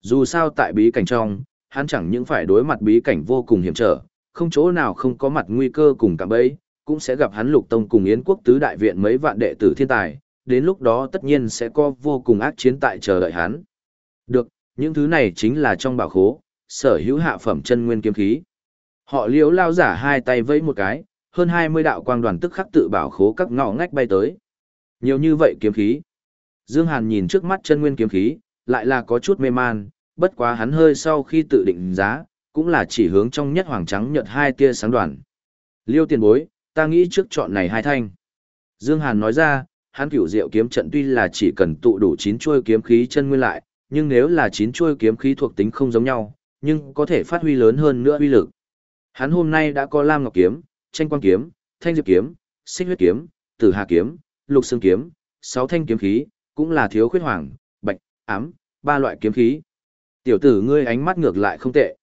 Dù sao tại bí cảnh trong, hắn chẳng những phải đối mặt bí cảnh vô cùng hiểm trở, không chỗ nào không có mặt nguy cơ cùng cả bấy, cũng sẽ gặp hắn lục tông cùng Yến quốc tứ đại viện mấy vạn đệ tử thiên tài, đến lúc đó tất nhiên sẽ có vô cùng ác chiến tại chờ đợi hắn. Được, những thứ này chính là trong bảo khố, sở hữu hạ phẩm chân nguyên kiếm khí. Họ liếu lao giả hai tay vẫy một cái, hơn 20 đạo quang đoàn tức khắc tự bảo khố các ngõ ngách bay tới. Nhiều như vậy kiếm khí. Dương Hàn nhìn trước mắt chân nguyên kiếm khí, lại là có chút mê man, bất quá hắn hơi sau khi tự định giá, cũng là chỉ hướng trong nhất hoàng trắng nhật hai tia sáng đoàn. Liêu tiền bối, ta nghĩ trước chọn này hai thanh. Dương Hàn nói ra, hắn cửu diệu kiếm trận tuy là chỉ cần tụ đủ 9 chuôi kiếm khí chân nguyên lại, nhưng nếu là 9 chuôi kiếm khí thuộc tính không giống nhau, nhưng có thể phát huy lớn hơn nữa uy lực. Hắn hôm nay đã có Lam Ngọc kiếm, Tranh Quang kiếm, Thanh Diệp kiếm, Xích Huyết kiếm, Tử Hà kiếm, Lục Xương kiếm, 6 thanh kiếm khí, cũng là thiếu khuyết hoàng, bạch, ám, ba loại kiếm khí. Tiểu tử ngươi ánh mắt ngược lại không tệ.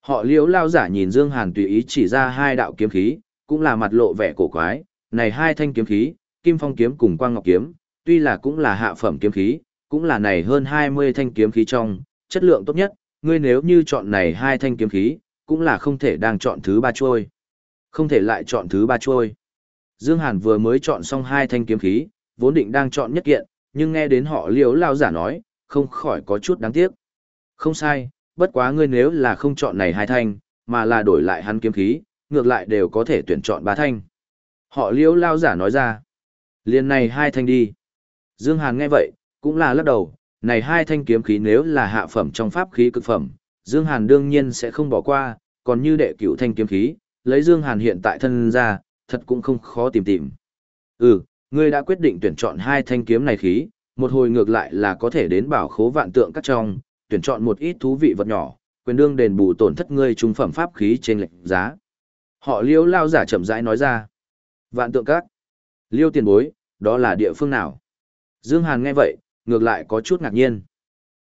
Họ liễu lao giả nhìn Dương Hàn tùy ý chỉ ra hai đạo kiếm khí, cũng là mặt lộ vẻ cổ quái, này hai thanh kiếm khí, Kim Phong kiếm cùng Quang Ngọc kiếm, tuy là cũng là hạ phẩm kiếm khí, cũng là này hơn 20 thanh kiếm khí trong, chất lượng tốt nhất, ngươi nếu như chọn này hai thanh kiếm khí, cũng là không thể đang chọn thứ ba trôi. Không thể lại chọn thứ ba trôi. Dương Hàn vừa mới chọn xong hai thanh kiếm khí, vốn định đang chọn nhất kiện, nhưng nghe đến họ liếu lao giả nói, không khỏi có chút đáng tiếc. Không sai, bất quá ngươi nếu là không chọn này hai thanh, mà là đổi lại hắn kiếm khí, ngược lại đều có thể tuyển chọn ba thanh. Họ liễu lao giả nói ra, liền này hai thanh đi. Dương Hàn nghe vậy, cũng là lắc đầu, này hai thanh kiếm khí nếu là hạ phẩm trong pháp khí cực phẩm, Dương Hàn đương nhiên sẽ không bỏ qua, còn như đệ cửu thanh kiếm khí, lấy Dương Hàn hiện tại thân ra, thật cũng không khó tìm tìm. Ừ, ngươi đã quyết định tuyển chọn hai thanh kiếm này khí, một hồi ngược lại là có thể đến bảo khố vạn tượng các trong, tuyển chọn một ít thú vị vật nhỏ, quyền đương đền bù tổn thất ngươi trung phẩm pháp khí trên lệnh giá. Họ liêu lao giả chậm rãi nói ra. Vạn tượng các. Liêu tiền bối, đó là địa phương nào? Dương Hàn nghe vậy, ngược lại có chút ngạc nhiên.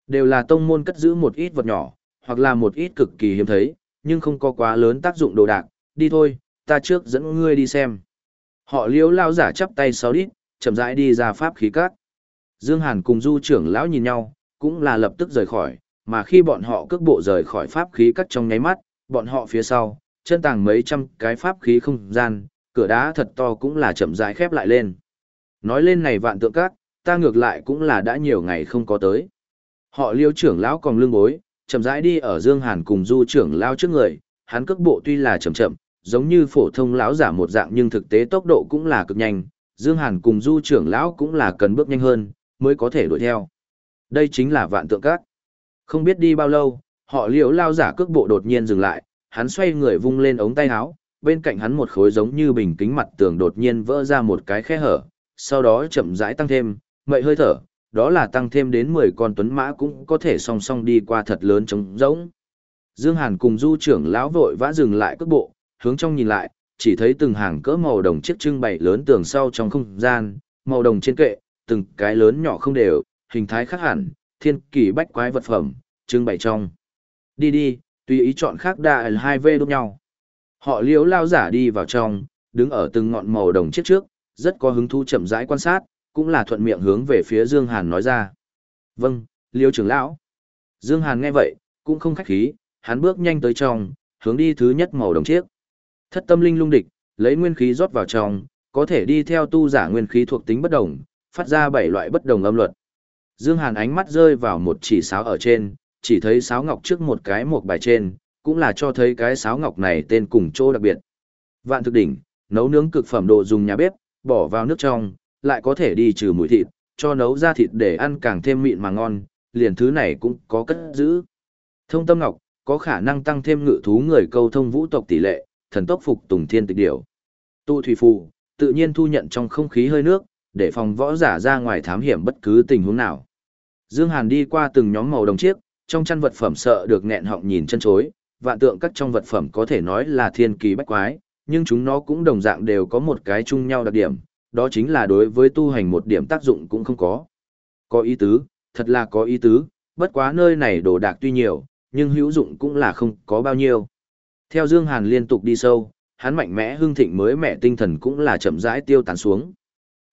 Đều là tông môn cất giữ một ít vật nhỏ, hoặc là một ít cực kỳ hiếm thấy, nhưng không có quá lớn tác dụng đồ đạc, đi thôi, ta trước dẫn ngươi đi xem. Họ liêu lao giả chắp tay sáu đít, chậm rãi đi ra pháp khí cát. Dương Hàn cùng du trưởng lão nhìn nhau, cũng là lập tức rời khỏi, mà khi bọn họ cước bộ rời khỏi pháp khí cắt trong nháy mắt, bọn họ phía sau, chân tàng mấy trăm cái pháp khí không gian, cửa đá thật to cũng là chậm rãi khép lại lên. Nói lên này vạn tượng cát, ta ngược lại cũng là đã nhiều ngày không có tới. Họ liêu trưởng lão còn lương bối, chậm rãi đi ở Dương Hàn cùng du trưởng lão trước người, hắn cước bộ tuy là chậm chậm, giống như phổ thông lão giả một dạng nhưng thực tế tốc độ cũng là cực nhanh, Dương Hàn cùng du trưởng lão cũng là cần bước nhanh hơn, mới có thể đuổi theo. Đây chính là vạn tượng các. Không biết đi bao lâu, họ liễu lao giả cước bộ đột nhiên dừng lại, hắn xoay người vung lên ống tay áo, bên cạnh hắn một khối giống như bình kính mặt tường đột nhiên vỡ ra một cái khe hở, sau đó chậm rãi tăng thêm, mậy hơi thở, đó là tăng thêm đến 10 con tuấn mã cũng có thể song song đi qua thật lớn trống rỗng. Dương Hàn cùng du trưởng lão vội vã dừng lại cước bộ, hướng trong nhìn lại, chỉ thấy từng hàng cỡ màu đồng chiếc trưng bày lớn tường sau trong không gian, màu đồng trên kệ, từng cái lớn nhỏ không đều, hình thái khác hẳn, thiên kỳ bách quái vật phẩm, trưng bày trong. Đi đi, tùy ý chọn khác đa hai v đúc nhau. Họ liếu lao giả đi vào trong, đứng ở từng ngọn màu đồng chiếc trước, rất có hứng thú chậm rãi quan sát, cũng là thuận miệng hướng về phía Dương Hàn nói ra. Vâng, liêu trưởng lão. Dương Hàn nghe vậy, cũng không khách khí, hắn bước nhanh tới trong, hướng đi thứ nhất màu đồng chiếc. Thất tâm linh lung địch, lấy nguyên khí rót vào trong, có thể đi theo tu giả nguyên khí thuộc tính bất đồng, phát ra bảy loại bất đồng âm luật. Dương Hàn ánh mắt rơi vào một chỉ sáo ở trên, chỉ thấy sáo ngọc trước một cái một bài trên, cũng là cho thấy cái sáo ngọc này tên cùng chỗ đặc biệt. Vạn thực đỉnh, nấu nướng cực phẩm đồ dùng nhà bếp, bỏ vào nước trong, lại có thể đi trừ mùi thịt, cho nấu ra thịt để ăn càng thêm mịn mà ngon, liền thứ này cũng có cất giữ. Thông tâm ngọc, có khả năng tăng thêm ngự thú người câu thông vũ tộc tỷ lệ, thần tốc phục tùng thiên tịch điểu. Tụ thủy phù, tự nhiên thu nhận trong không khí hơi nước, để phòng võ giả ra ngoài thám hiểm bất cứ tình huống nào. Dương Hàn đi qua từng nhóm màu đồng chiếc, trong chăn vật phẩm sợ được nghẹn họng nhìn chân chối, vạn tượng các trong vật phẩm có thể nói là thiên kỳ bách quái, nhưng chúng nó cũng đồng dạng đều có một cái chung nhau đặc điểm, đó chính là đối với tu hành một điểm tác dụng cũng không có. Có ý tứ, thật là có ý tứ, bất quá nơi này đồ đạc tuy nhiều, nhưng hữu dụng cũng là không có bao nhiêu. Theo Dương Hàn liên tục đi sâu, hắn mạnh mẽ hưng thịnh mới mẹ tinh thần cũng là chậm rãi tiêu tán xuống.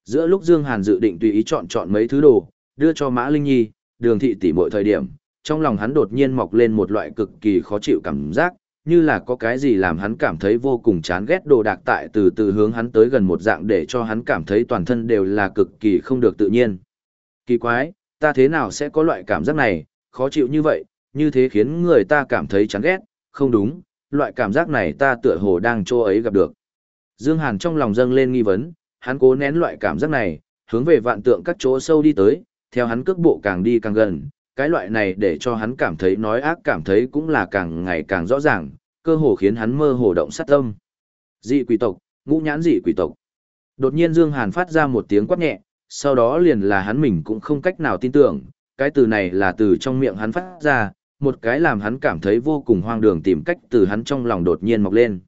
Giữa lúc Dương Hàn dự định tùy ý chọn chọn mấy thứ đồ, đưa cho Mã Linh Nhi, đường thị tỷ mỗi thời điểm, Trong lòng hắn đột nhiên mọc lên một loại cực kỳ khó chịu cảm giác, như là có cái gì làm hắn cảm thấy vô cùng chán ghét đồ đạc tại từ từ hướng hắn tới gần một dạng để cho hắn cảm thấy toàn thân đều là cực kỳ không được tự nhiên. Kỳ quái, ta thế nào sẽ có loại cảm giác này, khó chịu như vậy, như thế khiến người ta cảm thấy chán ghét, không đúng, loại cảm giác này ta tựa hồ đang chỗ ấy gặp được. Dương Hàn trong lòng dâng lên nghi vấn, hắn cố nén loại cảm giác này, hướng về vạn tượng các chỗ sâu đi tới, theo hắn cước bộ càng đi càng gần, cái loại này để cho hắn cảm thấy nói ác cảm thấy cũng là càng ngày càng rõ ràng, cơ hồ khiến hắn mơ hồ động sát tâm. Dị quỷ tộc, ngũ nhãn dị quỷ tộc. Đột nhiên Dương Hàn phát ra một tiếng quát nhẹ, sau đó liền là hắn mình cũng không cách nào tin tưởng, cái từ này là từ trong miệng hắn phát ra, một cái làm hắn cảm thấy vô cùng hoang đường tìm cách từ hắn trong lòng đột nhiên mọc lên.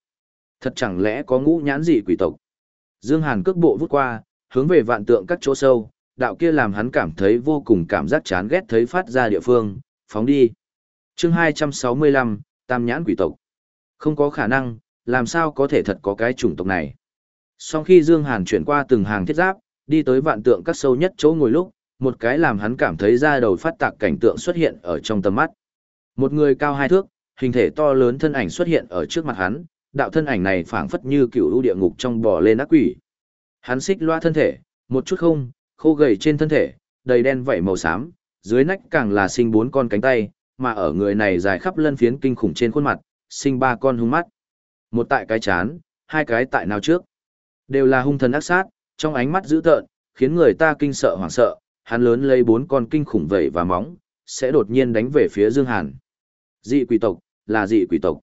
Thật chẳng lẽ có ngũ nhãn dị quỷ tộc? Dương Hàn cước bộ vút qua, hướng về vạn tượng các chỗ sâu, đạo kia làm hắn cảm thấy vô cùng cảm giác chán ghét thấy phát ra địa phương, phóng đi. Chương 265, Tam nhãn quỷ tộc. Không có khả năng, làm sao có thể thật có cái chủng tộc này. Sau khi Dương Hàn chuyển qua từng hàng thiết giáp, đi tới vạn tượng các sâu nhất chỗ ngồi lúc, một cái làm hắn cảm thấy da đầu phát tạc cảnh tượng xuất hiện ở trong tầm mắt. Một người cao hai thước, hình thể to lớn thân ảnh xuất hiện ở trước mặt hắn, đạo thân ảnh này phảng phất như cựu ưu địa ngục trong bò lên ác quỷ. Hắn xích loa thân thể, một chút không, khô gầy trên thân thể, đầy đen vảy màu xám, dưới nách càng là sinh bốn con cánh tay, mà ở người này dài khắp lân phiến kinh khủng trên khuôn mặt, sinh ba con hung mắt. Một tại cái chán, hai cái tại nào trước. Đều là hung thần ác sát, trong ánh mắt dữ tợn, khiến người ta kinh sợ hoảng sợ, hắn lớn lấy bốn con kinh khủng vẩy và móng, sẽ đột nhiên đánh về phía Dương Hàn. Dị quỷ tộc, là dị quỷ tộc.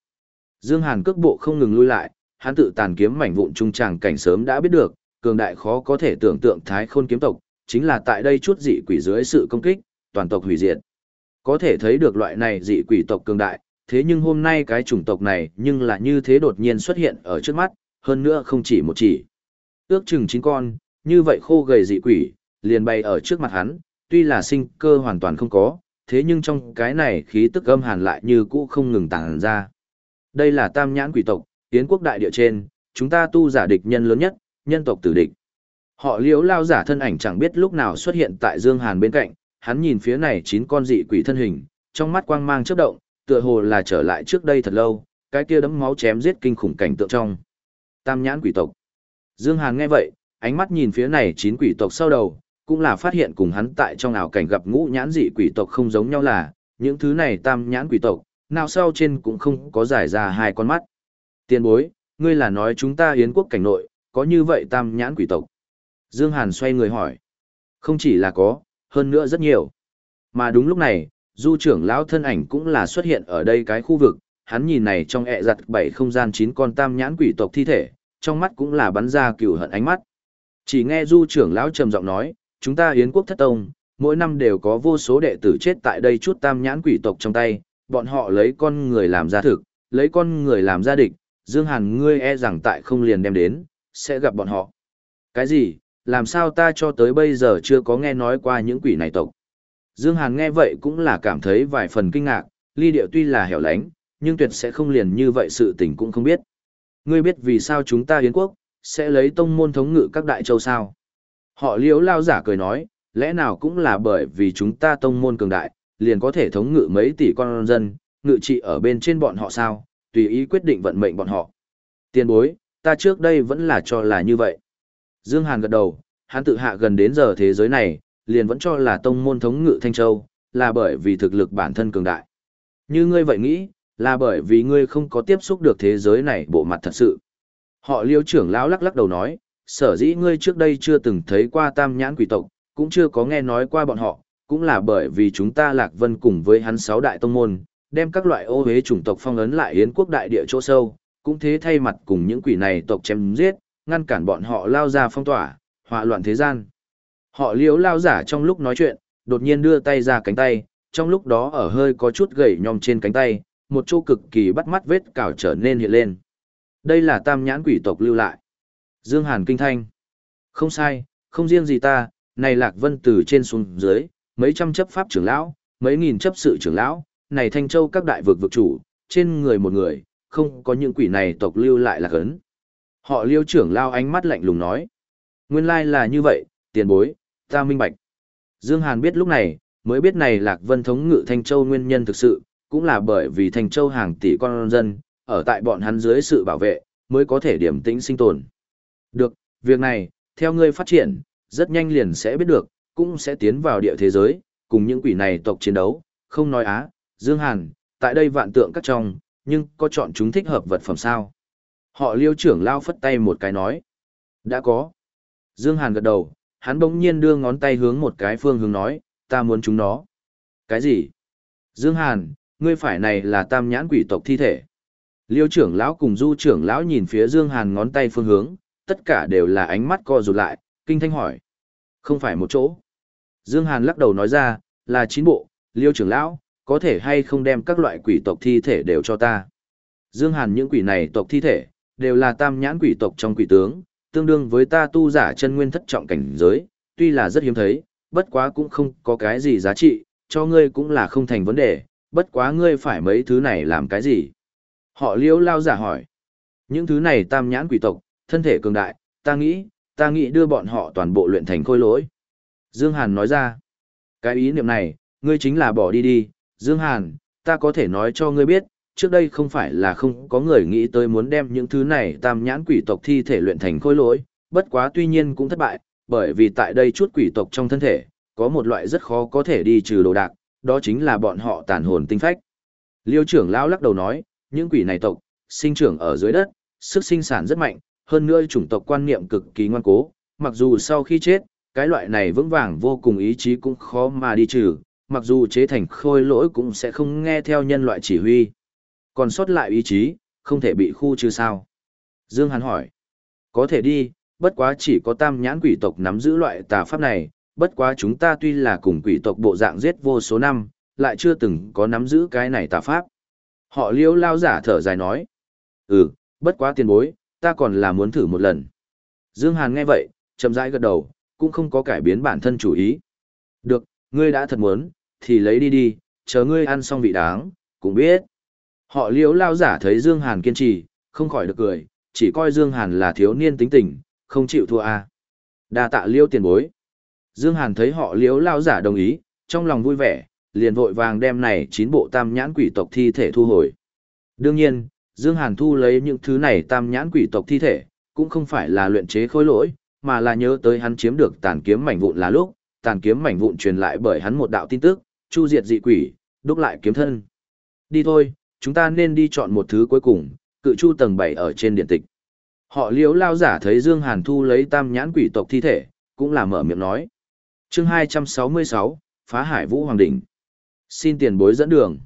Dương Hàn cước bộ không ngừng lui lại, hắn tự tàn kiếm mảnh vụn trung tràng cảnh sớm đã biết được, cường đại khó có thể tưởng tượng thái khôn kiếm tộc, chính là tại đây chút dị quỷ dưới sự công kích, toàn tộc hủy diệt. Có thể thấy được loại này dị quỷ tộc cường đại, thế nhưng hôm nay cái chủng tộc này nhưng là như thế đột nhiên xuất hiện ở trước mắt, hơn nữa không chỉ một chỉ. Ước chừng chín con, như vậy khô gầy dị quỷ, liền bay ở trước mặt hắn, tuy là sinh cơ hoàn toàn không có, thế nhưng trong cái này khí tức âm hàn lại như cũ không ngừng tàng ra. Đây là tam nhãn quỷ tộc, tiến quốc đại địa trên, chúng ta tu giả địch nhân lớn nhất, nhân tộc tử địch. Họ liễu lao giả thân ảnh chẳng biết lúc nào xuất hiện tại Dương Hàn bên cạnh, hắn nhìn phía này chín con dị quỷ thân hình, trong mắt quang mang chớp động, tựa hồ là trở lại trước đây thật lâu, cái kia đấm máu chém giết kinh khủng cảnh tượng trong. Tam nhãn quỷ tộc. Dương Hàn nghe vậy, ánh mắt nhìn phía này chín quỷ tộc sau đầu, cũng là phát hiện cùng hắn tại trong ảo cảnh gặp ngũ nhãn dị quỷ tộc không giống nhau là, những thứ này tam nhãn quỷ tộc, nào sau trên cũng không có giải ra hai con mắt. Tiên bối, ngươi là nói chúng ta hiến quốc cảnh nội, có như vậy tam nhãn quỷ tộc. Dương Hàn xoay người hỏi. Không chỉ là có, hơn nữa rất nhiều. Mà đúng lúc này, du trưởng lão thân ảnh cũng là xuất hiện ở đây cái khu vực, hắn nhìn này trong ẹ giặt bảy không gian chín con tam nhãn quỷ tộc thi thể, trong mắt cũng là bắn ra cừu hận ánh mắt. Chỉ nghe du trưởng lão trầm giọng nói, chúng ta hiến quốc thất tông, mỗi năm đều có vô số đệ tử chết tại đây chút tam nhãn quỷ tộc trong tay, bọn họ lấy con người làm gia thực, lấy con người làm gia địch, Dương Hàn ngươi e rằng tại không liền đem đến, sẽ gặp bọn họ. Cái gì, làm sao ta cho tới bây giờ chưa có nghe nói qua những quỷ này tộc. Dương Hàn nghe vậy cũng là cảm thấy vài phần kinh ngạc, ly điệu tuy là hẻo lánh, nhưng tuyệt sẽ không liền như vậy sự tình cũng không biết. Ngươi biết vì sao chúng ta hiến quốc, sẽ lấy tông môn thống ngự các đại châu sao? Họ liễu lao giả cười nói, lẽ nào cũng là bởi vì chúng ta tông môn cường đại, liền có thể thống ngự mấy tỷ con dân, ngự trị ở bên trên bọn họ sao, tùy ý quyết định vận mệnh bọn họ. Tiên bối, ta trước đây vẫn là cho là như vậy. Dương Hàn gật đầu, hắn tự hạ gần đến giờ thế giới này, liền vẫn cho là tông môn thống ngự Thanh Châu, là bởi vì thực lực bản thân cường đại. Như ngươi vậy nghĩ, là bởi vì ngươi không có tiếp xúc được thế giới này bộ mặt thật sự. Họ liêu trưởng lão lắc lắc đầu nói, sở dĩ ngươi trước đây chưa từng thấy qua tam nhãn quỷ tộc, cũng chưa có nghe nói qua bọn họ, cũng là bởi vì chúng ta lạc vân cùng với hắn sáu đại tông môn, đem các loại ô hế chủng tộc phong ấn lại yến quốc đại địa chỗ sâu, cũng thế thay mặt cùng những quỷ này tộc chém giết, ngăn cản bọn họ lao ra phong tỏa, họa loạn thế gian. Họ liếu lao giả trong lúc nói chuyện, đột nhiên đưa tay ra cánh tay, trong lúc đó ở hơi có chút gầy nhom trên cánh tay, một chỗ cực kỳ bắt mắt vết cào trở nên hiện lên. Đây là tam nhãn quỷ tộc lưu lại. Dương Hàn kinh thanh. Không sai, không riêng gì ta, này Lạc Vân từ trên xuống dưới, mấy trăm chấp pháp trưởng lão, mấy nghìn chấp sự trưởng lão, này Thanh Châu các đại vực vực chủ, trên người một người, không có những quỷ này tộc lưu lại là cấn. Họ liêu trưởng lao ánh mắt lạnh lùng nói. Nguyên lai là như vậy, tiền bối, ta minh bạch. Dương Hàn biết lúc này, Mới biết này Lạc Vân thống ngự Thanh Châu nguyên nhân thực sự, cũng là bởi vì Thanh Châu hàng tỷ con dân, ở tại bọn hắn dưới sự bảo vệ, mới có thể điểm tĩnh sinh tồn. Được, việc này, theo ngươi phát triển, rất nhanh liền sẽ biết được, cũng sẽ tiến vào địa thế giới, cùng những quỷ này tộc chiến đấu, không nói á, Dương Hàn, tại đây vạn tượng các trong, nhưng có chọn chúng thích hợp vật phẩm sao? Họ liêu trưởng lao phất tay một cái nói. Đã có. Dương Hàn gật đầu, hắn bỗng nhiên đưa ngón tay hướng một cái phương hướng nói, ta muốn chúng nó. Cái gì? Dương Hàn, ngươi phải này là tam nhãn quỷ tộc thi thể. Liêu trưởng lão cùng du trưởng lão nhìn phía Dương Hàn ngón tay phương hướng, tất cả đều là ánh mắt co rụt lại, kinh thanh hỏi. Không phải một chỗ. Dương Hàn lắc đầu nói ra, là chín bộ, liêu trưởng lão, có thể hay không đem các loại quỷ tộc thi thể đều cho ta. Dương Hàn những quỷ này tộc thi thể, đều là tam nhãn quỷ tộc trong quỷ tướng, tương đương với ta tu giả chân nguyên thất trọng cảnh giới, tuy là rất hiếm thấy, bất quá cũng không có cái gì giá trị, cho ngươi cũng là không thành vấn đề, bất quá ngươi phải mấy thứ này làm cái gì. Họ liêu lao giả hỏi. Những thứ này tam nhãn quỷ tộc, thân thể cường đại, ta nghĩ, ta nghĩ đưa bọn họ toàn bộ luyện thành khôi lỗi. Dương Hàn nói ra. Cái ý niệm này, ngươi chính là bỏ đi đi, Dương Hàn, ta có thể nói cho ngươi biết, trước đây không phải là không có người nghĩ tới muốn đem những thứ này tam nhãn quỷ tộc thi thể luyện thành khôi lỗi, bất quá tuy nhiên cũng thất bại, bởi vì tại đây chút quỷ tộc trong thân thể, có một loại rất khó có thể đi trừ đồ đạc, đó chính là bọn họ tàn hồn tinh phách. Liêu trưởng lão lắc đầu nói, những quỷ này tộc, sinh trưởng ở dưới đất, sức sinh sản rất mạnh, hơn nữa chủng tộc quan niệm cực kỳ ngoan cố, mặc dù sau khi chết, cái loại này vững vàng vô cùng ý chí cũng khó mà đi trừ, mặc dù chế thành khôi lỗi cũng sẽ không nghe theo nhân loại chỉ huy. Còn sót lại ý chí, không thể bị khu trừ sao? Dương Hàn hỏi. Có thể đi, bất quá chỉ có tam nhãn quỷ tộc nắm giữ loại tà pháp này, bất quá chúng ta tuy là cùng quỷ tộc bộ dạng giết vô số năm, lại chưa từng có nắm giữ cái này tà pháp. Họ liêu lao giả thở dài nói. Ừ, bất quá tiền bối, ta còn là muốn thử một lần. Dương Hàn nghe vậy, chậm rãi gật đầu, cũng không có cải biến bản thân chủ ý. Được, ngươi đã thật muốn, thì lấy đi đi, chờ ngươi ăn xong vị đáng, cũng biết. Họ liếu lao giả thấy Dương Hàn kiên trì, không khỏi được cười, chỉ coi Dương Hàn là thiếu niên tính tình, không chịu thua a. À. Đa tạ liêu tiền bối. Dương Hàn thấy họ liếu lao giả đồng ý, trong lòng vui vẻ, liền vội vàng đem này chín bộ tam nhãn quỷ tộc thi thể thu hồi. Đương nhiên, Dương Hàn thu lấy những thứ này tam nhãn quỷ tộc thi thể, cũng không phải là luyện chế khối lỗi, mà là nhớ tới hắn chiếm được tàn kiếm mảnh vụn là lúc, tàn kiếm mảnh vụn truyền lại bởi hắn một đạo tin tức, chu diệt dị quỷ, đúc lại kiếm thân. Đi thôi, chúng ta nên đi chọn một thứ cuối cùng, cự chu tầng 7 ở trên điện tịch. Họ liếu lao giả thấy Dương Hàn thu lấy tam nhãn quỷ tộc thi thể, cũng là mở miệng nói. Chương 266, Phá Hải Vũ Hoàng Đỉnh. Xin tiền bối dẫn đường.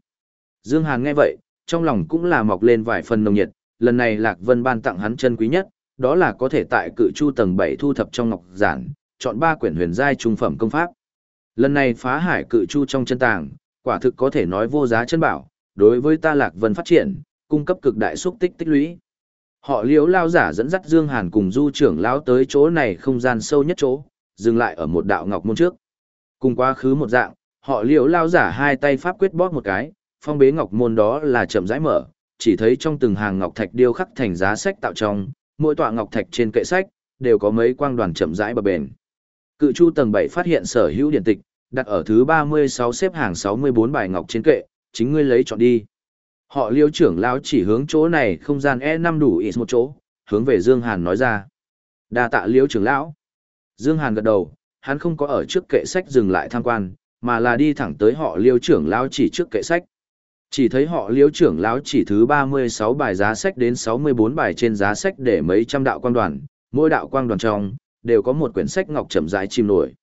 Dương Hàn nghe vậy, trong lòng cũng là mọc lên vài phần nồng nhiệt, lần này Lạc Vân ban tặng hắn chân quý nhất, đó là có thể tại cự chu tầng 7 thu thập trong ngọc giản, chọn ba quyển huyền giai trung phẩm công pháp. Lần này phá hải cự chu trong chân tàng, quả thực có thể nói vô giá chân bảo, đối với ta Lạc Vân phát triển, cung cấp cực đại xúc tích tích lũy. Họ liễu lao giả dẫn dắt Dương Hàn cùng du trưởng lão tới chỗ này không gian sâu nhất chỗ, dừng lại ở một đạo ngọc môn trước. Cùng quá khứ một dạng, họ liễu lao giả hai tay pháp quyết bóp một cái, phong bế ngọc môn đó là chậm rãi mở, chỉ thấy trong từng hàng ngọc thạch điêu khắc thành giá sách tạo trong, mỗi tọa ngọc thạch trên kệ sách đều có mấy quang đoàn chậm rãi bập bền. Cự Chu tầng 7 phát hiện sở hữu điển tịch, đặt ở thứ 36 xếp hàng 64 bài ngọc trên kệ, chính ngươi lấy chọn đi. Họ Liêu trưởng lão chỉ hướng chỗ này không gian E5 đủ ít một chỗ, hướng về Dương Hàn nói ra. Đa tạ Liêu trưởng lão. Dương Hàn gật đầu, hắn không có ở trước kệ sách dừng lại tham quan, mà là đi thẳng tới họ Liêu trưởng lão chỉ trước kệ sách. Chỉ thấy họ liễu trưởng lão chỉ thứ 36 bài giá sách đến 64 bài trên giá sách để mấy trăm đạo quang đoàn, mỗi đạo quang đoàn trong, đều có một quyển sách ngọc chậm rãi chìm nổi.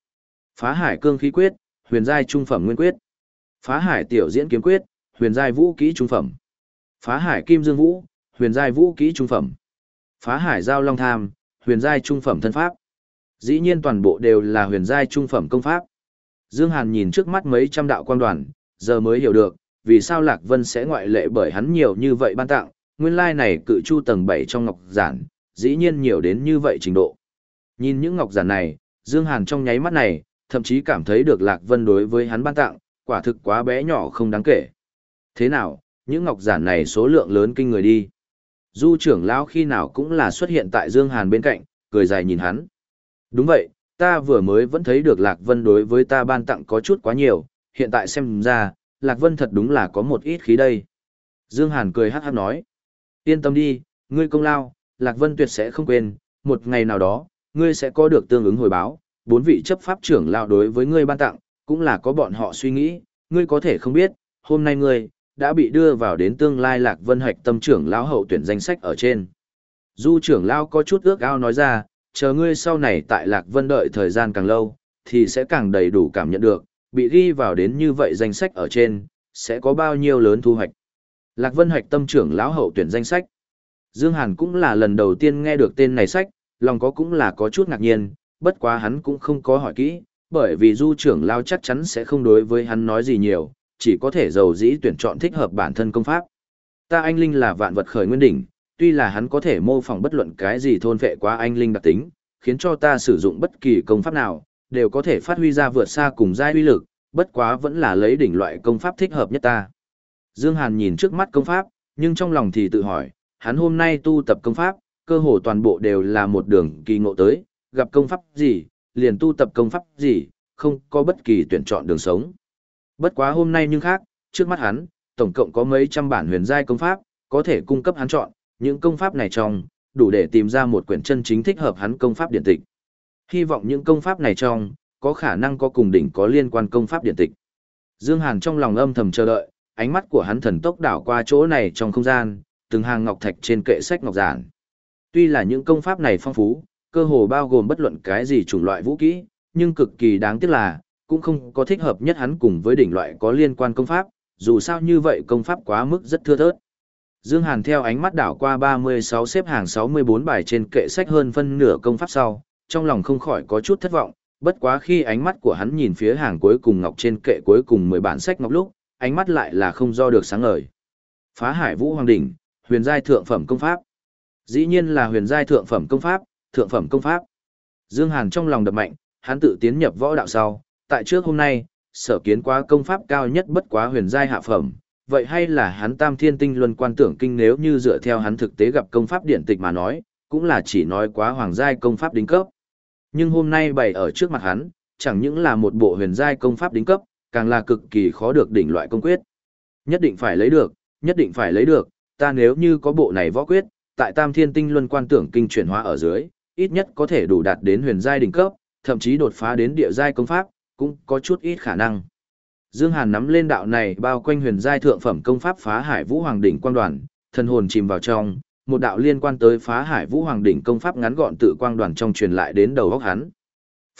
Phá hải cương khí quyết, huyền giai trung phẩm nguyên quyết. Phá hải tiểu diễn kiếm quyết, huyền giai vũ kỹ trung phẩm. Phá hải kim dương vũ, huyền giai vũ kỹ trung phẩm. Phá hải giao long tham, huyền giai trung phẩm thân pháp. Dĩ nhiên toàn bộ đều là huyền giai trung phẩm công pháp. Dương Hàn nhìn trước mắt mấy trăm đạo quang đoàn, giờ mới hiểu được, vì sao Lạc Vân sẽ ngoại lệ bởi hắn nhiều như vậy ban tặng, nguyên lai này cự chu tầng 7 trong ngọc giản, dĩ nhiên nhiều đến như vậy trình độ. Nhìn những ngọc giản này, Dương Hàn trong nháy mắt này, thậm chí cảm thấy được Lạc Vân đối với hắn ban tặng, quả thực quá bé nhỏ không đáng kể. Thế nào, những ngọc giản này số lượng lớn kinh người đi. Du trưởng lão khi nào cũng là xuất hiện tại Dương Hàn bên cạnh, cười dài nhìn hắn. Đúng vậy, ta vừa mới vẫn thấy được Lạc Vân đối với ta ban tặng có chút quá nhiều, hiện tại xem ra, Lạc Vân thật đúng là có một ít khí đây. Dương Hàn cười hát hát nói, yên tâm đi, ngươi công lao, Lạc Vân tuyệt sẽ không quên, một ngày nào đó, ngươi sẽ có được tương ứng hồi báo, bốn vị chấp pháp trưởng lao đối với ngươi ban tặng, cũng là có bọn họ suy nghĩ, ngươi có thể không biết, hôm nay ngươi, đã bị đưa vào đến tương lai Lạc Vân Hạch tâm trưởng lão hậu tuyển danh sách ở trên. Du trưởng lão có chút ước ao nói ra, chờ ngươi sau này tại Lạc Vân đợi thời gian càng lâu, thì sẽ càng đầy đủ cảm nhận được, bị ghi vào đến như vậy danh sách ở trên, sẽ có bao nhiêu lớn thu hoạch. Lạc Vân Hạch tâm trưởng lão hậu tuyển danh sách. Dương Hàn cũng là lần đầu tiên nghe được tên này sách, lòng có cũng là có chút ngạc nhiên, bất quá hắn cũng không có hỏi kỹ, bởi vì du trưởng lão chắc chắn sẽ không đối với hắn nói gì nhiều, chỉ có thể dầu dĩ tuyển chọn thích hợp bản thân công pháp. Ta anh linh là vạn vật khởi nguyên đỉnh, tuy là hắn có thể mô phỏng bất luận cái gì thôn vệ quá anh linh đặc tính, khiến cho ta sử dụng bất kỳ công pháp nào, đều có thể phát huy ra vượt xa cùng giai uy lực, bất quá vẫn là lấy đỉnh loại công pháp thích hợp nhất ta. Dương Hàn nhìn trước mắt công pháp, nhưng trong lòng thì tự hỏi, hắn hôm nay tu tập công pháp, cơ hồ toàn bộ đều là một đường kỳ ngộ tới, gặp công pháp gì, liền tu tập công pháp gì, không có bất kỳ tuyển chọn đường sống. Bất quá hôm nay nhưng khác, trước mắt hắn, tổng cộng có mấy trăm bản huyền giai công pháp, có thể cung cấp hắn chọn, những công pháp này trong, đủ để tìm ra một quyển chân chính thích hợp hắn công pháp điển tịch. Hy vọng những công pháp này trong, có khả năng có cùng đỉnh có liên quan công pháp điện tịch. Dương Hàn trong lòng âm thầm chờ đợi, ánh mắt của hắn thần tốc đảo qua chỗ này trong không gian, từng hàng ngọc thạch trên kệ sách ngọc giản. Tuy là những công pháp này phong phú, cơ hồ bao gồm bất luận cái gì chủng loại vũ kỹ, nhưng cực kỳ đáng tiếc là, cũng không có thích hợp nhất hắn cùng với đỉnh loại có liên quan công pháp, dù sao như vậy công pháp quá mức rất thưa thớt. Dương Hàn theo ánh mắt đảo qua 36 xếp hàng 64 bài trên kệ sách hơn phân nửa công pháp sau, trong lòng không khỏi có chút thất vọng, bất quá khi ánh mắt của hắn nhìn phía hàng cuối cùng ngọc trên kệ cuối cùng 10 bản sách ngọc lúc, ánh mắt lại là không do được sáng ngời. Phá Hải Vũ Hoàng đỉnh, huyền giai thượng phẩm công pháp. Dĩ nhiên là huyền giai thượng phẩm công pháp, thượng phẩm công pháp. Dương Hàn trong lòng đập mạnh, hắn tự tiến nhập võ đạo sau, tại trước hôm nay, sở kiến quá công pháp cao nhất bất quá huyền giai hạ phẩm, vậy hay là hắn Tam Thiên Tinh Luân Quan Tưởng Kinh nếu như dựa theo hắn thực tế gặp công pháp điển tịch mà nói, cũng là chỉ nói quá hoàng giai công pháp đính cấp. Nhưng hôm nay bày ở trước mặt hắn, chẳng những là một bộ huyền giai công pháp đính cấp, càng là cực kỳ khó được đỉnh loại công quyết. Nhất định phải lấy được, nhất định phải lấy được, ta nếu như có bộ này võ quyết, tại Tam Thiên Tinh Luân Quan Tưởng Kinh chuyển hóa ở dưới, ít nhất có thể đủ đạt đến huyền giai đỉnh cấp, thậm chí đột phá đến địa giai công pháp, cũng có chút ít khả năng. Dương Hàn nắm lên đạo này bao quanh huyền giai thượng phẩm công pháp phá hải vũ hoàng đỉnh quang đoàn, thần hồn chìm vào trong, một đạo liên quan tới phá hải vũ hoàng đỉnh công pháp ngắn gọn tự quang đoàn trong truyền lại đến đầu óc hắn.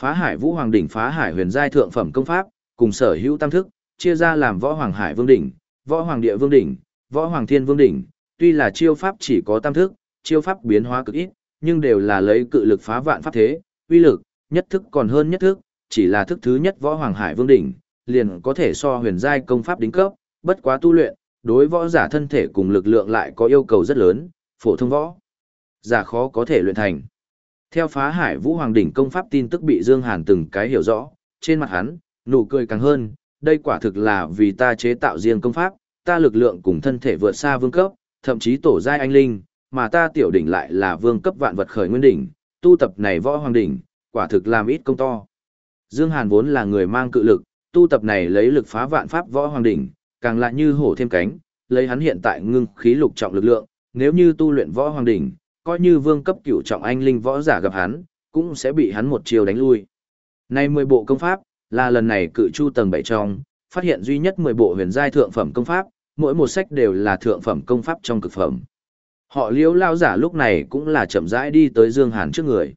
Phá hải vũ hoàng đỉnh phá hải huyền giai thượng phẩm công pháp, cùng sở hữu tam thức, chia ra làm võ hoàng hải vương đỉnh, võ hoàng địa vương đỉnh, võ hoàng thiên vương đỉnh, tuy là chiêu pháp chỉ có tam thức, chiêu pháp biến hóa cực ít, nhưng đều là lấy cự lực phá vạn pháp thế, uy lực, nhất thức còn hơn nhất thức, chỉ là thức thứ nhất võ hoàng hải vương đỉnh, liền có thể so huyền giai công pháp đính cấp, bất quá tu luyện, đối võ giả thân thể cùng lực lượng lại có yêu cầu rất lớn, phổ thông võ giả khó có thể luyện thành. Theo phá hải vũ hoàng đỉnh công pháp tin tức bị Dương Hàn từng cái hiểu rõ, trên mặt hắn, nụ cười càng hơn, đây quả thực là vì ta chế tạo riêng công pháp, ta lực lượng cùng thân thể vượt xa vương cấp, thậm chí tổ giai anh linh, mà ta tiểu đỉnh lại là vương cấp vạn vật khởi nguyên đỉnh, tu tập này võ hoàng đỉnh, quả thực làm ít công to. Dương Hàn vốn là người mang cự lực, tu tập này lấy lực phá vạn pháp võ hoàng đỉnh, càng lại như hổ thêm cánh, lấy hắn hiện tại ngưng khí lục trọng lực lượng, nếu như tu luyện võ hoàng đỉnh, coi như vương cấp cửu trọng anh linh võ giả gặp hắn, cũng sẽ bị hắn một chiều đánh lui. Nay 10 bộ công pháp, là lần này cự chu tầng 7 trong, phát hiện duy nhất 10 bộ huyền giai thượng phẩm công pháp, mỗi một sách đều là thượng phẩm công pháp trong cực phẩm. Họ liễu lao giả lúc này cũng là chậm rãi đi tới Dương Hàn trước người.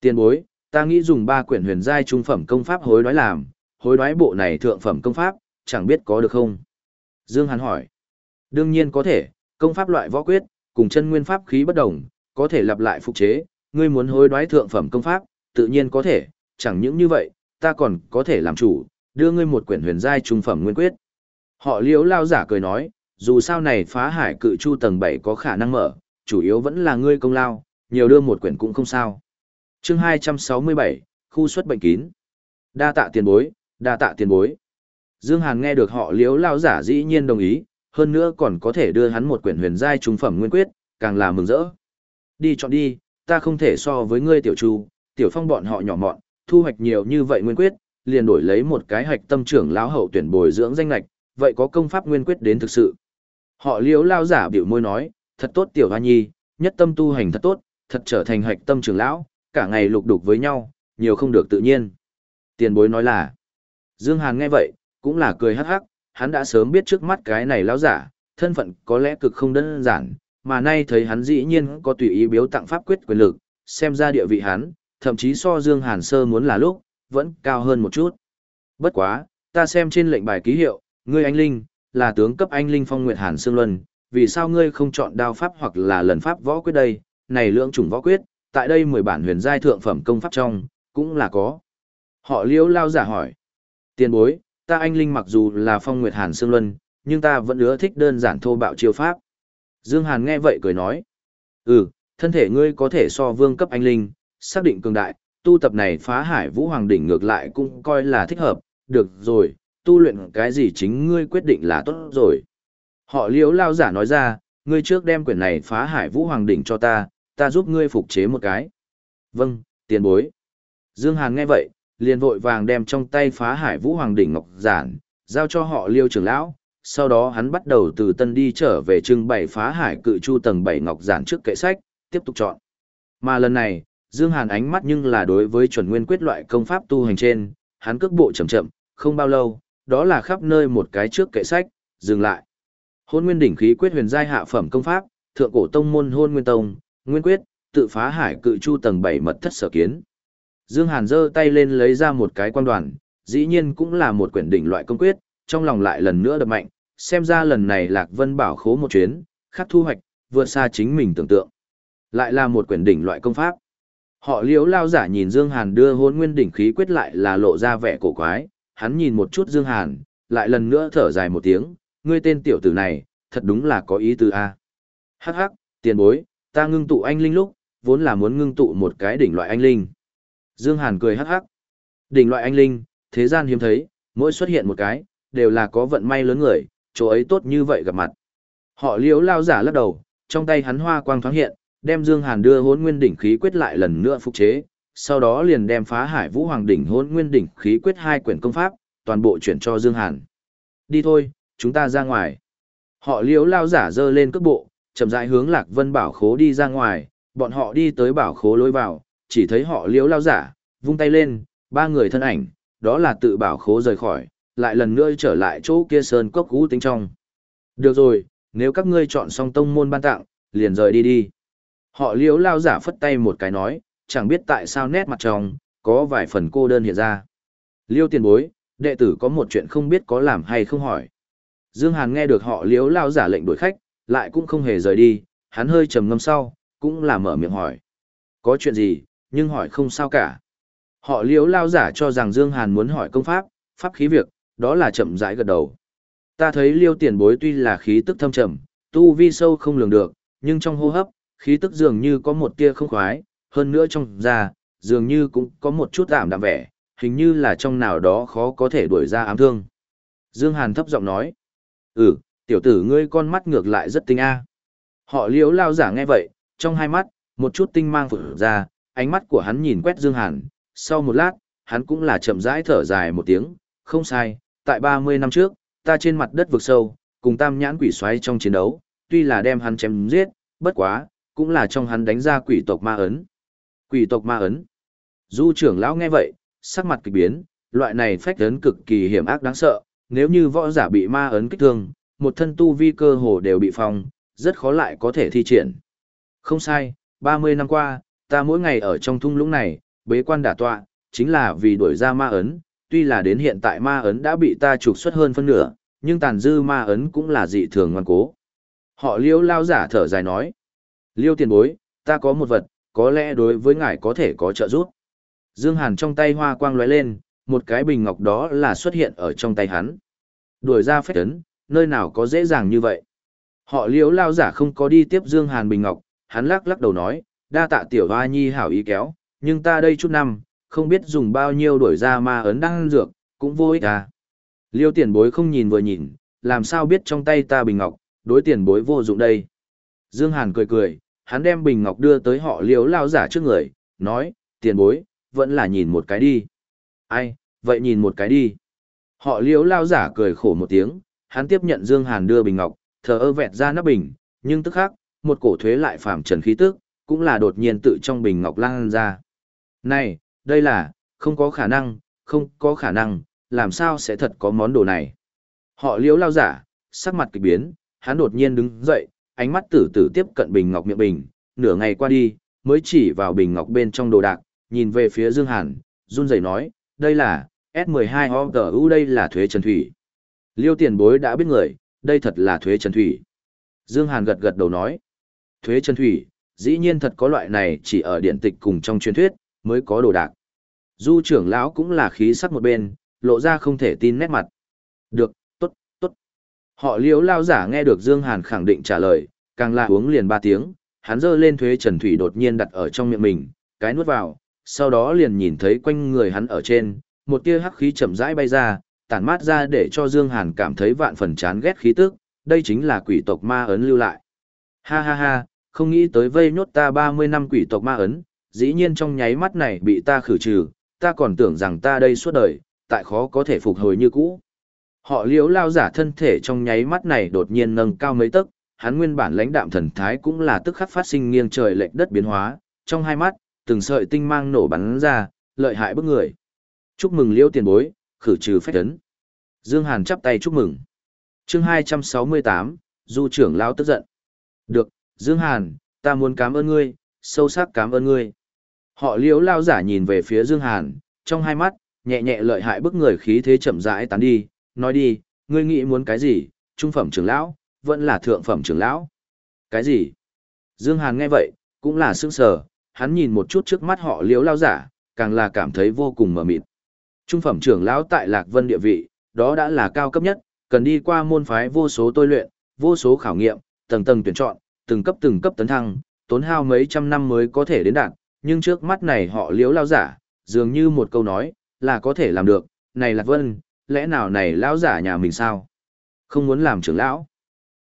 Tiên bối, ta nghĩ dùng ba quyển huyền giai trung phẩm công pháp hối đoái làm, hối đoái bộ này thượng phẩm công pháp, chẳng biết có được không? Dương Hàn hỏi. Đương nhiên có thể, công pháp loại võ quyết, cùng chân nguyên pháp khí bất đồng, có thể lặp lại phục chế, ngươi muốn hối đoái thượng phẩm công pháp, tự nhiên có thể, chẳng những như vậy, ta còn có thể làm chủ, đưa ngươi một quyển huyền giai trung phẩm nguyên quyết. Họ liếu lao giả cười nói, dù sao này phá hải cự chu tầng 7 có khả năng mở, chủ yếu vẫn là ngươi công lao, nhiều đưa một quyển cũng không sao. chương 267, khu xuất bệnh kín. Đa tạ tiền bối, đa tạ tiền bối. Dương Hàn nghe được họ liếu lao giả dĩ nhiên đồng ý, hơn nữa còn có thể đưa hắn một quyển huyền giai trung phẩm nguyên quyết, càng là mừng rỡ. Đi chọn đi, ta không thể so với ngươi tiểu chu, tiểu phong bọn họ nhỏ mọn, thu hoạch nhiều như vậy nguyên quyết, liền đổi lấy một cái hạch tâm trưởng lão hậu tuyển bồi dưỡng danh lạch, vậy có công pháp nguyên quyết đến thực sự. Họ liếu lao giả biểu môi nói, thật tốt tiểu hoa nhi, nhất tâm tu hành thật tốt, thật trở thành hạch tâm trưởng lão, cả ngày lục đục với nhau, nhiều không được tự nhiên. Tiền bối nói là, Dương Hàn nghe vậy, cũng là cười hắc hắc, hắn đã sớm biết trước mắt cái này lão giả, thân phận có lẽ cực không đơn giản, mà nay thấy hắn dĩ nhiên có tùy ý biếu tặng pháp quyết quyền lực, xem ra địa vị hắn, thậm chí so Dương Hàn sơ muốn là lúc, vẫn cao hơn một chút. Bất quá, ta xem trên lệnh bài ký hiệu, ngươi anh linh, là tướng cấp anh linh phong nguyệt Hàn Sương Luân, vì sao ngươi không chọn đao pháp hoặc là lần pháp võ quyết đây, này lượng chủng võ quyết, tại đây 10 bản huyền giai thượng phẩm công pháp trong, cũng là có. Họ liễu lao giả hỏi, tiền bối, ta anh linh mặc dù là phong nguyệt Hàn xương Luân, nhưng ta vẫn ưa thích đơn giản thô bạo chiêu pháp. Dương Hàn nghe vậy cười nói, ừ, thân thể ngươi có thể so vương cấp anh linh, xác định cường đại, tu tập này phá hải vũ hoàng đỉnh ngược lại cũng coi là thích hợp, được rồi, tu luyện cái gì chính ngươi quyết định là tốt rồi. Họ liễu lao giả nói ra, ngươi trước đem quyển này phá hải vũ hoàng đỉnh cho ta, ta giúp ngươi phục chế một cái. Vâng, tiền bối. Dương Hàn nghe vậy, liền vội vàng đem trong tay phá hải vũ hoàng đỉnh ngọc giản, giao cho họ liêu trưởng lão. Sau đó hắn bắt đầu từ tân đi trở về trưng bày phá hải cự chu tầng 7 ngọc giản trước kệ sách, tiếp tục chọn. Mà lần này, Dương Hàn ánh mắt nhưng là đối với chuẩn nguyên quyết loại công pháp tu hành trên, hắn cước bộ chậm chậm, không bao lâu, đó là khắp nơi một cái trước kệ sách, dừng lại. Hôn nguyên đỉnh khí quyết huyền giai hạ phẩm công pháp, thượng cổ tông môn hôn nguyên tông, nguyên quyết, tự phá hải cự chu tầng 7 mật thất sở kiến. Dương Hàn giơ tay lên lấy ra một cái quan đoàn, dĩ nhiên cũng là một quyển đỉnh loại công quyết, trong lòng lại lần nữa đập mạnh, xem ra lần này Lạc Vân bảo khố một chuyến, khắc thu hoạch, vượt xa chính mình tưởng tượng. Lại là một quyển đỉnh loại công pháp. Họ liễu lao giả nhìn Dương Hàn đưa hôn nguyên đỉnh khí quyết lại là lộ ra vẻ cổ quái, hắn nhìn một chút Dương Hàn, lại lần nữa thở dài một tiếng, ngươi tên tiểu tử này, thật đúng là có ý tứ a. Hắc hắc, tiền bối, ta ngưng tụ anh linh lúc, vốn là muốn ngưng tụ một cái đỉnh loại anh linh. Dương Hàn cười hắc hắc. Đỉnh loại anh linh, thế gian hiếm thấy, mỗi xuất hiện một cái, đều là có vận may lớn người, chỗ ấy tốt như vậy gặp mặt. Họ liễu lao giả lắc đầu, trong tay hắn hoa quang thoáng hiện, đem Dương Hàn đưa hốn nguyên đỉnh khí quyết lại lần nữa phục chế, sau đó liền đem phá hải vũ hoàng đỉnh hốn nguyên đỉnh khí quyết hai quyển công pháp, toàn bộ chuyển cho Dương Hàn. Đi thôi, chúng ta ra ngoài. Họ liếu lao giả dơ lên cước bộ, chậm rãi hướng lạc vân bảo khố đi ra ngoài, bọn họ đi tới bảo khố lối vào, chỉ thấy họ liếu lao giả, vung tay lên, ba người thân ảnh, đó là tự bảo khố rời khỏi, lại lần nữa trở lại chỗ kia sơn cốc cũ tính trong. Được rồi, nếu các ngươi chọn xong tông môn ban tặng, liền rời đi đi. Họ liếu lao giả phất tay một cái nói, chẳng biết tại sao nét mặt trong, có vài phần cô đơn hiện ra. Liêu tiền bối, đệ tử có một chuyện không biết có làm hay không hỏi. Dương Hàn nghe được họ liếu lao giả lệnh đuổi khách, lại cũng không hề rời đi, hắn hơi trầm ngâm sau, cũng là mở miệng hỏi. Có chuyện gì, nhưng hỏi không sao cả. Họ liếu lao giả cho rằng Dương Hàn muốn hỏi công pháp, pháp khí việc, đó là chậm rãi gật đầu. Ta thấy liêu tiền bối tuy là khí tức thâm trầm, tu vi sâu không lường được, nhưng trong hô hấp, khí tức dường như có một tia không khoái, hơn nữa trong da, dường như cũng có một chút ảm đạm vẻ, hình như là trong nào đó khó có thể đuổi ra ám thương. Dương Hàn thấp giọng nói, ừ, tiểu tử ngươi con mắt ngược lại rất tinh a. Họ liếu lao giả nghe vậy, trong hai mắt, một chút tinh mang phụt ra, ánh mắt của hắn nhìn quét Dương Hàn, sau một lát, hắn cũng là chậm rãi thở dài một tiếng, không sai, tại 30 năm trước, ta trên mặt đất vực sâu, cùng tam nhãn quỷ xoáy trong chiến đấu, tuy là đem hắn chém giết, bất quá, cũng là trong hắn đánh ra quỷ tộc ma ấn. Quỷ tộc ma ấn. Du trưởng lão nghe vậy, sắc mặt kỳ biến, loại này phách ấn cực kỳ hiểm ác đáng sợ, nếu như võ giả bị ma ấn kích thương, một thân tu vi cơ hồ đều bị phong, rất khó lại có thể thi triển. Không sai, 30 năm qua, ta mỗi ngày ở trong thung lũng này, bế quan đả tọa, chính là vì đuổi ra ma ấn, tuy là đến hiện tại ma ấn đã bị ta trục xuất hơn phân nửa, nhưng tàn dư ma ấn cũng là dị thường ngoan cố. Họ liêu lao giả thở dài nói. Liêu tiền bối, ta có một vật, có lẽ đối với ngài có thể có trợ giúp. Dương Hàn trong tay hoa quang lóe lên, một cái bình ngọc đó là xuất hiện ở trong tay hắn. Đuổi ra phép ấn, nơi nào có dễ dàng như vậy. Họ liếu lao giả không có đi tiếp Dương Hàn bình ngọc, hắn lắc lắc đầu nói, đa tạ tiểu hoa nhi hảo ý kéo, nhưng ta đây chút năm, không biết dùng bao nhiêu đuổi ra ma ấn đang dược, cũng vô ích à. Liêu tiền bối không nhìn vừa nhìn, làm sao biết trong tay ta bình ngọc, đối tiền bối vô dụng đây. Dương Hàn cười cười, hắn đem bình ngọc đưa tới họ liếu lao giả trước người, nói, tiền bối, vẫn là nhìn một cái đi. Ai, vậy nhìn một cái đi. Họ liếu lao giả cười khổ một tiếng, hắn tiếp nhận Dương Hàn đưa bình ngọc, thờ ơ vẹt ra nắp bình, nhưng tức khắc, một cổ thuế lại phàm trần khí tức, cũng là đột nhiên tự trong bình ngọc lan ra. Này, đây là, không có khả năng, không có khả năng, làm sao sẽ thật có món đồ này. Họ liễu lao giả, sắc mặt kịch biến, hắn đột nhiên đứng dậy, ánh mắt tử tử tiếp cận bình ngọc miệng bình, nửa ngày qua đi, mới chỉ vào bình ngọc bên trong đồ đạc, nhìn về phía Dương Hàn, run rẩy nói, đây là, S12OTU đây là thuế trần thủy. Liêu tiền bối đã biết người, đây thật là thuế trần thủy. Dương Hàn gật gật đầu nói, thuế trần thủy, dĩ nhiên thật có loại này chỉ ở điện tịch cùng trong truyền thuyết, mới có đồ đạc. Du trưởng lão cũng là khí sắc một bên, lộ ra không thể tin nét mặt. Được, tốt, tốt. Họ liếu lao giả nghe được Dương Hàn khẳng định trả lời, càng là uống liền ba tiếng, hắn giơ lên thuế trần thủy đột nhiên đặt ở trong miệng mình, cái nuốt vào, sau đó liền nhìn thấy quanh người hắn ở trên, một tia hắc khí chậm rãi bay ra, tản mát ra để cho Dương Hàn cảm thấy vạn phần chán ghét khí tức, đây chính là quỷ tộc ma ấn lưu lại. Ha ha ha, không nghĩ tới vây nhốt ta 30 năm quỷ tộc ma ấn, dĩ nhiên trong nháy mắt này bị ta khử trừ, ta còn tưởng rằng ta đây suốt đời, tại khó có thể phục hồi như cũ. Họ liễu lao giả thân thể trong nháy mắt này đột nhiên nâng cao mấy tấc, hắn nguyên bản lãnh đạm thần thái cũng là tức khắc phát sinh nghiêng trời lệch đất biến hóa, trong hai mắt, từng sợi tinh mang nổ bắn ra, lợi hại bức người. Chúc mừng liễu tiền bối, khử trừ phách tấn. Dương Hàn chắp tay chúc mừng. Chương 268, Du trưởng lão tức giận. Được, Dương Hàn, ta muốn cảm ơn ngươi, sâu sắc cảm ơn ngươi. Họ liễu lao giả nhìn về phía Dương Hàn, trong hai mắt, nhẹ nhẹ lợi hại bức người khí thế chậm rãi tán đi, nói đi, ngươi nghĩ muốn cái gì, trung phẩm trưởng lão, vẫn là thượng phẩm trưởng lão. Cái gì? Dương Hàn nghe vậy, cũng là sững sờ, hắn nhìn một chút trước mắt họ liễu lao giả, càng là cảm thấy vô cùng mờ mịt. Trung phẩm trưởng lão tại Lạc Vân địa vị, đó đã là cao cấp nhất, cần đi qua môn phái vô số tôi luyện, vô số khảo nghiệm, tầng tầng tuyển chọn, từng cấp từng cấp tấn thăng, tốn hao mấy trăm năm mới có thể đến đạt, nhưng trước mắt này họ liếu lao giả, dường như một câu nói, là có thể làm được, này Lạc Vân, lẽ nào này lão giả nhà mình sao? Không muốn làm trưởng lão.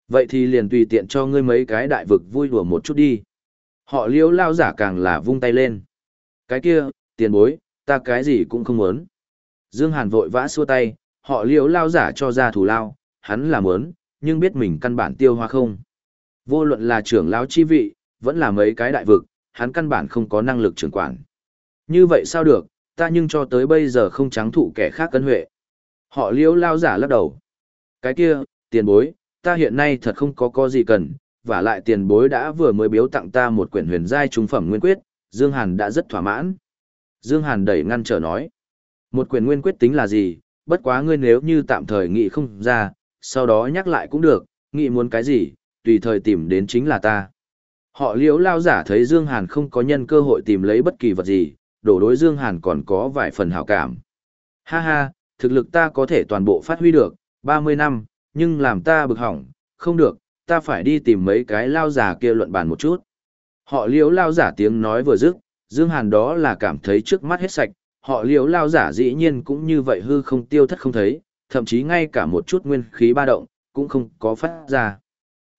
Vậy thì liền tùy tiện cho ngươi mấy cái đại vực vui đùa một chút đi. Họ liếu lao giả càng là vung tay lên. Cái kia, tiền bối, ta cái gì cũng không muốn. Dương Hàn vội vã xua tay, họ liếu lao giả cho ra thủ lao, hắn là muốn, nhưng biết mình căn bản tiêu hoa không. Vô luận là trưởng lão chi vị, vẫn là mấy cái đại vực, hắn căn bản không có năng lực trưởng quản. Như vậy sao được, ta nhưng cho tới bây giờ không trắng thụ kẻ khác cân huệ. Họ liếu lao giả lắc đầu. Cái kia, tiền bối, ta hiện nay thật không có có gì cần, và lại tiền bối đã vừa mới biếu tặng ta một quyển huyền giai trung phẩm nguyên quyết, Dương Hàn đã rất thỏa mãn. Dương Hàn đẩy ngăn trở nói. Một quyển nguyên quyết tính là gì, bất quá ngươi nếu như tạm thời nghĩ không ra, sau đó nhắc lại cũng được, nghĩ muốn cái gì, tùy thời tìm đến chính là ta. Họ liễu lao giả thấy Dương Hàn không có nhân cơ hội tìm lấy bất kỳ vật gì, đổ đối Dương Hàn còn có vài phần hảo cảm. Ha ha, thực lực ta có thể toàn bộ phát huy được, 30 năm, nhưng làm ta bực hỏng, không được, ta phải đi tìm mấy cái lao giả kia luận bàn một chút. Họ liễu lao giả tiếng nói vừa dứt, Dương Hàn đó là cảm thấy trước mắt hết sạch, họ liễu lao giả dĩ nhiên cũng như vậy hư không tiêu thất không thấy, thậm chí ngay cả một chút nguyên khí ba động, cũng không có phát ra.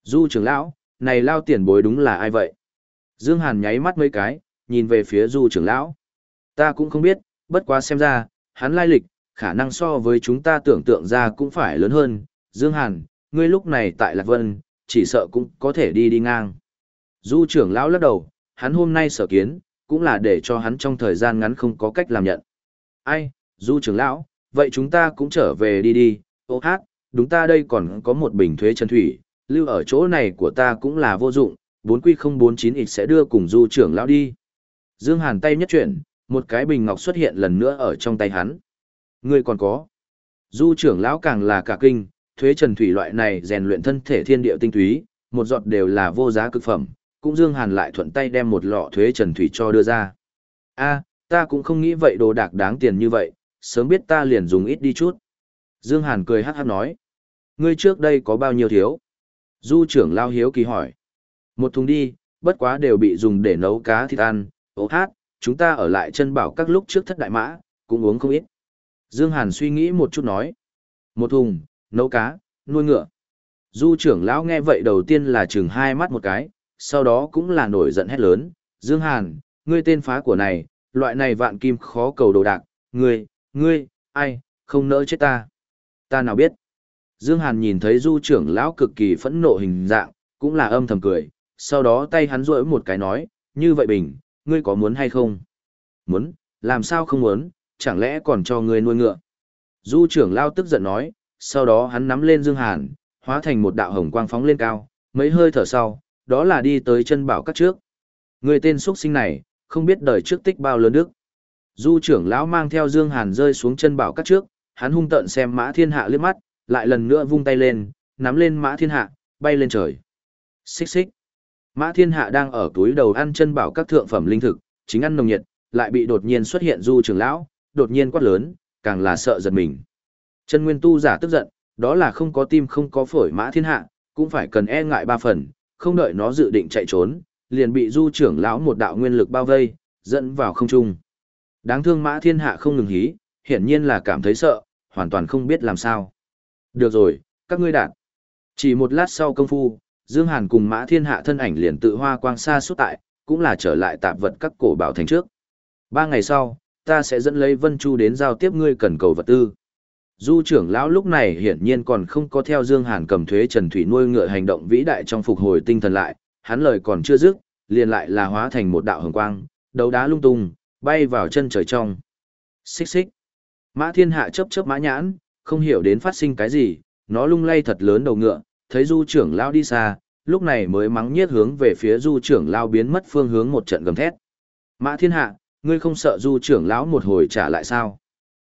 Du trưởng lão, này lao tiền bối đúng là ai vậy? Dương Hàn nháy mắt mấy cái, nhìn về phía du trưởng lão. Ta cũng không biết, bất quá xem ra, hắn lai lịch, khả năng so với chúng ta tưởng tượng ra cũng phải lớn hơn. Dương Hàn, ngươi lúc này tại Lạc Vân, chỉ sợ cũng có thể đi đi ngang. Du trưởng lão lắc đầu, hắn hôm nay sở kiến, cũng là để cho hắn trong thời gian ngắn không có cách làm nhận. Ai, du trưởng lão, vậy chúng ta cũng trở về đi đi, ô hát, đúng ta đây còn có một bình thuế chân thủy, lưu ở chỗ này của ta cũng là vô dụng, 4Q049 ít sẽ đưa cùng du trưởng lão đi. Dương Hàn tay nhất chuyển, một cái bình ngọc xuất hiện lần nữa ở trong tay hắn. Ngươi còn có. Du trưởng lão càng là cả kinh, thuế trần thủy loại này rèn luyện thân thể thiên địa tinh túy, một giọt đều là vô giá cực phẩm, cũng Dương Hàn lại thuận tay đem một lọ thuế trần thủy cho đưa ra. A, ta cũng không nghĩ vậy đồ đạc đáng tiền như vậy, sớm biết ta liền dùng ít đi chút. Dương Hàn cười hát hát nói. Ngươi trước đây có bao nhiêu thiếu? Du trưởng lao hiếu kỳ hỏi. Một thùng đi, bất quá đều bị dùng để nấu cá thịt ăn, ố hát, chúng ta ở lại chân bảo các lúc trước thất đại mã, cũng uống không ít. Dương Hàn suy nghĩ một chút nói. Một thùng, nấu cá, nuôi ngựa. Du trưởng lão nghe vậy đầu tiên là chừng hai mắt một cái, sau đó cũng là nổi giận hét lớn. Dương Hàn, ngươi tên phá của này, loại này vạn kim khó cầu đồ đạc, ngươi, ngươi, ai, không nỡ chết ta. Ta nào biết. Dương Hàn nhìn thấy du trưởng lão cực kỳ phẫn nộ hình dạng, cũng là âm thầm cười, sau đó tay hắn rỗi một cái nói, như vậy bình, ngươi có muốn hay không? Muốn, làm sao không muốn, chẳng lẽ còn cho ngươi nuôi ngựa? Du trưởng lão tức giận nói, sau đó hắn nắm lên Dương Hàn, hóa thành một đạo hồng quang phóng lên cao, mấy hơi thở sau, đó là đi tới chân bảo các trước. Người tên xuất sinh này, không biết đời trước tích bao lớn đức. Du trưởng lão mang theo Dương Hàn rơi xuống chân bảo các trước, hắn hung tợn xem mã thiên hạ liếc mắt, lại lần nữa vung tay lên, nắm lên mã thiên hạ, bay lên trời. Xích xích. Mã thiên hạ đang ở túi đầu ăn chân bảo các thượng phẩm linh thực, chính ăn nồng nhiệt, lại bị đột nhiên xuất hiện du trưởng lão, đột nhiên quát lớn, càng là sợ giật mình. Chân nguyên tu giả tức giận, đó là không có tim không có phổi mã thiên hạ, cũng phải cần e ngại ba phần, không đợi nó dự định chạy trốn, liền bị du trưởng lão một đạo nguyên lực bao vây, dẫn vào không trung. Đáng thương mã thiên hạ không ngừng hí, hiển nhiên là cảm thấy sợ, hoàn toàn không biết làm sao. Được rồi, các ngươi đạt. Chỉ một lát sau công phu, Dương Hàn cùng mã thiên hạ thân ảnh liền tự hoa quang xa suốt tại, cũng là trở lại tạp vật các cổ bảo thành trước. Ba ngày sau, ta sẽ dẫn lấy Vân Chu đến giao tiếp ngươi cần cầu vật tư. Du trưởng lão lúc này hiển nhiên còn không có theo Dương Hàn cầm thuế Trần Thủy nuôi ngựa hành động vĩ đại trong phục hồi tinh thần lại, hắn lời còn chưa dứt, liền lại là hóa thành một đạo hồng quang, đấu đá lung tung, bay vào chân trời trong. Xích xích. Mã thiên hạ chớp chớp mã nhãn, không hiểu đến phát sinh cái gì, nó lung lay thật lớn đầu ngựa, thấy du trưởng lao đi xa, lúc này mới mắng nhiết hướng về phía du trưởng lao biến mất phương hướng một trận gầm thét. Mã thiên hạ, ngươi không sợ du trưởng lão một hồi trả lại sao?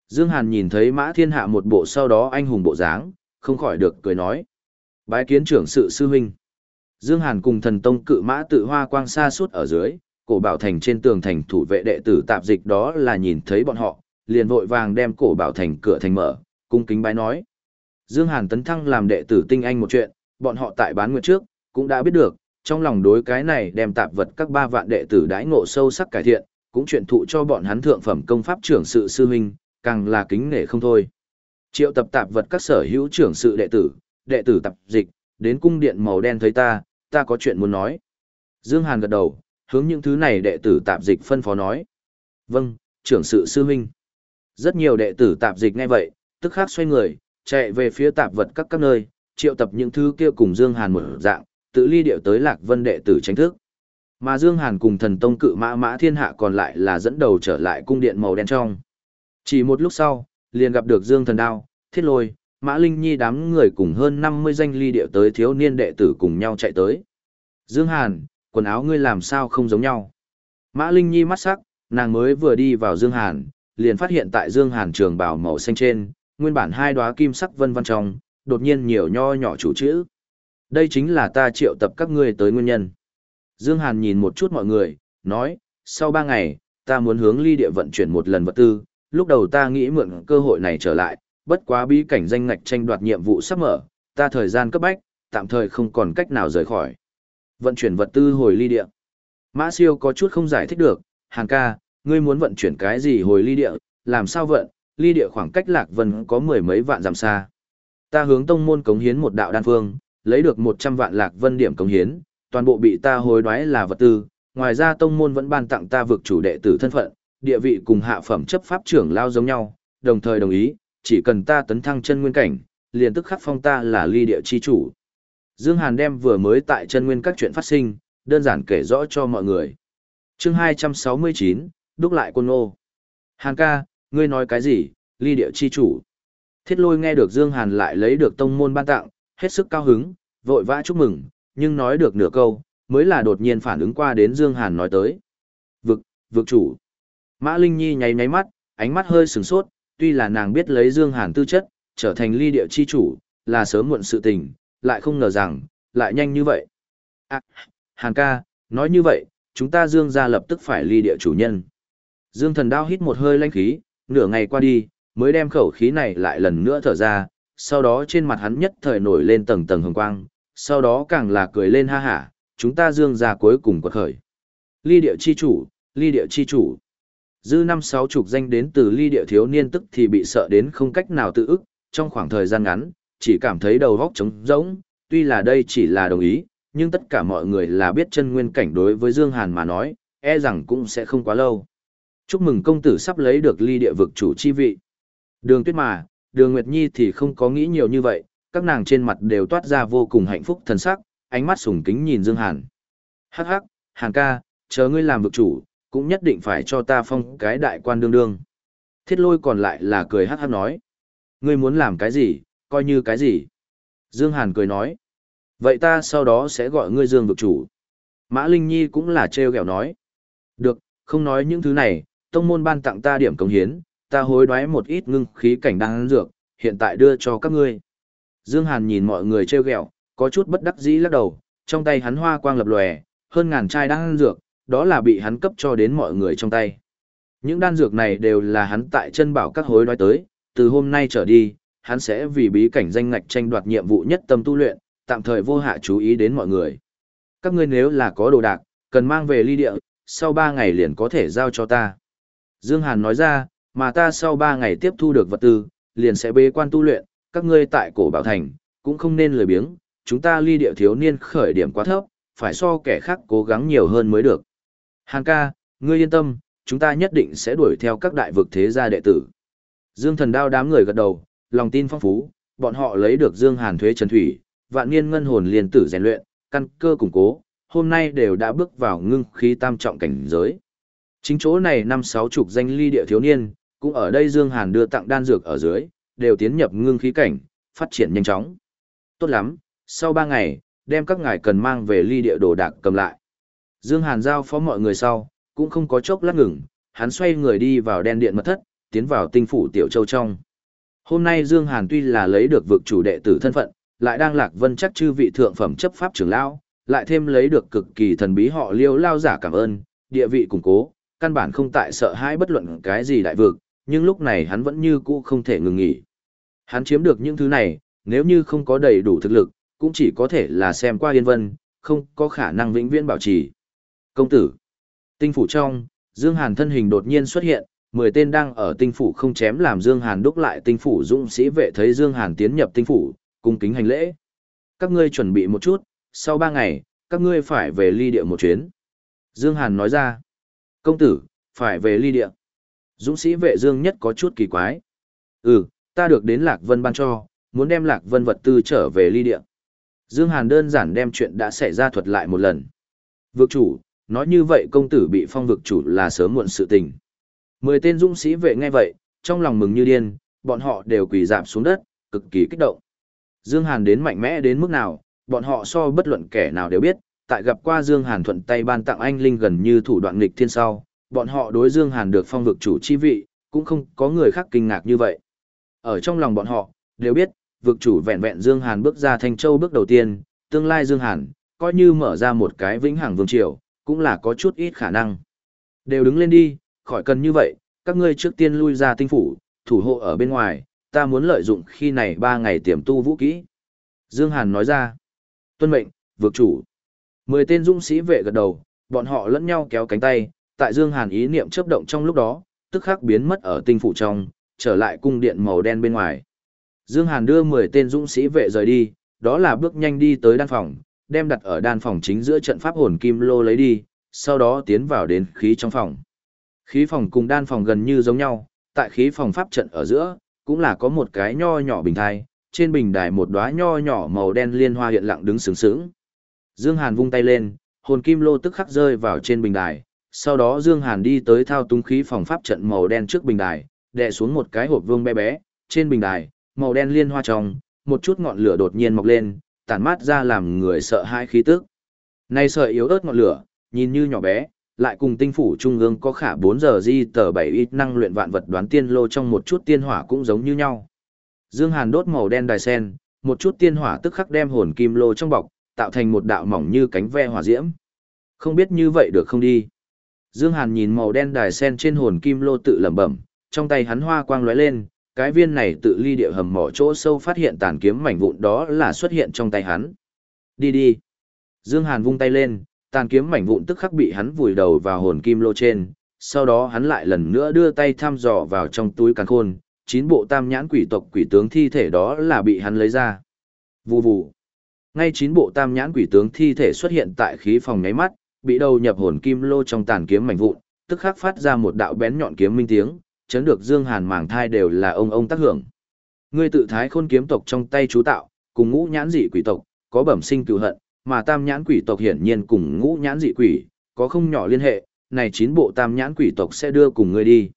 Dương Hàn nhìn thấy mã thiên hạ một bộ sau đó anh hùng bộ dáng, không khỏi được cười nói. Bái kiến trưởng sự sư huynh. Dương Hàn cùng thần tông cự mã tự hoa quang xa suốt ở dưới, cổ bảo thành trên tường thành thủ vệ đệ tử tạp dịch đó là nhìn thấy bọn họ, liền vội vàng đem cổ bảo thành cửa thành mở, cung kính bái nói. Dương Hàn tấn thăng làm đệ tử tinh anh một chuyện, bọn họ tại bán nguyệt trước, cũng đã biết được, trong lòng đối cái này đem tạp vật các ba vạn đệ tử đãi ngộ sâu sắc cải thiện, cũng truyền thụ cho bọn hắn thượng phẩm công pháp trưởng sự sư huynh, càng là kính nể không thôi. Triệu tập tạp vật các sở hữu trưởng sự đệ tử, đệ tử tập dịch, đến cung điện màu đen thấy ta, ta có chuyện muốn nói. Dương Hàn gật đầu, hướng những thứ này đệ tử tạp dịch phân phó nói. Vâng, trưởng sự sư huynh. Rất nhiều đệ tử tạp dịch nghe vậy, tức khắc xoay người, chạy về phía tạp vật các các nơi, triệu tập những thứ kia cùng Dương Hàn một dạng, tự ly điệu tới Lạc Vân đệ tử tránh thức. Mà Dương Hàn cùng thần tông cự mã mã thiên hạ còn lại là dẫn đầu trở lại cung điện màu đen trong. Chỉ một lúc sau, liền gặp được Dương thần đao, thiết lôi, mã linh nhi đám người cùng hơn 50 danh ly điệu tới thiếu niên đệ tử cùng nhau chạy tới. Dương Hàn, quần áo ngươi làm sao không giống nhau. Mã Linh Nhi mắt sắc, nàng mới vừa đi vào Dương Hàn, liền phát hiện tại Dương Hàn trường bào màu xanh trên, nguyên bản hai đóa kim sắc vân vân trong, đột nhiên nhiều nho nhỏ chủ chữ. Đây chính là ta triệu tập các ngươi tới nguyên nhân. Dương Hàn nhìn một chút mọi người, nói, sau ba ngày, ta muốn hướng ly địa vận chuyển một lần vật tư, lúc đầu ta nghĩ mượn cơ hội này trở lại, bất quá bí cảnh danh ngạch tranh đoạt nhiệm vụ sắp mở, ta thời gian cấp bách, tạm thời không còn cách nào rời khỏi. Vận chuyển vật tư hồi ly địa. Mã siêu có chút không giải thích được, hàng ca, ngươi muốn vận chuyển cái gì hồi ly địa, làm sao vận, ly địa khoảng cách lạc vân có mười mấy vạn dặm xa. Ta hướng tông môn cống hiến một đạo đan phương, lấy được một trăm vạn lạc vân điểm cống hiến, toàn bộ bị ta hối đoái là vật tư, ngoài ra tông môn vẫn ban tặng ta vực chủ đệ tử thân phận, địa vị cùng hạ phẩm chấp pháp trưởng lao giống nhau, đồng thời đồng ý, chỉ cần ta tấn thăng chân nguyên cảnh, liền tức khắc phong ta là ly địa chi chủ. Dương Hàn đem vừa mới tại chân nguyên các chuyện phát sinh, đơn giản kể rõ cho mọi người. Chương 269, đúc lại quân ô. Hàn ca, ngươi nói cái gì, ly địa chi chủ. Thiết lôi nghe được Dương Hàn lại lấy được tông môn ban tặng, hết sức cao hứng, vội vã chúc mừng, nhưng nói được nửa câu, mới là đột nhiên phản ứng qua đến Dương Hàn nói tới. Vực, vực chủ. Mã Linh Nhi nháy nháy mắt, ánh mắt hơi sừng sốt, tuy là nàng biết lấy Dương Hàn tư chất, trở thành ly địa chi chủ, là sớm muộn sự tình, lại không ngờ rằng, lại nhanh như vậy. À, Hàn ca, nói như vậy, chúng ta Dương gia lập tức phải ly địa chủ nhân. Dương thần đao hít một hơi lanh khí, nửa ngày qua đi, mới đem khẩu khí này lại lần nữa thở ra, sau đó trên mặt hắn nhất thời nổi lên tầng tầng hồng quang, sau đó càng là cười lên ha hả, chúng ta Dương ra cuối cùng quật khởi. Ly địa chi chủ, ly địa chi chủ. Dư năm sáu chục danh đến từ ly địa thiếu niên tức thì bị sợ đến không cách nào tự ức, trong khoảng thời gian ngắn, chỉ cảm thấy đầu góc trống rỗng, tuy là đây chỉ là đồng ý, nhưng tất cả mọi người là biết chân nguyên cảnh đối với Dương Hàn mà nói, e rằng cũng sẽ không quá lâu. Chúc mừng công tử sắp lấy được ly địa vực chủ chi vị. Đường tuyết mà, đường Nguyệt Nhi thì không có nghĩ nhiều như vậy, các nàng trên mặt đều toát ra vô cùng hạnh phúc thần sắc, ánh mắt sùng kính nhìn Dương Hàn. Hắc hắc, Hàn ca, chờ ngươi làm vực chủ, cũng nhất định phải cho ta phong cái đại quan đương đương. Thiết lôi còn lại là cười hắc hắc nói. Ngươi muốn làm cái gì, coi như cái gì. Dương Hàn cười nói. Vậy ta sau đó sẽ gọi ngươi Dương vực chủ. Mã Linh Nhi cũng là treo gẹo nói. Được, không nói những thứ này, tông môn ban tặng ta điểm công hiến, ta hối đoái một ít ngưng khí cảnh đang dược, hiện tại đưa cho các ngươi. Dương Hàn nhìn mọi người treo gẹo, có chút bất đắc dĩ lắc đầu, trong tay hắn hoa quang lập lòe, hơn ngàn chai đan dược, đó là bị hắn cấp cho đến mọi người trong tay. Những đan dược này đều là hắn tại chân bảo các hối đoái tới, từ hôm nay trở đi, hắn sẽ vì bí cảnh danh ngạch tranh đoạt nhiệm vụ nhất tâm tu luyện, tạm thời vô hạ chú ý đến mọi người. Các ngươi nếu là có đồ đạc, cần mang về ly địa, sau 3 ngày liền có thể giao cho ta. Dương Hàn nói ra, mà ta sau 3 ngày tiếp thu được vật tư, liền sẽ bế quan tu luyện, các ngươi tại cổ bảo thành, cũng không nên lười biếng, chúng ta ly địa thiếu niên khởi điểm quá thấp, phải so kẻ khác cố gắng nhiều hơn mới được. Hàn ca, ngươi yên tâm, chúng ta nhất định sẽ đuổi theo các đại vực thế gia đệ tử. Dương thần đao đám người gật đầu, lòng tin phong phú, bọn họ lấy được Dương Hàn thuế trần thủy, vạn niên ngân hồn liền tử rèn luyện, căn cơ củng cố, hôm nay đều đã bước vào ngưng khí tam trọng cảnh giới. Chính chỗ này năm sáu chục danh ly địa thiếu niên, cũng ở đây Dương Hàn đưa tặng đan dược ở dưới, đều tiến nhập ngưng khí cảnh, phát triển nhanh chóng. Tốt lắm, sau ba ngày, đem các ngài cần mang về ly địa đồ đạc cầm lại. Dương Hàn giao phó mọi người sau, cũng không có chốc lát ngừng, hắn xoay người đi vào đen điện mật thất, tiến vào tinh phủ Tiểu Châu trong. Hôm nay Dương Hàn tuy là lấy được vực chủ đệ tử thân phận, lại đang lạc vân chắc chư vị thượng phẩm chấp pháp trưởng lão, lại thêm lấy được cực kỳ thần bí họ liêu lao giả cảm ơn, địa vị củng cố, căn bản không tại sợ hãi bất luận cái gì đại vực, nhưng lúc này hắn vẫn như cũ không thể ngừng nghỉ. Hắn chiếm được những thứ này, nếu như không có đầy đủ thực lực, cũng chỉ có thể là xem qua yên vân, không có khả năng vĩnh viễn bảo trì. Công tử. Tinh phủ trong, Dương Hàn thân hình đột nhiên xuất hiện, mười tên đang ở tinh phủ không chém làm Dương Hàn đúc lại tinh phủ dũng sĩ vệ thấy Dương Hàn tiến nhập tinh phủ, cung kính hành lễ. Các ngươi chuẩn bị một chút, sau ba ngày, các ngươi phải về ly địa một chuyến. Dương Hàn nói ra. Công tử, phải về ly địa. Dũng sĩ vệ Dương nhất có chút kỳ quái. Ừ, ta được đến Lạc Vân ban cho, muốn đem Lạc Vân vật tư trở về ly địa. Dương Hàn đơn giản đem chuyện đã xảy ra thuật lại một lần. Vực chủ, nói như vậy công tử bị phong vực chủ là sớm muộn sự tình. Mười tên dũng sĩ vệ nghe vậy, trong lòng mừng như điên, bọn họ đều quỳ dạp xuống đất, cực kỳ kích động. Dương Hàn đến mạnh mẽ đến mức nào, bọn họ so bất luận kẻ nào đều biết, tại gặp qua Dương Hàn thuận tay ban tặng anh linh gần như thủ đoạn nghịch thiên sau, bọn họ đối Dương Hàn được phong vực chủ chi vị, cũng không có người khác kinh ngạc như vậy. Ở trong lòng bọn họ, đều biết, vực chủ vẹn vẹn Dương Hàn bước ra Thanh Châu bước đầu tiên, tương lai Dương Hàn, coi như mở ra một cái vĩnh hằng vương triều, cũng là có chút ít khả năng. Đều đứng lên đi, khỏi cần như vậy, các ngươi trước tiên lui ra tinh phủ, thủ hộ ở bên ngoài, ta muốn lợi dụng khi này ba ngày tiềm tu vũ kỹ. Dương Hàn nói ra, tuân mệnh, vực chủ. Mười tên dũng sĩ vệ gật đầu, bọn họ lẫn nhau kéo cánh tay, tại Dương Hàn ý niệm chớp động trong lúc đó, tức khắc biến mất ở tinh phủ trong, trở lại cung điện màu đen bên ngoài. Dương Hàn đưa 10 tên dũng sĩ vệ rời đi, đó là bước nhanh đi tới đan phòng, đem đặt ở đan phòng chính giữa trận pháp hồn kim lô lấy đi, sau đó tiến vào đến khí trong phòng. Khí phòng cùng đan phòng gần như giống nhau, tại khí phòng pháp trận ở giữa, cũng là có một cái nho nhỏ bình thai, trên bình đài một đóa nho nhỏ màu đen liên hoa hiện lặng đứng sướng sướng. Dương Hàn vung tay lên, hồn kim lô tức khắc rơi vào trên bình đài, sau đó Dương Hàn đi tới thao túng khí phòng pháp trận màu đen trước bình đài, đè xuống một cái hộp vương bé bé, trên bình đài, màu đen liên hoa trong, một chút ngọn lửa đột nhiên mọc lên, tản mát ra làm người sợ hãi khí tức. Này sợi yếu ớt ngọn lửa, nhìn như nhỏ bé, lại cùng tinh phủ trung ương có khả 4 giờ di tờ 7 ít năng luyện vạn vật đoán tiên lô trong một chút tiên hỏa cũng giống như nhau. Dương Hàn đốt màu đen đài sen, một chút tiên hỏa tức khắc đem hồn kim lô trong bọc, tạo thành một đạo mỏng như cánh ve hỏa diễm. Không biết như vậy được không đi. Dương Hàn nhìn màu đen đài sen trên hồn kim lô tự lẩm bẩm, trong tay hắn hoa quang lóe lên, cái viên này tự ly địa hầm mỏ chỗ sâu phát hiện tàn kiếm mảnh vụn đó là xuất hiện trong tay hắn. Đi đi. Dương Hàn vung tay lên, tàn kiếm mảnh vụn tức khắc bị hắn vùi đầu vào hồn kim lô trên, sau đó hắn lại lần nữa đưa tay thăm dò vào trong túi càn khôn, chín bộ tam nhãn quỷ tộc quỷ tướng thi thể đó là bị hắn lấy ra. Vù vù. Ngay chín bộ tam nhãn quỷ tướng thi thể xuất hiện tại khí phòng nháy mắt, bị đầu nhập hồn kim lô trong tàn kiếm mảnh vụn, tức khắc phát ra một đạo bén nhọn kiếm minh tiếng, chấn được Dương Hàn màng thai đều là ông ông tác hưởng. Ngươi tự thái khôn kiếm tộc trong tay chú tạo, cùng ngũ nhãn dị quỷ tộc, có bẩm sinh cừu hận, mà tam nhãn quỷ tộc hiển nhiên cùng ngũ nhãn dị quỷ, có không nhỏ liên hệ, này chín bộ tam nhãn quỷ tộc sẽ đưa cùng ngươi đi.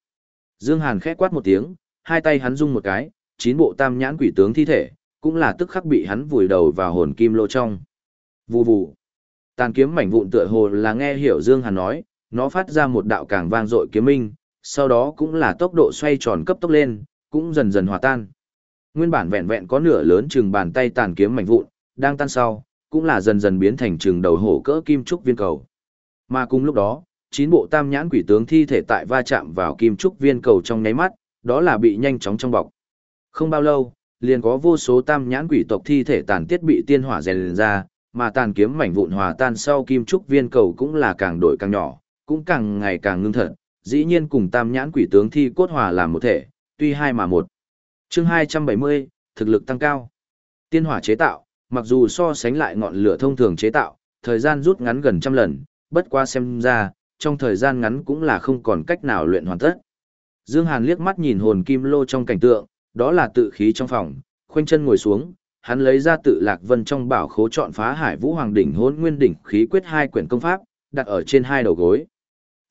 Dương Hàn khẽ quát một tiếng, hai tay hắn rung một cái, chín bộ tam nhãn quỷ tướng thi thể, cũng là tức khắc bị hắn vùi đầu vào hồn kim lô trong. Vù vù. Tàn kiếm mảnh vụn tựa hồ là nghe hiểu Dương Hàn nói, nó phát ra một đạo càng vang dội kiếm minh, sau đó cũng là tốc độ xoay tròn cấp tốc lên, cũng dần dần hòa tan. Nguyên bản vẹn vẹn có nửa lớn chừng bàn tay tàn kiếm mảnh vụn, đang tan sau, cũng là dần dần biến thành chừng đầu hổ cỡ kim trúc viên cầu. Mà cùng lúc đó, chín bộ tam nhãn quỷ tướng thi thể tại va chạm vào kim trúc viên cầu trong nháy mắt, đó là bị nhanh chóng trong bọc. Không bao lâu, liền có vô số tam nhãn quỷ tộc thi thể tàn tiết bị tiên hỏa rèn ra, mà tàn kiếm mảnh vụn hòa tan sau kim trúc viên cầu cũng là càng đổi càng nhỏ, cũng càng ngày càng ngưng thật, dĩ nhiên cùng tam nhãn quỷ tướng thi cốt hòa làm một thể, tuy hai mà một. Chương 270, thực lực tăng cao. Tiên hỏa chế tạo, mặc dù so sánh lại ngọn lửa thông thường chế tạo, thời gian rút ngắn gần trăm lần, bất qua xem ra, trong thời gian ngắn cũng là không còn cách nào luyện hoàn tất. Dương Hàn liếc mắt nhìn hồn kim lô trong cảnh tượng, đó là tự khí trong phòng, khoanh chân ngồi xuống, hắn lấy ra tự lạc vân trong bảo khố chọn phá hải vũ hoàng đỉnh hôn nguyên đỉnh khí quyết hai quyển công pháp, đặt ở trên hai đầu gối.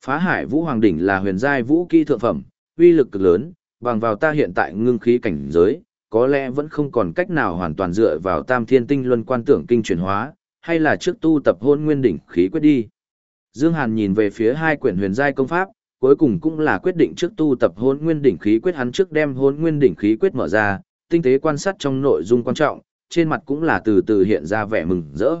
Phá hải vũ hoàng đỉnh là huyền giai vũ kỹ thượng phẩm, uy lực cực lớn, bằng vào ta hiện tại ngưng khí cảnh giới, có lẽ vẫn không còn cách nào hoàn toàn dựa vào tam thiên tinh luân quan tưởng kinh chuyển hóa, hay là trước tu tập hôn nguyên đỉnh khí quyết đi. Dương Hàn nhìn về phía hai quyển huyền giai công pháp, cuối cùng cũng là quyết định trước tu tập hôn nguyên đỉnh khí quyết hắn trước đem hôn nguyên đỉnh khí quyết mở ra, tinh tế quan sát trong nội dung quan trọng, trên mặt cũng là từ từ hiện ra vẻ mừng rỡ.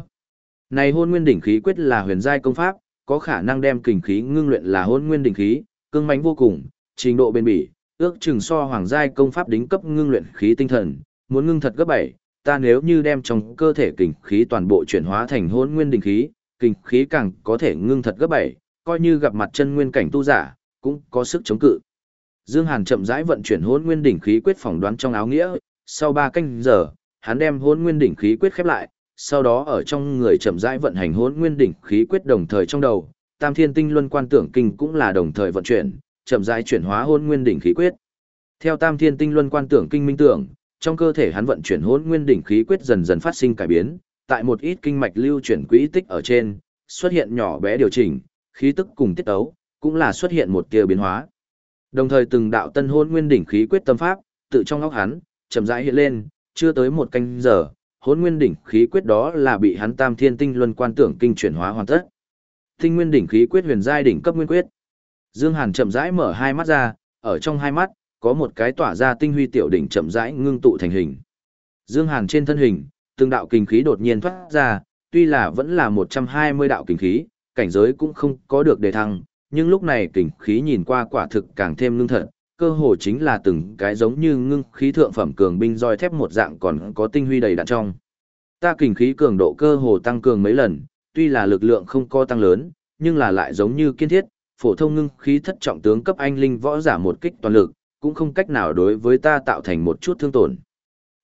Này hôn nguyên đỉnh khí quyết là huyền giai công pháp, có khả năng đem kình khí ngưng luyện là hôn nguyên đỉnh khí, cương mãnh vô cùng, trình độ bền bỉ, ước chừng so hoàng giai công pháp đính cấp ngưng luyện khí tinh thần, muốn ngưng thật gấp bảy. ta nếu như đem trong cơ thể kình khí toàn bộ chuyển hóa thành hôn nguyên đỉnh khí, kình khí càng có thể ngưng thật gấp bảy coi như gặp mặt chân nguyên cảnh tu giả, cũng có sức chống cự. Dương Hàn chậm rãi vận chuyển Hỗn nguyên đỉnh khí quyết phỏng đoán trong áo nghĩa, sau 3 canh giờ, hắn đem Hỗn nguyên đỉnh khí quyết khép lại, sau đó ở trong người chậm rãi vận hành Hỗn nguyên đỉnh khí quyết đồng thời trong đầu, Tam Thiên Tinh Luân Quan Tưởng Kinh cũng là đồng thời vận chuyển, chậm rãi chuyển hóa Hỗn nguyên đỉnh khí quyết. Theo Tam Thiên Tinh Luân Quan Tưởng Kinh minh tưởng, trong cơ thể hắn vận chuyển Hỗn nguyên đỉnh khí quyết dần dần phát sinh cải biến, tại một ít kinh mạch lưu chuyển quỹ tích ở trên, xuất hiện nhỏ bé điều chỉnh, khí tức cùng tiết tấu, cũng là xuất hiện một tia biến hóa. Đồng thời từng đạo tân hôn nguyên đỉnh khí quyết tâm pháp, tự trong óc hắn, chậm rãi hiện lên, chưa tới một canh giờ, hôn nguyên đỉnh khí quyết đó là bị hắn tam thiên tinh luân quan tưởng kinh chuyển hóa hoàn tất. Tinh nguyên đỉnh khí quyết huyền giai đỉnh cấp nguyên quyết. Dương Hàn chậm rãi mở hai mắt ra, ở trong hai mắt, có một cái tỏa ra tinh huy tiểu đỉnh chậm rãi ngưng tụ thành hình. Dương Hàn trên thân hình, từng đạo kinh khí đột nhiên thoát ra, tuy là vẫn là 120 đạo kinh khí, cảnh giới cũng không có được đề thăng, nhưng lúc này kình khí nhìn qua quả thực càng thêm ngưng thật, cơ hồ chính là từng cái giống như ngưng khí thượng phẩm cường binh roi thép một dạng còn có tinh huy đầy đặn trong. Ta kình khí cường độ cơ hồ tăng cường mấy lần, tuy là lực lượng không có tăng lớn, nhưng là lại giống như kiên thiết, phổ thông ngưng khí thất trọng tướng cấp anh linh võ giả một kích toàn lực, cũng không cách nào đối với ta tạo thành một chút thương tổn.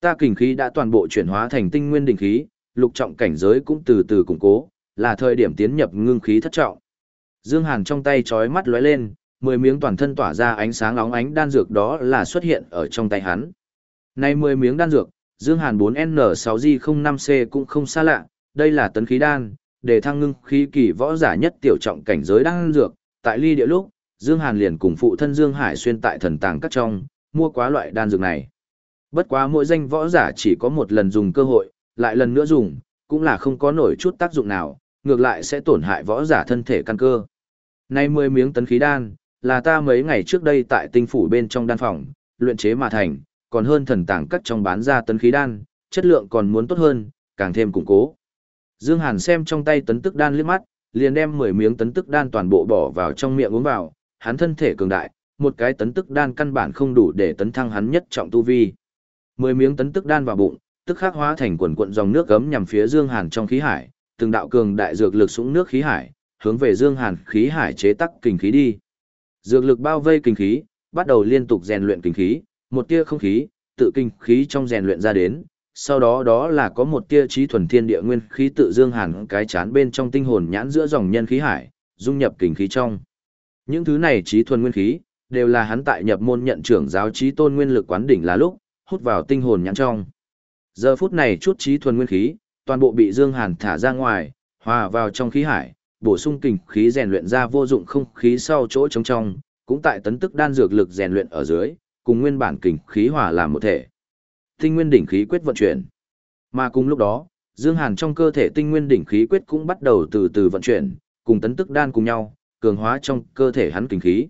Ta kình khí đã toàn bộ chuyển hóa thành tinh nguyên đỉnh khí, lục trọng cảnh giới cũng từ từ củng cố, là thời điểm tiến nhập ngưng khí thất trọng. Dương Hàn trong tay chói mắt lóe lên, mười miếng toàn thân tỏa ra ánh sáng óng ánh đan dược đó là xuất hiện ở trong tay hắn. Này mười miếng đan dược, Dương Hàn 4N6G05C cũng không xa lạ, đây là tấn khí đan, để thăng ngưng khí kỳ võ giả nhất tiểu trọng cảnh giới đan dược, tại ly địa lúc, Dương Hàn liền cùng phụ thân Dương Hải xuyên tại thần tàng các trong, mua quá loại đan dược này. Bất quá mỗi danh võ giả chỉ có một lần dùng cơ hội, lại lần nữa dùng, cũng là không có nổi chút tác dụng nào, ngược lại sẽ tổn hại võ giả thân thể căn cơ. Nay 10 miếng tấn khí đan, là ta mấy ngày trước đây tại tinh phủ bên trong đan phòng, luyện chế mà thành, còn hơn thần tàng cắt trong bán ra tấn khí đan, chất lượng còn muốn tốt hơn, càng thêm củng cố. Dương Hàn xem trong tay tấn tức đan liếc mắt, liền đem 10 miếng tấn tức đan toàn bộ bỏ vào trong miệng uống vào, hắn thân thể cường đại, một cái tấn tức đan căn bản không đủ để tấn thăng hắn nhất trọng tu vi. 10 miếng tấn tức đan vào bụng, tức khắc hóa thành quần cuộn dòng nước gấm nhằm phía Dương Hàn trong khí hải, từng đạo cường đại dược lực súng nước khí hải, hướng về Dương Hàn khí hải chế tắc kinh khí đi. Dược lực bao vây kinh khí, bắt đầu liên tục rèn luyện kinh khí, một tia không khí, tự kinh khí trong rèn luyện ra đến, sau đó đó là có một tia trí thuần thiên địa nguyên khí tự Dương Hàn cái chán bên trong tinh hồn nhãn giữa dòng nhân khí hải, dung nhập kinh khí trong. Những thứ này trí thuần nguyên khí, đều là hắn tại nhập môn nhận trưởng giáo trí tôn nguyên lực quán đỉnh là lúc, hút vào tinh hồn nhãn trong. Giờ phút này chút trí thuần nguyên khí, toàn bộ bị Dương Hàn thả ra ngoài, hòa vào trong khí hải, bổ sung kình khí rèn luyện ra vô dụng không khí sau chỗ trống trong, cũng tại tấn tức đan dược lực rèn luyện ở dưới, cùng nguyên bản kình khí hòa làm một thể. Tinh nguyên đỉnh khí quyết vận chuyển. Mà cùng lúc đó, Dương Hàn trong cơ thể tinh nguyên đỉnh khí quyết cũng bắt đầu từ từ vận chuyển, cùng tấn tức đan cùng nhau, cường hóa trong cơ thể hắn kình khí.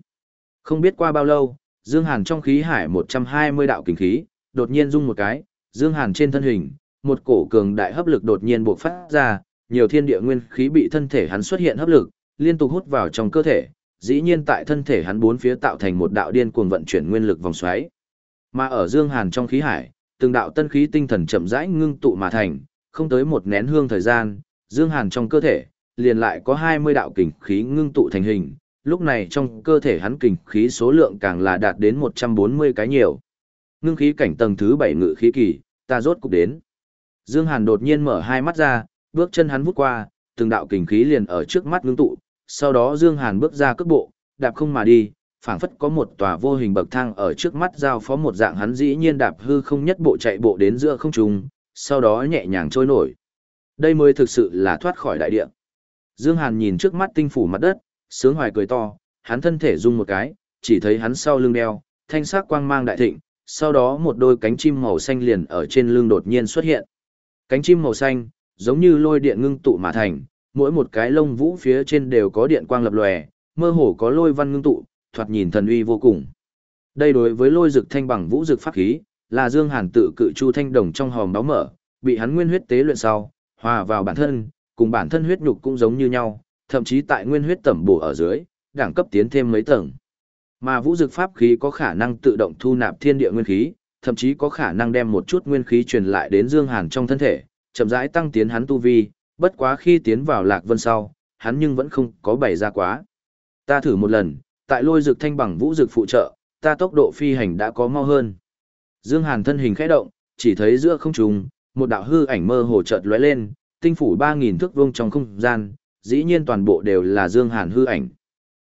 Không biết qua bao lâu, Dương Hàn trong khí hải 120 đạo kình khí, đột nhiên rung một cái, Dương Hàn trên thân hình, một cổ cường đại hấp lực đột nhiên bộc phát ra, nhiều thiên địa nguyên khí bị thân thể hắn xuất hiện hấp lực, liên tục hút vào trong cơ thể, dĩ nhiên tại thân thể hắn bốn phía tạo thành một đạo điên cuồng vận chuyển nguyên lực vòng xoáy. Mà ở Dương Hàn trong khí hải, từng đạo tân khí tinh thần chậm rãi ngưng tụ mà thành, không tới một nén hương thời gian, Dương Hàn trong cơ thể liền lại có 20 đạo kình khí ngưng tụ thành hình, lúc này trong cơ thể hắn kình khí số lượng càng là đạt đến 140 cái nhiều. Ngưng khí cảnh tầng thứ 7 ngự khí kỳ, ta rốt cục đến. Dương Hàn đột nhiên mở hai mắt ra, bước chân hắn vút qua, từng đạo kình khí liền ở trước mắt ngưng tụ, sau đó Dương Hàn bước ra cước bộ, đạp không mà đi, phảng phất có một tòa vô hình bậc thang ở trước mắt giao phó một dạng hắn dĩ nhiên đạp hư không nhất bộ chạy bộ đến giữa không trung, sau đó nhẹ nhàng trôi nổi. Đây mới thực sự là thoát khỏi đại địa. Dương Hàn nhìn trước mắt tinh phủ mặt đất, sướng hoài cười to, hắn thân thể rung một cái, chỉ thấy hắn sau lưng đeo, thanh sắc quang mang đại thịnh, sau đó một đôi cánh chim màu xanh liền ở trên lưng đột nhiên xuất hiện. Cánh chim màu xanh, giống như lôi điện ngưng tụ mà thành, mỗi một cái lông vũ phía trên đều có điện quang lập lòe, mơ hồ có lôi văn ngưng tụ, thoạt nhìn thần uy vô cùng. Đây đối với lôi dực thanh bằng vũ dực pháp khí, là Dương Hàn tự cự chu thanh đồng trong hòm đáo mở, bị hắn nguyên huyết tế luyện sau, hòa vào bản thân, cùng bản thân huyết nhục cũng giống như nhau, thậm chí tại nguyên huyết tẩm bổ ở dưới, đẳng cấp tiến thêm mấy tầng. Mà vũ dực pháp khí có khả năng tự động thu nạp thiên địa nguyên khí, thậm chí có khả năng đem một chút nguyên khí truyền lại đến Dương Hàn trong thân thể, chậm rãi tăng tiến hắn tu vi, bất quá khi tiến vào Lạc Vân sau, hắn nhưng vẫn không có bày ra quá. Ta thử một lần, tại lôi dược thanh bằng vũ dược phụ trợ, ta tốc độ phi hành đã có mau hơn. Dương Hàn thân hình khẽ động, chỉ thấy giữa không trung, một đạo hư ảnh mơ hồ chợt lóe lên, tinh phủ 3000 thước vuông trong không gian, dĩ nhiên toàn bộ đều là Dương Hàn hư ảnh.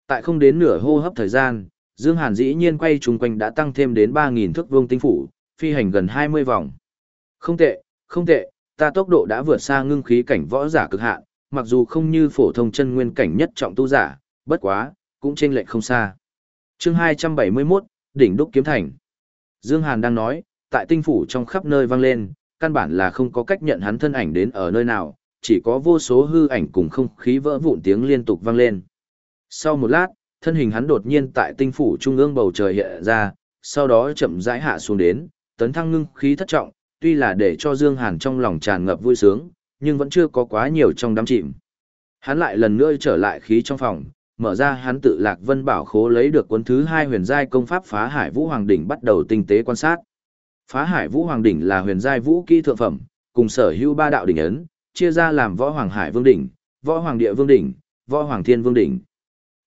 Tại không đến nửa hô hấp thời gian, Dương Hàn dĩ nhiên quay trung quanh đã tăng thêm đến 3000 thước vuông tinh phủ, phi hành gần 20 vòng. Không tệ, không tệ, ta tốc độ đã vượt xa ngưng khí cảnh võ giả cực hạn, mặc dù không như phổ thông chân nguyên cảnh nhất trọng tu giả, bất quá, cũng trên lệch không xa. Chương 271, đỉnh đúc kiếm thành. Dương Hàn đang nói, tại tinh phủ trong khắp nơi vang lên, căn bản là không có cách nhận hắn thân ảnh đến ở nơi nào, chỉ có vô số hư ảnh cùng không khí vỡ vụn tiếng liên tục vang lên. Sau một lát, thân hình hắn đột nhiên tại tinh phủ trung ương bầu trời hiện ra, sau đó chậm rãi hạ xuống đến, tấn thăng ngưng khí thất trọng, tuy là để cho Dương Hàn trong lòng tràn ngập vui sướng, nhưng vẫn chưa có quá nhiều trong đám chìm. Hắn lại lần nữa trở lại khí trong phòng, mở ra hắn tự lạc vân bảo khố lấy được cuốn thứ hai huyền giai công pháp phá hải vũ hoàng đỉnh bắt đầu tinh tế quan sát. Phá hải vũ hoàng đỉnh là huyền giai vũ kỹ thượng phẩm, cùng sở hữu ba đạo đỉnh ấn, chia ra làm võ hoàng hải vương đỉnh, võ hoàng địa vương đỉnh, võ hoàng thiên vương đỉnh.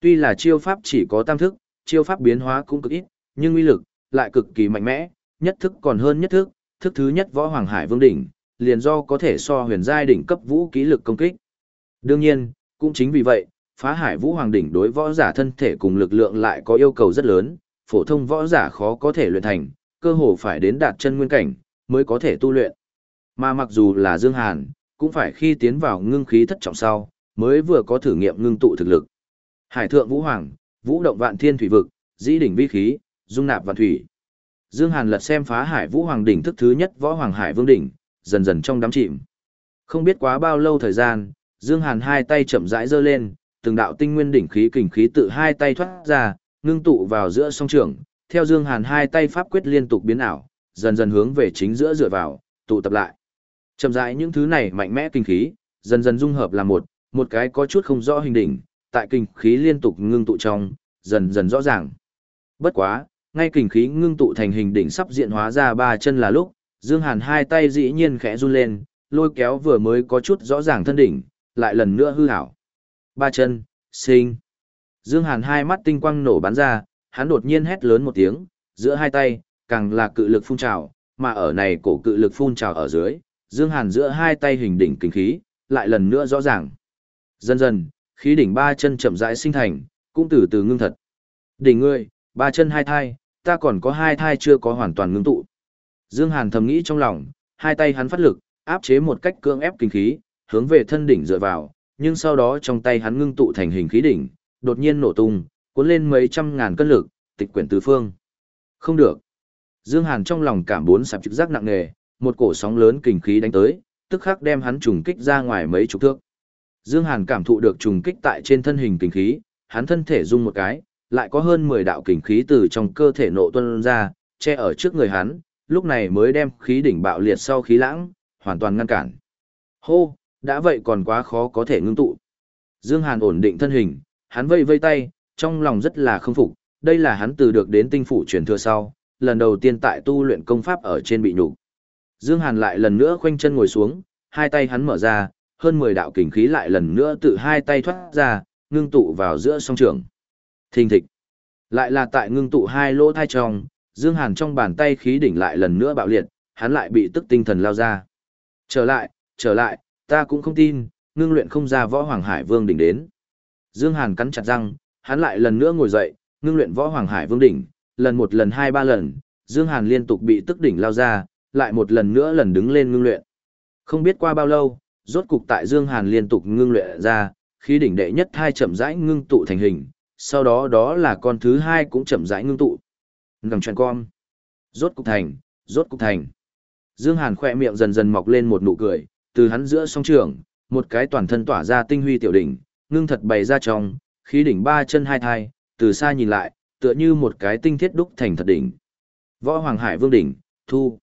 Tuy là chiêu pháp chỉ có tam thức, chiêu pháp biến hóa cũng cực ít, nhưng uy lực lại cực kỳ mạnh mẽ, nhất thức còn hơn nhất thức, thức thứ nhất võ hoàng hải vương đỉnh, liền do có thể so huyền giai đỉnh cấp vũ kỹ lực công kích. Đương nhiên, cũng chính vì vậy, phá hải vũ hoàng đỉnh đối võ giả thân thể cùng lực lượng lại có yêu cầu rất lớn, phổ thông võ giả khó có thể luyện thành, cơ hồ phải đến đạt chân nguyên cảnh mới có thể tu luyện. Mà mặc dù là Dương Hàn, cũng phải khi tiến vào ngưng khí thất trọng sau, mới vừa có thử nghiệm ngưng tụ thực lực. Hải thượng vũ hoàng, vũ động vạn thiên thủy vực, dĩ đỉnh vi khí, dung nạp vạn thủy. Dương Hàn lật xem phá hải vũ hoàng đỉnh thức thứ nhất võ hoàng hải vương đỉnh, dần dần trong đám chìm. Không biết quá bao lâu thời gian, Dương Hàn hai tay chậm rãi giơ lên, từng đạo tinh nguyên đỉnh khí kình khí tự hai tay thoát ra, ngưng tụ vào giữa song trường, theo Dương Hàn hai tay pháp quyết liên tục biến ảo, dần dần hướng về chính giữa dựa vào, tụ tập lại. Chậm rãi những thứ này mạnh mẽ kinh khí, dần dần dung hợp làm một, một cái có chút không rõ hình đỉnh, tại kinh khí liên tục ngưng tụ trong, dần dần rõ ràng. Bất quá, ngay kinh khí ngưng tụ thành hình đỉnh sắp diện hóa ra ba chân là lúc, Dương Hàn hai tay dĩ nhiên khẽ run lên, lôi kéo vừa mới có chút rõ ràng thân đỉnh, lại lần nữa hư hảo. Ba chân, sinh. Dương Hàn hai mắt tinh quang nổ bắn ra, hắn đột nhiên hét lớn một tiếng, giữa hai tay, càng là cự lực phun trào, mà ở này cổ cự lực phun trào ở dưới, Dương Hàn giữa hai tay hình đỉnh kinh khí, lại lần nữa rõ ràng. Dần dần, khí đỉnh ba chân chậm rãi sinh thành, cũng từ từ ngưng thật. Đỉnh ngươi, ba chân hai thai, ta còn có hai thai chưa có hoàn toàn ngưng tụ. Dương Hàn thầm nghĩ trong lòng, hai tay hắn phát lực, áp chế một cách cưỡng ép kinh khí, hướng về thân đỉnh dựa vào, nhưng sau đó trong tay hắn ngưng tụ thành hình khí đỉnh, đột nhiên nổ tung, cuốn lên mấy trăm ngàn cân lực, tịch quyển tứ phương. Không được. Dương Hàn trong lòng cảm bốn sạp trực giác nặng nề, một cổ sóng lớn kinh khí đánh tới, tức khắc đem hắn trùng kích ra ngoài mấy chục thước. Dương Hàn cảm thụ được trùng kích tại trên thân hình kinh khí, hắn thân thể rung một cái, lại có hơn 10 đạo kinh khí từ trong cơ thể nộ tuôn ra, che ở trước người hắn, lúc này mới đem khí đỉnh bạo liệt sau khí lãng, hoàn toàn ngăn cản. Hô, đã vậy còn quá khó có thể ngưng tụ. Dương Hàn ổn định thân hình, hắn vây vây tay, trong lòng rất là không phục, đây là hắn từ được đến tinh phủ truyền thừa sau, lần đầu tiên tại tu luyện công pháp ở trên bị nhục. Dương Hàn lại lần nữa khoanh chân ngồi xuống, hai tay hắn mở ra, hơn 10 đạo kình khí lại lần nữa tự hai tay thoát ra, ngưng tụ vào giữa song trường. Thình thịch. Lại là tại ngưng tụ hai lỗ thai trong, Dương Hàn trong bàn tay khí đỉnh lại lần nữa bạo liệt, hắn lại bị tức tinh thần lao ra. Trở lại, trở lại, ta cũng không tin, ngưng luyện không ra võ Hoàng Hải Vương đỉnh đến. Dương Hàn cắn chặt răng, hắn lại lần nữa ngồi dậy, ngưng luyện võ Hoàng Hải Vương đỉnh, lần một lần hai ba lần, Dương Hàn liên tục bị tức đỉnh lao ra, lại một lần nữa lần đứng lên ngưng luyện. Không biết qua bao lâu, rốt cục tại Dương Hàn liên tục ngưng luyện ra, khí đỉnh đệ nhất hai chậm rãi ngưng tụ thành hình, sau đó đó là con thứ hai cũng chậm rãi ngưng tụ. Ngầm truyền con. Rốt cục thành, rốt cục thành. Dương Hàn khỏe miệng dần dần mọc lên một nụ cười, từ hắn giữa song trường, một cái toàn thân tỏa ra tinh huy tiểu đỉnh, ngưng thật bày ra trong, khí đỉnh ba chân hai thai, từ xa nhìn lại, tựa như một cái tinh thiết đúc thành thật đỉnh. Võ Hoàng Hải Vương đỉnh, thu.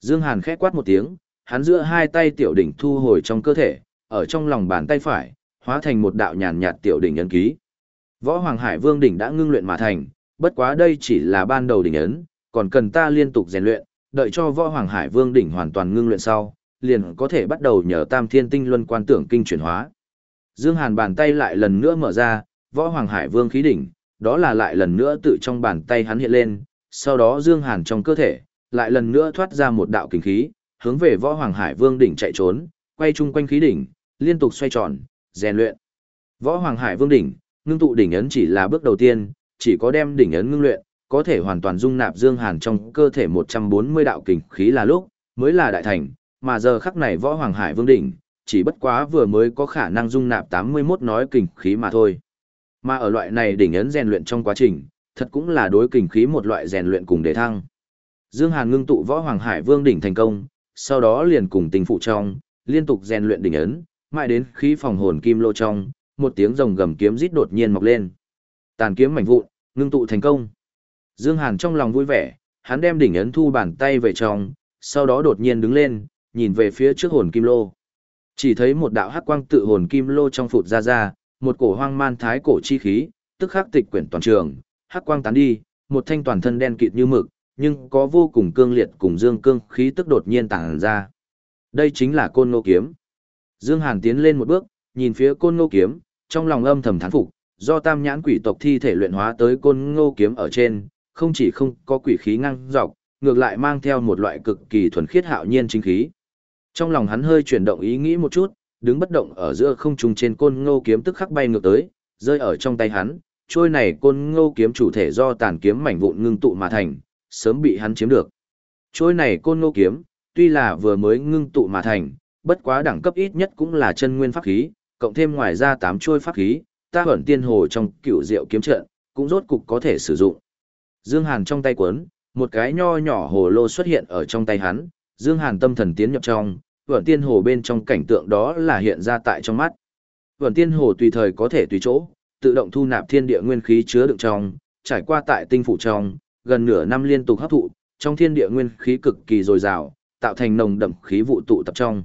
Dương Hàn khẽ quát một tiếng, hắn giữa hai tay tiểu đỉnh thu hồi trong cơ thể, ở trong lòng bàn tay phải, hóa thành một đạo nhàn nhạt tiểu đỉnh ấn ký. Võ Hoàng Hải Vương đỉnh đã ngưng luyện mà thành, bất quá đây chỉ là ban đầu đỉnh ấn, còn cần ta liên tục rèn luyện, đợi cho Võ Hoàng Hải Vương đỉnh hoàn toàn ngưng luyện sau, liền có thể bắt đầu nhờ Tam Thiên Tinh Luân quan tưởng kinh chuyển hóa. Dương Hàn bàn tay lại lần nữa mở ra, Võ Hoàng Hải Vương khí đỉnh, đó là lại lần nữa tự trong bàn tay hắn hiện lên, sau đó Dương Hàn trong cơ thể, lại lần nữa thoát ra một đạo kinh khí, hướng về Võ Hoàng Hải Vương đỉnh chạy trốn, quay chung quanh khí đỉnh, liên tục xoay tròn, rèn luyện. Võ Hoàng Hải Vương đỉnh, ngưng tụ đỉnh ấn chỉ là bước đầu tiên, chỉ có đem đỉnh ấn ngưng luyện, có thể hoàn toàn dung nạp Dương Hàn trong cơ thể 140 đạo kình khí là lúc, mới là đại thành, mà giờ khắc này Võ Hoàng Hải Vương đỉnh, chỉ bất quá vừa mới có khả năng dung nạp 81 nói kình khí mà thôi. Mà ở loại này đỉnh ấn rèn luyện trong quá trình, thật cũng là đối kình khí một loại rèn luyện cùng để thăng. Dương Hàn ngưng tụ Võ Hoàng Hải Vương đỉnh thành công, sau đó liền cùng tình phụ trong, liên tục rèn luyện đỉnh ấn, mãi đến khi phòng hồn kim lô trong, một tiếng rồng gầm kiếm rít đột nhiên mọc lên. Tàn kiếm mảnh vụn, ngưng tụ thành công. Dương Hàn trong lòng vui vẻ, hắn đem đỉnh ấn thu bàn tay về trong, sau đó đột nhiên đứng lên, nhìn về phía trước hồn kim lô. Chỉ thấy một đạo hắc quang tự hồn kim lô trong phụt ra ra, một cổ hoang man thái cổ chi khí, tức khắc tịch quyển toàn trường, hắc quang tán đi, một thanh toàn thân đen kịt như mực, nhưng có vô cùng cương liệt cùng dương cương khí tức đột nhiên tàng ra. Đây chính là côn ngô kiếm. Dương Hàn tiến lên một bước, nhìn phía côn ngô kiếm, trong lòng âm thầm thán phục, do tam nhãn quỷ tộc thi thể luyện hóa tới côn ngô kiếm ở trên, không chỉ không có quỷ khí ngăng dọc, ngược lại mang theo một loại cực kỳ thuần khiết hạo nhiên chính khí. Trong lòng hắn hơi chuyển động ý nghĩ một chút, đứng bất động ở giữa không trung trên côn ngô kiếm tức khắc bay ngược tới, rơi ở trong tay hắn, trôi này côn ngô kiếm chủ thể do tàn kiếm mảnh vụn ngưng tụ mà thành, sớm bị hắn chiếm được. Trôi này côn ngô kiếm, tuy là vừa mới ngưng tụ mà thành, bất quá đẳng cấp ít nhất cũng là chân nguyên pháp khí, cộng thêm ngoài ra tám trôi pháp khí, ta hẩn tiên hồ trong cựu diệu kiếm trận, cũng rốt cục có thể sử dụng. Dương Hàn trong tay cuốn, một cái nho nhỏ hồ lô xuất hiện ở trong tay hắn, Dương Hàn tâm thần tiến nhập trong, hẩn tiên hồ bên trong cảnh tượng đó là hiện ra tại trong mắt. Hẩn tiên hồ tùy thời có thể tùy chỗ, tự động thu nạp thiên địa nguyên khí chứa đựng trong, trải qua tại tinh phủ trong, gần nửa năm liên tục hấp thụ, trong thiên địa nguyên khí cực kỳ dồi dào, tạo thành nồng đậm khí vụ tụ tập trong.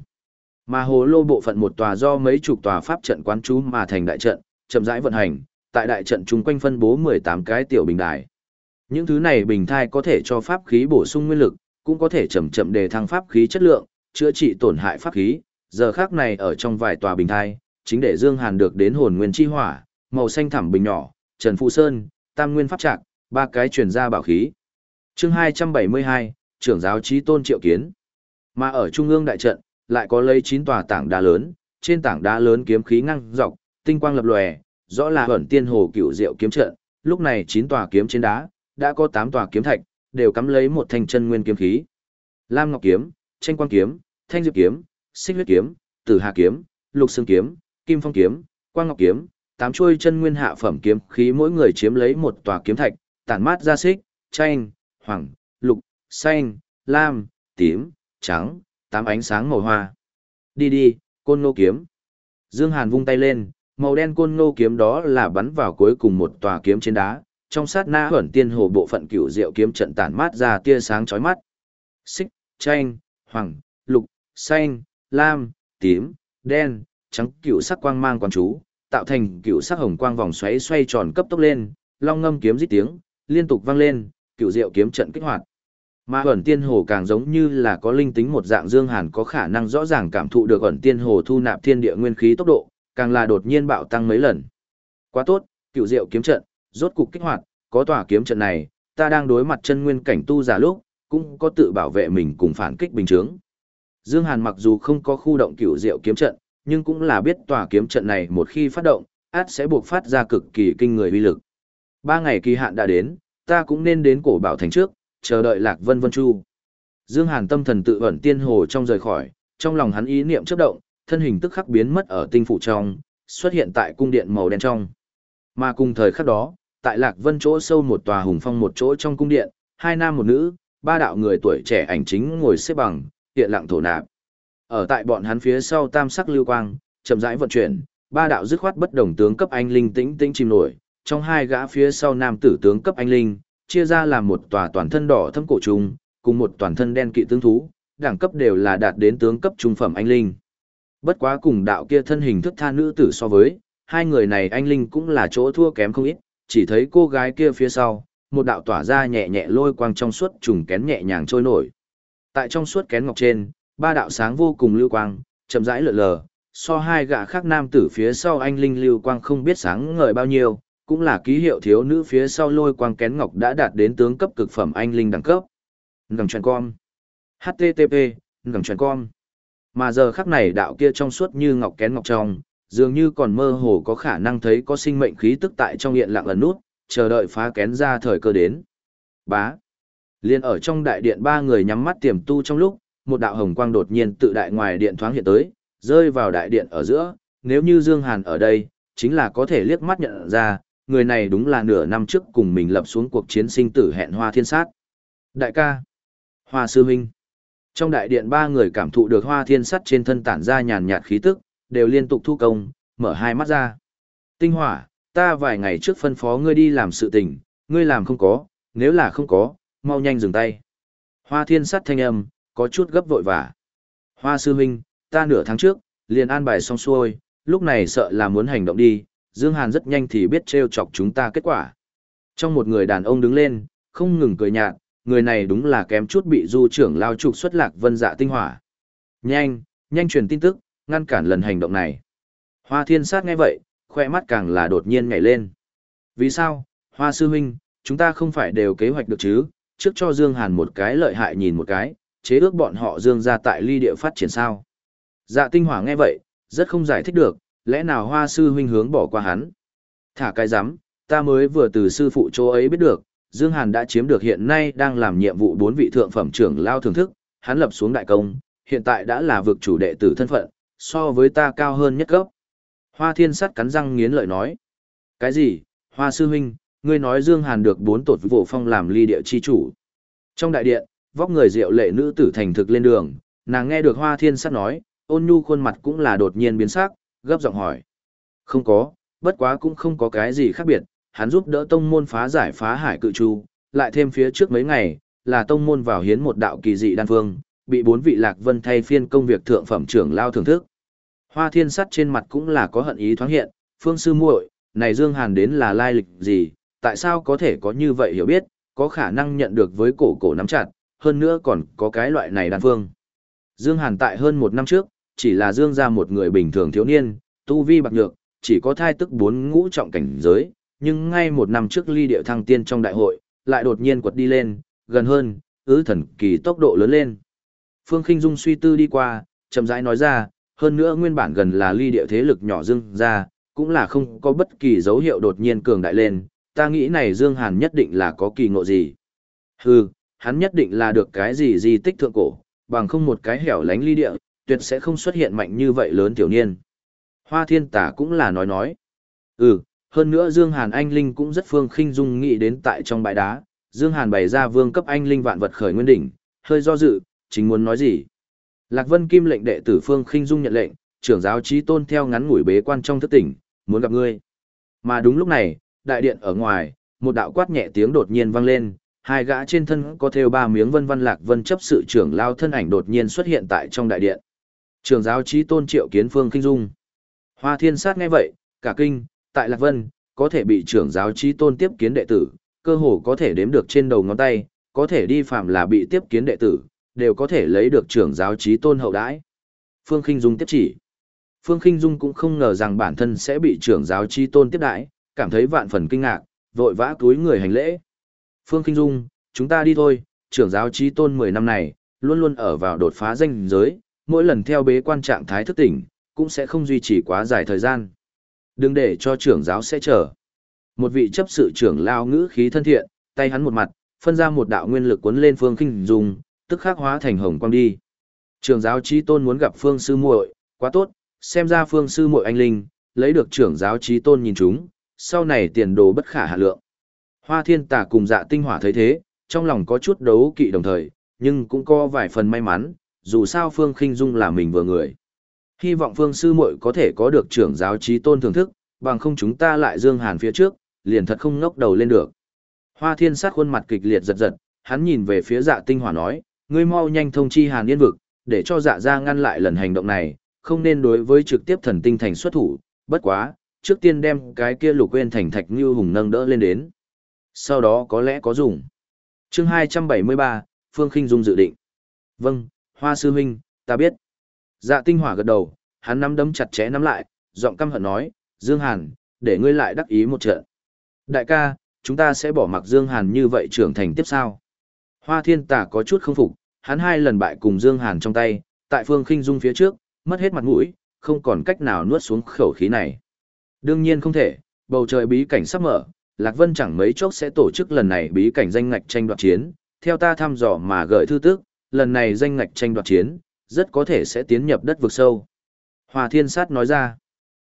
Mà hồ lô bộ phận một tòa do mấy chục tòa pháp trận quán trú mà thành đại trận, chậm rãi vận hành, tại đại trận chung quanh phân bố 18 cái tiểu bình đài. Những thứ này bình thai có thể cho pháp khí bổ sung nguyên lực, cũng có thể chậm chậm đề thăng pháp khí chất lượng, chữa trị tổn hại pháp khí. Giờ khác này ở trong vài tòa bình thai, chính để Dương Hàn được đến hồn nguyên chi hỏa, màu xanh thẳm bình nhỏ, Trần Phụ Sơn, Tam Nguyên Pháp Trạc, ba cái truyền ra bảo khí. Chương 272, trưởng giáo chí tôn triệu kiến. Mà ở trung ương đại trận, lại có lấy 9 tòa tảng đá lớn, trên tảng đá lớn kiếm khí ngăng dọc, tinh quang lập lòe, rõ là ẩn tiên hồ cựu diệu kiếm trận, lúc này 9 tòa kiếm trên đá, đã có 8 tòa kiếm thạch, đều cắm lấy một thanh chân nguyên kiếm khí. Lam Ngọc kiếm, Tranh Quang kiếm, Thanh Diệp kiếm, Xích Huyết kiếm, Tử Hà kiếm, Lục Xương kiếm, Kim Phong kiếm, Quang Ngọc kiếm, tám chuôi chân nguyên hạ phẩm kiếm khí mỗi người chiếm lấy một tòa kiếm thạch, tản mát ra xích, tranh, hoàng, lục, xanh, lam, tím, trắng, tám ánh sáng màu hoa. Đi đi, côn nô kiếm. Dương Hàn vung tay lên, màu đen côn nô kiếm đó là bắn vào cuối cùng một tòa kiếm trên đá, trong sát na huẩn tiên hồ bộ phận cửu diệu kiếm trận tản mát ra tia sáng chói mắt. Xích, tranh, hoàng, lục, xanh, lam, tím, đen, trắng cửu sắc quang mang quan chú, tạo thành cựu sắc hồng quang vòng xoáy xoay tròn cấp tốc lên, long ngâm kiếm rít tiếng, liên tục vang lên, cựu diệu kiếm trận kích hoạt. Mà ẩn tiên hồ càng giống như là có linh tính một dạng dương hàn có khả năng rõ ràng cảm thụ được ẩn tiên hồ thu nạp thiên địa nguyên khí tốc độ, càng là đột nhiên bạo tăng mấy lần. Quá tốt, cựu diệu kiếm trận, rốt cục kích hoạt, có tòa kiếm trận này, ta đang đối mặt chân nguyên cảnh tu giả lúc, cũng có tự bảo vệ mình cùng phản kích bình thường. Dương Hàn mặc dù không có khu động cựu diệu kiếm trận, nhưng cũng là biết tòa kiếm trận này một khi phát động, át sẽ buộc phát ra cực kỳ kinh người uy lực. Ba ngày kỳ hạn đã đến, ta cũng nên đến cổ bảo thành trước, chờ đợi Lạc Vân Vân Chu. Dương Hàn tâm thần tự ẩn tiên hồ trong rời khỏi, trong lòng hắn ý niệm chớp động, thân hình tức khắc biến mất ở tinh phủ trong, xuất hiện tại cung điện màu đen trong. Mà cùng thời khắc đó, tại Lạc Vân chỗ sâu một tòa hùng phong một chỗ trong cung điện, hai nam một nữ, ba đạo người tuổi trẻ ảnh chính ngồi xếp bằng, hiện lặng thổ nạp. Ở tại bọn hắn phía sau tam sắc lưu quang, chậm rãi vận chuyển, ba đạo dứt khoát bất đồng tướng cấp anh linh tĩnh tĩnh chìm nổi, trong hai gã phía sau nam tử tướng cấp anh linh, chia ra làm một tòa toàn thân đỏ thâm cổ trùng, cùng một toàn thân đen kỵ tướng thú, đẳng cấp đều là đạt đến tướng cấp trung phẩm anh linh. Bất quá cùng đạo kia thân hình thức tha nữ tử so với, hai người này anh linh cũng là chỗ thua kém không ít, chỉ thấy cô gái kia phía sau, một đạo tỏa ra nhẹ nhẹ lôi quang trong suốt trùng kén nhẹ nhàng trôi nổi. Tại trong suốt kén ngọc trên, ba đạo sáng vô cùng lưu quang, chậm rãi lượn lờ, so hai gã khác nam tử phía sau anh linh lưu quang không biết sáng ngời bao nhiêu, cũng là ký hiệu thiếu nữ phía sau lôi quang kén ngọc đã đạt đến tướng cấp cực phẩm anh linh đẳng cấp. Ngầm truyền con. HTTP, ngầm truyền con. Mà giờ khắc này đạo kia trong suốt như ngọc kén ngọc trong, dường như còn mơ hồ có khả năng thấy có sinh mệnh khí tức tại trong hiện lặng ẩn nút, chờ đợi phá kén ra thời cơ đến. Bá. Liên ở trong đại điện ba người nhắm mắt tiềm tu trong lúc, một đạo hồng quang đột nhiên tự đại ngoài điện thoáng hiện tới, rơi vào đại điện ở giữa, nếu như Dương Hàn ở đây, chính là có thể liếc mắt nhận ra, người này đúng là nửa năm trước cùng mình lập xuống cuộc chiến sinh tử hẹn hoa thiên sát. Đại ca, Hoa sư huynh. Trong đại điện ba người cảm thụ được hoa thiên sắt trên thân tản ra nhàn nhạt khí tức, đều liên tục thu công, mở hai mắt ra. Tinh hỏa, ta vài ngày trước phân phó ngươi đi làm sự tình, ngươi làm không có, nếu là không có, mau nhanh dừng tay. Hoa thiên sắt thanh âm, có chút gấp vội vã. Hoa sư huynh, ta nửa tháng trước, liền an bài xong xuôi, lúc này sợ là muốn hành động đi, Dương Hàn rất nhanh thì biết treo chọc chúng ta kết quả. Trong một người đàn ông đứng lên, không ngừng cười nhạt, người này đúng là kém chút bị du trưởng lao trục xuất lạc vân dạ tinh hỏa. Nhanh, nhanh truyền tin tức, ngăn cản lần hành động này. Hoa thiên sát nghe vậy, khoe mắt càng là đột nhiên nhảy lên. Vì sao, Hoa sư huynh, chúng ta không phải đều kế hoạch được chứ, trước cho Dương Hàn một cái lợi hại nhìn một cái, chế ước bọn họ dương ra tại ly địa phát triển sao. Dạ tinh hỏa nghe vậy, rất không giải thích được, lẽ nào hoa sư huynh hướng bỏ qua hắn. Thả cái rắm ta mới vừa từ sư phụ chỗ ấy biết được, Dương Hàn đã chiếm được hiện nay đang làm nhiệm vụ bốn vị thượng phẩm trưởng lao thưởng thức, hắn lập xuống đại công, hiện tại đã là vực chủ đệ tử thân phận, so với ta cao hơn nhất cấp. Hoa thiên sắt cắn răng nghiến lợi nói. Cái gì, hoa sư huynh, ngươi nói Dương Hàn được bốn tột vụ phong làm ly địa chi chủ. Trong đại điện, vóc người diệu lệ nữ tử thành thực lên đường, nàng nghe được hoa thiên sắt nói, ôn nhu khuôn mặt cũng là đột nhiên biến sắc, gấp giọng hỏi. Không có, bất quá cũng không có cái gì khác biệt, hắn giúp đỡ tông môn phá giải phá hải cự chu, lại thêm phía trước mấy ngày, là tông môn vào hiến một đạo kỳ dị đan phương, bị bốn vị lạc vân thay phiên công việc thượng phẩm trưởng lao thưởng thức. Hoa thiên sắt trên mặt cũng là có hận ý thoáng hiện, phương sư muội, này Dương Hàn đến là lai lịch gì, tại sao có thể có như vậy hiểu biết, có khả năng nhận được với cổ cổ nắm chặt, hơn nữa còn có cái loại này đan phương. Dương Hàn tại hơn một năm trước, chỉ là Dương ra một người bình thường thiếu niên, tu vi bạc nhược, chỉ có thai tức bốn ngũ trọng cảnh giới, nhưng ngay một năm trước ly điệu thăng tiên trong đại hội, lại đột nhiên quật đi lên, gần hơn, ứ thần kỳ tốc độ lớn lên. Phương Kinh Dung suy tư đi qua, chậm rãi nói ra, hơn nữa nguyên bản gần là ly điệu thế lực nhỏ Dương ra, cũng là không có bất kỳ dấu hiệu đột nhiên cường đại lên, ta nghĩ này Dương Hàn nhất định là có kỳ ngộ gì. Hừ, hắn nhất định là được cái gì gì tích thượng cổ, bằng không một cái hẻo lánh ly địa, tuyệt sẽ không xuất hiện mạnh như vậy lớn tiểu niên. Hoa thiên tả cũng là nói nói. Ừ, hơn nữa Dương Hàn anh linh cũng rất phương khinh dung nghĩ đến tại trong bãi đá, Dương Hàn bày ra vương cấp anh linh vạn vật khởi nguyên đỉnh, hơi do dự, chính muốn nói gì. Lạc Vân Kim lệnh đệ tử Phương Khinh Dung nhận lệnh, trưởng giáo trí tôn theo ngắn ngủi bế quan trong thức tỉnh, muốn gặp ngươi. Mà đúng lúc này, đại điện ở ngoài, một đạo quát nhẹ tiếng đột nhiên vang lên, hai gã trên thân có thêu ba miếng vân văn lạc vân chấp sự trưởng lao thân ảnh đột nhiên xuất hiện tại trong đại điện. Trưởng giáo trí tôn triệu kiến Phương Kinh Dung. Hoa Thiên Sát nghe vậy, cả kinh, tại Lạc Vân, có thể bị trưởng giáo trí tôn tiếp kiến đệ tử, cơ hồ có thể đếm được trên đầu ngón tay, có thể đi phạm là bị tiếp kiến đệ tử, đều có thể lấy được trưởng giáo trí tôn hậu đãi. Phương Kinh Dung tiếp chỉ. Phương Kinh Dung cũng không ngờ rằng bản thân sẽ bị trưởng giáo trí tôn tiếp đãi, cảm thấy vạn phần kinh ngạc, vội vã túi người hành lễ. Phương Kinh Dung, chúng ta đi thôi, trưởng giáo trí tôn 10 năm này, luôn luôn ở vào đột phá danh giới, mỗi lần theo bế quan trạng thái thức tỉnh, cũng sẽ không duy trì quá dài thời gian. Đừng để cho trưởng giáo sẽ chờ. Một vị chấp sự trưởng lao ngữ khí thân thiện, tay hắn một mặt, phân ra một đạo nguyên lực cuốn lên Phương Khinh Dung, tức khắc hóa thành hồng quang đi. Trưởng giáo trí tôn muốn gặp Phương sư muội, quá tốt, xem ra Phương sư muội anh linh, lấy được trưởng giáo trí tôn nhìn chúng, sau này tiền đồ bất khả hạ lượng. Hoa Thiên Tà cùng Dạ Tinh Hỏa thấy thế, trong lòng có chút đấu kỵ đồng thời, nhưng cũng có vài phần may mắn, dù sao Phương Khinh Dung là mình vừa người. Hy vọng Phương sư muội có thể có được trưởng giáo trí tôn thưởng thức, bằng không chúng ta lại dương hàn phía trước, liền thật không ngóc đầu lên được. Hoa Thiên sát khuôn mặt kịch liệt giật giật, hắn nhìn về phía Dạ Tinh Hỏa nói, ngươi mau nhanh thông chi Hàn Yên vực, để cho Dạ gia ngăn lại lần hành động này, không nên đối với trực tiếp thần tinh thành xuất thủ, bất quá, trước tiên đem cái kia lục quên thành thạch như hùng nâng đỡ lên đến. Sau đó có lẽ có dùng. chương 273, Phương Khinh Dung dự định. Vâng, Hoa Sư Huynh, ta biết. Dạ tinh hỏa gật đầu, hắn nắm đấm chặt chẽ nắm lại, giọng căm hận nói, Dương Hàn, để ngươi lại đắc ý một trận. Đại ca, chúng ta sẽ bỏ mặc Dương Hàn như vậy trưởng thành tiếp sao? Hoa thiên tà có chút không phục, hắn hai lần bại cùng Dương Hàn trong tay, tại phương khinh dung phía trước, mất hết mặt mũi, không còn cách nào nuốt xuống khẩu khí này. Đương nhiên không thể, bầu trời bí cảnh sắp mở, Lạc Vân chẳng mấy chốc sẽ tổ chức lần này bí cảnh danh ngạch tranh đoạt chiến, theo ta thăm dò mà gửi thư tức, lần này danh ngạch tranh đoạt chiến, rất có thể sẽ tiến nhập đất vực sâu. Hoa thiên sát nói ra,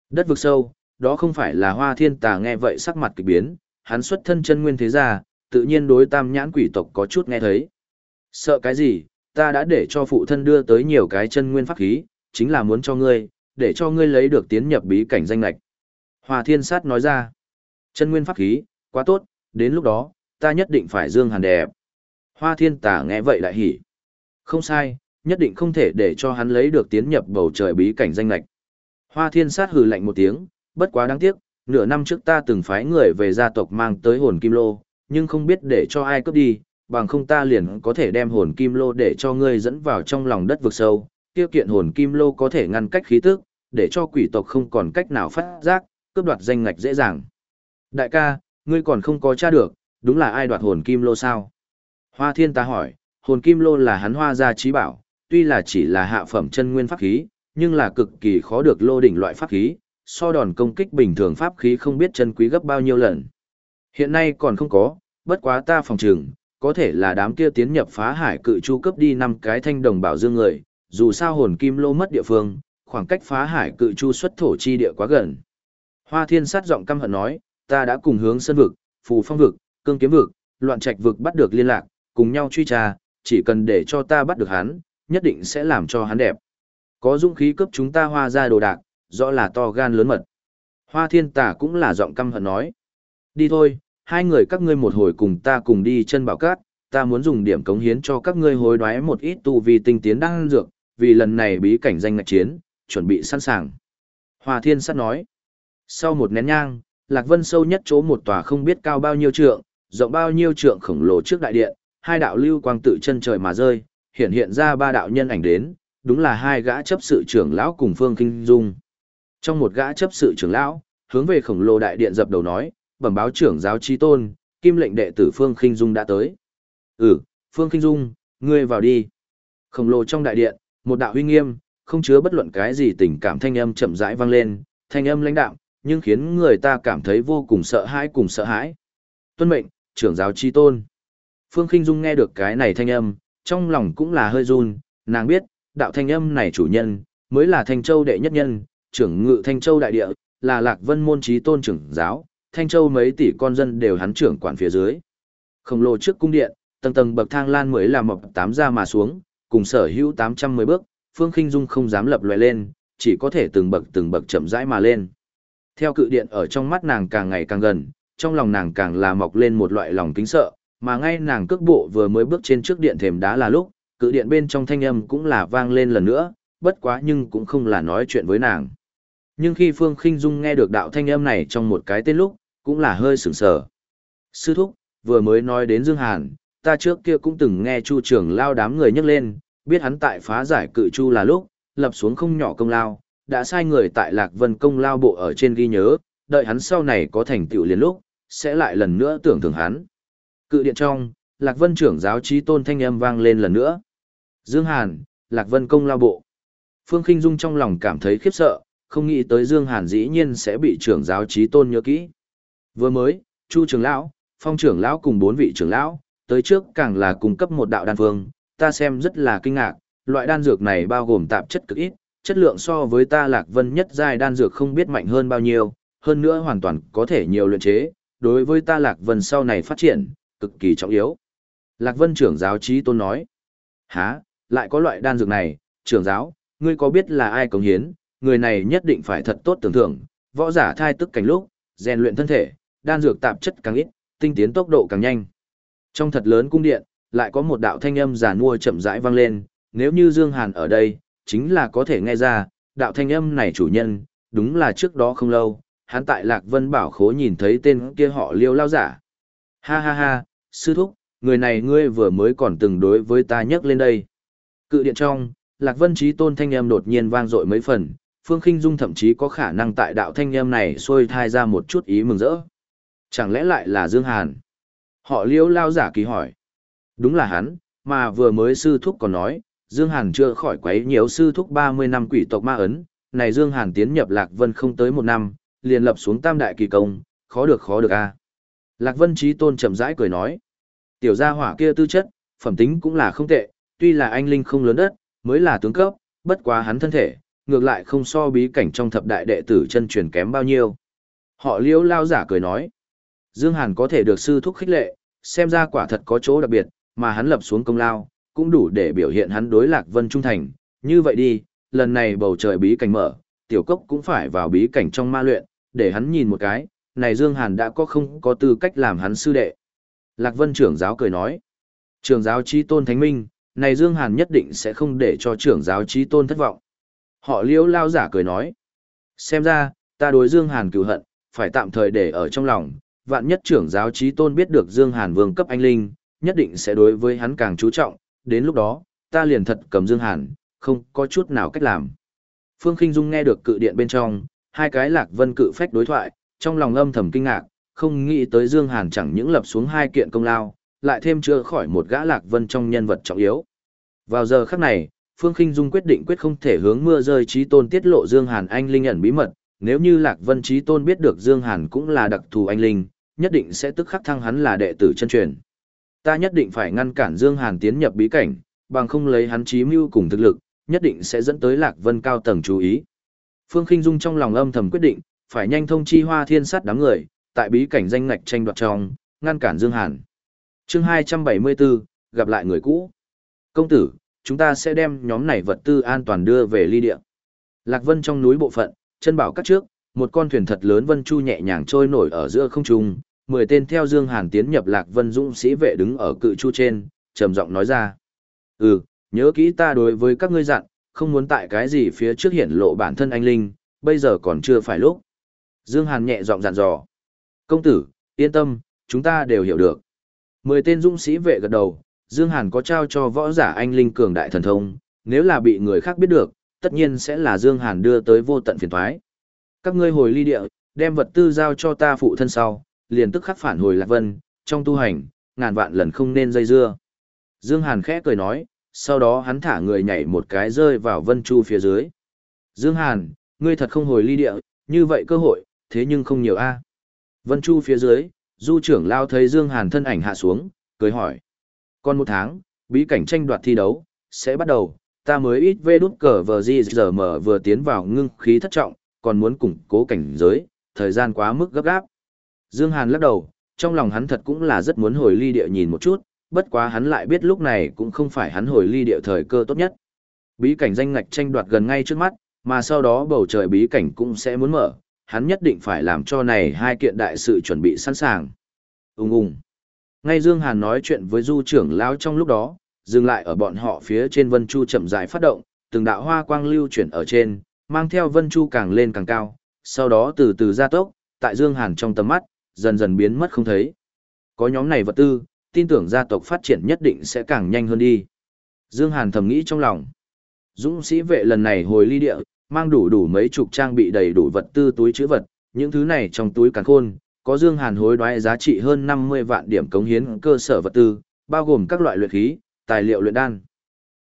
đất vực sâu, đó không phải là hoa thiên tà nghe vậy sắc mặt kịch biến, hắn xuất thân chân nguyên thế gia, tự nhiên đối tam nhãn quỷ tộc có chút nghe thấy. Sợ cái gì, ta đã để cho phụ thân đưa tới nhiều cái chân nguyên pháp khí, chính là muốn cho ngươi, để cho ngươi lấy được tiến nhập bí cảnh danh lạch. Hòa thiên sát nói ra, chân nguyên pháp khí, quá tốt, đến lúc đó, ta nhất định phải dương hàn đẹp. Hoa thiên tả nghe vậy lại hỉ. Không sai, nhất định không thể để cho hắn lấy được tiến nhập bầu trời bí cảnh danh lệch. Hoa thiên sát hừ lạnh một tiếng, bất quá đáng tiếc, nửa năm trước ta từng phái người về gia tộc mang tới hồn kim lô, nhưng không biết để cho ai cướp đi, bằng không ta liền có thể đem hồn kim lô để cho ngươi dẫn vào trong lòng đất vực sâu, tiêu kiện hồn kim lô có thể ngăn cách khí tức, để cho quỷ tộc không còn cách nào phát giác, cướp đoạt danh ngạch dễ dàng. Đại ca, ngươi còn không có tra được, đúng là ai đoạt hồn kim lô sao? Hoa thiên ta hỏi, hồn kim lô là hắn hoa gia trí bảo, tuy là chỉ là hạ phẩm chân nguyên pháp khí, nhưng là cực kỳ khó được lô đỉnh loại pháp khí, so đòn công kích bình thường pháp khí không biết chân quý gấp bao nhiêu lần. Hiện nay còn không có, bất quá ta phòng trường, có thể là đám kia tiến nhập phá hải cự chu cấp đi năm cái thanh đồng bảo dương người, dù sao hồn kim lô mất địa phương, khoảng cách phá hải cự chu xuất thổ chi địa quá gần. Hoa thiên sát giọng căm hận nói, ta đã cùng hướng sân vực, phù phong vực, cương kiếm vực, loạn trạch vực bắt được liên lạc, cùng nhau truy tra, chỉ cần để cho ta bắt được hắn, nhất định sẽ làm cho hắn đẹp. Có dũng khí cấp chúng ta hoa ra đồ đạc, rõ là to gan lớn mật. Hoa thiên tả cũng là giọng căm hận nói. Đi thôi, hai người các ngươi một hồi cùng ta cùng đi chân bảo cát, ta muốn dùng điểm cống hiến cho các ngươi hối đoái một ít tu vi tinh tiến đang dược, vì lần này bí cảnh danh ngạch chiến, chuẩn bị sẵn sàng. Hoa thiên sát nói. Sau một nén nhang, Lạc Vân sâu nhất chỗ một tòa không biết cao bao nhiêu trượng, rộng bao nhiêu trượng khổng lồ trước đại điện, hai đạo lưu quang tự chân trời mà rơi, hiện hiện ra ba đạo nhân ảnh đến, đúng là hai gã chấp sự trưởng lão cùng Phương Kinh Dung. Trong một gã chấp sự trưởng lão, hướng về khổng lồ đại điện dập đầu nói, bẩm báo trưởng giáo chi tôn, kim lệnh đệ tử Phương Kinh Dung đã tới. Ừ, Phương Kinh Dung, ngươi vào đi. Khổng lồ trong đại điện, một đạo huy nghiêm, không chứa bất luận cái gì tình cảm thanh âm chậm rãi vang lên, thanh âm lãnh đạm, nhưng khiến người ta cảm thấy vô cùng sợ hãi cùng sợ hãi. Tuân mệnh, trưởng giáo chi tôn. Phương Khinh Dung nghe được cái này thanh âm, trong lòng cũng là hơi run, nàng biết, đạo thanh âm này chủ nhân, mới là Thanh Châu đệ nhất nhân, trưởng ngự Thanh Châu đại địa, là Lạc Vân môn chí tôn trưởng giáo, Thanh Châu mấy tỷ con dân đều hắn trưởng quản phía dưới. Khổng lồ trước cung điện, tầng tầng bậc thang lan mới là mập tám ra mà xuống, cùng sở hữu 810 bước, Phương Khinh Dung không dám lập loè lên, chỉ có thể từng bậc từng bậc chậm rãi mà lên. Theo cự điện ở trong mắt nàng càng ngày càng gần, trong lòng nàng càng là mọc lên một loại lòng kính sợ, mà ngay nàng cước bộ vừa mới bước trên trước điện thềm đá là lúc, cự điện bên trong thanh âm cũng là vang lên lần nữa, bất quá nhưng cũng không là nói chuyện với nàng. Nhưng khi Phương Khinh Dung nghe được đạo thanh âm này trong một cái tên lúc, cũng là hơi sửng sở. Sư thúc, vừa mới nói đến Dương Hàn, ta trước kia cũng từng nghe Chu trưởng lao đám người nhắc lên, biết hắn tại phá giải cự Chu là lúc, lập xuống không nhỏ công lao, đã sai người tại Lạc Vân công lao bộ ở trên ghi nhớ, đợi hắn sau này có thành tựu liền lúc, sẽ lại lần nữa tưởng thưởng hắn. Cự điện trong, Lạc Vân trưởng giáo trí tôn thanh âm vang lên lần nữa. Dương Hàn, Lạc Vân công lao bộ. Phương Kinh Dung trong lòng cảm thấy khiếp sợ, không nghĩ tới Dương Hàn dĩ nhiên sẽ bị trưởng giáo trí tôn nhớ kỹ. Vừa mới, Chu trưởng lão, Phong trưởng lão cùng bốn vị trưởng lão, tới trước càng là cung cấp một đạo đan phương, ta xem rất là kinh ngạc, loại đan dược này bao gồm tạp chất cực ít, chất lượng so với ta Lạc Vân nhất giai đan dược không biết mạnh hơn bao nhiêu, hơn nữa hoàn toàn có thể nhiều luyện chế, đối với ta Lạc Vân sau này phát triển, cực kỳ trọng yếu. Lạc Vân trưởng giáo trí tôn nói, há, lại có loại đan dược này, trưởng giáo, ngươi có biết là ai cống hiến, người này nhất định phải thật tốt tưởng thưởng, võ giả thai tức cảnh lúc, rèn luyện thân thể, đan dược tạp chất càng ít, tinh tiến tốc độ càng nhanh. Trong thật lớn cung điện, lại có một đạo thanh âm già mua chậm rãi vang lên, nếu như Dương Hàn ở đây, chính là có thể nghe ra, đạo thanh âm này chủ nhân, đúng là trước đó không lâu, hắn tại Lạc Vân Bảo Khố nhìn thấy tên kia họ liêu lao giả. Ha ha ha, sư thúc, người này ngươi vừa mới còn từng đối với ta nhắc lên đây. Cự điện trong, Lạc Vân Trí Tôn thanh âm đột nhiên vang dội mấy phần, Phương Khinh Dung thậm chí có khả năng tại đạo thanh âm này xuôi thai ra một chút ý mừng rỡ. Chẳng lẽ lại là Dương Hàn? Họ Liễu lao giả kỳ hỏi. Đúng là hắn, mà vừa mới sư thúc còn nói, Dương Hàn chưa khỏi quấy nhiều sư thúc 30 năm quỷ tộc ma ấn, này Dương Hàn tiến nhập Lạc Vân không tới một năm, liền lập xuống tam đại kỳ công, khó được khó được a. Lạc Vân trí Tôn chậm rãi cười nói, tiểu gia hỏa kia tư chất, phẩm tính cũng là không tệ, tuy là anh linh không lớn đất, mới là tướng cấp, bất quá hắn thân thể, ngược lại không so bí cảnh trong thập đại đệ tử chân truyền kém bao nhiêu. Họ liễu lao giả cười nói, Dương Hàn có thể được sư thúc khích lệ, xem ra quả thật có chỗ đặc biệt, mà hắn lập xuống công lao, cũng đủ để biểu hiện hắn đối Lạc Vân trung thành. Như vậy đi, lần này bầu trời bí cảnh mở, tiểu cốc cũng phải vào bí cảnh trong ma luyện, để hắn nhìn một cái, này Dương Hàn đã có không có tư cách làm hắn sư đệ. Lạc Vân trưởng giáo cười nói, trưởng giáo trí tôn thánh minh, này Dương Hàn nhất định sẽ không để cho trưởng giáo trí tôn thất vọng. Họ liễu lao giả cười nói, xem ra, ta đối Dương Hàn cựu hận, phải tạm thời để ở trong lòng, vạn nhất trưởng giáo trí tôn biết được Dương Hàn vương cấp anh linh, nhất định sẽ đối với hắn càng chú trọng, đến lúc đó, ta liền thật cầm Dương Hàn, không có chút nào cách làm. Phương Kinh Dung nghe được cự điện bên trong, hai cái lạc vân cự phách đối thoại, trong lòng âm thầm kinh ngạc, không nghĩ tới Dương Hàn chẳng những lập xuống hai kiện công lao, lại thêm chưa khỏi một gã lạc vân trong nhân vật trọng yếu. Vào giờ khắc này, Phương Kinh Dung quyết định quyết không thể hướng mưa rơi trí tôn tiết lộ Dương Hàn anh linh ẩn bí mật, nếu như Lạc Vân trí tôn biết được Dương Hàn cũng là đặc thù anh linh, nhất định sẽ tức khắc thăng hắn là đệ tử chân truyền. Ta nhất định phải ngăn cản Dương Hàn tiến nhập bí cảnh, bằng không lấy hắn trí mưu cùng thực lực, nhất định sẽ dẫn tới Lạc Vân cao tầng chú ý. Phương Khinh Dung trong lòng âm thầm quyết định, phải nhanh thông chi Hoa Thiên Sát đám người, tại bí cảnh danh ngạch tranh đoạt trong, ngăn cản Dương Hàn. Chương 274, gặp lại người cũ. Công tử, chúng ta sẽ đem nhóm này vật tư an toàn đưa về ly địa. Lạc Vân trong núi bộ phận, chân bảo cắt trước, một con thuyền thật lớn Vân Chu nhẹ nhàng trôi nổi ở giữa không trung, mười tên theo Dương Hàn tiến nhập Lạc Vân Dũng sĩ vệ đứng ở cự chu trên, trầm giọng nói ra. Ừ, nhớ kỹ ta đối với các ngươi dặn, không muốn tại cái gì phía trước hiện lộ bản thân anh Linh, bây giờ còn chưa phải lúc. Dương Hàn nhẹ giọng dặn dò. Công tử, yên tâm, chúng ta đều hiểu được. Mười tên dũng sĩ vệ gật đầu, Dương Hàn có trao cho võ giả anh Linh cường đại thần thông, nếu là bị người khác biết được, tất nhiên sẽ là Dương Hàn đưa tới vô tận phiền toái. Các ngươi hồi ly địa, đem vật tư giao cho ta phụ thân sau, liền tức khắc phản hồi Lạc Vân, trong tu hành, ngàn vạn lần không nên dây dưa. Dương Hàn khẽ cười nói, sau đó hắn thả người nhảy một cái rơi vào Vân Chu phía dưới. Dương Hàn, ngươi thật không hồi ly địa, như vậy cơ hội, thế nhưng không nhiều a. Vân Chu phía dưới, du trưởng lao thấy Dương Hàn thân ảnh hạ xuống, cười hỏi. Còn một tháng, bí cảnh tranh đoạt thi đấu, sẽ bắt đầu, ta mới ít vê đút cờ vờ di giờ mở vừa tiến vào ngưng khí thất trọng, còn muốn củng cố cảnh giới, thời gian quá mức gấp gáp. Dương Hàn lắc đầu, trong lòng hắn thật cũng là rất muốn hồi ly địa nhìn một chút, bất quá hắn lại biết lúc này cũng không phải hắn hồi ly địa thời cơ tốt nhất. Bí cảnh danh ngạch tranh đoạt gần ngay trước mắt, mà sau đó bầu trời bí cảnh cũng sẽ muốn mở, hắn nhất định phải làm cho này hai kiện đại sự chuẩn bị sẵn sàng. Ung ung. Ngay Dương Hàn nói chuyện với Du trưởng lão trong lúc đó, dừng lại ở bọn họ phía trên Vân Chu chậm rãi phát động, từng đạo hoa quang lưu chuyển ở trên, mang theo Vân Chu càng lên càng cao, sau đó từ từ gia tốc, tại Dương Hàn trong tầm mắt, dần dần biến mất không thấy. Có nhóm này vật tư, tin tưởng gia tộc phát triển nhất định sẽ càng nhanh hơn đi. Dương Hàn thầm nghĩ trong lòng. Dũng sĩ vệ lần này hồi ly địa, mang đủ đủ mấy chục trang bị đầy đủ vật tư túi chữ vật, những thứ này trong túi càn khôn, có Dương Hàn hối đoái giá trị hơn 50 vạn điểm cống hiến cơ sở vật tư, bao gồm các loại luyện khí, tài liệu luyện đan.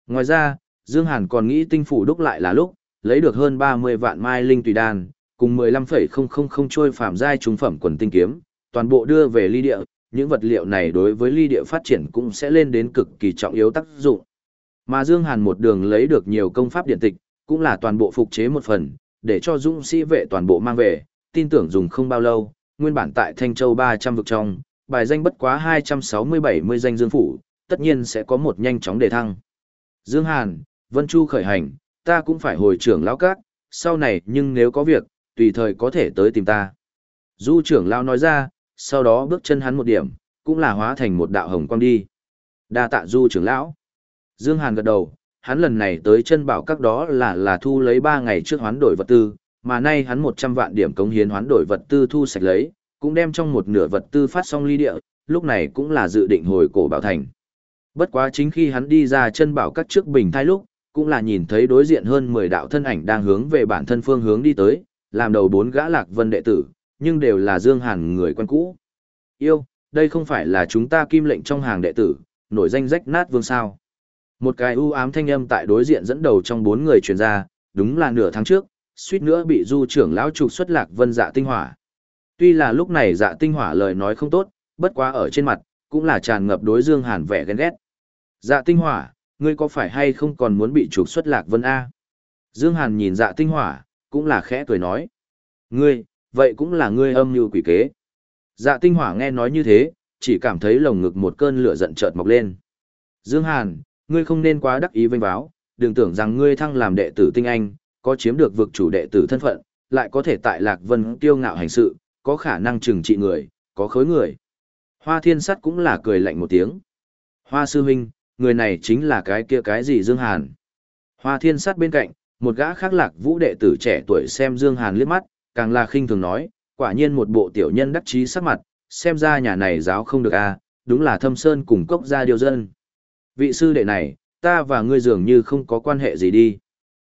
Ngoài ra, Dương Hàn còn nghĩ tinh phủ đúc lại là lúc, lấy được hơn 30 vạn mai linh tùy đan, cùng 15,000 trôi phạm giai trung phẩm quần tinh kiếm, toàn bộ đưa về ly địa, những vật liệu này đối với ly địa phát triển cũng sẽ lên đến cực kỳ trọng yếu tác dụng. Mà Dương Hàn một đường lấy được nhiều công pháp điện tịch, cũng là toàn bộ phục chế một phần, để cho dũng sĩ vệ toàn bộ mang về, tin tưởng dùng không bao lâu, nguyên bản tại Thanh Châu 300 vực trong, bài danh bất quá 260-70 danh Dương Phủ, tất nhiên sẽ có một nhanh chóng đề thăng. Dương Hàn, Vân Chu khởi hành, ta cũng phải hồi trưởng lão các, sau này nhưng nếu có việc, tùy thời có thể tới tìm ta. Du trưởng lão nói ra, sau đó bước chân hắn một điểm, cũng là hóa thành một đạo hồng quang đi. Đa tạ Du trưởng lão. Dương Hàn gật đầu, hắn lần này tới chân bảo các đó là là thu lấy 3 ngày trước hoán đổi vật tư, mà nay hắn 100 vạn điểm cống hiến hoán đổi vật tư thu sạch lấy, cũng đem trong một nửa vật tư phát xong ly địa, lúc này cũng là dự định hồi cổ bảo thành. Bất quá chính khi hắn đi ra chân bảo các trước bình thai lúc, cũng là nhìn thấy đối diện hơn 10 đạo thân ảnh đang hướng về bản thân phương hướng đi tới, làm đầu bốn gã lạc vân đệ tử, nhưng đều là Dương Hàn người quen cũ. Yêu, đây không phải là chúng ta kim lệnh trong hàng đệ tử, nổi danh rách nát vương sao. Một cái u ám thanh âm tại đối diện dẫn đầu trong bốn người truyền ra, đúng là nửa tháng trước, suýt nữa bị du trưởng lão trục xuất lạc vân dạ tinh hỏa. Tuy là lúc này dạ tinh hỏa lời nói không tốt, bất quá ở trên mặt, cũng là tràn ngập đối Dương Hàn vẻ ghen ghét. Dạ tinh hỏa, ngươi có phải hay không còn muốn bị trục xuất lạc vân A? Dương Hàn nhìn dạ tinh hỏa, cũng là khẽ cười nói. Ngươi, vậy cũng là ngươi âm như quỷ kế. Dạ tinh hỏa nghe nói như thế, chỉ cảm thấy lồng ngực một cơn lửa giận chợt mọc lên. Dương Hàn, ngươi không nên quá đắc ý vênh váo, đừng tưởng rằng ngươi thăng làm đệ tử tinh anh, có chiếm được vực chủ đệ tử thân phận, lại có thể tại Lạc Vân tiêu ngạo hành sự, có khả năng trừng trị người, có khối người. Hoa thiên sắt cũng là cười lạnh một tiếng. Hoa sư huynh, người này chính là cái kia cái gì Dương Hàn. Hoa thiên sắt bên cạnh, một gã khác lạc vũ đệ tử trẻ tuổi xem Dương Hàn liếc mắt, càng là khinh thường nói, quả nhiên một bộ tiểu nhân đắc chí sắc mặt, xem ra nhà này giáo không được a, à, đúng là thâm sơn cùng cốc gia điều dân. Vị sư đệ này, ta và ngươi dường như không có quan hệ gì đi.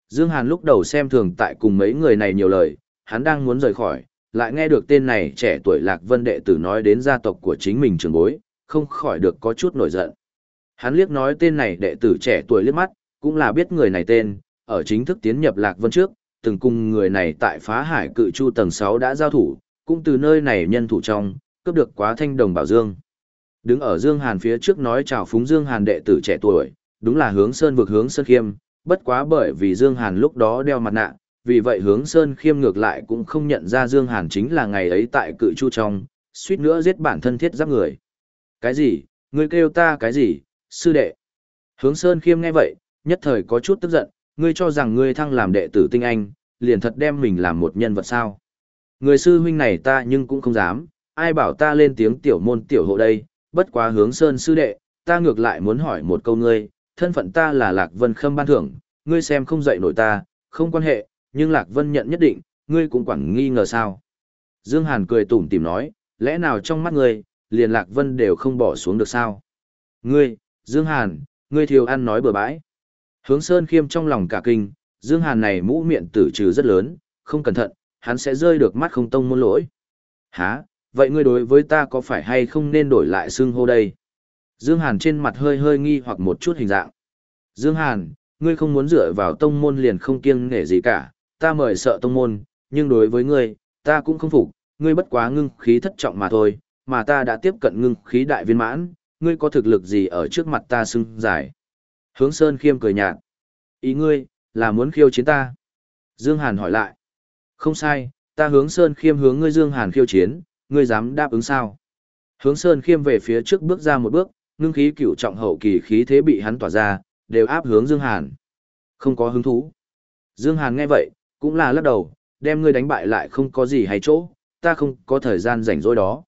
Dương Hàn lúc đầu xem thường tại cùng mấy người này nhiều lời, hắn đang muốn rời khỏi, lại nghe được tên này trẻ tuổi Lạc Vân đệ tử nói đến gia tộc của chính mình trường bối, không khỏi được có chút nổi giận. Hắn liếc nói tên này đệ tử trẻ tuổi liếc mắt, cũng là biết người này tên, ở chính thức tiến nhập Lạc Vân trước, từng cùng người này tại phá hải cự chu tầng 6 đã giao thủ, cũng từ nơi này nhân thủ trong, cướp được quá thanh đồng bảo dương. Đứng ở Dương Hàn phía trước nói chào phúng Dương Hàn đệ tử trẻ tuổi, đúng là hướng Sơn vực hướng Sơn Khiêm, bất quá bởi vì Dương Hàn lúc đó đeo mặt nạ, vì vậy hướng Sơn Khiêm ngược lại cũng không nhận ra Dương Hàn chính là ngày ấy tại cự chu trong, suýt nữa giết bản thân thiết giáp người. Cái gì, ngươi kêu ta cái gì, sư đệ? Hướng Sơn Khiêm nghe vậy, nhất thời có chút tức giận, ngươi cho rằng ngươi thăng làm đệ tử tinh anh, liền thật đem mình làm một nhân vật sao? Người sư huynh này ta nhưng cũng không dám, ai bảo ta lên tiếng tiểu môn tiểu hộ đây, bất quá hướng sơn sư đệ, ta ngược lại muốn hỏi một câu ngươi, thân phận ta là Lạc Vân Khâm ban thưởng, ngươi xem không dạy nổi ta, không quan hệ, nhưng Lạc Vân nhận nhất định, ngươi cũng quản nghi ngờ sao. Dương Hàn cười tủm tỉm nói, lẽ nào trong mắt ngươi, liền Lạc Vân đều không bỏ xuống được sao? Ngươi, Dương Hàn, ngươi thiếu ăn nói bừa bãi. Hướng Sơn khiêm trong lòng cả kinh, Dương Hàn này mũ miệng tử trừ rất lớn, không cẩn thận, hắn sẽ rơi được mắt không tông môn lỗi. Hả, vậy ngươi đối với ta có phải hay không nên đổi lại xưng hô đây? Dương Hàn trên mặt hơi hơi nghi hoặc một chút hình dạng. Dương Hàn, ngươi không muốn dựa vào tông môn liền không kiêng nể gì cả, ta mời sợ tông môn, nhưng đối với ngươi, ta cũng không phục, ngươi bất quá ngưng khí thất trọng mà thôi, mà ta đã tiếp cận ngưng khí đại viên mãn, ngươi có thực lực gì ở trước mặt ta xưng giải. Hướng Sơn khiêm cười nhạt. Ý ngươi, là muốn khiêu chiến ta. Dương Hàn hỏi lại. Không sai, ta hướng Sơn khiêm hướng ngươi Dương Hàn khiêu chiến, ngươi dám đáp ứng sao? Hướng Sơn khiêm về phía trước bước ra một bước, ngưng khí cửu trọng hậu kỳ khí thế bị hắn tỏa ra, đều áp hướng Dương Hàn. Không có hứng thú. Dương Hàn nghe vậy, cũng là lắc đầu, đem ngươi đánh bại lại không có gì hay chỗ, ta không có thời gian rảnh rỗi đó.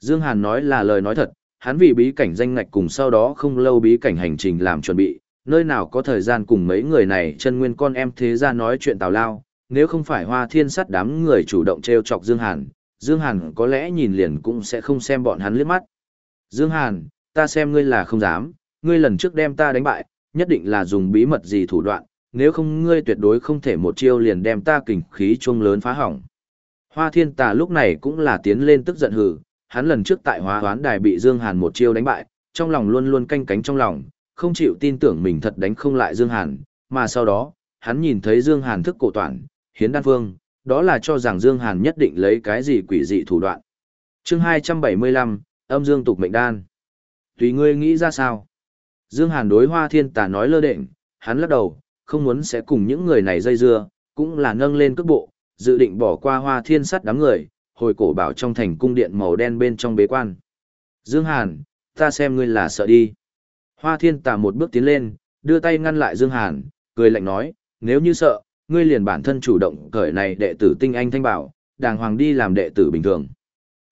Dương Hàn nói là lời nói thật, hắn vì bí cảnh danh ngạch cùng sau đó không lâu bí cảnh hành trình làm chuẩn bị, nơi nào có thời gian cùng mấy người này chân nguyên con em thế ra nói chuyện tào lao, nếu không phải hoa thiên sắt đám người chủ động treo chọc Dương Hàn, Dương Hàn có lẽ nhìn liền cũng sẽ không xem bọn hắn liếc mắt. Dương Hàn, ta xem ngươi là không dám, ngươi lần trước đem ta đánh bại, nhất định là dùng bí mật gì thủ đoạn, nếu không ngươi tuyệt đối không thể một chiêu liền đem ta kình khí chuông lớn phá hỏng. Hoa thiên tà lúc này cũng là tiến lên tức giận hừ, hắn lần trước tại hóa hoán đài bị Dương Hàn một chiêu đánh bại, trong lòng luôn luôn canh cánh trong lòng, không chịu tin tưởng mình thật đánh không lại Dương Hàn, mà sau đó, hắn nhìn thấy Dương Hàn thức cổ toàn, hiến đan phương, đó là cho rằng Dương Hàn nhất định lấy cái gì quỷ dị thủ đoạn. Chương 275, âm Dương tục mệnh đan. Tùy ngươi nghĩ ra sao? Dương Hàn đối Hoa Thiên Tà nói lơ đễnh, hắn lắc đầu, không muốn sẽ cùng những người này dây dưa, cũng là nâng lên cước bộ, dự định bỏ qua Hoa Thiên sắt đám người, hồi cổ bảo trong thành cung điện màu đen bên trong bế quan. Dương Hàn, ta xem ngươi là sợ đi. Hoa Thiên Tà một bước tiến lên, đưa tay ngăn lại Dương Hàn, cười lạnh nói, nếu như sợ, ngươi liền bản thân chủ động cởi này đệ tử tinh anh thanh bảo, đàng hoàng đi làm đệ tử bình thường.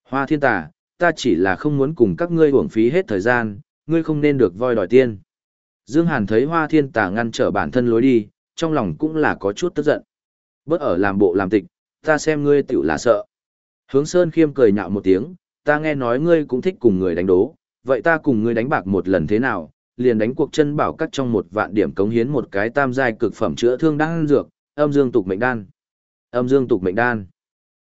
Hoa Thiên Tà, ta chỉ là không muốn cùng các ngươi uổng phí hết thời gian, ngươi không nên được voi đòi tiên. Dương Hàn thấy Hoa Thiên Tà ngăn trở bản thân lối đi, trong lòng cũng là có chút tức giận. Bớt ở làm bộ làm tịch, ta xem ngươi tiểu là sợ. Hướng Sơn khiêm cười nhạo một tiếng, ta nghe nói ngươi cũng thích cùng người đánh đố, vậy ta cùng ngươi đánh bạc một lần thế nào, liền đánh cuộc chân bảo cắt trong một vạn điểm cống hiến một cái tam giai cực phẩm chữa thương đang dược, âm dương tục mệnh đan. Âm dương tục mệnh đan.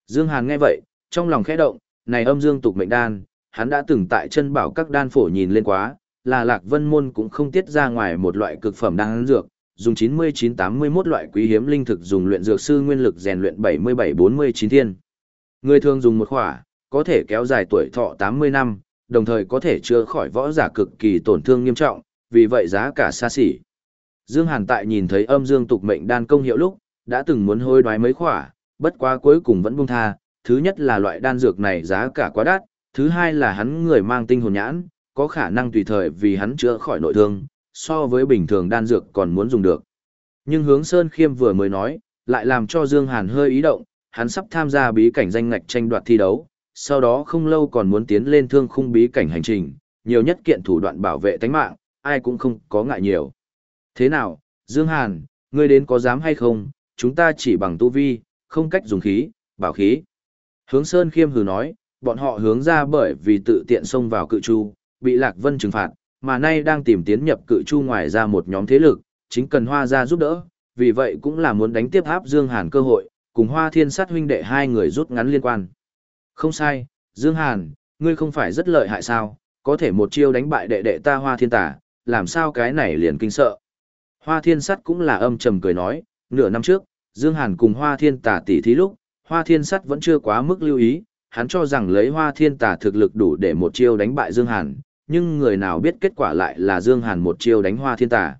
Dương Hàn nghe vậy, trong lòng khẽ động, này âm dương tục mệnh đan, hắn đã từng tại chân bảo các đan phổ nhìn lên quá, là Lạc Vân môn cũng không tiết ra ngoài một loại cực phẩm đan dược, dùng 99-81 loại quý hiếm linh thực dùng luyện dược sư nguyên lực rèn luyện 77-49 thiên. Người thường dùng một khỏa, có thể kéo dài tuổi thọ 80 năm, đồng thời có thể chữa khỏi võ giả cực kỳ tổn thương nghiêm trọng, vì vậy giá cả xa xỉ. Dương Hàn tại nhìn thấy âm dương tục mệnh đan công hiệu lúc, đã từng muốn hôi đoái mấy khỏa, bất quá cuối cùng vẫn buông tha, thứ nhất là loại đan dược này giá cả quá đắt, thứ hai là hắn người mang tinh hồn nhãn, có khả năng tùy thời vì hắn chữa khỏi nội thương, so với bình thường đan dược còn muốn dùng được. Nhưng hướng Sơn Khiêm vừa mới nói, lại làm cho Dương Hàn hơi ý động, hắn sắp tham gia bí cảnh danh ngạch tranh đoạt thi đấu, sau đó không lâu còn muốn tiến lên thương khung bí cảnh hành trình, nhiều nhất kiện thủ đoạn bảo vệ tánh mạng, ai cũng không có ngại nhiều. Thế nào, Dương Hàn, ngươi đến có dám hay không, chúng ta chỉ bằng tu vi, không cách dùng khí, bảo khí. Hướng Sơn khiêm hừ nói, bọn họ hướng ra bởi vì tự tiện xông vào cự chu, bị Lạc Vân trừng phạt, mà nay đang tìm tiến nhập cự chu ngoài ra một nhóm thế lực, chính cần hoa ra giúp đỡ, vì vậy cũng là muốn đánh tiếp áp Dương Hàn cơ hội, cùng hoa thiên sát huynh đệ hai người rút ngắn liên quan. Không sai, Dương Hàn, ngươi không phải rất lợi hại sao, có thể một chiêu đánh bại đệ đệ ta hoa thiên tả, làm sao cái này liền kinh sợ. Hoa thiên sắt cũng là âm trầm cười nói, nửa năm trước, Dương Hàn cùng hoa thiên tả tỷ thí lúc, hoa thiên sắt vẫn chưa quá mức lưu ý, hắn cho rằng lấy hoa thiên tả thực lực đủ để một chiêu đánh bại Dương Hàn, nhưng người nào biết kết quả lại là Dương Hàn một chiêu đánh hoa thiên tả.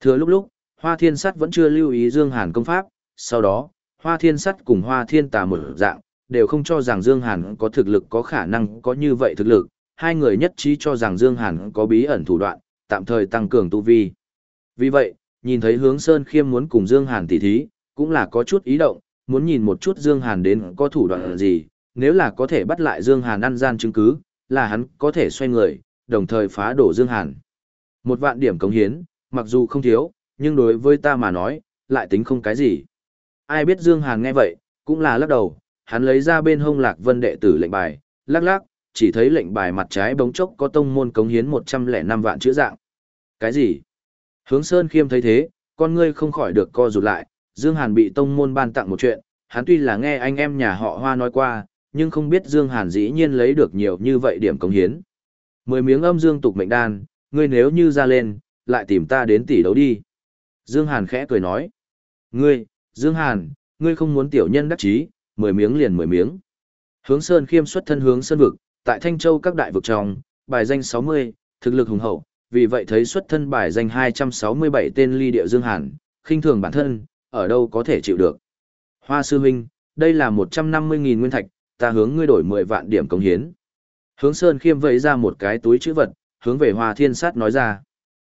Thừa lúc lúc, hoa thiên sắt vẫn chưa lưu ý Dương Hàn công pháp, sau đó, hoa thiên sắt cùng hoa thiên tả một dạng, đều không cho rằng Dương Hàn có thực lực có khả năng có như vậy thực lực, hai người nhất trí cho rằng Dương Hàn có bí ẩn thủ đoạn, tạm thời tăng cường tu vi. Vì vậy, nhìn thấy hướng Sơn Khiêm muốn cùng Dương Hàn tỉ thí, cũng là có chút ý động, muốn nhìn một chút Dương Hàn đến có thủ đoạn gì, nếu là có thể bắt lại Dương Hàn ăn gian chứng cứ, là hắn có thể xoay người, đồng thời phá đổ Dương Hàn. Một vạn điểm cống hiến, mặc dù không thiếu, nhưng đối với ta mà nói, lại tính không cái gì. Ai biết Dương Hàn nghe vậy, cũng là lắc đầu, hắn lấy ra bên hông lạc vân đệ tử lệnh bài, lắc lắc, chỉ thấy lệnh bài mặt trái bóng chốc có tông môn cống hiến 105 vạn chữ dạng. Cái gì? Hướng Sơn Khiêm thấy thế, con ngươi không khỏi được co rụt lại, Dương Hàn bị tông môn ban tặng một chuyện, hắn tuy là nghe anh em nhà họ Hoa nói qua, nhưng không biết Dương Hàn dĩ nhiên lấy được nhiều như vậy điểm cống hiến. Mười miếng âm dương tục mệnh đan, ngươi nếu như ra lên, lại tìm ta đến tỷ đấu đi. Dương Hàn khẽ cười nói. Ngươi, Dương Hàn, ngươi không muốn tiểu nhân đắc chí, mười miếng liền mười miếng. Hướng Sơn khiêm xuất thân hướng Sơn vực, tại Thanh Châu các đại vực trong, bài danh 60, thực lực hùng hậu, vì vậy thấy xuất thân bài danh 267 tên ly địa Dương Hàn, khinh thường bản thân, ở đâu có thể chịu được. Hoa sư huynh, đây là 150.000 nguyên thạch, ta hướng ngươi đổi 10 vạn điểm công hiến. Hướng Sơn khiêm vẫy ra một cái túi chữ vật, hướng về Hoa Thiên Sát nói ra.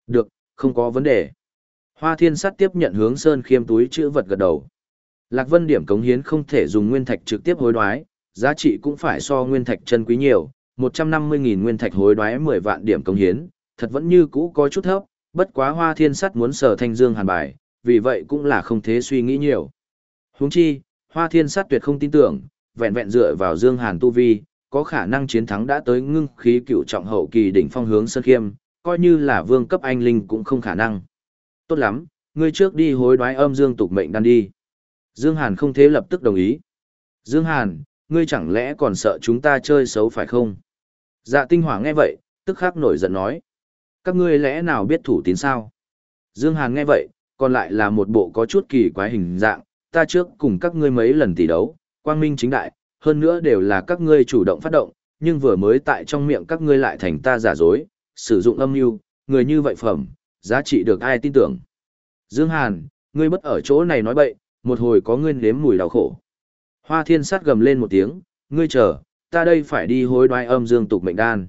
Được, không có vấn đề. Hoa Thiên Sát tiếp nhận hướng Sơn khiêm túi chữ vật gật đầu. Lạc Vân điểm cống hiến không thể dùng nguyên thạch trực tiếp hối đoái, giá trị cũng phải so nguyên thạch chân quý nhiều, 150.000 nguyên thạch hối đoái 10 vạn điểm cống hiến, thật vẫn như cũ có chút thấp, bất quá Hoa Thiên Sắt muốn sở thanh dương hàn bài, vì vậy cũng là không thế suy nghĩ nhiều. Huống chi, Hoa Thiên Sắt tuyệt không tin tưởng, vẹn vẹn dựa vào Dương Hàn tu vi, có khả năng chiến thắng đã tới ngưng khí cựu trọng hậu kỳ đỉnh phong hướng Sơn Khiêm, coi như là vương cấp anh linh cũng không khả năng. Tốt lắm, ngươi trước đi hối đoái âm Dương tục mệnh đan đi. Dương Hàn không thế lập tức đồng ý. Dương Hàn, ngươi chẳng lẽ còn sợ chúng ta chơi xấu phải không? Dạ tinh hỏa nghe vậy, tức khắc nổi giận nói. Các ngươi lẽ nào biết thủ tín sao? Dương Hàn nghe vậy, còn lại là một bộ có chút kỳ quái hình dạng, ta trước cùng các ngươi mấy lần tỷ đấu, quang minh chính đại, hơn nữa đều là các ngươi chủ động phát động, nhưng vừa mới tại trong miệng các ngươi lại thành ta giả dối, sử dụng âm mưu, người như vậy phẩm, giá trị được ai tin tưởng. Dương Hàn, ngươi bất ở chỗ này nói bậy, một hồi có ngươi nếm mùi đau khổ. Hoa thiên sát gầm lên một tiếng, ngươi chờ, ta đây phải đi hối đoái âm dương tục mệnh đan.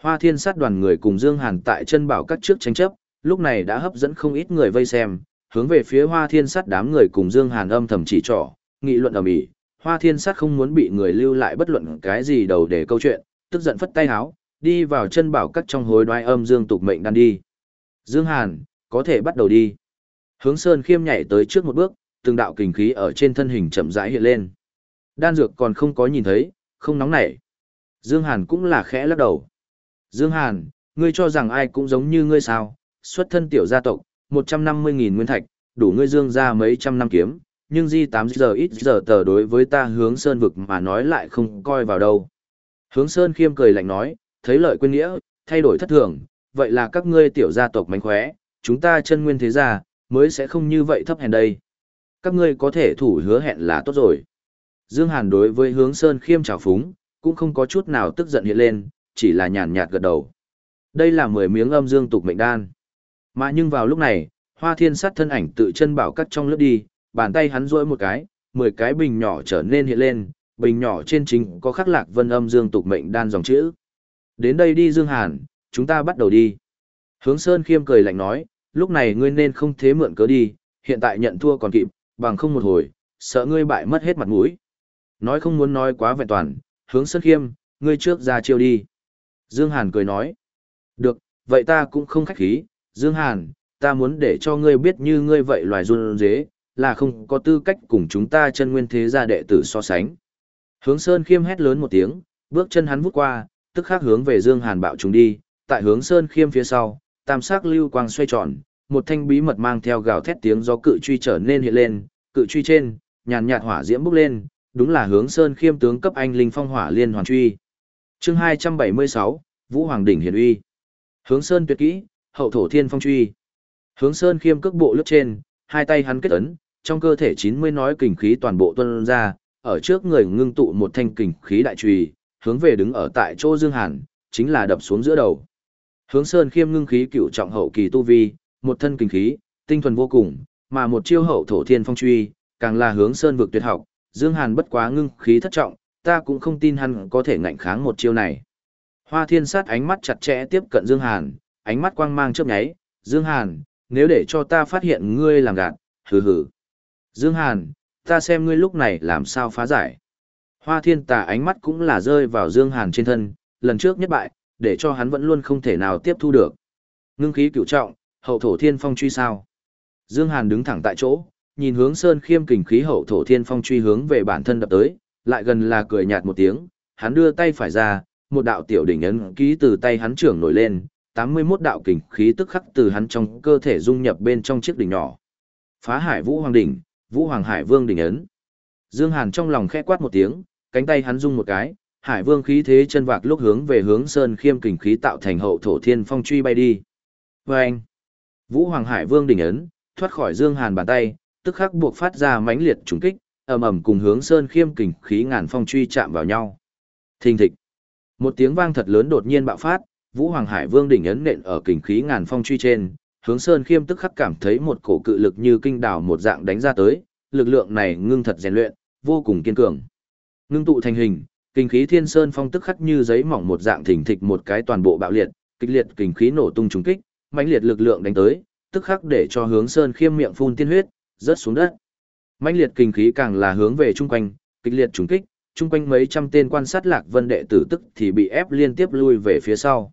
Hoa thiên sát đoàn người cùng Dương Hàn tại chân bảo các trước tranh chấp, lúc này đã hấp dẫn không ít người vây xem, hướng về phía hoa thiên sát đám người cùng Dương Hàn âm thầm chỉ trỏ, nghị luận ầm ĩ. Hoa thiên sát không muốn bị người lưu lại bất luận cái gì đầu để câu chuyện, tức giận phất tay háo, đi vào chân bảo các trong hối đoái âm dương tục mệnh đan đi. Dương Hàn, có thể bắt đầu đi. Hướng Sơn khiêm nhảy tới trước một bước, từng đạo kình khí ở trên thân hình chậm rãi hiện lên. Đan dược còn không có nhìn thấy, không nóng nảy. Dương Hàn cũng là khẽ lắc đầu. Dương Hàn, ngươi cho rằng ai cũng giống như ngươi sao, xuất thân tiểu gia tộc, 150.000 nguyên thạch, đủ ngươi dương ra mấy trăm năm kiếm, nhưng di 8 giờ ít giờ tờ đối với ta hướng sơn vực mà nói lại không coi vào đâu. Hướng sơn khiêm cười lạnh nói, thấy lợi quên nghĩa, thay đổi thất thường, vậy là các ngươi tiểu gia tộc mánh khóe, chúng ta chân nguyên thế gia, mới sẽ không như vậy thấp hèn đây. Các ngươi có thể thủ hứa hẹn là tốt rồi. Dương Hàn đối với hướng Sơn khiêm trào phúng, cũng không có chút nào tức giận hiện lên, chỉ là nhàn nhạt gật đầu. Đây là 10 miếng âm dương tục mệnh đan. Mà nhưng vào lúc này, hoa thiên sát thân ảnh tự chân bảo cắt trong lướt đi, bàn tay hắn rỗi một cái, 10 cái bình nhỏ trở nên hiện lên, bình nhỏ trên chính có khắc lạc vân âm dương tục mệnh đan dòng chữ. Đến đây đi Dương Hàn, chúng ta bắt đầu đi. Hướng Sơn khiêm cười lạnh nói, lúc này ngươi nên không thế mượn cớ đi, hiện tại nhận thua còn kịp, bằng không một hồi, sợ ngươi bại mất hết mặt mũi. Nói không muốn nói quá vẹn toàn, hướng Sơn khiêm, ngươi trước ra chiêu đi. Dương Hàn cười nói, được, vậy ta cũng không khách khí, Dương Hàn, ta muốn để cho ngươi biết như ngươi vậy loài run dế, là không có tư cách cùng chúng ta chân nguyên thế gia đệ tử so sánh. Hướng Sơn khiêm hét lớn một tiếng, bước chân hắn vút qua, tức khắc hướng về Dương Hàn bạo chúng đi, tại hướng Sơn khiêm phía sau, tam sắc lưu quang xoay tròn, một thanh bí mật mang theo gào thét tiếng gió cự truy trở nên hiện lên, cự truy trên, nhàn nhạt hỏa diễm bốc lên, đúng là hướng Sơn khiêm tướng cấp anh linh phong hỏa liên hoàn truy. Chương 276, Vũ Hoàng đỉnh Hiền uy. Hướng Sơn tuyệt kỹ, hậu thổ thiên phong truy. Hướng Sơn khiêm cước bộ lướt trên, hai tay hắn kết ấn, trong cơ thể 90 nói kình khí toàn bộ tuôn ra, ở trước người ngưng tụ một thanh kình khí đại trùy hướng về đứng ở tại chỗ Dương Hàn, chính là đập xuống giữa đầu. Hướng Sơn khiêm ngưng khí cựu trọng hậu kỳ tu vi, một thân kình khí, tinh thuần vô cùng, mà một chiêu hậu thổ thiên phong truy, càng là hướng Sơn vực tuyệt học, Dương Hàn bất quá ngưng khí thất trọng, ta cũng không tin hắn có thể ngạnh kháng một chiêu này. Hoa Thiên Sát ánh mắt chặt chẽ tiếp cận Dương Hàn, ánh mắt quang mang chớp nháy, Dương Hàn, nếu để cho ta phát hiện ngươi làm gạt, hừ hừ. Dương Hàn, ta xem ngươi lúc này làm sao phá giải. Hoa Thiên Tà ánh mắt cũng là rơi vào Dương Hàn trên thân, lần trước nhất bại, để cho hắn vẫn luôn không thể nào tiếp thu được. Ngưng khí cửu trọng, hậu thổ thiên phong truy sao. Dương Hàn đứng thẳng tại chỗ, nhìn hướng sơn khiêm kình khí hậu thổ thiên phong truy hướng về bản thân đập tới, lại gần là cười nhạt một tiếng, hắn đưa tay phải ra, một đạo tiểu đỉnh ấn ký từ tay hắn trưởng nổi lên, 81 đạo kình khí tức khắc từ hắn trong cơ thể dung nhập bên trong chiếc đỉnh nhỏ. Phá Hải Vũ Hoàng đỉnh, Vũ Hoàng Hải Vương đỉnh ấn. Dương Hàn trong lòng khẽ quát một tiếng, cánh tay hắn rung một cái, Hải Vương khí thế chân vạc lúc hướng về hướng Sơn Khiêm kình khí tạo thành hậu thổ thiên phong truy bay đi. Oeng! Vũ Hoàng Hải Vương đỉnh ấn, thoát khỏi Dương Hàn bàn tay, tức khắc buộc phát ra mãnh liệt trùng kích, ầm ầm cùng hướng Sơn Khiêm kình khí ngàn phong truy chạm vào nhau. Thình thịch! Một tiếng vang thật lớn đột nhiên bạo phát, Vũ Hoàng Hải Vương đỉnh ấn nện ở kình khí ngàn phong truy trên, hướng Sơn Khiêm tức khắc cảm thấy một cổ cự lực như kinh đảo một dạng đánh ra tới, lực lượng này ngưng thật rèn luyện, vô cùng kiên cường. Ngưng tụ thành hình, kinh khí thiên sơn phong tức khắc như giấy mỏng một dạng thình thịch một cái toàn bộ bạo liệt, kịch liệt kinh khí nổ tung trúng kích, mãnh liệt lực lượng đánh tới, tức khắc để cho hướng Sơn Khiêm miệng phun tiên huyết, rớt xuống đất. Mãnh liệt kinh khí càng là hướng về trung quanh, kịch liệt trùng kích, trung quanh mấy trăm tên quan sát Lạc Vân đệ tử tức thì bị ép liên tiếp lui về phía sau.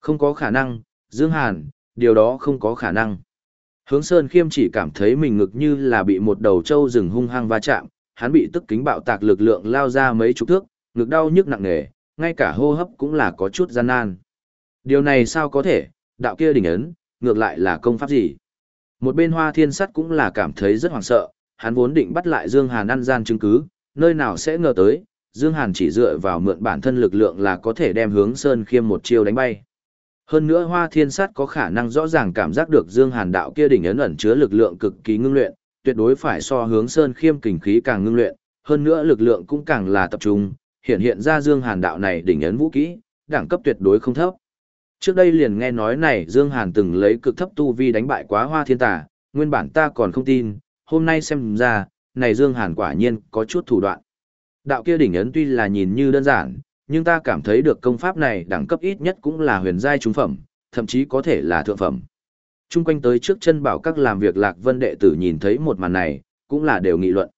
Không có khả năng, Dương Hàn, điều đó không có khả năng. Hướng Sơn Khiêm chỉ cảm thấy mình ngực như là bị một đầu trâu rừng hung hăng va chạm, hắn bị tức kính bạo tạc lực lượng lao ra mấy chục thước, ngực đau nhức nặng nề, ngay cả hô hấp cũng là có chút gian nan. Điều này sao có thể, đạo kia đỉnh ấn, ngược lại là công pháp gì? Một bên hoa thiên sắt cũng là cảm thấy rất hoảng sợ, hắn vốn định bắt lại Dương Hàn ăn gian chứng cứ, nơi nào sẽ ngờ tới, Dương Hàn chỉ dựa vào mượn bản thân lực lượng là có thể đem hướng Sơn Khiêm một chiêu đánh bay. Hơn nữa Hoa Thiên Sát có khả năng rõ ràng cảm giác được Dương Hàn đạo kia đỉnh ấn ẩn chứa lực lượng cực kỳ ngưng luyện, tuyệt đối phải so hướng Sơn Khiêm kình khí càng ngưng luyện, hơn nữa lực lượng cũng càng là tập trung, hiện hiện ra Dương Hàn đạo này đỉnh ấn vũ kỹ, đẳng cấp tuyệt đối không thấp. Trước đây liền nghe nói này Dương Hàn từng lấy cực thấp tu vi đánh bại quá Hoa Thiên Tà, nguyên bản ta còn không tin, hôm nay xem ra, này Dương Hàn quả nhiên có chút thủ đoạn. Đạo kia đỉnh ấn tuy là nhìn như đơn giản, nhưng ta cảm thấy được công pháp này đẳng cấp ít nhất cũng là huyền giai trung phẩm, thậm chí có thể là thượng phẩm. Trung quanh tới trước chân bảo các làm việc Lạc Vân đệ tử nhìn thấy một màn này, cũng là đều nghị luận.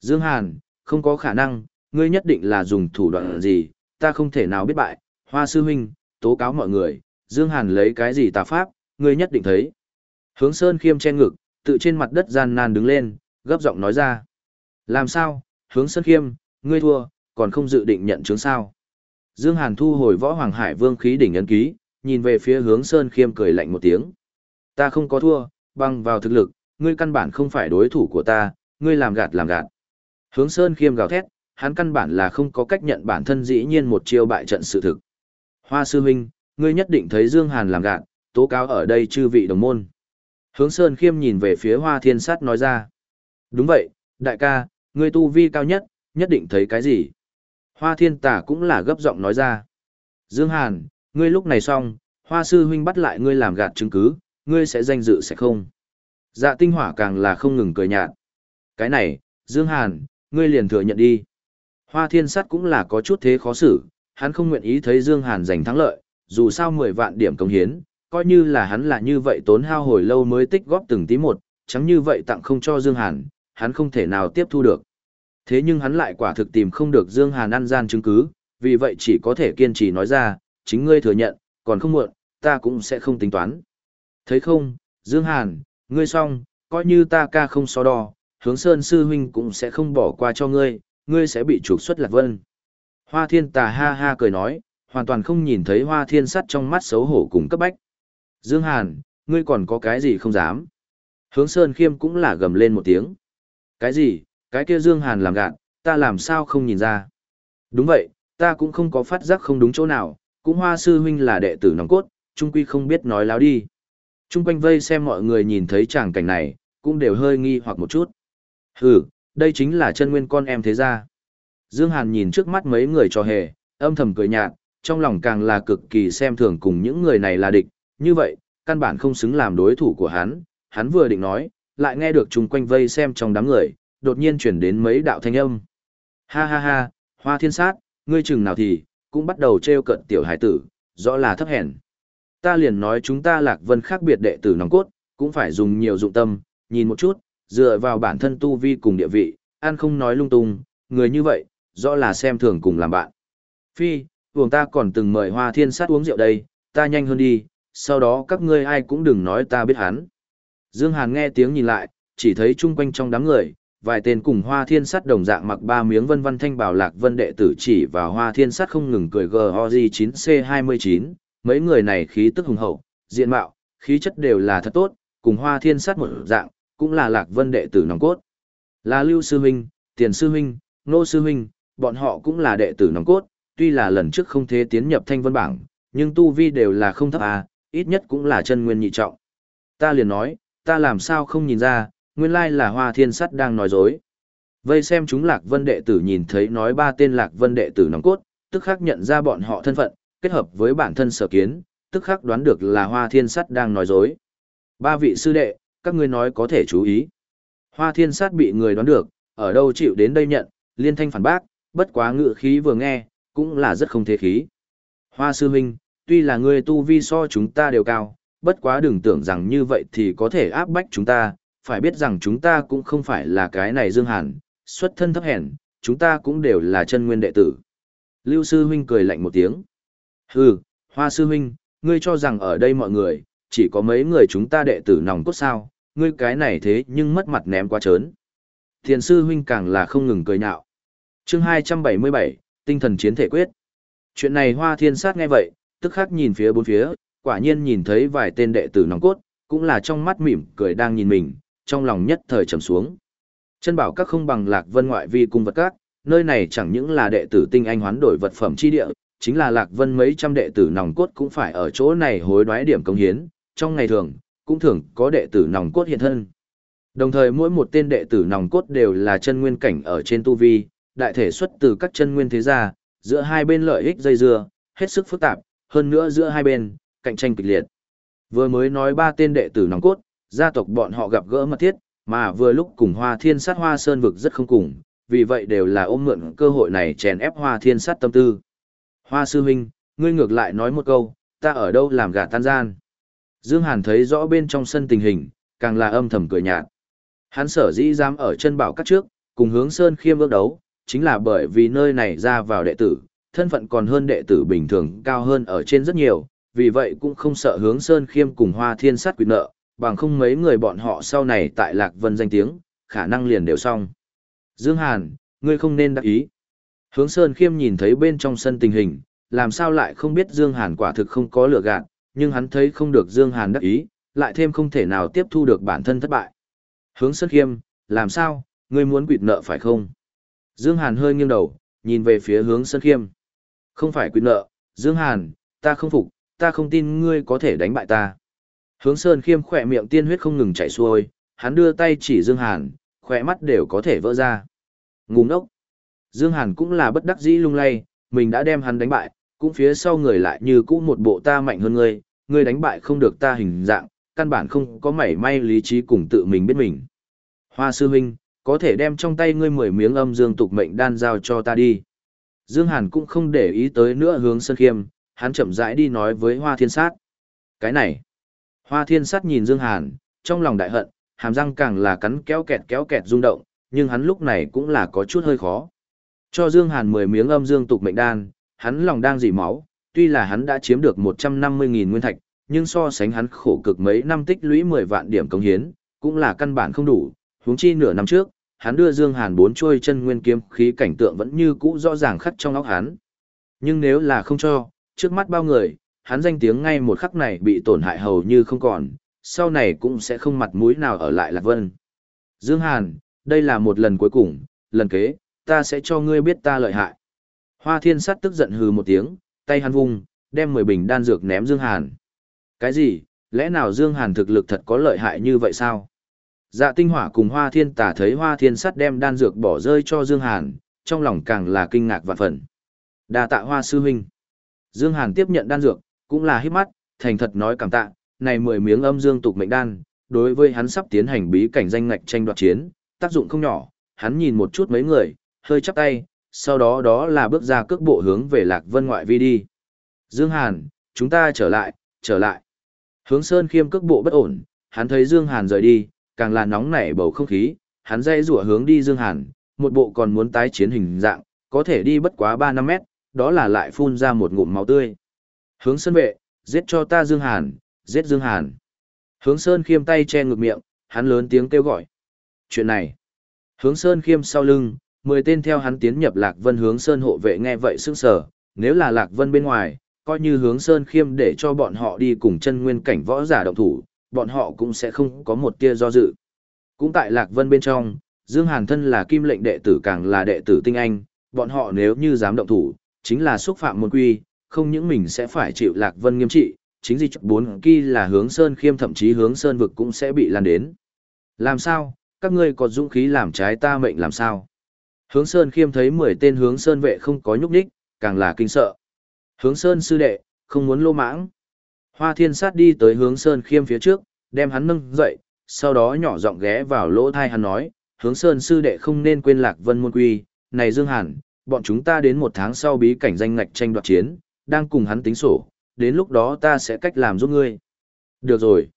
Dương Hàn, không có khả năng, ngươi nhất định là dùng thủ đoạn gì, ta không thể nào biết bại, Hoa sư huynh, tố cáo mọi người, Dương Hàn lấy cái gì tà pháp, ngươi nhất định thấy. Hướng Sơn khiêm che ngực, tự trên mặt đất gian nan đứng lên, gấp giọng nói ra. Làm sao, hướng Sơn khiêm, ngươi thua, còn không dự định nhận chứng sao. Dương Hàn thu hồi võ Hoàng Hải Vương khí đỉnh ấn ký, nhìn về phía hướng Sơn Khiêm cười lạnh một tiếng. Ta không có thua, bằng vào thực lực, ngươi căn bản không phải đối thủ của ta, ngươi làm gạt làm gạt. Hướng Sơn Khiêm gào thét, hắn căn bản là không có cách nhận bản thân dĩ nhiên một chiêu bại trận sự thực. Hoa sư huynh, ngươi nhất định thấy Dương Hàn làm gạt, tố cáo ở đây chư vị đồng môn. Hướng Sơn Khiêm nhìn về phía Hoa Thiên Sát nói ra. Đúng vậy, đại ca, ngươi tu vi cao nhất, nhất định thấy cái gì? Hoa thiên tả cũng là gấp giọng nói ra. Dương Hàn, ngươi lúc này xong, hoa sư huynh bắt lại ngươi làm gạt chứng cứ, ngươi sẽ danh dự sẽ không. Dạ tinh hỏa càng là không ngừng cười nhạt. Cái này, Dương Hàn, ngươi liền thừa nhận đi. Hoa thiên sắt cũng là có chút thế khó xử, hắn không nguyện ý thấy Dương Hàn giành thắng lợi, dù sao 10 vạn điểm công hiến, coi như là hắn là như vậy tốn hao hồi lâu mới tích góp từng tí một, chẳng như vậy tặng không cho Dương Hàn, hắn không thể nào tiếp thu được. Thế nhưng hắn lại quả thực tìm không được Dương Hàn ăn gian chứng cứ, vì vậy chỉ có thể kiên trì nói ra, chính ngươi thừa nhận, còn không muộn, ta cũng sẽ không tính toán. Thấy không, Dương Hàn, ngươi xong, coi như ta ca không so đo, hướng sơn sư huynh cũng sẽ không bỏ qua cho ngươi, ngươi sẽ bị trục xuất lạc vân. Hoa thiên tà ha ha cười nói, hoàn toàn không nhìn thấy hoa thiên sắt trong mắt xấu hổ cùng cấp bách. Dương Hàn, ngươi còn có cái gì không dám? Hướng sơn khiêm cũng là gầm lên một tiếng. Cái gì, cái kia Dương Hàn làm gạn, ta làm sao không nhìn ra. Đúng vậy, ta cũng không có phát giác không đúng chỗ nào, cũng hoa sư huynh là đệ tử nòng cốt, trung quy không biết nói láo đi. Trung quanh vây xem mọi người nhìn thấy tràng cảnh này, cũng đều hơi nghi hoặc một chút. Hừ, đây chính là chân nguyên con em thế gia. Dương Hàn nhìn trước mắt mấy người cho hề, âm thầm cười nhạt, trong lòng càng là cực kỳ xem thường cùng những người này là địch, như vậy, căn bản không xứng làm đối thủ của hắn, hắn vừa định nói, lại nghe được chung quanh vây xem trong đám người, đột nhiên chuyển đến mấy đạo thanh âm. Ha ha ha, hoa thiên sát, ngươi chừng nào thì, cũng bắt đầu trêu cận tiểu hải tử, rõ là thấp hèn. Ta liền nói chúng ta lạc vân khác biệt đệ tử nòng cốt, cũng phải dùng nhiều dụng tâm, nhìn một chút, dựa vào bản thân tu vi cùng địa vị, an không nói lung tung, người như vậy, rõ là xem thường cùng làm bạn. Phi, vùng ta còn từng mời hoa thiên sát uống rượu đây, ta nhanh hơn đi, sau đó các ngươi ai cũng đừng nói ta biết hắn. Dương Hàn nghe tiếng nhìn lại, chỉ thấy chung quanh trong đám người, vài tên cùng hoa thiên sắt đồng dạng mặc ba miếng vân vân thanh bảo lạc vân đệ tử chỉ vào hoa thiên sắt không ngừng cười GOG 9C29, mấy người này khí tức hùng hậu, diện mạo, khí chất đều là thật tốt, cùng hoa thiên sắt một dạng, cũng là lạc vân đệ tử nòng cốt. Là lưu sư huynh, tiền sư huynh, nô sư huynh, bọn họ cũng là đệ tử nòng cốt, tuy là lần trước không thể tiến nhập thanh vân bảng, nhưng tu vi đều là không thấp à, ít nhất cũng là chân nguyên nhị trọng. Ta liền nói, ta làm sao không nhìn ra, nguyên lai là hoa thiên sắt đang nói dối. Vây xem chúng lạc vân đệ tử nhìn thấy nói ba tên lạc vân đệ tử nòng cốt, tức khắc nhận ra bọn họ thân phận, kết hợp với bản thân sở kiến, tức khắc đoán được là Hoa Thiên Sắt đang nói dối. Ba vị sư đệ, các ngươi nói có thể chú ý. Hoa Thiên Sắt bị người đoán được, ở đâu chịu đến đây nhận, liên thanh phản bác, bất quá ngự khí vừa nghe, cũng là rất không thế khí. Hoa sư huynh, tuy là ngươi tu vi so chúng ta đều cao, bất quá đừng tưởng rằng như vậy thì có thể áp bách chúng ta, phải biết rằng chúng ta cũng không phải là cái này Dương Hàn, xuất thân thấp hèn, chúng ta cũng đều là chân nguyên đệ tử. Lưu sư huynh cười lạnh một tiếng. Hừ, hoa sư huynh, ngươi cho rằng ở đây mọi người, chỉ có mấy người chúng ta đệ tử nòng cốt sao, ngươi cái này thế nhưng mất mặt ném quá trớn. Thiền sư huynh càng là không ngừng cười nhạo. Chương 277, tinh thần chiến thể quyết. Chuyện này hoa thiên sát nghe vậy, tức khắc nhìn phía bốn phía, quả nhiên nhìn thấy vài tên đệ tử nòng cốt, cũng là trong mắt mỉm cười đang nhìn mình, trong lòng nhất thời trầm xuống. Chân bảo các không bằng lạc vân ngoại vi cung vật các, nơi này chẳng những là đệ tử tinh anh hoán đổi vật phẩm chi địa, chính là lạc vân mấy trăm đệ tử nòng cốt cũng phải ở chỗ này hối đoái điểm công hiến, trong ngày thường, cũng thường có đệ tử nòng cốt hiện thân. Đồng thời mỗi một tên đệ tử nòng cốt đều là chân nguyên cảnh ở trên tu vi, đại thể xuất từ các chân nguyên thế gia, giữa hai bên lợi ích dây dưa, hết sức phức tạp, hơn nữa giữa hai bên, cạnh tranh kịch liệt. Vừa mới nói ba tên đệ tử nòng cốt, gia tộc bọn họ gặp gỡ mật thiết, mà vừa lúc cùng Hoa Thiên Sát Hoa Sơn vực rất không cùng, vì vậy đều là ôm mượn cơ hội này chèn ép Hoa Thiên Sát tâm tư. Hoa sư huynh, ngươi ngược lại nói một câu, ta ở đâu làm gà tan gian. Dương Hàn thấy rõ bên trong sân tình hình, càng là âm thầm cười nhạt. Hắn sở dĩ dám ở chân bảo các trước, cùng hướng Sơn khiêm ước đấu, chính là bởi vì nơi này ra vào đệ tử, thân phận còn hơn đệ tử bình thường cao hơn ở trên rất nhiều, vì vậy cũng không sợ hướng Sơn khiêm cùng Hoa Thiên sát quyết nợ, bằng không mấy người bọn họ sau này tại Lạc Vân danh tiếng, khả năng liền đều xong. Dương Hàn, ngươi không nên đắc ý. Hướng Sơn khiêm nhìn thấy bên trong sân tình hình, làm sao lại không biết Dương Hàn quả thực không có lừa gạt, nhưng hắn thấy không được Dương Hàn đắc ý, lại thêm không thể nào tiếp thu được bản thân thất bại. Hướng Sơn khiêm, làm sao, ngươi muốn quỵt nợ phải không? Dương Hàn hơi nghiêng đầu, nhìn về phía hướng Sơn khiêm. Không phải quy nợ, Dương Hàn, ta không phục, ta không tin ngươi có thể đánh bại ta. Hướng Sơn Khiêm khỏe miệng tiên huyết không ngừng chảy xuôi, hắn đưa tay chỉ Dương Hàn, khỏe mắt đều có thể vỡ ra. Ngu ngốc. Dương Hàn cũng là bất đắc dĩ lung lay, mình đã đem hắn đánh bại, cũng phía sau người lại như cũ một bộ ta mạnh hơn ngươi, ngươi đánh bại không được ta hình dạng, căn bản không có mảy may lý trí cùng tự mình biết mình. Hoa sư huynh, có thể đem trong tay ngươi mười miếng âm dương tục mệnh đan giao cho ta đi. Dương Hàn cũng không để ý tới nữa hướng Sơn Khiêm, hắn chậm rãi đi nói với Hoa Thiên Sát. Cái này, Hoa thiên sát nhìn Dương Hàn, trong lòng đại hận, hàm răng càng là cắn kéo kẹt kéo kẹt rung động, nhưng hắn lúc này cũng là có chút hơi khó. Cho Dương Hàn 10 miếng âm dương tục mệnh đan, hắn lòng đang dỉ máu, tuy là hắn đã chiếm được 150.000 nguyên thạch, nhưng so sánh hắn khổ cực mấy năm tích lũy 10 vạn điểm công hiến, cũng là căn bản không đủ, huống chi nửa năm trước, hắn đưa Dương Hàn bốn chuôi chân nguyên kiếm khí cảnh tượng vẫn như cũ rõ ràng khắc trong óc hắn. Nhưng nếu là không cho, trước mắt bao người, hắn danh tiếng ngay một khắc này bị tổn hại hầu như không còn, sau này cũng sẽ không mặt mũi nào ở lại Lạc Vân. Dương Hàn, đây là một lần cuối cùng, lần kế, ta sẽ cho ngươi biết ta lợi hại. Hoa thiên sát tức giận hừ một tiếng, tay hắn vung, đem 10 bình đan dược ném Dương Hàn. Cái gì, lẽ nào Dương Hàn thực lực thật có lợi hại như vậy sao? Dạ tinh hỏa cùng hoa thiên tả thấy hoa thiên sắt đem đan dược bỏ rơi cho Dương Hàn, trong lòng càng là kinh ngạc vạn phần. đa tạ hoa sư huynh. Dương Hàn tiếp nhận đan dược, cũng là hít mắt, thành thật nói cảm tạ, này mười miếng âm dương tục mệnh đan, đối với hắn sắp tiến hành bí cảnh danh ngạch tranh đoạt chiến, tác dụng không nhỏ, hắn nhìn một chút mấy người, hơi chắp tay, sau đó đó là bước ra cước bộ hướng về Lạc Vân ngoại vi đi. Dương Hàn, chúng ta trở lại, trở lại. Hướng Sơn khiêm cước bộ bất ổn, hắn thấy Dương Hàn rời đi, càng là nóng nảy bầu không khí, hắn dây rủa hướng đi Dương Hàn, một bộ còn muốn tái chiến hình dạng, có thể đi bất quá 3 năm mét, đó là lại phun ra một ngụm máu tươi. Hướng Sơn vệ, giết cho ta Dương Hàn, giết Dương Hàn. Hướng Sơn khiêm tay che ngực miệng, hắn lớn tiếng kêu gọi. Chuyện này. Hướng Sơn khiêm sau lưng, mười tên theo hắn tiến nhập Lạc Vân hướng Sơn hộ vệ nghe vậy sững sờ, nếu là Lạc Vân bên ngoài, coi như hướng Sơn khiêm để cho bọn họ đi cùng chân nguyên cảnh võ giả động thủ, bọn họ cũng sẽ không có một tia do dự. Cũng tại Lạc Vân bên trong, Dương Hàn thân là kim lệnh đệ tử càng là đệ tử tinh anh, bọn họ nếu như dám động thủ, chính là xúc phạm môn quy, không những mình sẽ phải chịu lạc vân nghiêm trị, chính di trục bốn kỳ là hướng sơn khiêm thậm chí hướng sơn vực cũng sẽ bị lan đến. Làm sao, các ngươi có dũng khí làm trái ta mệnh làm sao? Hướng sơn khiêm thấy 10 tên hướng sơn vệ không có nhúc nhích, càng là kinh sợ. Hướng Sơn sư đệ, không muốn lô mãng. Hoa thiên sát đi tới hướng Sơn khiêm phía trước, đem hắn nâng dậy, sau đó nhỏ giọng ghé vào lỗ thai hắn nói, hướng Sơn sư đệ không nên quên lạc vân môn quy, này Dương Hàn, bọn chúng ta đến một tháng sau bí cảnh danh ngạch tranh đoạt chiến, đang cùng hắn tính sổ, đến lúc đó ta sẽ cách làm giúp ngươi. Được rồi.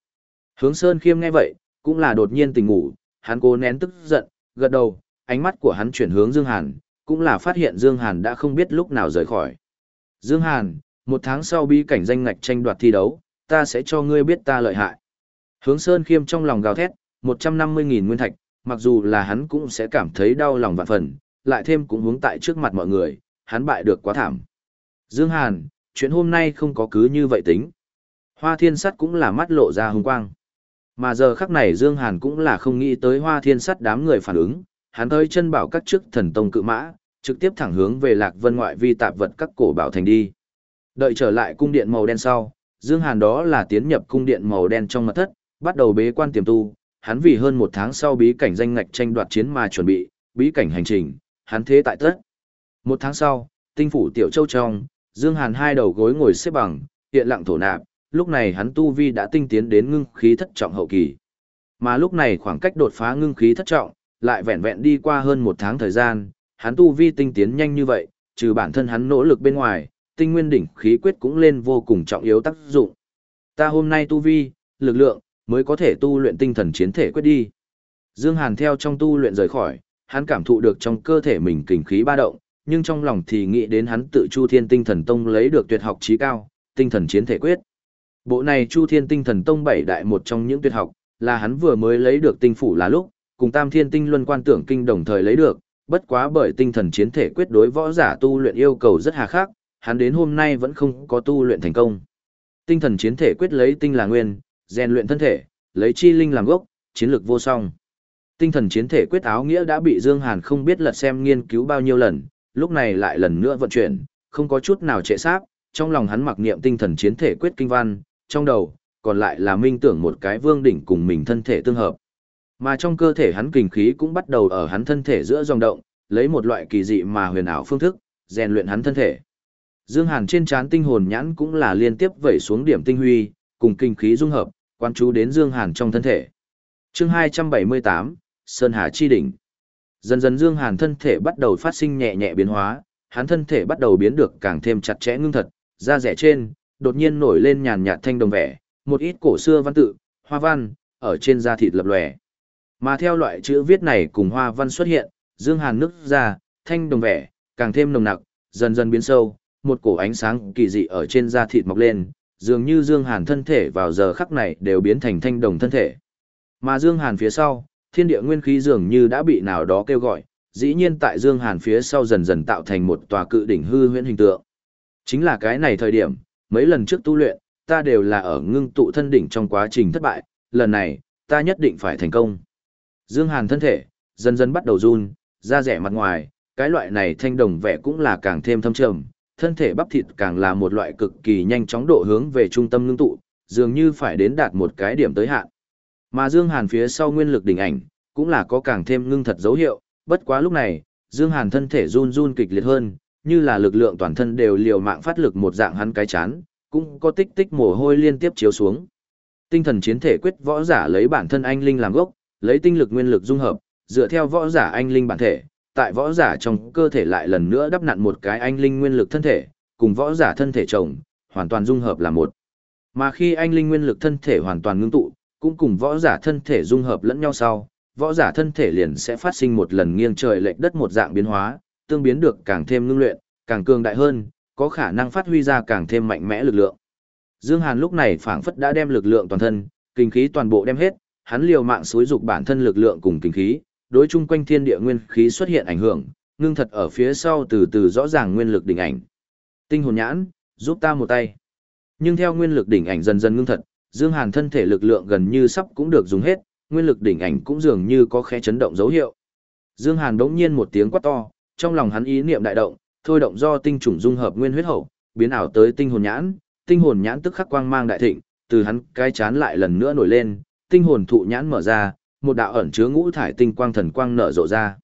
Hướng Sơn khiêm nghe vậy, cũng là đột nhiên tỉnh ngủ, hắn cố nén tức giận, gật đầu, ánh mắt của hắn chuyển hướng Dương Hàn, cũng là phát hiện Dương Hàn đã không biết lúc nào rời khỏi. Dương Hàn, một tháng sau bi cảnh danh ngạch tranh đoạt thi đấu, ta sẽ cho ngươi biết ta lợi hại. Hướng Sơn khiêm trong lòng gào thét, 150.000 nguyên thạch, mặc dù là hắn cũng sẽ cảm thấy đau lòng vạn phần, lại thêm cũng hướng tại trước mặt mọi người, hắn bại được quá thảm. Dương Hàn, chuyện hôm nay không có cứ như vậy tính. Hoa thiên sắt cũng là mắt lộ ra hung quang. Mà giờ khắc này Dương Hàn cũng là không nghĩ tới hoa thiên sắt đám người phản ứng, hắn tới chân bảo các chức thần tông cự mã, trực tiếp thẳng hướng về lạc vân ngoại vi tạp vật các cổ bảo thành đi. Đợi trở lại cung điện màu đen sau, Dương Hàn đó là tiến nhập cung điện màu đen trong mật thất, bắt đầu bế quan tiềm tu, hắn vì hơn một tháng sau bí cảnh danh ngạch tranh đoạt chiến mà chuẩn bị, bí cảnh hành trình, hắn thế tại tất. Một tháng sau, tinh phủ tiểu châu trong, Dương Hàn hai đầu gối ngồi xếp bằng, hiện lặng thổ nạp, lúc này hắn tu vi đã tinh tiến đến ngưng khí thất trọng hậu kỳ. Mà lúc này khoảng cách đột phá ngưng khí thất trọng, lại vẹn vẹn đi qua hơn một tháng thời gian, hắn tu vi tinh tiến nhanh như vậy, trừ bản thân hắn nỗ lực bên ngoài, tinh nguyên đỉnh khí quyết cũng lên vô cùng trọng yếu tác dụng. Ta hôm nay tu vi, lực lượng, mới có thể tu luyện tinh thần chiến thể quyết đi. Dương Hàn theo trong tu luyện rời khỏi, hắn cảm thụ được trong cơ thể mình kình khí ba động, nhưng trong lòng thì nghĩ đến hắn tự Chu Thiên Tinh Thần Tông lấy được tuyệt học trí cao, tinh thần chiến thể quyết. Bộ này Chu Thiên Tinh Thần Tông bảy đại một trong những tuyệt học, là hắn vừa mới lấy được tinh phủ là lúc, cùng Tam Thiên Tinh Luân Quan Tưởng Kinh đồng thời lấy được, bất quá bởi tinh thần chiến thể quyết đối võ giả tu luyện yêu cầu rất hà khắc, hắn đến hôm nay vẫn không có tu luyện thành công. Tinh thần chiến thể quyết lấy tinh là nguyên, rèn luyện thân thể, lấy chi linh làm gốc, chiến lược vô song. Tinh thần chiến thể quyết áo nghĩa đã bị Dương Hàn không biết lật xem nghiên cứu bao nhiêu lần, lúc này lại lần nữa vận chuyển, không có chút nào trệ sáp, trong lòng hắn mặc niệm tinh thần chiến thể quyết kinh văn, trong đầu, còn lại là minh tưởng một cái vương đỉnh cùng mình thân thể tương hợp. Mà trong cơ thể hắn kình khí cũng bắt đầu ở hắn thân thể giữa dòng động, lấy một loại kỳ dị mà huyền ảo phương thức, rèn luyện hắn thân thể. Dương Hàn trên trán tinh hồn nhãn cũng là liên tiếp vẩy xuống điểm tinh huy, cùng kinh khí dung hợp, quan chú đến Dương Hàn trong thân thể. Chương 278, Sơn Hà chi đỉnh. Dần dần Dương Hàn thân thể bắt đầu phát sinh nhẹ nhẹ biến hóa, hắn thân thể bắt đầu biến được càng thêm chặt chẽ ngưng thật, da rẻ trên, đột nhiên nổi lên nhàn nhạt thanh đồng vẻ, một ít cổ xưa văn tự, hoa văn, ở trên da thịt lập lòe. Mà theo loại chữ viết này cùng hoa văn xuất hiện, Dương Hàn nước ra, thanh đồng vẻ, càng thêm nồng nặc, dần dần biến sâu, một cổ ánh sáng kỳ dị ở trên da thịt mọc lên, dường như Dương Hàn thân thể vào giờ khắc này đều biến thành thanh đồng thân thể. Mà Dương Hàn phía sau, thiên địa nguyên khí dường như đã bị nào đó kêu gọi, dĩ nhiên tại Dương Hàn phía sau dần dần tạo thành một tòa cự đỉnh hư huyễn hình tượng. Chính là cái này thời điểm, mấy lần trước tu luyện, ta đều là ở ngưng tụ thân đỉnh trong quá trình thất bại, lần này, ta nhất định phải thành công. Dương Hàn thân thể, dần dần bắt đầu run, da rẻ mặt ngoài, cái loại này thanh đồng vẻ cũng là càng thêm thâm trầm, thân thể bắp thịt càng là một loại cực kỳ nhanh chóng độ hướng về trung tâm ngưng tụ, dường như phải đến đạt một cái điểm tới hạn. Mà Dương Hàn phía sau nguyên lực đỉnh ảnh, cũng là có càng thêm ngưng thật dấu hiệu, bất quá lúc này, Dương Hàn thân thể run run kịch liệt hơn, như là lực lượng toàn thân đều liều mạng phát lực một dạng hắn cái chán, cũng có tích tích mồ hôi liên tiếp chiếu xuống. Tinh thần chiến thể quyết võ giả lấy bản thân anh linh làm gốc, lấy tinh lực nguyên lực dung hợp, dựa theo võ giả anh linh bản thể, tại võ giả trong cơ thể lại lần nữa đắp nặn một cái anh linh nguyên lực thân thể, cùng võ giả thân thể chồng, hoàn toàn dung hợp là một. Mà khi anh linh nguyên lực thân thể hoàn toàn ngưng tụ, cũng cùng võ giả thân thể dung hợp lẫn nhau sau, võ giả thân thể liền sẽ phát sinh một lần nghiêng trời lệch đất một dạng biến hóa, tương biến được càng thêm ngưng luyện, càng cường đại hơn, có khả năng phát huy ra càng thêm mạnh mẽ lực lượng. Dương Hàn lúc này phảng phất đã đem lực lượng toàn thân, kinh khí toàn bộ đem hết, hắn liều mạng xúi dục bản thân lực lượng cùng kinh khí, đối chung quanh thiên địa nguyên khí xuất hiện ảnh hưởng, ngưng thật ở phía sau từ từ rõ ràng nguyên lực đỉnh ảnh. Tinh hồn nhãn, giúp ta một tay. Nhưng theo nguyên lực đỉnh ảnh dần dần ngưng thật, Dương Hàn thân thể lực lượng gần như sắp cũng được dùng hết, nguyên lực đỉnh ảnh cũng dường như có khẽ chấn động dấu hiệu. Dương Hàn đống nhiên một tiếng quát to, trong lòng hắn ý niệm đại động, thôi động do tinh trùng dung hợp nguyên huyết hậu, biến ảo tới tinh hồn nhãn, tinh hồn nhãn tức khắc quang mang đại thịnh, từ hắn cái chán lại lần nữa nổi lên, tinh hồn thụ nhãn mở ra, một đạo ẩn chứa ngũ thải tinh quang thần quang nở rộ ra.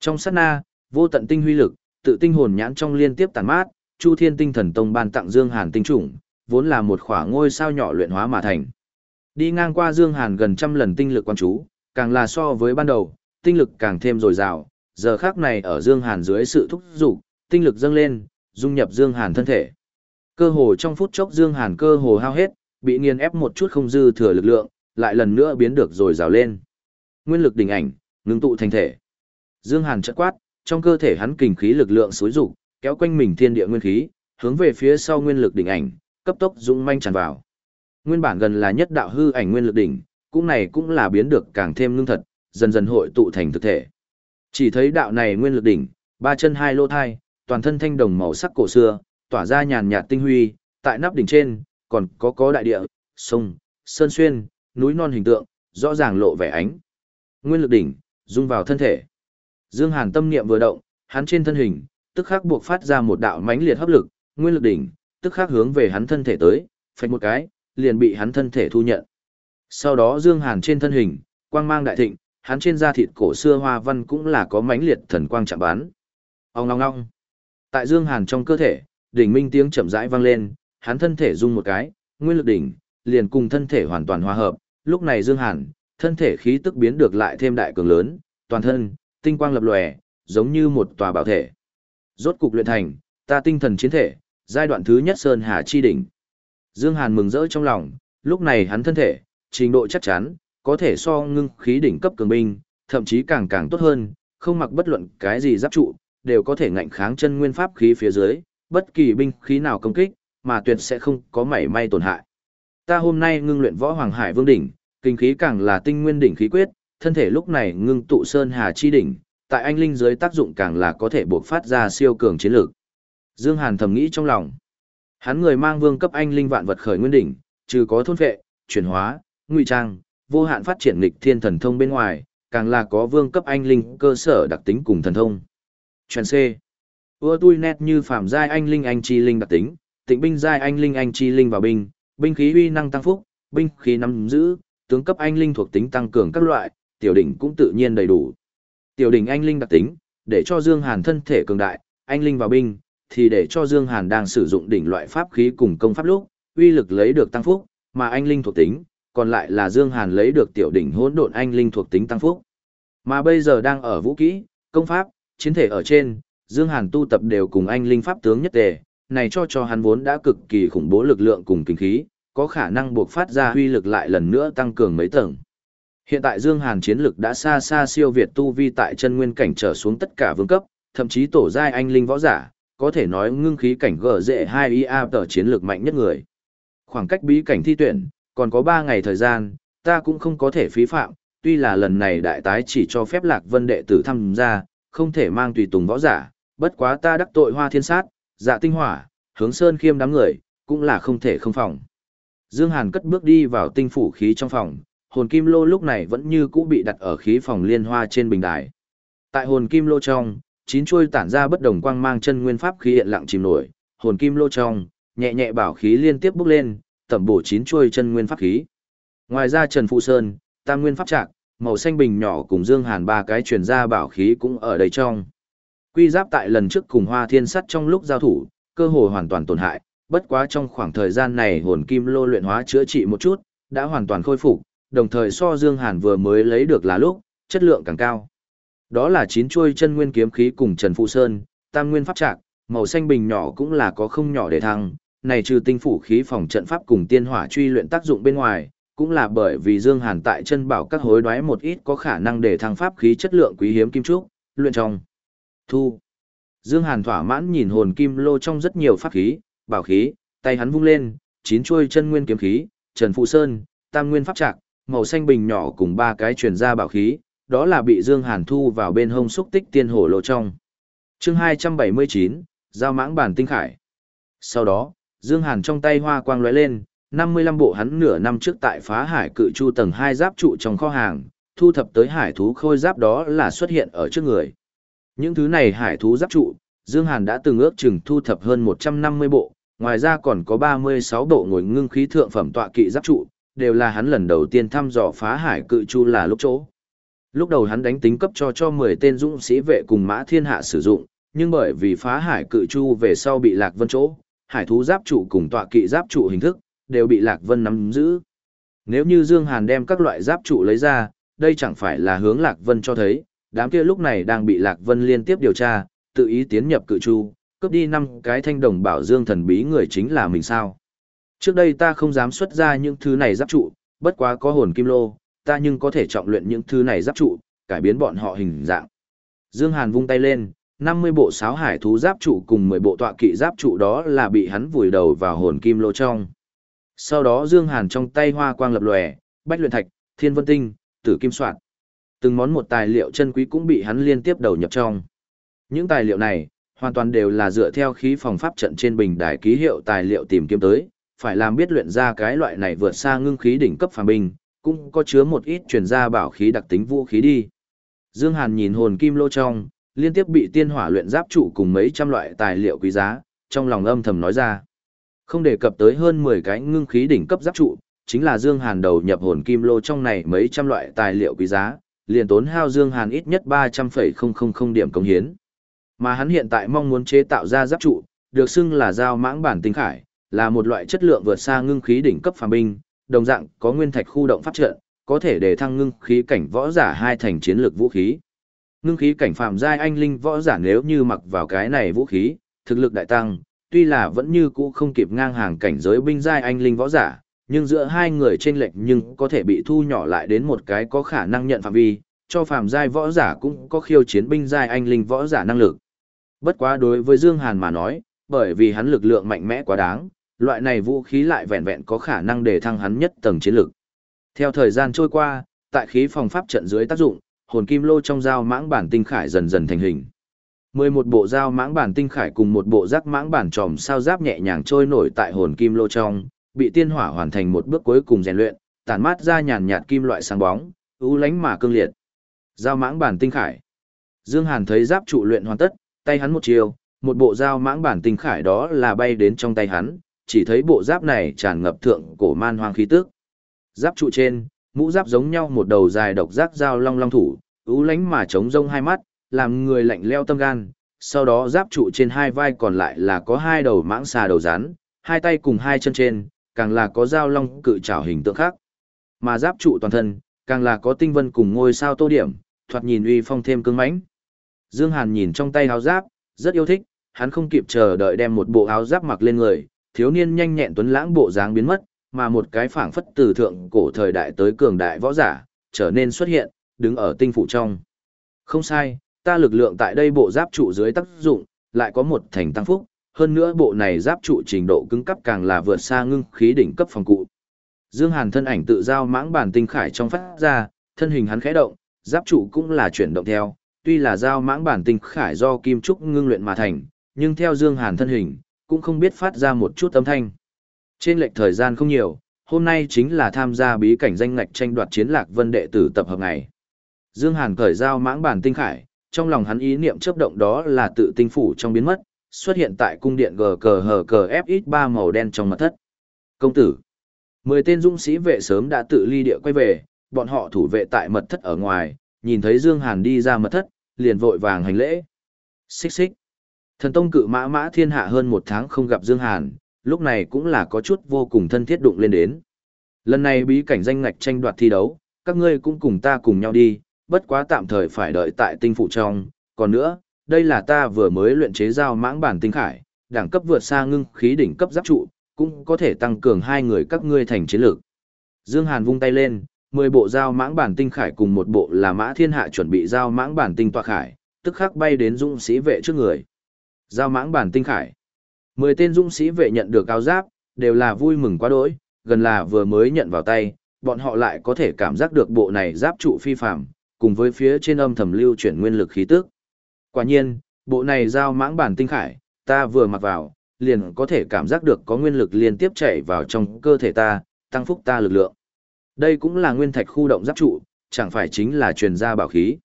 Trong sát na, vô tận tinh huy lực, tự tinh hồn nhãn trong liên tiếp tàn mát, Chu Thiên Tinh Thần Tông ban tặng Dương Hàn tinh chủng, vốn là một khỏa ngôi sao nhỏ luyện hóa mà thành. Đi ngang qua Dương Hàn gần trăm lần tinh lực quan chú, càng là so với ban đầu, tinh lực càng thêm dồi dào, giờ khắc này ở Dương Hàn dưới sự thúc giục, tinh lực dâng lên, dung nhập Dương Hàn thân thể. Cơ hồ trong phút chốc Dương Hàn cơ hồ hao hết, bị nghiền ép một chút không dư thừa lực lượng, lại lần nữa biến được rồi rào lên. Nguyên lực đỉnh ảnh, ngưng tụ thành thể. Dương Hàn chợt quát, trong cơ thể hắn kình khí lực lượng xối rụng, kéo quanh mình thiên địa nguyên khí, hướng về phía sau nguyên lực đỉnh ảnh, cấp tốc dũng manh tràn vào. Nguyên bản gần là nhất đạo hư ảnh nguyên lực đỉnh, cũng này cũng là biến được càng thêm ngưng thật, dần dần hội tụ thành thực thể. Chỉ thấy đạo này nguyên lực đỉnh, ba chân hai lô thai, toàn thân thanh đồng màu sắc cổ xưa, tỏa ra nhàn nhạt tinh huy, tại nắp đỉnh trên, còn có có đại địa, sông, sơn xuyên, núi non hình tượng, rõ ràng lộ vẻ ánh. Nguyên lực đỉnh, dung vào thân thể. Dương Hàn tâm niệm vừa động, hắn trên thân hình, tức khắc buộc phát ra một đạo mãnh liệt hấp lực, nguyên lực đỉnh, tức khắc hướng về hắn thân thể tới, phạch một cái, liền bị hắn thân thể thu nhận. Sau đó Dương Hàn trên thân hình, quang mang đại thịnh, hắn trên da thịt cổ xưa hoa văn cũng là có mãnh liệt thần quang chạm bán. Ông ngong ngong. Tại Dương Hàn trong cơ thể, đỉnh minh tiếng chậm rãi vang lên, hắn thân thể rung một cái, nguyên lực đỉnh, liền cùng thân thể hoàn toàn hòa hợp. Lúc này Dương Hàn, thân thể khí tức biến được lại thêm đại cường lớn, toàn thân, tinh quang lập lòe, giống như một tòa bảo thể. Rốt cục luyện thành, ta tinh thần chiến thể, giai đoạn thứ nhất Sơn Hà Chi Đỉnh. Dương Hàn mừng rỡ trong lòng, lúc này hắn thân thể, trình độ chắc chắn, có thể so ngưng khí đỉnh cấp cường binh, thậm chí càng càng tốt hơn, không mặc bất luận cái gì giáp trụ, đều có thể ngạnh kháng chân nguyên pháp khí phía dưới, bất kỳ binh khí nào công kích, mà tuyệt sẽ không có mảy may tổn hại. Ta hôm nay ngưng luyện võ hoàng hải vương đỉnh, kinh khí càng là tinh nguyên đỉnh khí quyết, thân thể lúc này ngưng tụ sơn hà chi đỉnh, tại anh linh dưới tác dụng càng là có thể bộc phát ra siêu cường chiến lược. Dương Hàn thầm nghĩ trong lòng. Hắn người mang vương cấp anh linh vạn vật khởi nguyên đỉnh, trừ có thôn phệ, chuyển hóa, ngụy trang, vô hạn phát triển nghịch thiên thần thông bên ngoài, càng là có vương cấp anh linh cơ sở đặc tính cùng thần thông. Chuyển C. Ưa tui nét như phạm giai anh linh anh chi linh đặc tính, tịnh binh giai anh linh anh chi linh vào binh, binh khí uy năng tăng phúc, binh khí nắm giữ, tướng cấp anh linh thuộc tính tăng cường các loại, tiểu đỉnh cũng tự nhiên đầy đủ. Tiểu đỉnh anh linh đặc tính, để cho Dương Hàn thân thể cường đại, anh linh vào binh, thì để cho Dương Hàn đang sử dụng đỉnh loại pháp khí cùng công pháp lúc, uy lực lấy được tăng phúc, mà anh linh thuộc tính, còn lại là Dương Hàn lấy được tiểu đỉnh hỗn độn anh linh thuộc tính tăng phúc. Mà bây giờ đang ở vũ kỹ, công pháp, chiến thể ở trên, Dương Hàn tu tập đều cùng anh linh pháp tướng nhất tề, này cho cho hắn vốn đã cực kỳ khủng bố lực lượng cùng kinh khí, có khả năng buộc phát ra huy lực lại lần nữa tăng cường mấy tầng. Hiện tại Dương Hàn chiến lực đã xa xa siêu việt tu vi tại chân nguyên cảnh trở xuống tất cả vương cấp, thậm chí tổ giai anh linh võ giả, có thể nói ngưng khí cảnh gở dễ 2 IA tờ chiến lược mạnh nhất người. Khoảng cách bí cảnh thi tuyển, còn có 3 ngày thời gian, ta cũng không có thể phí phạm, tuy là lần này đại tái chỉ cho phép lạc vân đệ tử tham gia, không thể mang tùy tùng võ giả, bất quá ta đắc tội hoa thiên sát, dạ tinh hỏa, hướng sơn khiêm đám người, cũng là không thể không phòng. Dương Hàn cất bước đi vào tinh phủ khí trong phòng, hồn kim lô lúc này vẫn như cũ bị đặt ở khí phòng liên hoa trên bình đài. Tại hồn kim lô trong, chín chuôi tản ra bất đồng quang mang chân nguyên pháp khí hiện lặng chìm nổi, hồn kim lô trong, nhẹ nhẹ bảo khí liên tiếp bốc lên, tẩm bổ chín chuôi chân nguyên pháp khí. Ngoài ra Trần Phụ Sơn, Tam Nguyên pháp trạc, màu xanh bình nhỏ cùng Dương Hàn ba cái truyền ra bảo khí cũng ở đây trong. Quy giáp tại lần trước cùng Hoa Thiên Sắt trong lúc giao thủ, cơ hội hoàn toàn tổn hại, bất quá trong khoảng thời gian này hồn kim lô luyện hóa chữa trị một chút, đã hoàn toàn khôi phục, đồng thời so Dương Hàn vừa mới lấy được là lúc, chất lượng càng cao. Đó là chín chuôi chân nguyên kiếm khí cùng Trần Phụ Sơn, tam nguyên pháp trạc, màu xanh bình nhỏ cũng là có không nhỏ để thăng, này trừ tinh phủ khí phòng trận pháp cùng tiên hỏa truy luyện tác dụng bên ngoài, cũng là bởi vì Dương Hàn tại chân bảo các hối đoái một ít có khả năng để thăng pháp khí chất lượng quý hiếm kim trúc, luyện trong. Thu. Dương Hàn thỏa mãn nhìn hồn kim lô trong rất nhiều pháp khí, bảo khí, tay hắn vung lên, chín chuôi chân nguyên kiếm khí, Trần Phụ Sơn, tam nguyên pháp trạc, màu xanh bình nhỏ cùng ba cái truyền ra bảo khí, đó là bị Dương Hàn thu vào bên hông xúc tích tiên hổ lộ trong. Chương 279, giao mãng bản tinh khải. Sau đó, Dương Hàn trong tay hoa quang lóe lên, 55 bộ hắn nửa năm trước tại phá hải cự chu tầng 2 giáp trụ trong kho hàng, thu thập tới hải thú khôi giáp đó là xuất hiện ở trước người. Những thứ này hải thú giáp trụ, Dương Hàn đã từng ước chừng thu thập hơn 150 bộ, ngoài ra còn có 36 bộ ngồi ngưng khí thượng phẩm tọa kỵ giáp trụ, đều là hắn lần đầu tiên thăm dò phá hải cự chu là lúc chỗ. Lúc đầu hắn đánh tính cấp cho cho 10 tên dũng sĩ vệ cùng mã thiên hạ sử dụng, nhưng bởi vì phá hải cự chu về sau bị Lạc Vân chỗ, hải thú giáp trụ cùng tọa kỵ giáp trụ hình thức, đều bị Lạc Vân nắm giữ. Nếu như Dương Hàn đem các loại giáp trụ lấy ra, đây chẳng phải là hướng Lạc Vân cho thấy, đám kia lúc này đang bị Lạc Vân liên tiếp điều tra, tự ý tiến nhập cự chu, cướp đi năm cái thanh đồng bảo Dương thần bí người chính là mình sao. Trước đây ta không dám xuất ra những thứ này giáp trụ, bất quá có hồn kim lô, ta nhưng có thể trọng luyện những thứ này giáp trụ, cải biến bọn họ hình dạng. Dương Hàn vung tay lên, 50 bộ sáo hải thú giáp trụ cùng 10 bộ tọa kỵ giáp trụ đó là bị hắn vùi đầu vào hồn kim lô trong. Sau đó Dương Hàn trong tay hoa quang lập lòe, bách luyện thạch, thiên vân tinh, tử kim soạn. Từng món một tài liệu chân quý cũng bị hắn liên tiếp đầu nhập trong. Những tài liệu này, hoàn toàn đều là dựa theo khí phòng pháp trận trên bình đài ký hiệu tài liệu tìm kiếm tới, phải làm biết luyện ra cái loại này vượt xa ngưng khí đỉnh cấp phàm binh, cũng có chứa một ít truyền ra bảo khí đặc tính vũ khí đi. Dương Hàn nhìn hồn kim lô trong, liên tiếp bị tiên hỏa luyện giáp trụ cùng mấy trăm loại tài liệu quý giá, trong lòng âm thầm nói ra. Không đề cập tới hơn 10 cái ngưng khí đỉnh cấp giáp trụ, chính là Dương Hàn đầu nhập hồn kim lô trong này mấy trăm loại tài liệu quý giá, liền tốn hao Dương Hàn ít nhất 300,000 điểm công hiến. Mà hắn hiện tại mong muốn chế tạo ra giáp trụ, được xưng là giao mãng bản tinh khải, là một loại chất lượng vượt xa ngưng khí đỉnh cấp phàm binh, đồng dạng có nguyên thạch khu động pháp trận, có thể để thăng ngưng khí cảnh võ giả hai thành chiến lược vũ khí. Ngưng khí cảnh phàm giai anh linh võ giả nếu như mặc vào cái này vũ khí, thực lực đại tăng, tuy là vẫn như cũ không kịp ngang hàng cảnh giới binh giai anh linh võ giả, nhưng giữa hai người trên lệch nhưng có thể bị thu nhỏ lại đến một cái có khả năng nhận phạm vi, cho phàm giai võ giả cũng có khiêu chiến binh giai anh linh võ giả năng lực. Bất quá đối với Dương Hàn mà nói, bởi vì hắn lực lượng mạnh mẽ quá đáng, loại này vũ khí lại vẹn vẹn có khả năng để thăng hắn nhất tầng chiến lực. Theo thời gian trôi qua, tại khí phòng pháp trận dưới tác dụng, hồn kim lô trong dao mãng bản tinh khải dần dần thành hình. 11 bộ dao mãng bản tinh khải cùng một bộ giác mãng bản tròm sao giáp nhẹ nhàng trôi nổi tại hồn kim lô trong, bị tiên hỏa hoàn thành một bước cuối cùng rèn luyện, tản mát ra nhàn nhạt kim loại sáng bóng, u lánh mà cương liệt. Dao mãng bản tinh khải. Dương Hàn thấy giáp trụ luyện hoàn tất, tay hắn một chiều, một bộ dao mãng bản tinh khải đó là bay đến trong tay hắn, chỉ thấy bộ giáp này tràn ngập thượng cổ man hoang khí tức. Giáp trụ trên, mũ giáp giống nhau một đầu dài độc giác dao long long thủ, ú lánh mà trống rông hai mắt, làm người lạnh leo tâm gan. Sau đó giáp trụ trên hai vai còn lại là có hai đầu mãng xà đầu rắn, hai tay cùng hai chân trên, càng là có dao long cự trảo hình tượng khác. Mà giáp trụ toàn thân, càng là có tinh vân cùng ngôi sao tô điểm, thoạt nhìn uy phong thêm cứng mãnh. Dương Hàn nhìn trong tay áo giáp, rất yêu thích, hắn không kịp chờ đợi đem một bộ áo giáp mặc lên người, thiếu niên nhanh nhẹn tuấn lãng bộ dáng biến mất, mà một cái phảng phất từ thượng cổ thời đại tới cường đại võ giả, trở nên xuất hiện, đứng ở tinh phủ trong. Không sai, ta lực lượng tại đây bộ giáp trụ dưới tác dụng, lại có một thành tăng phúc, hơn nữa bộ này giáp trụ trình độ cứng cấp càng là vượt xa ngưng khí đỉnh cấp phòng cụ. Dương Hàn thân ảnh tự giao mãng bản tinh khải trong phát ra, thân hình hắn khẽ động, giáp trụ cũng là chuyển động theo, tuy là giao mãng bản tinh khải do kim trúc ngưng luyện mà thành, nhưng theo Dương Hàn thân hình, cũng không biết phát ra một chút âm thanh. Trên lệch thời gian không nhiều, hôm nay chính là tham gia bí cảnh danh ngạch tranh đoạt chiến lạc vân đệ tử tập hợp ngày. Dương Hàn cởi dao mãng bản tinh khải, trong lòng hắn ý niệm chớp động đó là tự tinh phủ trong biến mất, xuất hiện tại cung điện gờ cờ hờ cờ FX3 màu đen trong mật thất. Công tử. Mười tên dũng sĩ vệ sớm đã tự ly địa quay về, bọn họ thủ vệ tại mật thất ở ngoài, nhìn thấy Dương Hàn đi ra mật thất, liền vội vàng hành lễ. Xích xích. Thần tông cự mã mã thiên hạ hơn một tháng không gặp Dương Hàn, lúc này cũng là có chút vô cùng thân thiết đụng lên đến. Lần này bí cảnh danh ngạch tranh đoạt thi đấu, các ngươi cũng cùng ta cùng nhau đi, bất quá tạm thời phải đợi tại tinh phụ trong, còn nữa, đây là ta vừa mới luyện chế giao mãng bản tinh khải, đẳng cấp vượt xa ngưng khí đỉnh cấp giáp trụ, cũng có thể tăng cường hai người các ngươi thành chiến lược. Dương Hàn vung tay lên, 10 bộ giao mãng bản tinh khải cùng một bộ là mã thiên hạ chuẩn bị giao mãng bản tinh tọa khải, tức khắc bay đến dũng sĩ vệ trước người. Giao mãng bản tinh khải. Mười tên dũng sĩ vệ nhận được áo giáp, đều là vui mừng quá đỗi, gần là vừa mới nhận vào tay, bọn họ lại có thể cảm giác được bộ này giáp trụ phi phàm cùng với phía trên âm thầm lưu chuyển nguyên lực khí tức. Quả nhiên, bộ này giao mãng bản tinh khải, ta vừa mặc vào, liền có thể cảm giác được có nguyên lực liên tiếp chảy vào trong cơ thể ta, tăng phúc ta lực lượng. Đây cũng là nguyên thạch khu động giáp trụ, chẳng phải chính là truyền gia bảo khí.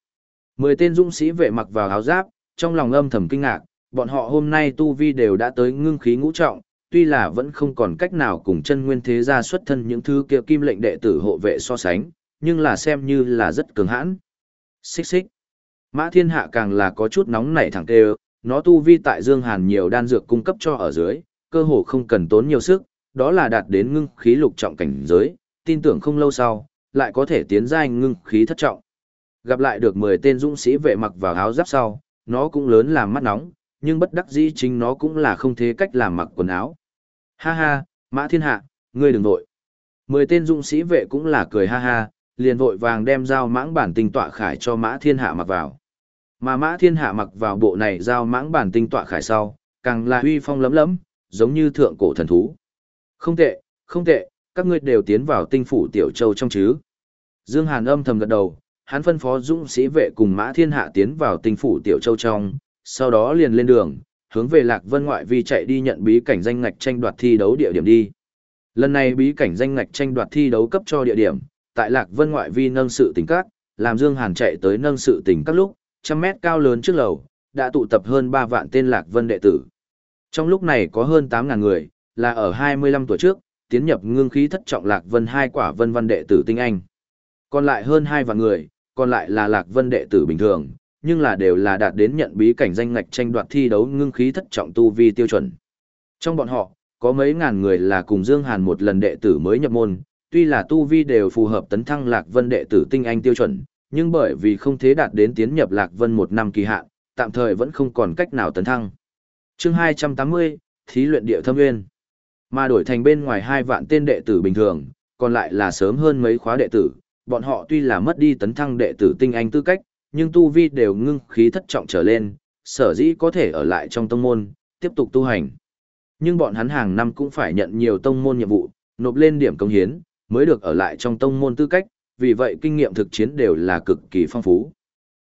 Mười tên dũng sĩ vệ mặc vào áo giáp, trong lòng âm thầm kinh ngạc, bọn họ hôm nay tu vi đều đã tới ngưng khí ngũ trọng, tuy là vẫn không còn cách nào cùng chân nguyên thế gia xuất thân những thứ kia kim lệnh đệ tử hộ vệ so sánh, nhưng là xem như là rất cường hãn. Xích xích. Mã thiên hạ càng là có chút nóng nảy thẳng kêu, nó tu vi tại Dương Hàn nhiều đan dược cung cấp cho ở dưới, cơ hồ không cần tốn nhiều sức, đó là đạt đến ngưng khí lục trọng cảnh giới, tin tưởng không lâu sau, lại có thể tiến giai ngưng khí thất trọng. Gặp lại được 10 tên dũng sĩ vệ mặc vào áo giáp sau, nó cũng lớn làm mắt nóng, nhưng bất đắc dĩ chính nó cũng là không thế cách làm mặc quần áo. Ha ha, Mã Thiên Hạ, ngươi đừng vội. Mười tên dũng sĩ vệ cũng là cười ha ha, liền vội vàng đem dao mãng bản tinh tọa khải cho Mã Thiên Hạ mặc vào. Mà Mã Thiên Hạ mặc vào bộ này dao mãng bản tinh tọa khải sau, càng là huy phong lấm lấm, giống như thượng cổ thần thú. Không tệ, không tệ, các ngươi đều tiến vào tinh phủ Tiểu Châu trong chứ. Dương Hàn âm thầm gật đầu, hắn phân phó dũng sĩ vệ cùng Mã Thiên Hạ tiến vào tinh phủ Tiểu Châu trong, sau đó liền lên đường, hướng về Lạc Vân ngoại vi chạy đi nhận bí cảnh danh ngạch tranh đoạt thi đấu địa điểm đi. Lần này bí cảnh danh ngạch tranh đoạt thi đấu cấp cho địa điểm, tại Lạc Vân ngoại vi nâng sự tỉnh các, làm Dương Hàn chạy tới nâng sự tỉnh các lúc, trăm mét cao lớn trước lầu, đã tụ tập hơn 3 vạn tên Lạc Vân đệ tử. Trong lúc này có hơn 8.000 người, là ở 25 tuổi trước, tiến nhập ngưng khí thất trọng Lạc Vân hai quả vân văn đệ tử tinh anh. Còn lại hơn hai vạn người, còn lại là Lạc Vân đệ tử bình thường, nhưng là đều là đạt đến nhận bí cảnh danh ngạch tranh đoạt thi đấu ngưng khí thất trọng tu vi tiêu chuẩn. Trong bọn họ, có mấy ngàn người là cùng Dương Hàn một lần đệ tử mới nhập môn, tuy là tu vi đều phù hợp tấn thăng Lạc Vân đệ tử tinh anh tiêu chuẩn, nhưng bởi vì không thế đạt đến tiến nhập Lạc Vân một năm kỳ hạn, tạm thời vẫn không còn cách nào tấn thăng. Chương 280, Thí luyện địa thâm nguyên. Mà đổi thành bên ngoài hai vạn tên đệ tử bình thường, còn lại là sớm hơn mấy khóa đệ tử, bọn họ tuy là mất đi tấn thăng đệ tử tinh anh tư cách, nhưng tu vi đều ngưng khí thất trọng trở lên, sở dĩ có thể ở lại trong tông môn, tiếp tục tu hành. Nhưng bọn hắn hàng năm cũng phải nhận nhiều tông môn nhiệm vụ, nộp lên điểm công hiến, mới được ở lại trong tông môn tư cách, vì vậy kinh nghiệm thực chiến đều là cực kỳ phong phú.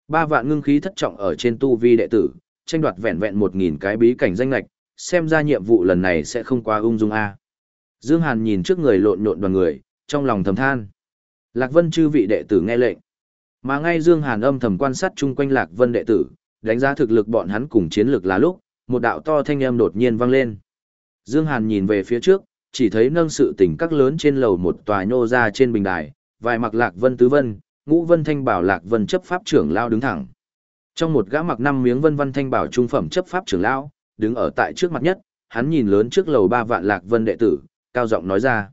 Ba vạn ngưng khí thất trọng ở trên tu vi đệ tử, tranh đoạt vẹn vẹn một nghìn cái bí cảnh danh lệch xem ra nhiệm vụ lần này sẽ không quá ung dung a. Dương Hàn nhìn trước người lộn nhộn đoàn người, trong lòng thầm than. Lạc Vân chư vị đệ tử nghe lệnh. Mà ngay Dương Hàn âm thầm quan sát chung quanh Lạc Vân đệ tử, đánh giá thực lực bọn hắn cùng chiến lược là lúc, một đạo to thanh âm đột nhiên vang lên. Dương Hàn nhìn về phía trước, chỉ thấy nâng sự tỉnh các lớn trên lầu một tòa nhô ra trên bình đài, vài mặc Lạc Vân tứ vân, ngũ vân thanh bảo Lạc Vân chấp pháp trưởng lao đứng thẳng. Trong một gã mặc năm miếng vân vân thanh bảo trung phẩm chấp pháp trưởng lao, đứng ở tại trước mặt nhất, hắn nhìn lớn trước lầu ba vạn Lạc Vân đệ tử, cao giọng nói ra: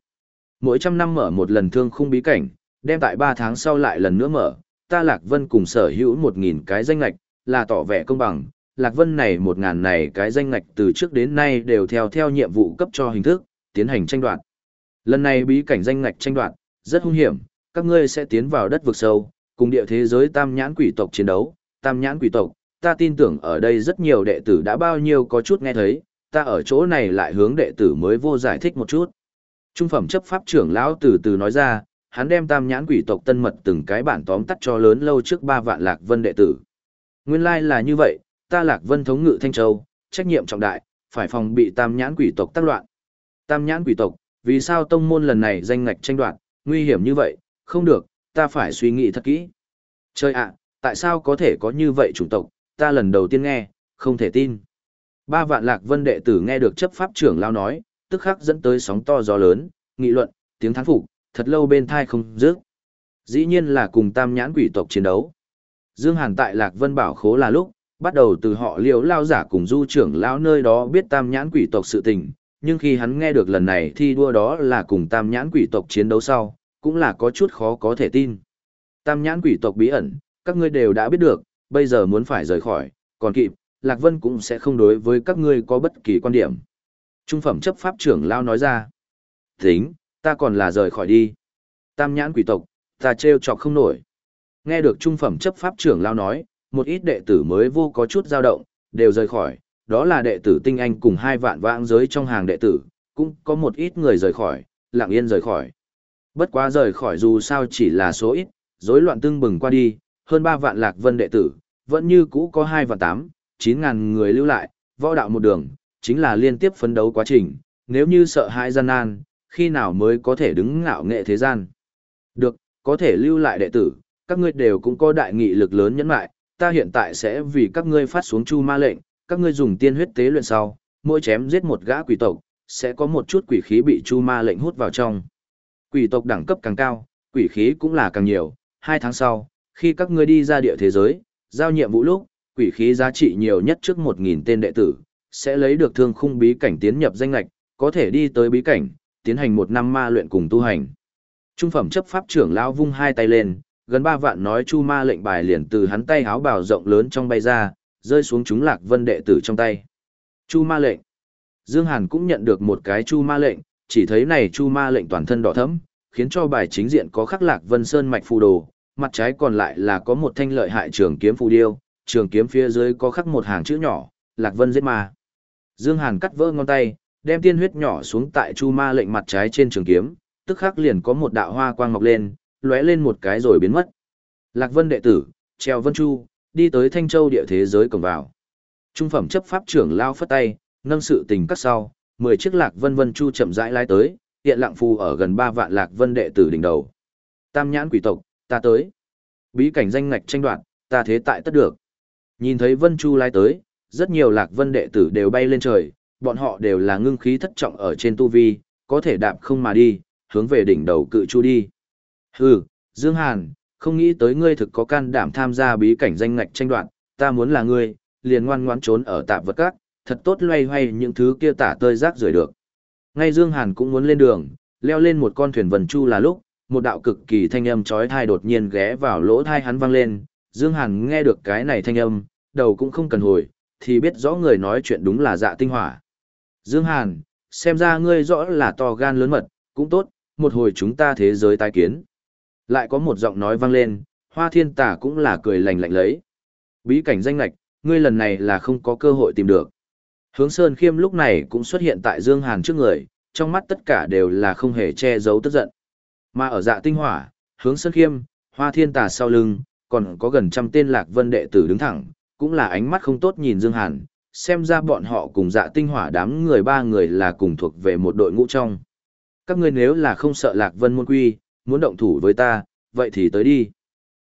"Mỗi trăm năm mở một lần thương khung bí cảnh, đem tại ba tháng sau lại lần nữa mở, ta Lạc Vân cùng sở hữu một nghìn cái danh lạch, là tỏ vẻ công bằng. Lạc Vân này một ngàn này cái danh lạch từ trước đến nay đều theo theo nhiệm vụ cấp cho hình thức, tiến hành tranh đoạt. Lần này bí cảnh danh ngạch tranh đoạt, rất hung hiểm, các ngươi sẽ tiến vào đất vực sâu, cùng địa thế giới tam nhãn quỷ tộc chiến đấu, tam nhãn quỷ tộc, ta tin tưởng ở đây rất nhiều đệ tử đã bao nhiêu có chút nghe thấy, ta ở chỗ này lại hướng đệ tử mới vô giải thích một chút. Trung phẩm chấp pháp trưởng lão từ từ nói ra, hắn đem tam nhãn quỷ tộc tân mật từng cái bản tóm tắt cho lớn lâu trước ba vạn lạc vân đệ tử. Nguyên lai là như vậy, ta lạc vân thống ngự Thanh Châu, trách nhiệm trọng đại, phải phòng bị tam nhãn quỷ tộc tác loạn. Tam nhãn quỷ tộc, vì sao tông môn lần này danh ngạch tranh đoạt, nguy hiểm như vậy, không được, ta phải suy nghĩ thật kỹ. Trời ạ, tại sao có thể có như vậy chủng tộc, ta lần đầu tiên nghe, không thể tin. Ba vạn lạc vân đệ tử nghe được chấp pháp trưởng lao nói, tức khắc dẫn tới sóng to gió lớn, nghị luận, tiếng thán phục, thật lâu bên thai không dứt. Dĩ nhiên là cùng tam nhãn quỷ tộc chiến đấu. Dương Hàn tại Lạc Vân Bảo Khố là lúc, bắt đầu từ họ liều lao giả cùng du trưởng lão nơi đó biết tam nhãn quỷ tộc sự tình, nhưng khi hắn nghe được lần này thi đua đó là cùng tam nhãn quỷ tộc chiến đấu sau, cũng là có chút khó có thể tin. Tam nhãn quỷ tộc bí ẩn, các ngươi đều đã biết được, bây giờ muốn phải rời khỏi, còn kịp, Lạc Vân cũng sẽ không đối với các ngươi có bất kỳ quan điểm. Trung phẩm chấp pháp trưởng lao nói ra. Tính, ta còn là rời khỏi đi. Tam nhãn quỷ tộc, ta trêu chọc không nổi. Nghe được trung phẩm chấp pháp trưởng lao nói, một ít đệ tử mới vô có chút dao động, đều rời khỏi, đó là đệ tử tinh anh cùng hai vạn vãng giới trong hàng đệ tử, cũng có một ít người rời khỏi, lặng yên rời khỏi. Bất quá rời khỏi dù sao chỉ là số ít, rối loạn tương bừng qua đi, hơn ba vạn lạc vân đệ tử, vẫn như cũ có hai vạn tám, chín ngàn người lưu lại, võ đạo một đường, chính là liên tiếp phấn đấu quá trình, nếu như sợ hãi gian nan, khi nào mới có thể đứng ngạo nghệ thế gian. Được, có thể lưu lại đệ tử, các ngươi đều cũng có đại nghị lực lớn nhẫn lại, ta hiện tại sẽ vì các ngươi phát xuống chu ma lệnh, các ngươi dùng tiên huyết tế luyện sau, mỗi chém giết một gã quỷ tộc, sẽ có một chút quỷ khí bị chu ma lệnh hút vào trong. Quỷ tộc đẳng cấp càng cao, quỷ khí cũng là càng nhiều, hai tháng sau, khi các ngươi đi ra địa thế giới, giao nhiệm vụ lúc, quỷ khí giá trị nhiều nhất trước 1.000 tên đệ tử, sẽ lấy được thương khung bí cảnh tiến nhập danh lạch, có thể đi tới bí cảnh, tiến hành một năm ma luyện cùng tu hành. Trung phẩm chấp pháp trưởng lão vung hai tay lên, gần ba vạn nói chu ma lệnh bài liền từ hắn tay háo bào rộng lớn trong bay ra, rơi xuống chúng lạc vân đệ tử trong tay. Chu ma lệnh. Dương Hàn cũng nhận được một cái chu ma lệnh, chỉ thấy này chu ma lệnh toàn thân đỏ thẫm, khiến cho bài chính diện có khắc lạc vân sơn mạch phù đồ, mặt trái còn lại là có một thanh lợi hại trường kiếm phù điêu, trường kiếm phía dưới có khắc một hàng chữ nhỏ, lạc vân giết ma. Dương Hàn cắt vỡ ngón tay, đem tiên huyết nhỏ xuống tại chu ma lệnh mặt trái trên trường kiếm, tức khắc liền có một đạo hoa quang mọc lên, lóe lên một cái rồi biến mất. Lạc Vân đệ tử, treo Vân Chu, đi tới Thanh Châu địa thế giới cổng vào. Trung phẩm chấp pháp trưởng lao phất tay, nâng sự tình cắt sau, 10 chiếc Lạc Vân Vân Chu chậm rãi lái tới, hiện lặng phù ở gần 3 vạn Lạc Vân đệ tử đỉnh đầu. Tam nhãn quỷ tộc, ta tới. Bí cảnh danh ngạch tranh đoạt, ta thế tại tất được. Nhìn thấy Vân Chu lái tới, rất nhiều Lạc Vân đệ tử đều bay lên trời, bọn họ đều là ngưng khí thất trọng ở trên tu vi, có thể đạp không mà đi, hướng về đỉnh đầu cự chu đi. Hừ, Dương Hàn, không nghĩ tới ngươi thực có can đảm tham gia bí cảnh danh ngạch tranh đoạt, ta muốn là ngươi, liền ngoan ngoãn trốn ở tạp vật các, thật tốt loay hoay những thứ kia tả tơi rác rưởi được. Ngay Dương Hàn cũng muốn lên đường, leo lên một con thuyền vần chu là lúc, một đạo cực kỳ thanh âm chói tai đột nhiên ghé vào lỗ tai hắn vang lên, Dương Hàn nghe được cái này thanh âm, đầu cũng không cần hồi, thì biết rõ người nói chuyện đúng là dạ tinh hỏa. Dương Hàn, xem ra ngươi rõ là to gan lớn mật, cũng tốt, một hồi chúng ta thế giới tai kiến. Lại có một giọng nói vang lên, hoa thiên tả cũng là cười lạnh lạnh lấy. Bí cảnh danh lạch, ngươi lần này là không có cơ hội tìm được. Hướng Sơn Khiêm lúc này cũng xuất hiện tại Dương Hàn trước người, trong mắt tất cả đều là không hề che giấu tức giận. Mà ở dạ tinh hỏa, hướng Sơn Khiêm, hoa thiên tà sau lưng, còn có gần trăm tên lạc vân đệ tử đứng thẳng, cũng là ánh mắt không tốt nhìn Dương Hàn, xem ra bọn họ cùng dạ tinh hỏa đám người ba người là cùng thuộc về một đội ngũ trong. Các ngươi nếu là không sợ lạc vân môn quy, muốn động thủ với ta, vậy thì tới đi.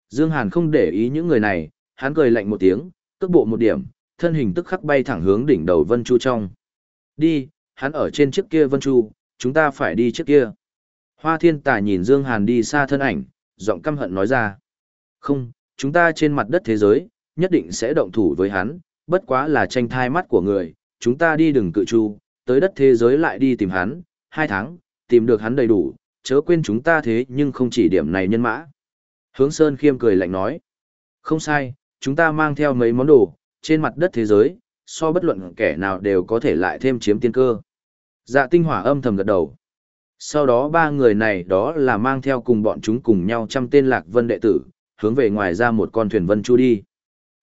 Dương Hàn không để ý những người này, hắn cười lạnh một tiếng, tức bộ một điểm, thân hình tức khắc bay thẳng hướng đỉnh đầu Vân Chu trong. Đi, hắn ở trên chiếc kia Vân Chu, chúng ta phải đi trước kia. Hoa thiên tà nhìn Dương Hàn đi xa thân ảnh, giọng căm hận nói ra. Không, chúng ta trên mặt đất thế giới, nhất định sẽ động thủ với hắn, bất quá là tranh thai mắt của người, chúng ta đi đừng cự chu, tới đất thế giới lại đi tìm hắn, hai tháng, tìm được hắn đầy đủ, chớ quên chúng ta thế nhưng không chỉ điểm này nhân mã. Hướng Sơn khiêm cười lạnh nói. Không sai, chúng ta mang theo mấy món đồ, trên mặt đất thế giới, so bất luận kẻ nào đều có thể lại thêm chiếm tiên cơ. Dạ tinh hỏa âm thầm gật đầu. Sau đó ba người này đó là mang theo cùng bọn chúng cùng nhau trăm tên lạc vân đệ tử, hướng về ngoài ra một con thuyền vân chu đi.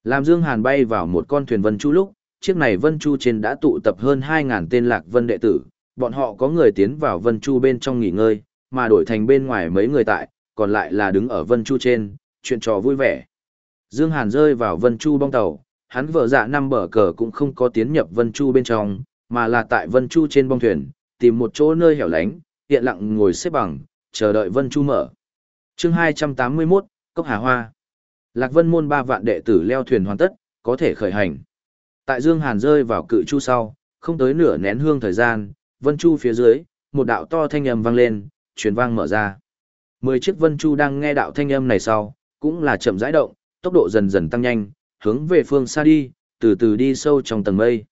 Làm Dương Hàn bay vào một con thuyền vân chu lúc, chiếc này vân chu trên đã tụ tập hơn 2.000 tên lạc vân đệ tử, bọn họ có người tiến vào vân chu bên trong nghỉ ngơi, mà đổi thành bên ngoài mấy người tại, còn lại là đứng ở Vân Chu trên, chuyện trò vui vẻ. Dương Hàn rơi vào Vân Chu bong tàu, hắn vợ dạ năm bờ cờ cũng không có tiến nhập Vân Chu bên trong, mà là tại Vân Chu trên bong thuyền, tìm một chỗ nơi hẻo lánh, hiện lặng ngồi xếp bằng, chờ đợi Vân Chu mở. Chương 281, Cốc Hà Hoa. Lạc Vân môn ba vạn đệ tử leo thuyền hoàn tất, có thể khởi hành. Tại Dương Hàn rơi vào cự chu sau, không tới nửa nén hương thời gian, Vân Chu phía dưới, một đạo to thanh âm vang lên, truyền vang mở ra. Mười chiếc vân chu đang nghe đạo thanh âm này sau, cũng là chậm rãi động, tốc độ dần dần tăng nhanh, hướng về phương xa đi, từ từ đi sâu trong tầng mây.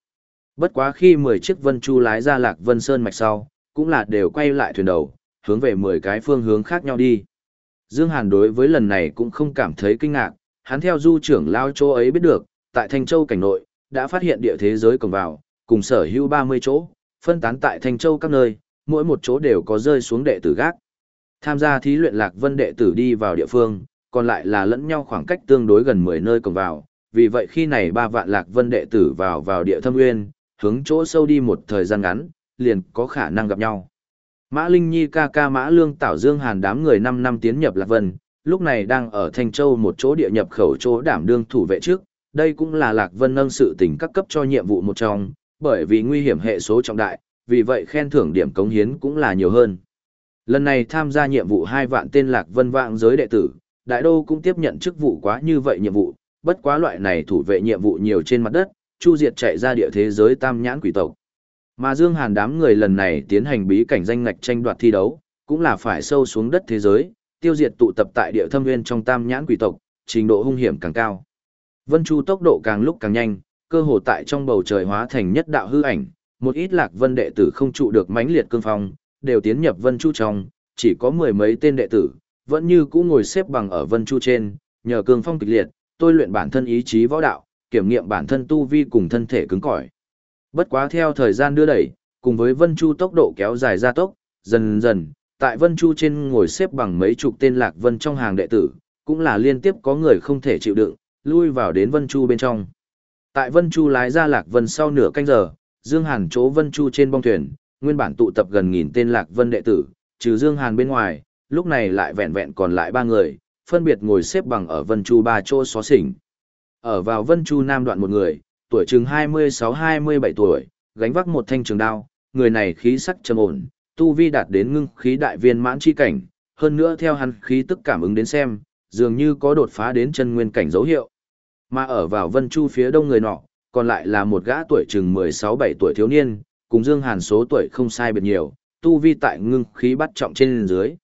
Bất quá khi mười chiếc vân chu lái ra lạc vân sơn mạch sau, cũng là đều quay lại thuyền đầu, hướng về mười cái phương hướng khác nhau đi. Dương Hàn đối với lần này cũng không cảm thấy kinh ngạc, hắn theo du trưởng lao chỗ ấy biết được, tại Thanh Châu cảnh nội, đã phát hiện địa thế giới cổng vào, cùng sở hữu 30 chỗ, phân tán tại Thanh Châu các nơi, mỗi một chỗ đều có rơi xuống đệ tử gác. Tham gia thí luyện Lạc Vân đệ tử đi vào địa phương, còn lại là lẫn nhau khoảng cách tương đối gần 10 nơi cổng vào, vì vậy khi này ba vạn Lạc Vân đệ tử vào vào địa thâm nguyên, hướng chỗ sâu đi một thời gian ngắn, liền có khả năng gặp nhau. Mã Linh Nhi ca ca Mã Lương Tảo Dương Hàn đám người 5 năm tiến nhập Lạc Vân, lúc này đang ở Thanh Châu một chỗ địa nhập khẩu chỗ đảm đương thủ vệ trước, đây cũng là Lạc Vân nâng sự tình các cấp cho nhiệm vụ một trong, bởi vì nguy hiểm hệ số trọng đại, vì vậy khen thưởng điểm cống hiến cũng là nhiều hơn. Lần này tham gia nhiệm vụ hai vạn tên lạc vân vạn giới đệ tử, đại đô cũng tiếp nhận chức vụ quá như vậy nhiệm vụ, bất quá loại này thủ vệ nhiệm vụ nhiều trên mặt đất, chu diệt chạy ra địa thế giới tam nhãn quỷ tộc. Mà Dương Hàn đám người lần này tiến hành bí cảnh danh ngạch tranh đoạt thi đấu, cũng là phải sâu xuống đất thế giới, tiêu diệt tụ tập tại địa thâm nguyên trong tam nhãn quỷ tộc, trình độ hung hiểm càng cao. Vân Chu tốc độ càng lúc càng nhanh, cơ hồ tại trong bầu trời hóa thành nhất đạo hư ảnh, một ít lạc vân đệ tử không trụ được mãnh liệt cương phong, đều tiến nhập Vân Chu trong, chỉ có mười mấy tên đệ tử, vẫn như cũ ngồi xếp bằng ở Vân Chu trên, nhờ cương phong kịch liệt, tôi luyện bản thân ý chí võ đạo, kiểm nghiệm bản thân tu vi cùng thân thể cứng cỏi. Bất quá theo thời gian đưa đẩy, cùng với Vân Chu tốc độ kéo dài ra tốc, dần dần, tại Vân Chu trên ngồi xếp bằng mấy chục tên lạc vân trong hàng đệ tử, cũng là liên tiếp có người không thể chịu đựng, lui vào đến Vân Chu bên trong. Tại Vân Chu lái ra lạc vân sau nửa canh giờ, Dương Hàn chỗ Vân Chu trên bong thuyền, nguyên bản tụ tập gần nghìn tên lạc vân đệ tử, trừ Dương Hàn bên ngoài, lúc này lại vẹn vẹn còn lại ba người, phân biệt ngồi xếp bằng ở Vân Chu ba chỗ xó xỉnh. Ở vào Vân Chu Nam đoạn một người, tuổi chừng 26-27 tuổi, gánh vác một thanh trường đao, người này khí sắc trầm ổn, tu vi đạt đến ngưng khí đại viên mãn chi cảnh, hơn nữa theo hắn khí tức cảm ứng đến xem, dường như có đột phá đến chân nguyên cảnh dấu hiệu. Mà ở vào Vân Chu phía đông người nọ, còn lại là một gã tuổi chừng 16-17 tuổi thiếu niên, cùng Dương Hàn số tuổi không sai biệt nhiều, tu vi tại ngưng khí bắt trọng trên dưới.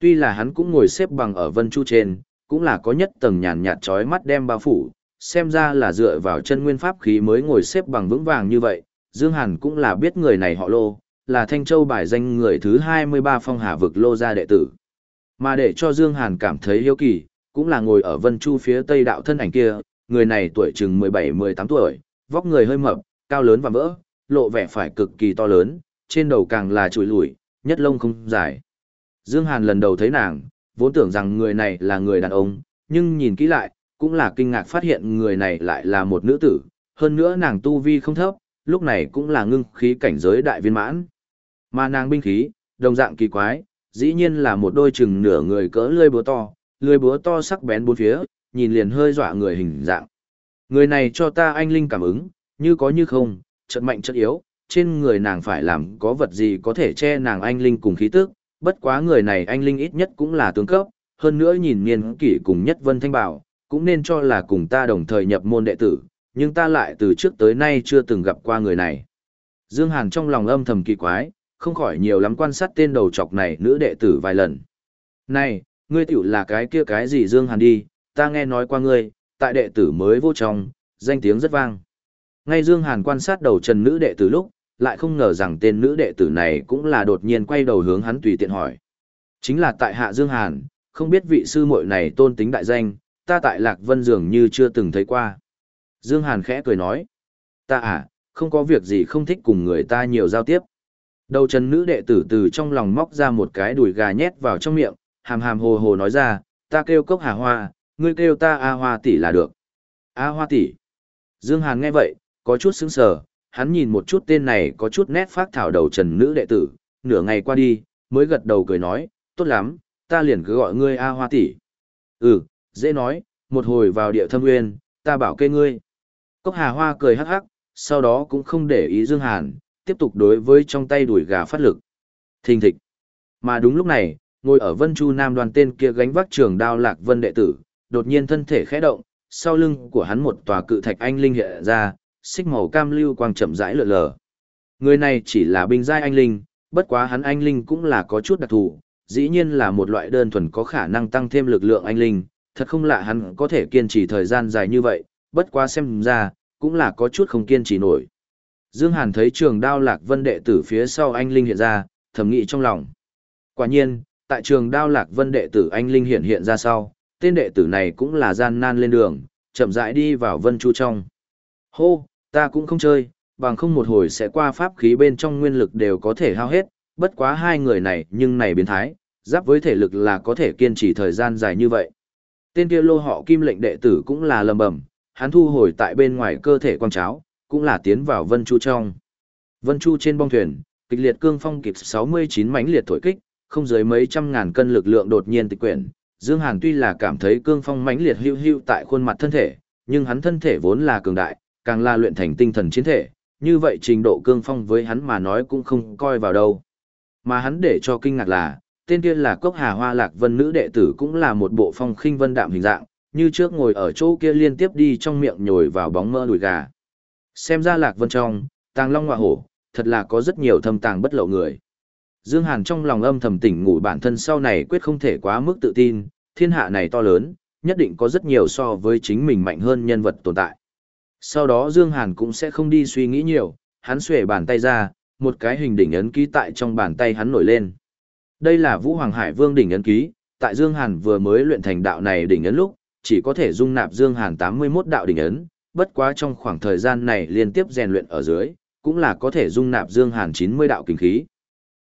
Tuy là hắn cũng ngồi xếp bằng ở Vân Chu trên, cũng là có nhất tầng nhàn nhạt chói mắt đem bao phủ, xem ra là dựa vào chân nguyên pháp khí mới ngồi xếp bằng vững vàng như vậy, Dương Hàn cũng là biết người này họ Lô, là Thanh Châu bài danh người thứ 23 phong hà vực Lô gia đệ tử. Mà để cho Dương Hàn cảm thấy hiếu kỳ, cũng là ngồi ở Vân Chu phía tây đạo thân ảnh kia, người này tuổi chừng 17-18 tuổi, vóc người hơi mập, cao lớn và vỡ, lộ vẻ phải cực kỳ to lớn, trên đầu càng là chùi lủi, nhất lông không dài. Dương Hàn lần đầu thấy nàng, vốn tưởng rằng người này là người đàn ông, nhưng nhìn kỹ lại, cũng là kinh ngạc phát hiện người này lại là một nữ tử, hơn nữa nàng tu vi không thấp, lúc này cũng là ngưng khí cảnh giới đại viên mãn. Mà nàng binh khí, đồng dạng kỳ quái, dĩ nhiên là một đôi chừng nửa người cỡ lươi búa to, lươi búa to sắc bén bốn phía, nhìn liền hơi dọa người hình dạng. Người này cho ta anh linh cảm ứng, như có như không, chợt mạnh chợt yếu, trên người nàng phải làm có vật gì có thể che nàng anh linh cùng khí tức, bất quá người này anh linh ít nhất cũng là tướng cấp, hơn nữa nhìn niên kỷ cùng nhất vân thanh bảo, cũng nên cho là cùng ta đồng thời nhập môn đệ tử, nhưng ta lại từ trước tới nay chưa từng gặp qua người này. Dương Hàn trong lòng âm thầm kỳ quái, không khỏi nhiều lắm quan sát tên đầu chọc này nữ đệ tử vài lần. Này, ngươi tiểu là cái kia cái gì Dương Hàn đi, ta nghe nói qua ngươi, tại đệ tử mới vô trong, danh tiếng rất vang. Ngay Dương Hàn quan sát đầu trần nữ đệ tử lúc, lại không ngờ rằng tên nữ đệ tử này cũng là đột nhiên quay đầu hướng hắn tùy tiện hỏi. Chính là tại hạ Dương Hàn, không biết vị sư muội này tôn tính đại danh, ta tại Lạc Vân dường như chưa từng thấy qua. Dương Hàn khẽ cười nói, ta à, không có việc gì không thích cùng người ta nhiều giao tiếp. Đầu trần nữ đệ tử từ trong lòng móc ra một cái đùi gà nhét vào trong miệng, hàm hàm hồ hồ nói ra, ta kêu cốc hà hoa, ngươi kêu ta A hoa tỷ là được. A hoa tỷ. Dương Hàn nghe vậy, có chút sững sờ, hắn nhìn một chút tên này có chút nét phát thảo đầu trần nữ đệ tử, nửa ngày qua đi, mới gật đầu cười nói, tốt lắm, ta liền cứ gọi ngươi A hoa tỷ. Ừ, dễ nói, một hồi vào địa thâm nguyên, ta bảo kê ngươi. Cốc hà hoa cười hắc hắc, sau đó cũng không để ý Dương Hàn, tiếp tục đối với trong tay đuổi gà phát lực. Thình thịch. Mà đúng lúc này, ngồi ở Vân Chu Nam đoàn tên kia gánh vác trường đao lạc vân đệ tử, đột nhiên thân thể khẽ động, sau lưng của hắn một tòa cự thạch anh linh hiện ra, xích màu cam lưu quang chậm rãi lượn lờ. Người này chỉ là binh giai anh linh, bất quá hắn anh linh cũng là có chút đặc thù, dĩ nhiên là một loại đơn thuần có khả năng tăng thêm lực lượng anh linh, thật không lạ hắn có thể kiên trì thời gian dài như vậy, bất quá xem ra, cũng là có chút không kiên trì nổi. Dương Hàn thấy trường đao lạc vân đệ tử phía sau anh Linh hiện ra, thầm nghĩ trong lòng. Quả nhiên, tại trường đao lạc vân đệ tử anh Linh hiện hiện ra sau, tên đệ tử này cũng là gian nan lên đường, chậm rãi đi vào vân chu trong. Hô, ta cũng không chơi, bằng không một hồi sẽ qua pháp khí bên trong nguyên lực đều có thể hao hết, bất quá hai người này nhưng này biến thái, giáp với thể lực là có thể kiên trì thời gian dài như vậy. Tên kia lô họ kim lệnh đệ tử cũng là lầm bầm, hắn thu hồi tại bên ngoài cơ thể quang cháo, cũng là tiến vào Vân Chu trong. Vân Chu trên bong thuyền, kịch liệt cương phong kịp 69 mãnh liệt thổi kích, không dưới mấy trăm ngàn cân lực lượng đột nhiên tịch quyển. Dương Hàn tuy là cảm thấy cương phong mãnh liệt hưu hưu tại khuôn mặt thân thể, nhưng hắn thân thể vốn là cường đại, càng là luyện thành tinh thần chiến thể, như vậy trình độ cương phong với hắn mà nói cũng không coi vào đâu. Mà hắn để cho kinh ngạc là, tên kia là Cốc Hà Hoa Lạc Vân nữ đệ tử cũng là một bộ phong khinh vân đạm hình dạng, như trước ngồi ở chỗ kia liên tiếp đi trong miệng nhồi vào bóng mơ đùi gà. Xem ra lạc vân trong, tàng long hoa hổ, thật là có rất nhiều thâm tàng bất lộ người. Dương Hàn trong lòng âm thầm tỉnh ngủ bản thân sau này quyết không thể quá mức tự tin, thiên hạ này to lớn, nhất định có rất nhiều so với chính mình mạnh hơn nhân vật tồn tại. Sau đó Dương Hàn cũng sẽ không đi suy nghĩ nhiều, hắn xuể bàn tay ra, một cái hình đỉnh ấn ký tại trong bàn tay hắn nổi lên. Đây là Vũ Hoàng Hải Vương đỉnh ấn ký, tại Dương Hàn vừa mới luyện thành đạo này đỉnh ấn lúc, chỉ có thể dung nạp Dương Hàn 81 đạo đỉnh ấn, bất quá trong khoảng thời gian này liên tiếp rèn luyện ở dưới, cũng là có thể dung nạp Dương Hàn 90 đạo kinh khí.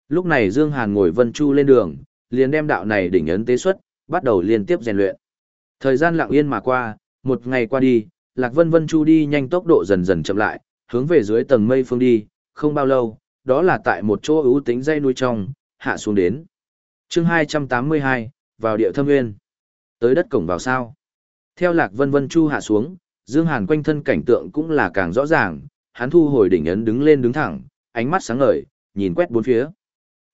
Lúc này Dương Hàn ngồi Vân Chu lên đường, liền đem đạo này đỉnh ấn tế xuất, bắt đầu liên tiếp rèn luyện. Thời gian lặng yên mà qua, một ngày qua đi, Lạc Vân Vân Chu đi nhanh tốc độ dần dần chậm lại, hướng về dưới tầng mây phương đi, không bao lâu, đó là tại một chỗ ưu tính dây núi trong, hạ xuống đến. chương 282, vào địa thâm nguyên. Tới đất cổng vào sao. Theo Lạc Vân Vân Chu hạ xuống, Dương Hàn quanh thân cảnh tượng cũng là càng rõ ràng, hắn thu hồi đỉnh ấn đứng lên đứng thẳng, ánh mắt sáng ngời, nhìn quét bốn phía.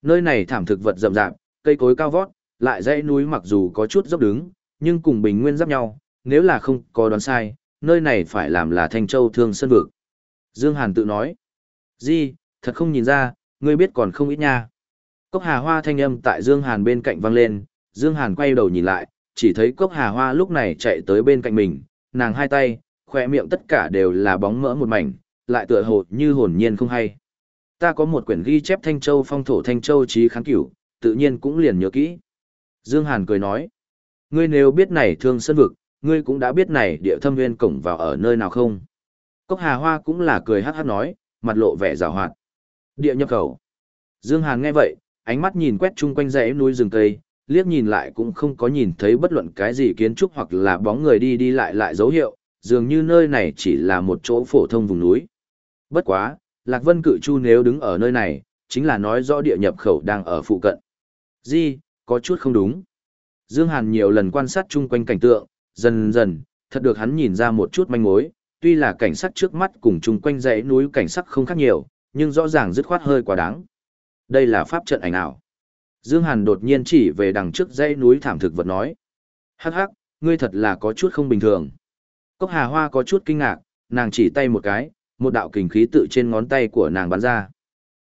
Nơi này thảm thực vật rậm rạp, cây cối cao vót, lại dãy núi mặc dù có chút dốc đứng, nhưng cùng bình nguyên giáp nhau, nếu là không có đoán sai, nơi này phải làm là Thanh Châu Thương Sơn Vực. Dương Hàn tự nói, Di, thật không nhìn ra, ngươi biết còn không ít nha. Cốc hà hoa thanh âm tại Dương Hàn bên cạnh vang lên, Dương Hàn quay đầu nhìn lại, chỉ thấy cốc hà hoa lúc này chạy tới bên cạnh mình, nàng hai tay, khỏe miệng tất cả đều là bóng mỡ một mảnh, lại tựa hồ như hồn nhiên không hay. Ta có một quyển ghi chép Thanh Châu phong thổ Thanh Châu trí kháng cửu, tự nhiên cũng liền nhớ kỹ. Dương Hàn cười nói, ngươi nếu biết này thương sân vực, ngươi cũng đã biết này địa thâm nguyên cổng vào ở nơi nào không? Cốc Hà Hoa cũng là cười hát hát nói, mặt lộ vẻ rào hoạt. Địa nhập khẩu. Dương Hàn nghe vậy, ánh mắt nhìn quét chung quanh dãy núi rừng cây, liếc nhìn lại cũng không có nhìn thấy bất luận cái gì kiến trúc hoặc là bóng người đi đi lại lại dấu hiệu, dường như nơi này chỉ là một chỗ phổ thông vùng núi. Bất quá, Lạc Vân Cự Chu nếu đứng ở nơi này, chính là nói rõ địa nhập khẩu đang ở phụ cận. Di, có chút không đúng. Dương Hàn nhiều lần quan sát chung quanh cảnh tượng, dần dần, thật được hắn nhìn ra một chút manh mối, tuy là cảnh sắc trước mắt cùng chung quanh dãy núi cảnh sắc không khác nhiều, nhưng rõ ràng dứt khoát hơi quá đáng. Đây là pháp trận ảnh ảo. Dương Hàn đột nhiên chỉ về đằng trước dãy núi thảm thực vật nói. Hắc hắc, ngươi thật là có chút không bình thường. Cốc Hà Hoa có chút kinh ngạc, nàng chỉ tay một cái, một đạo kình khí tự trên ngón tay của nàng bắn ra.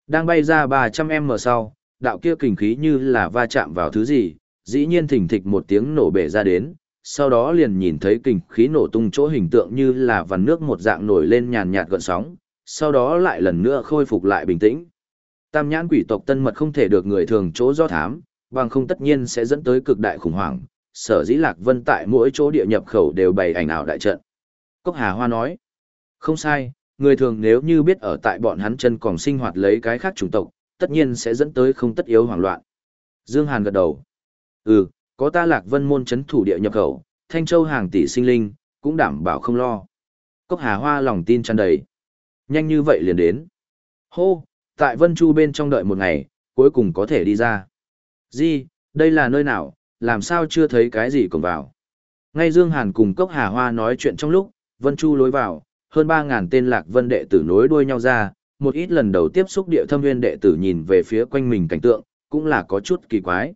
Đang bay ra 300m sau, đạo kia kình khí như là va chạm vào thứ gì, dĩ nhiên thỉnh thịch một tiếng nổ bể ra đến, sau đó liền nhìn thấy kình khí nổ tung chỗ hình tượng như là vằn nước một dạng nổi lên nhàn nhạt gợn sóng, sau đó lại lần nữa khôi phục lại bình tĩnh. Tam nhãn quỷ tộc tân mật không thể được người thường chỗ do thám, bằng không tất nhiên sẽ dẫn tới cực đại khủng hoảng, sở dĩ lạc vân tại mỗi chỗ địa nhập khẩu đều bày ảnh ảo đại trận. Cốc Hà Hoa nói, không sai, người thường nếu như biết ở tại bọn hắn chân còn sinh hoạt lấy cái khác chủng tộc, tất nhiên sẽ dẫn tới không tất yếu hoảng loạn. Dương Hàn gật đầu. Ừ, có ta lạc vân môn chấn thủ địa nhập khẩu, Thanh Châu hàng tỷ sinh linh, cũng đảm bảo không lo. Cốc Hà Hoa lòng tin tràn đầy. Nhanh như vậy liền đến. Hô, tại Vân Chu bên trong đợi một ngày, cuối cùng có thể đi ra. Di, đây là nơi nào, làm sao chưa thấy cái gì cổng vào. Ngay Dương Hàn cùng Cốc Hà Hoa nói chuyện trong lúc, Vân Chu lối vào, hơn 3.000 tên lạc vân đệ tử nối đuôi nhau ra, một ít lần đầu tiếp xúc địa thâm nguyên đệ tử nhìn về phía quanh mình cảnh tượng, cũng là có chút kỳ quái.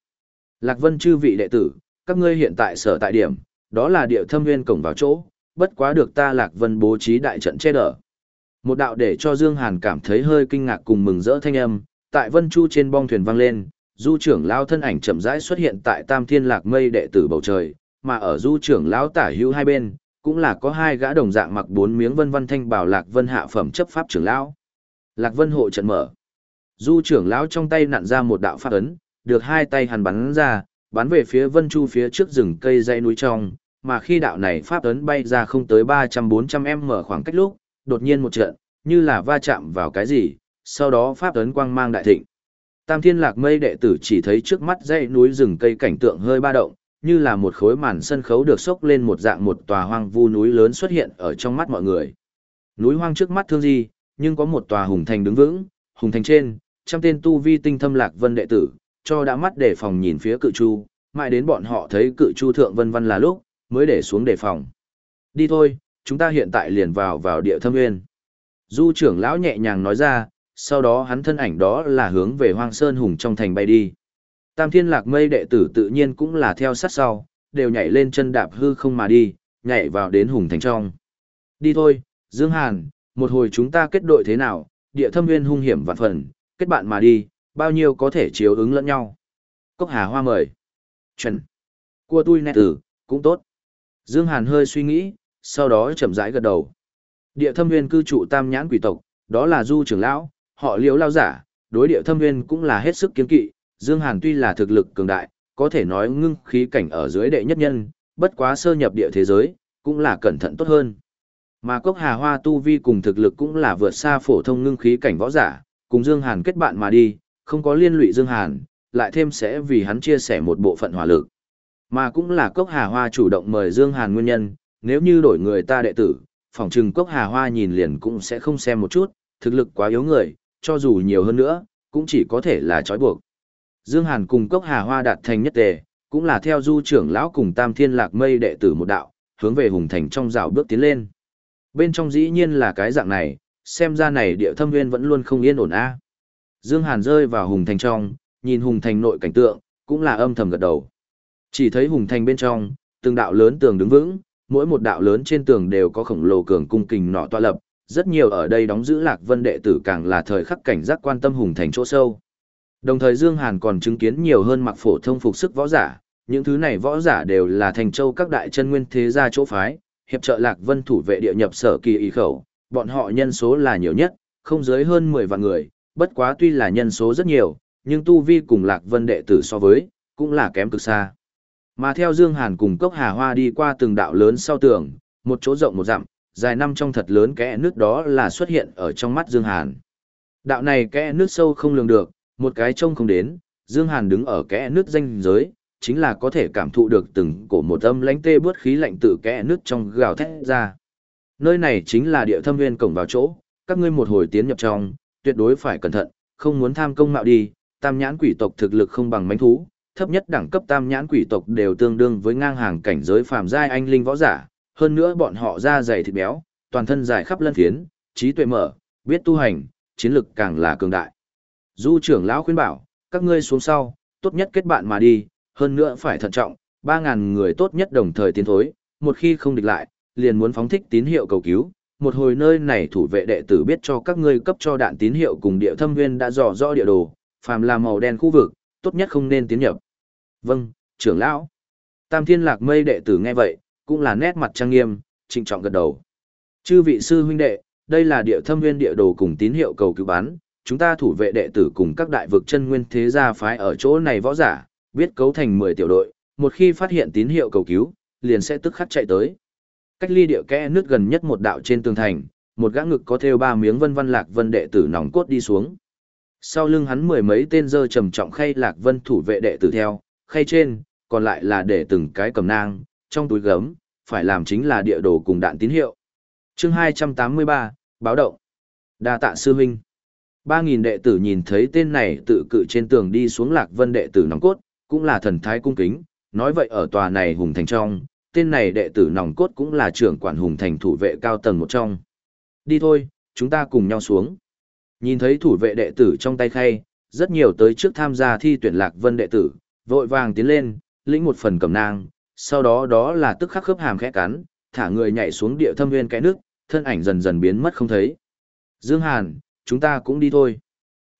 Lạc vân chư vị đệ tử, các ngươi hiện tại sở tại điểm, đó là địa thâm nguyên cổng vào chỗ, bất quá được ta lạc vân bố trí đại trận che đỡ. Một đạo để cho Dương Hàn cảm thấy hơi kinh ngạc cùng mừng rỡ thanh âm, tại vân chu trên bong thuyền vang lên, du trưởng lão thân ảnh chậm rãi xuất hiện tại tam thiên lạc mây đệ tử bầu trời, mà ở du trưởng lão tả hữu hai bên, cũng là có hai gã đồng dạng mặc bốn miếng vân vân thanh bảo lạc vân hạ phẩm chấp pháp trưởng lão. Lạc vân hộ trận mở. Du trưởng lão trong tay nặn ra một đạo pháp ấn, được hai tay hắn bắn ra, bắn về phía vân chu phía trước rừng cây dãy núi trong, mà khi đạo này pháp ấn bay ra không tới 300-400 m khoảng cách lúc, đột nhiên một trận, như là va chạm vào cái gì, sau đó pháp ấn quang mang đại thịnh. Tam thiên lạc mây đệ tử chỉ thấy trước mắt dãy núi rừng cây cảnh tượng hơi ba động, như là một khối màn sân khấu được sốc lên một dạng một tòa hoang vu núi lớn xuất hiện ở trong mắt mọi người. Núi hoang trước mắt thương gì, nhưng có một tòa hùng thành đứng vững, hùng thành trên, trăm tên tu vi tinh thâm lạc vân đệ tử, cho đã mắt để phòng nhìn phía cự chu, mãi đến bọn họ thấy cự chu thượng vân vân là lúc, mới để xuống đề phòng. Đi thôi, chúng ta hiện tại liền vào vào địa thâm nguyên. Du trưởng lão nhẹ nhàng nói ra, sau đó hắn thân ảnh đó là hướng về hoang sơn hùng trong thành bay đi. Tam thiên lạc mây đệ tử tự nhiên cũng là theo sát sau, đều nhảy lên chân đạp hư không mà đi, nhảy vào đến hùng thành trong. Đi thôi, Dương Hàn, một hồi chúng ta kết đội thế nào, địa thâm nguyên hung hiểm vạn phần, kết bạn mà đi, bao nhiêu có thể chiếu ứng lẫn nhau. Cốc Hà Hoa mời. Chuẩn. Cua tui nét tử, cũng tốt. Dương Hàn hơi suy nghĩ, sau đó chậm rãi gật đầu. Địa thâm nguyên cư trụ tam nhãn quỷ tộc, đó là du trưởng lão, họ liễu lao giả, đối địa thâm nguyên cũng là hết sức kiến kỵ. Dương Hàn tuy là thực lực cường đại, có thể nói ngưng khí cảnh ở dưới đệ nhất nhân, bất quá sơ nhập địa thế giới, cũng là cẩn thận tốt hơn. Mà cốc hà hoa tu vi cùng thực lực cũng là vượt xa phổ thông ngưng khí cảnh võ giả, cùng Dương Hàn kết bạn mà đi, không có liên lụy Dương Hàn, lại thêm sẽ vì hắn chia sẻ một bộ phận hỏa lực. Mà cũng là cốc hà hoa chủ động mời Dương Hàn nguyên nhân, nếu như đổi người ta đệ tử, phòng trừng cốc hà hoa nhìn liền cũng sẽ không xem một chút, thực lực quá yếu người, cho dù nhiều hơn nữa, cũng chỉ có thể là trói buộc. Dương Hàn cùng cốc hà hoa đạt thành nhất tề, cũng là theo du trưởng lão cùng tam thiên lạc mây đệ tử một đạo, hướng về hùng thành trong rào bước tiến lên. Bên trong dĩ nhiên là cái dạng này, xem ra này địa thâm nguyên vẫn luôn không yên ổn a. Dương Hàn rơi vào hùng thành trong, nhìn hùng thành nội cảnh tượng, cũng là âm thầm gật đầu. Chỉ thấy hùng thành bên trong, từng đạo lớn tường đứng vững, mỗi một đạo lớn trên tường đều có khổng lồ cường cung kình nọ tọa lập, rất nhiều ở đây đóng giữ lạc vân đệ tử càng là thời khắc cảnh giác quan tâm hùng thành chỗ sâu. Đồng thời Dương Hàn còn chứng kiến nhiều hơn mặc phổ thông phục sức võ giả, những thứ này võ giả đều là thành châu các đại chân nguyên thế gia chỗ phái, hiệp trợ lạc vân thủ vệ địa nhập sở kỳ ý khẩu, bọn họ nhân số là nhiều nhất, không dưới hơn 10 vạn người, bất quá tuy là nhân số rất nhiều, nhưng tu vi cùng lạc vân đệ tử so với, cũng là kém cực xa. Mà theo Dương Hàn cùng cốc hà hoa đi qua từng đạo lớn sau tường, một chỗ rộng một dặm, dài năm trong thật lớn kẽ nước đó là xuất hiện ở trong mắt Dương Hàn. Đạo này kẽ nước sâu không lường được, một cái trông không đến, Dương Hàn đứng ở kẽ nước danh giới, chính là có thể cảm thụ được từng cổ một âm lãnh tê bước khí lạnh tự kẽ nước trong gào thét ra. Nơi này chính là địa thâm nguyên cổng vào chỗ, các ngươi một hồi tiến nhập trong, tuyệt đối phải cẩn thận, không muốn tham công mạo đi, tam nhãn quỷ tộc thực lực không bằng mánh thú, thấp nhất đẳng cấp tam nhãn quỷ tộc đều tương đương với ngang hàng cảnh giới phàm giai anh linh võ giả, hơn nữa bọn họ da dày thịt béo, toàn thân dài khắp lân phiến, trí tuệ mở, biết tu hành, chiến lực càng là cường đại. Du trưởng lão khuyên bảo, các ngươi xuống sau, tốt nhất kết bạn mà đi, hơn nữa phải thận trọng, 3000 người tốt nhất đồng thời tiến thối, một khi không địch lại, liền muốn phóng thích tín hiệu cầu cứu. Một hồi nơi này thủ vệ đệ tử biết cho các ngươi cấp cho đạn tín hiệu cùng địa thâm viên đã dò rõ địa đồ, phàm là màu đen khu vực, tốt nhất không nên tiến nhập. Vâng, trưởng lão. Tam thiên lạc mây đệ tử nghe vậy, cũng là nét mặt trang nghiêm, trịnh trọng gật đầu. Chư vị sư huynh đệ, đây là địa thâm viên địa đồ cùng tín hiệu cầu cứu bán, chúng ta thủ vệ đệ tử cùng các đại vực chân nguyên thế gia phái ở chỗ này võ giả, biết cấu thành 10 tiểu đội, một khi phát hiện tín hiệu cầu cứu, liền sẽ tức khắc chạy tới. Cách ly địa kẽ nước gần nhất một đạo trên tường thành, một gã ngực có thêu ba miếng vân văn lạc vân đệ tử nòng cốt đi xuống. Sau lưng hắn mười mấy tên dơ trầm trọng khay lạc vân thủ vệ đệ tử theo, khay trên, còn lại là để từng cái cầm nang, trong túi gấm, phải làm chính là địa đồ cùng đạn tín hiệu. chương 283, báo động. đa tạ sư huynh. 3.000 đệ tử nhìn thấy tên này tự cự trên tường đi xuống lạc vân đệ tử nòng cốt, cũng là thần thái cung kính, nói vậy ở tòa này hùng thành trong, tên này đệ tử nòng cốt cũng là trưởng quản hùng thành thủ vệ cao tầng một trong. Đi thôi, chúng ta cùng nhau xuống. Nhìn thấy thủ vệ đệ tử trong tay khay, rất nhiều tới trước tham gia thi tuyển lạc vân đệ tử, vội vàng tiến lên, lĩnh một phần cầm nang, sau đó đó là tức khắc khớp hàm khẽ cắn, thả người nhảy xuống địa thâm nguyên cái nước, thân ảnh dần dần biến mất không thấy. Dương Hàn, chúng ta cũng đi thôi.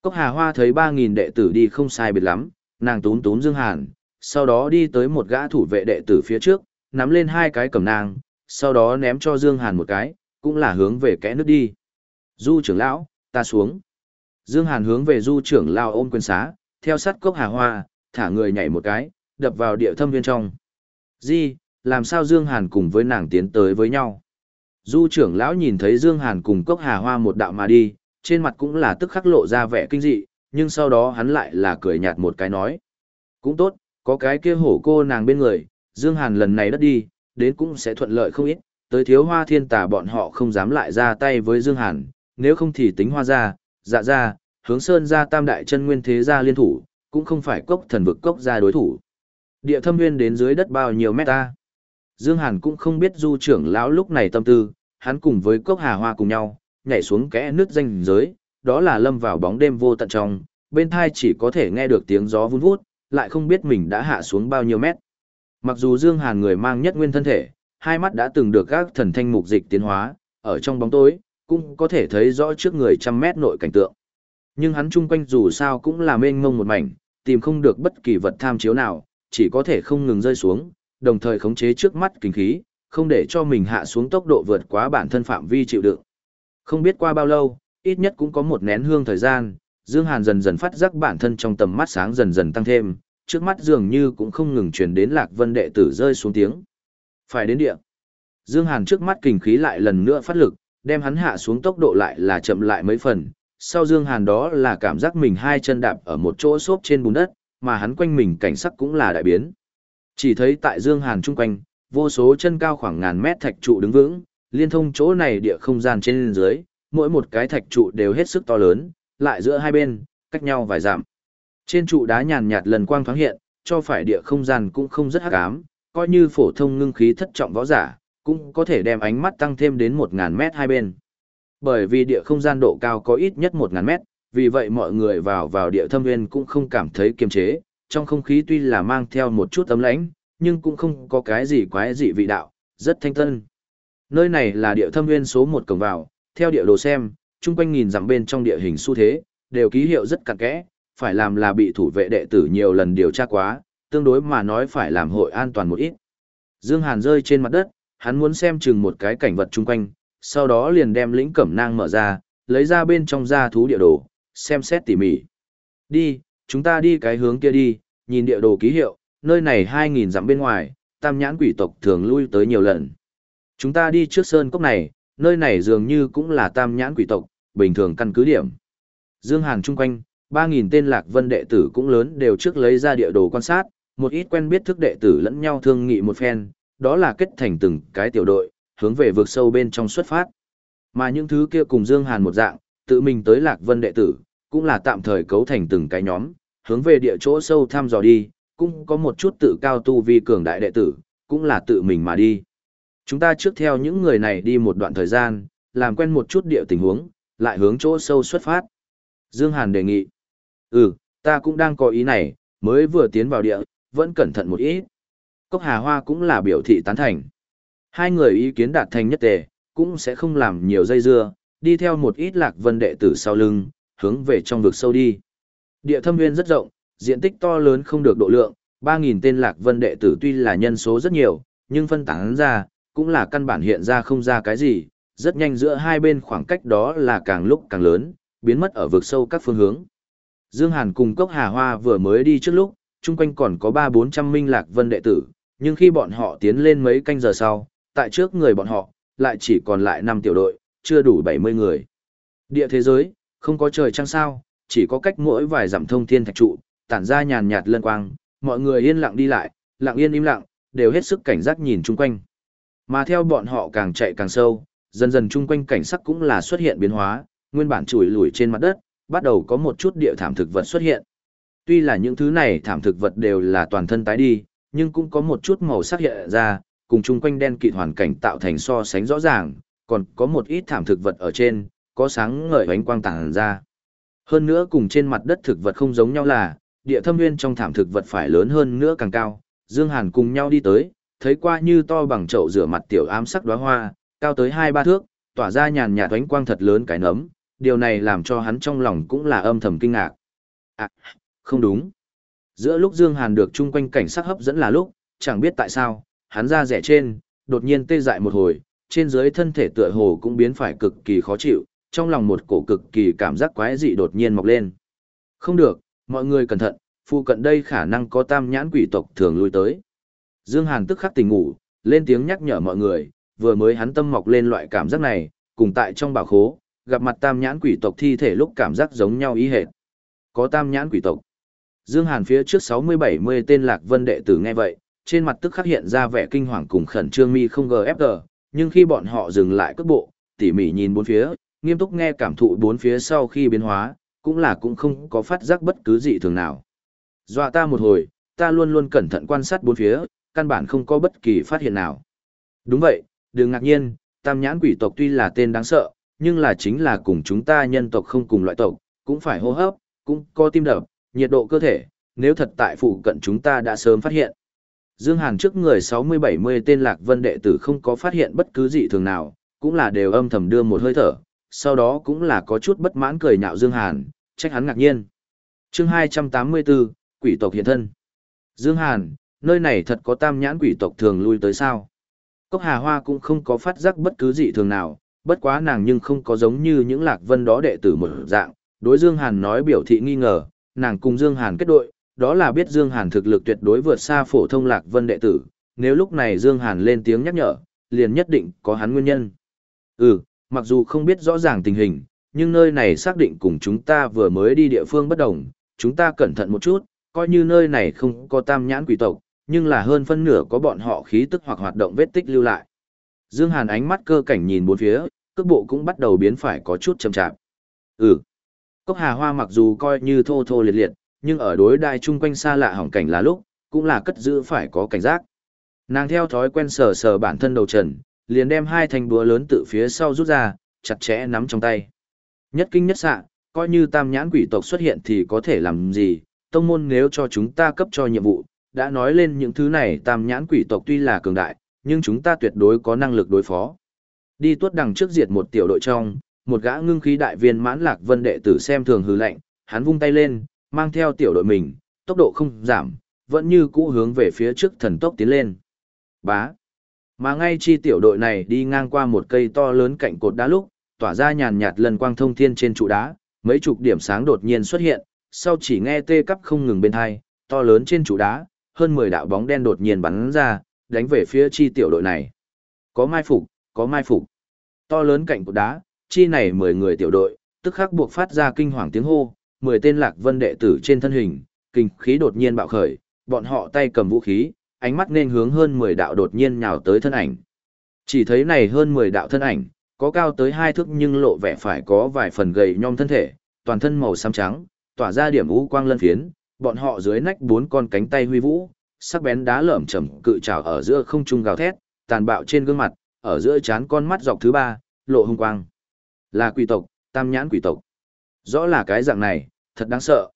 Cốc Hà Hoa thấy 3.000 đệ tử đi không sai biệt lắm, nàng tún tún Dương Hàn, sau đó đi tới một gã thủ vệ đệ tử phía trước, nắm lên hai cái cầm nang, sau đó ném cho Dương Hàn một cái, cũng là hướng về kẽ nước đi. Du trưởng lão, ta xuống. Dương Hàn hướng về du trưởng lão ôm quyền xá, theo sát cốc hà hoa, thả người nhảy một cái, đập vào địa thâm viên trong. Di, làm sao Dương Hàn cùng với nàng tiến tới với nhau? Du trưởng lão nhìn thấy Dương Hàn cùng cốc hà hoa một đạo mà đi, trên mặt cũng là tức khắc lộ ra vẻ kinh dị, nhưng sau đó hắn lại là cười nhạt một cái nói. Cũng tốt, có cái kia hổ cô nàng bên người, Dương Hàn lần này đất đi, đến cũng sẽ thuận lợi không ít, tới thiếu hoa thiên tà bọn họ không dám lại ra tay với Dương Hàn, nếu không thì tính hoa ra, dạ ra, hướng sơn ra tam đại chân nguyên thế gia liên thủ, cũng không phải cốc thần vực cốc ra đối thủ. Địa thâm nguyên đến dưới đất bao nhiêu mét ta. Dương Hàn cũng không biết du trưởng lão lúc này tâm tư, hắn cùng với cốc hà hoa cùng nhau, nhảy xuống kẽ nước danh giới, đó là lâm vào bóng đêm vô tận trong, bên thai chỉ có thể nghe được tiếng gió vun vút, lại không biết mình đã hạ xuống bao nhiêu mét. Mặc dù Dương Hàn người mang nhất nguyên thân thể, hai mắt đã từng được các thần thanh mục dịch tiến hóa, ở trong bóng tối, cũng có thể thấy rõ trước người trăm mét nội cảnh tượng. Nhưng hắn chung quanh dù sao cũng là mênh mông một mảnh, tìm không được bất kỳ vật tham chiếu nào, chỉ có thể không ngừng rơi xuống, đồng thời khống chế trước mắt kinh khí, không để cho mình hạ xuống tốc độ vượt quá bản thân phạm vi chịu đựng. Không biết qua bao lâu, ít nhất cũng có một nén hương thời gian, Dương Hàn dần dần phát giác bản thân trong tầm mắt sáng dần dần tăng thêm, trước mắt dường như cũng không ngừng truyền đến Lạc Vân đệ tử rơi xuống tiếng. Phải đến địa. Dương Hàn trước mắt kình khí lại lần nữa phát lực, đem hắn hạ xuống tốc độ lại là chậm lại mấy phần. Sau Dương Hàn đó là cảm giác mình hai chân đạp ở một chỗ xốp trên bùn đất, mà hắn quanh mình cảnh sắc cũng là đại biến. Chỉ thấy tại Dương Hàn trung quanh, vô số chân cao khoảng ngàn mét thạch trụ đứng vững, liên thông chỗ này địa không gian trên dưới, mỗi một cái thạch trụ đều hết sức to lớn, lại giữa hai bên, cách nhau vài dặm. Trên trụ đá nhàn nhạt lần quang thoáng hiện, cho phải địa không gian cũng không rất hắc ám, coi như phổ thông ngưng khí thất trọng võ giả, cũng có thể đem ánh mắt tăng thêm đến 1000 mét hai bên. Bởi vì địa không gian độ cao có ít nhất 1000 mét, vì vậy mọi người vào vào địa thâm nguyên cũng không cảm thấy kiềm chế, trong không khí tuy là mang theo một chút ấm lãnh, nhưng cũng không có cái gì quái dị vị đạo, rất thanh tân. Nơi này là địa thâm nguyên số một cổng vào, theo địa đồ xem, chung quanh nghìn dặm bên trong địa hình xu thế, đều ký hiệu rất cặn kẽ, phải làm là bị thủ vệ đệ tử nhiều lần điều tra quá, tương đối mà nói phải làm hội an toàn một ít. Dương Hàn rơi trên mặt đất, hắn muốn xem chừng một cái cảnh vật chung quanh, sau đó liền đem lĩnh cẩm nang mở ra, lấy ra bên trong ra thú địa đồ, xem xét tỉ mỉ. Đi, chúng ta đi cái hướng kia đi, nhìn địa đồ ký hiệu, nơi này 2.000 dặm bên ngoài, tam nhãn quỷ tộc thường lui tới nhiều lần. Chúng ta đi trước sơn cốc này, nơi này dường như cũng là tam nhãn quỷ tộc, bình thường căn cứ điểm. Dương Hàn chung quanh, 3.000 tên lạc vân đệ tử cũng lớn đều trước lấy ra địa đồ quan sát, một ít quen biết thức đệ tử lẫn nhau thương nghị một phen, đó là kết thành từng cái tiểu đội, hướng về vực sâu bên trong xuất phát. Mà những thứ kia cùng Dương Hàn một dạng, tự mình tới lạc vân đệ tử, cũng là tạm thời cấu thành từng cái nhóm, hướng về địa chỗ sâu thăm dò đi, cũng có một chút tự cao tu vi cường đại đệ tử, cũng là tự mình mà đi. Chúng ta trước theo những người này đi một đoạn thời gian, làm quen một chút địa tình huống, lại hướng chỗ sâu xuất phát. Dương Hàn đề nghị. Ừ, ta cũng đang có ý này, mới vừa tiến vào địa, vẫn cẩn thận một ít. Cốc Hà Hoa cũng là biểu thị tán thành. Hai người ý kiến đạt thành nhất tề, cũng sẽ không làm nhiều dây dưa, đi theo một ít lạc vân đệ tử sau lưng, hướng về trong vực sâu đi. Địa thâm nguyên rất rộng, diện tích to lớn không được độ lượng, 3.000 tên lạc vân đệ tử tuy là nhân số rất nhiều, nhưng phân tán ra, cũng là căn bản hiện ra không ra cái gì, rất nhanh giữa hai bên khoảng cách đó là càng lúc càng lớn, biến mất ở vực sâu các phương hướng. Dương Hàn cùng Cốc Hà Hoa vừa mới đi trước lúc, chung quanh còn có 3-400 minh lạc vân đệ tử, nhưng khi bọn họ tiến lên mấy canh giờ sau, tại trước người bọn họ, lại chỉ còn lại 5 tiểu đội, chưa đủ 70 người. Địa thế giới, không có trời trăng sao, chỉ có cách mỗi vài dặm thông thiên thạch trụ, tản ra nhàn nhạt lân quang, mọi người yên lặng đi lại, lặng yên im lặng, đều hết sức cảnh giác nhìn chung quanh. Mà theo bọn họ càng chạy càng sâu, dần dần chung quanh cảnh sắc cũng là xuất hiện biến hóa, nguyên bản chùi lùi trên mặt đất, bắt đầu có một chút địa thảm thực vật xuất hiện. Tuy là những thứ này thảm thực vật đều là toàn thân tái đi, nhưng cũng có một chút màu sắc hiện ra, cùng chung quanh đen kịt hoàn cảnh tạo thành so sánh rõ ràng, còn có một ít thảm thực vật ở trên, có sáng ngời ánh quang tàng ra. Hơn nữa cùng trên mặt đất thực vật không giống nhau là, địa thâm nguyên trong thảm thực vật phải lớn hơn nữa càng cao. Dương Hàn cùng nhau đi tới, thấy qua như to bằng chậu rửa mặt tiểu ám sắc đóa hoa, cao tới hai ba thước, tỏa ra nhàn nhạt ánh quang thật lớn cái nấm, điều này làm cho hắn trong lòng cũng là âm thầm kinh ngạc. À, không đúng. Giữa lúc Dương Hàn được chung quanh cảnh sắc hấp dẫn là lúc, chẳng biết tại sao, hắn ra rẻ trên, đột nhiên tê dại một hồi, trên dưới thân thể tựa hồ cũng biến phải cực kỳ khó chịu, trong lòng một cổ cực kỳ cảm giác quái dị đột nhiên mọc lên. Không được, mọi người cẩn thận, phụ cận đây khả năng có tam nhãn quỷ tộc thường lui tới. Dương Hàn tức khắc tỉnh ngủ, lên tiếng nhắc nhở mọi người, vừa mới hắn tâm mọc lên loại cảm giác này, cùng tại trong bảo khố, gặp mặt tam nhãn quỷ tộc thi thể lúc cảm giác giống nhau ý hệt. Có tam nhãn quỷ tộc. Dương Hàn phía trước 60-70 tên lạc vân đệ tử nghe vậy, trên mặt tức khắc hiện ra vẻ kinh hoàng cùng khẩn trương mi không gfg, nhưng khi bọn họ dừng lại cước bộ, tỉ mỉ nhìn bốn phía, nghiêm túc nghe cảm thụ bốn phía sau khi biến hóa, cũng là cũng không có phát giác bất cứ gì thường nào. Dọa ta một hồi, ta luôn luôn cẩn thận quan sát bốn phía, căn bản không có bất kỳ phát hiện nào. Đúng vậy, đừng ngạc nhiên, tam nhãn quỷ tộc tuy là tên đáng sợ, nhưng là chính là cùng chúng ta nhân tộc không cùng loại tộc, cũng phải hô hấp, cũng có tim đập, nhiệt độ cơ thể, nếu thật tại phụ cận chúng ta đã sớm phát hiện. Dương Hàn trước người 60-70 tên lạc vân đệ tử không có phát hiện bất cứ gì thường nào, cũng là đều âm thầm đưa một hơi thở, sau đó cũng là có chút bất mãn cười nhạo Dương Hàn, trách hắn ngạc nhiên. Chương 284, Quỷ tộc hiện thân. Dương Hàn, nơi này thật có tam nhãn quỷ tộc thường lui tới sao? Cốc Hà Hoa cũng không có phát giác bất cứ gì thường nào, bất quá nàng nhưng không có giống như những lạc vân đó đệ tử một dạng, đối Dương Hàn nói biểu thị nghi ngờ, nàng cùng Dương Hàn kết đội, đó là biết Dương Hàn thực lực tuyệt đối vượt xa phổ thông lạc vân đệ tử, nếu lúc này Dương Hàn lên tiếng nhắc nhở, liền nhất định có hắn nguyên nhân. Ừ, mặc dù không biết rõ ràng tình hình, nhưng nơi này xác định cùng chúng ta vừa mới đi địa phương bất đồng, chúng ta cẩn thận một chút, coi như nơi này không có tam nhãn quỷ tộc, nhưng là hơn phân nửa có bọn họ khí tức hoặc hoạt động vết tích lưu lại. Dương Hàn ánh mắt cơ cảnh nhìn bốn phía, cước bộ cũng bắt đầu biến phải có chút chậm chạp. Ừ. Cốc Hà Hoa mặc dù coi như thô thô liệt liệt, nhưng ở đối đại chung quanh xa lạ hỏng cảnh là lúc, cũng là cất giữ phải có cảnh giác. Nàng theo thói quen sờ sờ bản thân đầu trần, liền đem hai thanh búa lớn tự phía sau rút ra, chặt chẽ nắm trong tay. Nhất kinh nhất xạ, coi như tam nhãn quỷ tộc xuất hiện thì có thể làm gì, tông môn nếu cho chúng ta cấp cho nhiệm vụ, đã nói lên những thứ này tam nhãn quỷ tộc tuy là cường đại, nhưng chúng ta tuyệt đối có năng lực đối phó. Đi tuốt đằng trước diệt một tiểu đội trong, một gã ngưng khí đại viên mãn lạc vân đệ tử xem thường hư lạnh, hắn vung tay lên, mang theo tiểu đội mình, tốc độ không giảm, vẫn như cũ hướng về phía trước thần tốc tiến lên. Bá. Mà ngay chi tiểu đội này đi ngang qua một cây to lớn cạnh cột đá lúc, tỏa ra nhàn nhạt lần quang thông thiên trên trụ đá, mấy chục điểm sáng đột nhiên xuất hiện, sau chỉ nghe tê cắp không ngừng bên thai, to lớn trên trụ đá, hơn 10 đạo bóng đen đột nhiên bắn ra, đánh về phía chi tiểu đội này. Có mai phục, có mai phục. To lớn cạnh cột đá, chi này 10 người tiểu đội, tức khắc buộc phát ra kinh hoàng tiếng hô, 10 tên lạc vân đệ tử trên thân hình, kinh khí đột nhiên bạo khởi, bọn họ tay cầm vũ khí, ánh mắt nên hướng hơn 10 đạo đột nhiên nhào tới thân ảnh. Chỉ thấy này hơn 10 đạo thân ảnh, có cao tới hai thước nhưng lộ vẻ phải có vài phần gầy nhom thân thể, toàn thân màu xám trắng, tỏa ra điểm u quang lân phiến, bọn họ dưới nách bốn con cánh tay huy vũ, sắc bén đá lởm chầm cự trào ở giữa không trung gào thét, tàn bạo trên gương mặt, ở giữa chán con mắt dọc thứ ba, lộ hung quang. Là quỷ tộc, tam nhãn quỷ tộc. Rõ là cái dạng này, thật đáng sợ.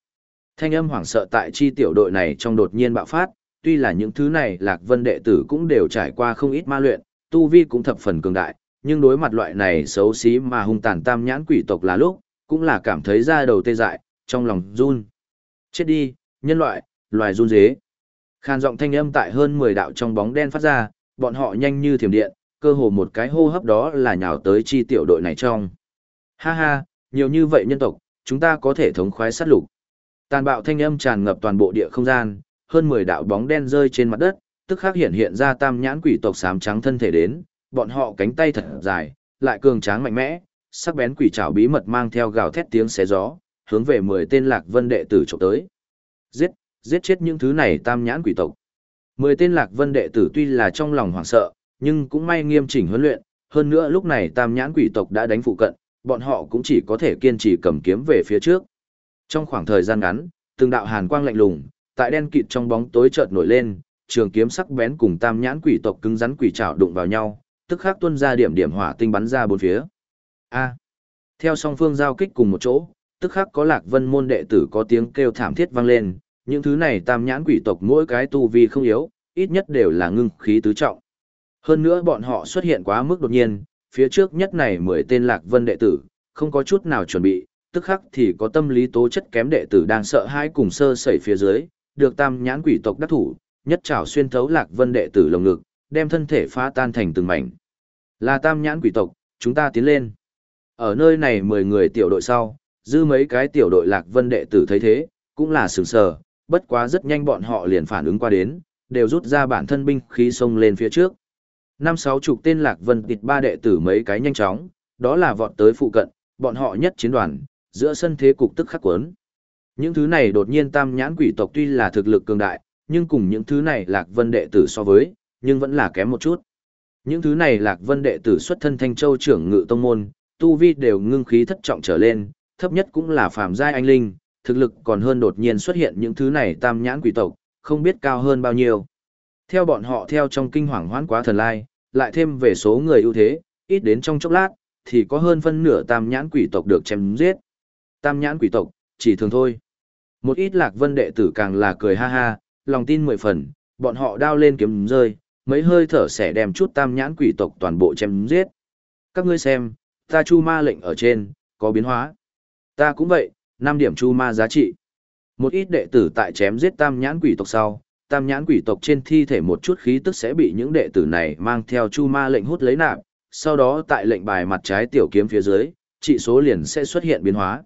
Thanh âm hoảng sợ tại chi tiểu đội này trong đột nhiên bạo phát, tuy là những thứ này lạc vân đệ tử cũng đều trải qua không ít ma luyện, tu vi cũng thập phần cường đại, nhưng đối mặt loại này xấu xí mà hung tàn tam nhãn quỷ tộc là lúc, cũng là cảm thấy da đầu tê dại, trong lòng run. Chết đi, nhân loại, loài run dế. Khan giọng thanh âm tại hơn 10 đạo trong bóng đen phát ra, bọn họ nhanh như thiểm điện, cơ hồ một cái hô hấp đó là nhào tới chi tiểu đội này trong. Ha ha, nhiều như vậy nhân tộc, chúng ta có thể thống khoái sát lục. Tàn bạo thanh âm tràn ngập toàn bộ địa không gian, hơn 10 đạo bóng đen rơi trên mặt đất, tức khắc hiện hiện ra tam nhãn quỷ tộc xám trắng thân thể đến, bọn họ cánh tay thật dài, lại cường tráng mạnh mẽ, sắc bén quỷ trảo bí mật mang theo gào thét tiếng xé gió, hướng về 10 tên lạc vân đệ tử chụp tới. Giết, giết chết những thứ này tam nhãn quỷ tộc. 10 tên lạc vân đệ tử tuy là trong lòng hoảng sợ, nhưng cũng may nghiêm chỉnh huấn luyện, hơn nữa lúc này tam nhãn quỷ tộc đã đánh phụ cận, bọn họ cũng chỉ có thể kiên trì cầm kiếm về phía trước. Trong khoảng thời gian ngắn, từng đạo hàn quang lạnh lùng, tại đen kịt trong bóng tối chợt nổi lên, trường kiếm sắc bén cùng tam nhãn quỷ tộc cứng rắn quỷ trảo đụng vào nhau, tức khắc tuôn ra điểm điểm hỏa tinh bắn ra bốn phía. A. Theo song phương giao kích cùng một chỗ, tức khắc có Lạc Vân môn đệ tử có tiếng kêu thảm thiết vang lên, những thứ này tam nhãn quỷ tộc mỗi cái tu vi không yếu, ít nhất đều là ngưng khí tứ trọng. Hơn nữa bọn họ xuất hiện quá mức đột nhiên, phía trước nhất này mười tên Lạc Vân đệ tử, không có chút nào chuẩn bị, tức khắc thì có tâm lý tố chất kém đệ tử đang sợ hãi cùng sơ sẩy phía dưới, được tam nhãn quỷ tộc đắc thủ, nhất trảo xuyên thấu Lạc Vân đệ tử lồng ngực, đem thân thể phá tan thành từng mảnh. Là tam nhãn quỷ tộc, chúng ta tiến lên. Ở nơi này 10 người tiểu đội sau, dư mấy cái tiểu đội lạc vân đệ tử thấy thế, cũng là sừng sờ, bất quá rất nhanh bọn họ liền phản ứng qua đến, đều rút ra bản thân binh khí xông lên phía trước. Năm sáu chục tên lạc vân tịt ba đệ tử mấy cái nhanh chóng, đó là vọt tới phụ cận, bọn họ nhất chiến đoàn, giữa sân thế cục tức khắc quấn. Những thứ này đột nhiên tam nhãn quỷ tộc tuy là thực lực cường đại, nhưng cùng những thứ này lạc vân đệ tử so với, nhưng vẫn là kém một chút. Những thứ này lạc vân đệ tử xuất thân thanh châu trưởng ngự tông môn, tu vi đều ngưng khí thất trọng trở lên, thấp nhất cũng là phàm giai anh linh, thực lực còn hơn đột nhiên xuất hiện những thứ này tam nhãn quỷ tộc, không biết cao hơn bao nhiêu. Theo bọn họ theo trong kinh hoàng hoãn quá thần lai, lại thêm về số người ưu thế, ít đến trong chốc lát, thì có hơn phân nửa tam nhãn quỷ tộc được chém giết. Tam nhãn quỷ tộc, chỉ thường thôi. Một ít lạc vân đệ tử càng là cười ha ha, lòng tin mười phần, bọn họ đao lên kiếm rơi, mấy hơi thở sẽ đem chút tam nhãn quỷ tộc toàn bộ chém giết. Các ngươi xem, ta chu ma lệnh ở trên, có biến hóa. Ta cũng vậy, 5 điểm chu ma giá trị. Một ít đệ tử tại chém giết tam nhãn quỷ tộc sau, tam nhãn quỷ tộc trên thi thể một chút khí tức sẽ bị những đệ tử này mang theo chu ma lệnh hút lấy nạp, sau đó tại lệnh bài mặt trái tiểu kiếm phía dưới, trị số liền sẽ xuất hiện biến hóa.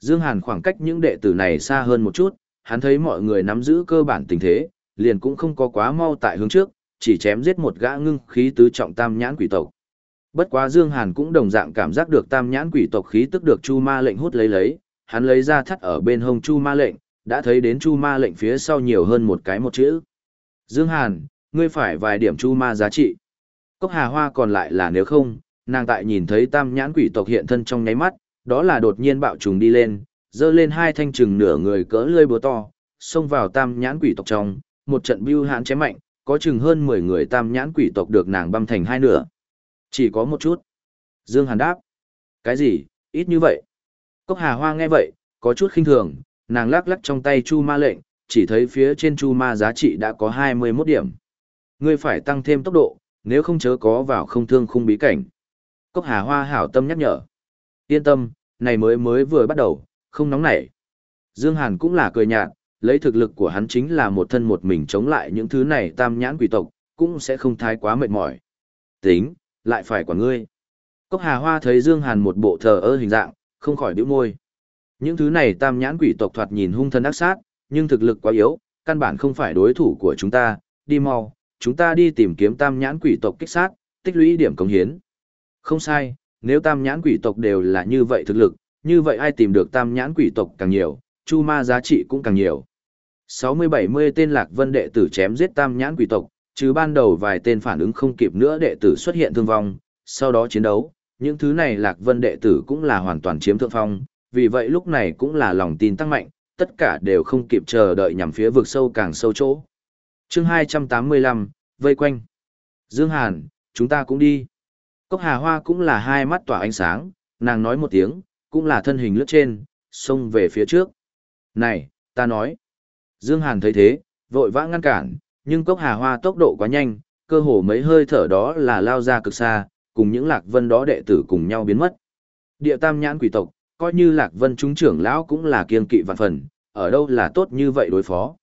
Dương Hàn khoảng cách những đệ tử này xa hơn một chút, hắn thấy mọi người nắm giữ cơ bản tình thế, liền cũng không có quá mau tại hướng trước, chỉ chém giết một gã ngưng khí tứ trọng tam nhãn quỷ tộc. Bất quá Dương Hàn cũng đồng dạng cảm giác được tam nhãn quỷ tộc khí tức được Chu Ma lệnh hút lấy lấy, hắn lấy ra thắt ở bên hông Chu Ma lệnh, đã thấy đến Chu Ma lệnh phía sau nhiều hơn một cái một chữ. Dương Hàn, ngươi phải vài điểm Chu Ma giá trị. Cốc Hà Hoa còn lại là nếu không, nàng tại nhìn thấy tam nhãn quỷ tộc hiện thân trong nháy mắt, đó là đột nhiên bạo trùng đi lên, dơ lên hai thanh trừng nửa người cỡ lươi búa to, xông vào tam nhãn quỷ tộc trong, một trận bưu hãn chém mạnh, có chừng hơn 10 người tam nhãn quỷ tộc được nàng băm thành hai nửa. Chỉ có một chút. Dương Hàn đáp. Cái gì, ít như vậy? Cốc Hà Hoa nghe vậy, có chút khinh thường, nàng lắc lắc trong tay chu ma lệnh, chỉ thấy phía trên chu ma giá trị đã có 21 điểm. Ngươi phải tăng thêm tốc độ, nếu không chớ có vào không thương khung bí cảnh. Cốc Hà Hoa hảo tâm nhắc nhở. Yên tâm, này mới mới vừa bắt đầu, không nóng nảy. Dương Hàn cũng là cười nhạt, lấy thực lực của hắn chính là một thân một mình chống lại những thứ này tam nhãn quỷ tộc, cũng sẽ không thái quá mệt mỏi. Tính, lại phải quả ngươi. Cốc Hà Hoa thấy Dương Hàn một bộ thờ ơ hình dạng, không khỏi bĩu môi. Những thứ này tam nhãn quỷ tộc thoạt nhìn hung thân ác sát, nhưng thực lực quá yếu, căn bản không phải đối thủ của chúng ta, đi mau, chúng ta đi tìm kiếm tam nhãn quỷ tộc kích sát, tích lũy điểm công hiến. Không sai, nếu tam nhãn quỷ tộc đều là như vậy thực lực, như vậy ai tìm được tam nhãn quỷ tộc càng nhiều, chu ma giá trị cũng càng nhiều. 60-70 tên lạc vân đệ tử chém giết tam nhãn quỷ tộc, chứ ban đầu vài tên phản ứng không kịp nữa đệ tử xuất hiện thương vong, sau đó chiến đấu, những thứ này lạc vân đệ tử cũng là hoàn toàn chiếm thượng phong, vì vậy lúc này cũng là lòng tin tăng mạnh, tất cả đều không kịp chờ đợi nhằm phía vực sâu càng sâu chỗ. chương 285, vây quanh. Dương Hàn, chúng ta cũng đi. Cốc Hà Hoa cũng là hai mắt tỏa ánh sáng, nàng nói một tiếng, cũng là thân hình lướt trên, xông về phía trước. Này, ta nói. Dương Hàn thấy thế, vội vã ngăn cản, nhưng Cốc Hà Hoa tốc độ quá nhanh, cơ hồ mấy hơi thở đó là lao ra cực xa, cùng những lạc vân đó đệ tử cùng nhau biến mất. Địa tam nhãn quỷ tộc, coi như lạc vân chúng trưởng lão cũng là kiên kỵ vạn phần, ở đâu là tốt như vậy đối phó.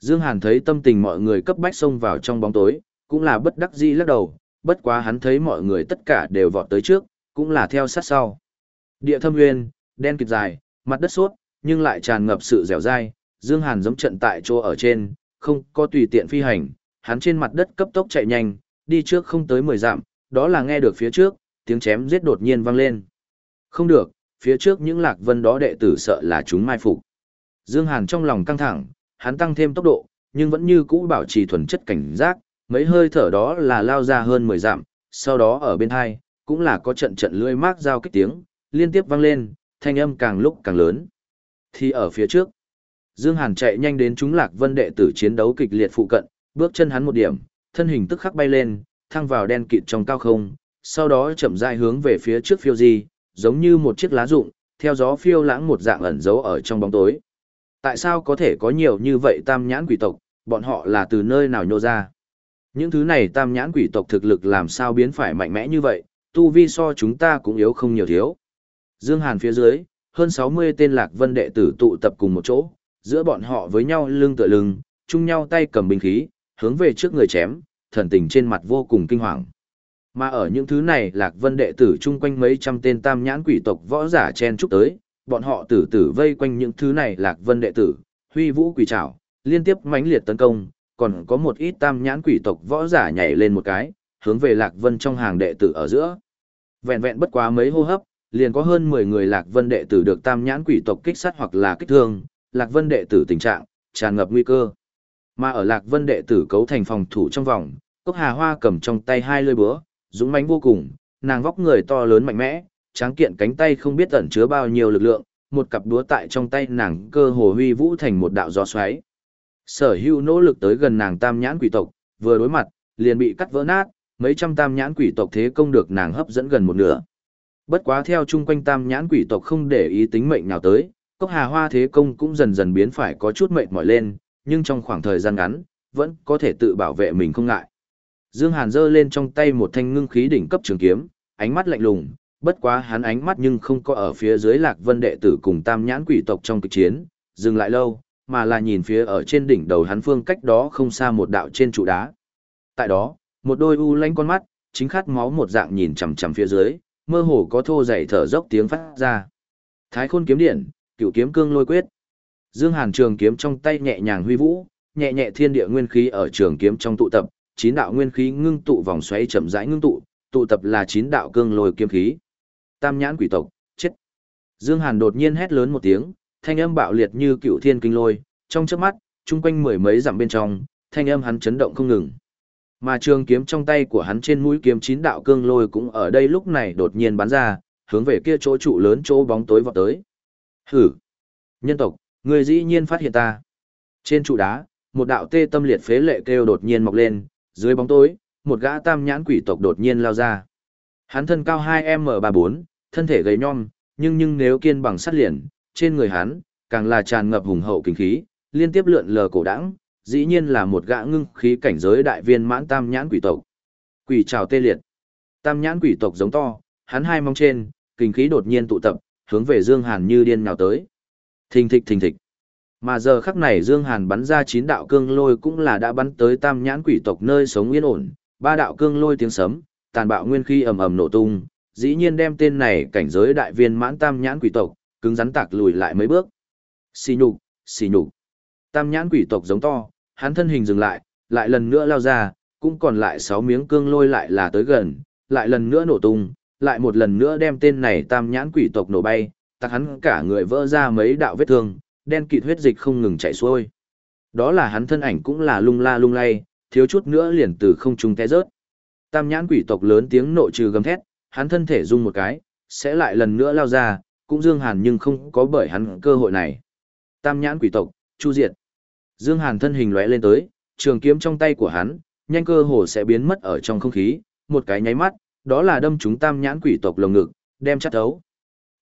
Dương Hàn thấy tâm tình mọi người cấp bách xông vào trong bóng tối, cũng là bất đắc dĩ lắc đầu, bất quá hắn thấy mọi người tất cả đều vọt tới trước, cũng là theo sát sau. Địa thâm nguyên, đen kịt dài, mặt đất suốt, nhưng lại tràn ngập sự dẻo dai, Dương Hàn giống trận tại chỗ ở trên, không có tùy tiện phi hành, hắn trên mặt đất cấp tốc chạy nhanh, đi trước không tới 10 dặm, đó là nghe được phía trước, tiếng chém giết đột nhiên vang lên. Không được, phía trước những lạc vân đó đệ tử sợ là chúng mai phục. Dương Hàn trong lòng căng thẳng, hắn tăng thêm tốc độ, nhưng vẫn như cũ bảo trì thuần chất cảnh giác, mấy hơi thở đó là lao ra hơn 10 dặm, sau đó ở bên hai, cũng là có trận trận lưỡi mác giao kích tiếng, liên tiếp vang lên, thanh âm càng lúc càng lớn. Thì ở phía trước, Dương Hàn chạy nhanh đến chúng lạc vân đệ tử chiến đấu kịch liệt phụ cận, bước chân hắn một điểm, thân hình tức khắc bay lên, thăng vào đen kịt trong cao không, sau đó chậm rãi hướng về phía trước phiêu di, giống như một chiếc lá rụng, theo gió phiêu lãng một dạng ẩn giấu ở trong bóng tối. Tại sao có thể có nhiều như vậy tam nhãn quỷ tộc, bọn họ là từ nơi nào nhô ra? Những thứ này tam nhãn quỷ tộc thực lực làm sao biến phải mạnh mẽ như vậy, tu vi so chúng ta cũng yếu không nhiều thiếu. Dương Hàn phía dưới, hơn 60 tên lạc vân đệ tử tụ tập cùng một chỗ, giữa bọn họ với nhau lưng tựa lưng, chung nhau tay cầm binh khí, hướng về trước người chém, thần tình trên mặt vô cùng kinh hoàng. Mà ở những thứ này lạc vân đệ tử chung quanh mấy trăm tên tam nhãn quỷ tộc võ giả chen chúc tới, bọn họ tử tử vây quanh những thứ này lạc vân đệ tử, huy vũ quỷ trảo, liên tiếp mãnh liệt tấn công, còn có một ít tam nhãn quỷ tộc võ giả nhảy lên một cái, hướng về lạc vân trong hàng đệ tử ở giữa. Vẹn vẹn bất quá mấy hô hấp, liền có hơn 10 người lạc vân đệ tử được tam nhãn quỷ tộc kích sát hoặc là kích thương, lạc vân đệ tử tình trạng, tràn ngập nguy cơ. Mà ở lạc vân đệ tử cấu thành phòng thủ trong vòng, cốc hà hoa cầm trong tay hai lưỡi búa, dũng mãnh vô cùng, nàng vóc người to lớn mạnh mẽ, tráng kiện cánh tay không biết ẩn chứa bao nhiêu lực lượng, một cặp đúa tại trong tay nàng cơ hồ huy vũ thành một đạo gió xoáy. Sở hữu nỗ lực tới gần nàng tam nhãn quỷ tộc, vừa đối mặt, liền bị cắt vỡ nát, mấy trăm tam nhãn quỷ tộc thế công được nàng hấp dẫn gần một nửa. Bất quá theo chung quanh tam nhãn quỷ tộc không để ý tính mệnh nào tới, cốc hà hoa thế công cũng dần dần biến phải có chút mệt mỏi lên, nhưng trong khoảng thời gian ngắn, vẫn có thể tự bảo vệ mình không ngại. Dương Hàn giơ lên trong tay một thanh ngưng khí đỉnh cấp trường kiếm, ánh mắt lạnh lùng, bất quá hắn ánh mắt nhưng không có ở phía dưới lạc vân đệ tử cùng tam nhãn quỷ tộc trong kịch chiến, dừng lại lâu, mà là nhìn phía ở trên đỉnh đầu hắn phương cách đó không xa một đạo trên trụ đá. Tại đó, một đôi u lanh con mắt, chính khát máu một dạng nhìn chằm chằm phía dưới, mơ hồ có thô dày thở dốc tiếng phát ra. Thái khôn kiếm điện, cửu kiếm cương lôi quyết. Dương Hàn trường kiếm trong tay nhẹ nhàng huy vũ, nhẹ nhẹ thiên địa nguyên khí ở trường kiếm trong tụ tập, chín đạo nguyên khí ngưng tụ vòng xoáy chậm rãi ngưng tụ, tụ tập là chín đạo cương lôi kiếm khí. Tam nhãn quỷ tộc, chết. Dương Hàn đột nhiên hét lớn một tiếng, thanh âm bạo liệt như cựu thiên kinh lôi, trong chớp mắt, chung quanh mười mấy dặm bên trong, thanh âm hắn chấn động không ngừng. Mà trường kiếm trong tay của hắn trên mũi kiếm chín đạo cương lôi cũng ở đây lúc này đột nhiên bắn ra, hướng về kia chỗ trụ lớn chỗ bóng tối vọt tới. Hử! Nhân tộc, người dĩ nhiên phát hiện ta. Trên trụ đá, một đạo tê tâm liệt phế lệ kêu đột nhiên mọc lên, dưới bóng tối, một gã tam nhãn quỷ tộc đột nhiên lao ra. Hắn thân cao 2m34, thân thể gầy nhom, nhưng nhưng nếu kiên bằng sắt liền, trên người hắn, càng là tràn ngập hùng hậu kinh khí, liên tiếp lượn lờ cổ đãng, dĩ nhiên là một gã ngưng khí cảnh giới đại viên mãn tam nhãn quỷ tộc. Quỷ trào tê liệt. Tam nhãn quỷ tộc giống to, hắn hai mong trên, kinh khí đột nhiên tụ tập, hướng về Dương Hàn như điên nhào tới. Thình thịch thình thịch. Mà giờ khắc này Dương Hàn bắn ra chín đạo cương lôi cũng là đã bắn tới tam nhãn quỷ tộc nơi sống yên ổn, ba đạo cương lôi tiếng sấm, tàn bạo nguyên khí ầm ầm nổ tung, dĩ nhiên đem tên này cảnh giới đại viên mãn tam nhãn quỷ tộc, cứng rắn tạc lùi lại mấy bước. Xì nhục, xì nhục. Tam nhãn quỷ tộc giống to, hắn thân hình dừng lại, lại lần nữa lao ra, cũng còn lại sáu miếng cương lôi lại là tới gần, lại lần nữa nổ tung, lại một lần nữa đem tên này tam nhãn quỷ tộc nổ bay, tạc hắn cả người vỡ ra mấy đạo vết thương, đen kịt huyết dịch không ngừng chảy xuôi. Đó là hắn thân ảnh cũng là lung la lung lay, thiếu chút nữa liền từ không trung té rớt. Tam nhãn quỷ tộc lớn tiếng nộ trừ gầm thét, hắn thân thể rung một cái, sẽ lại lần nữa lao ra, cũng Dương Hàn nhưng không có bởi hắn cơ hội này. Tam nhãn quỷ tộc, chu diệt. Dương Hàn thân hình lóe lên tới, trường kiếm trong tay của hắn, nhanh cơ hồ sẽ biến mất ở trong không khí, một cái nháy mắt, đó là đâm trúng tam nhãn quỷ tộc lồng ngực, đem chặt thấu.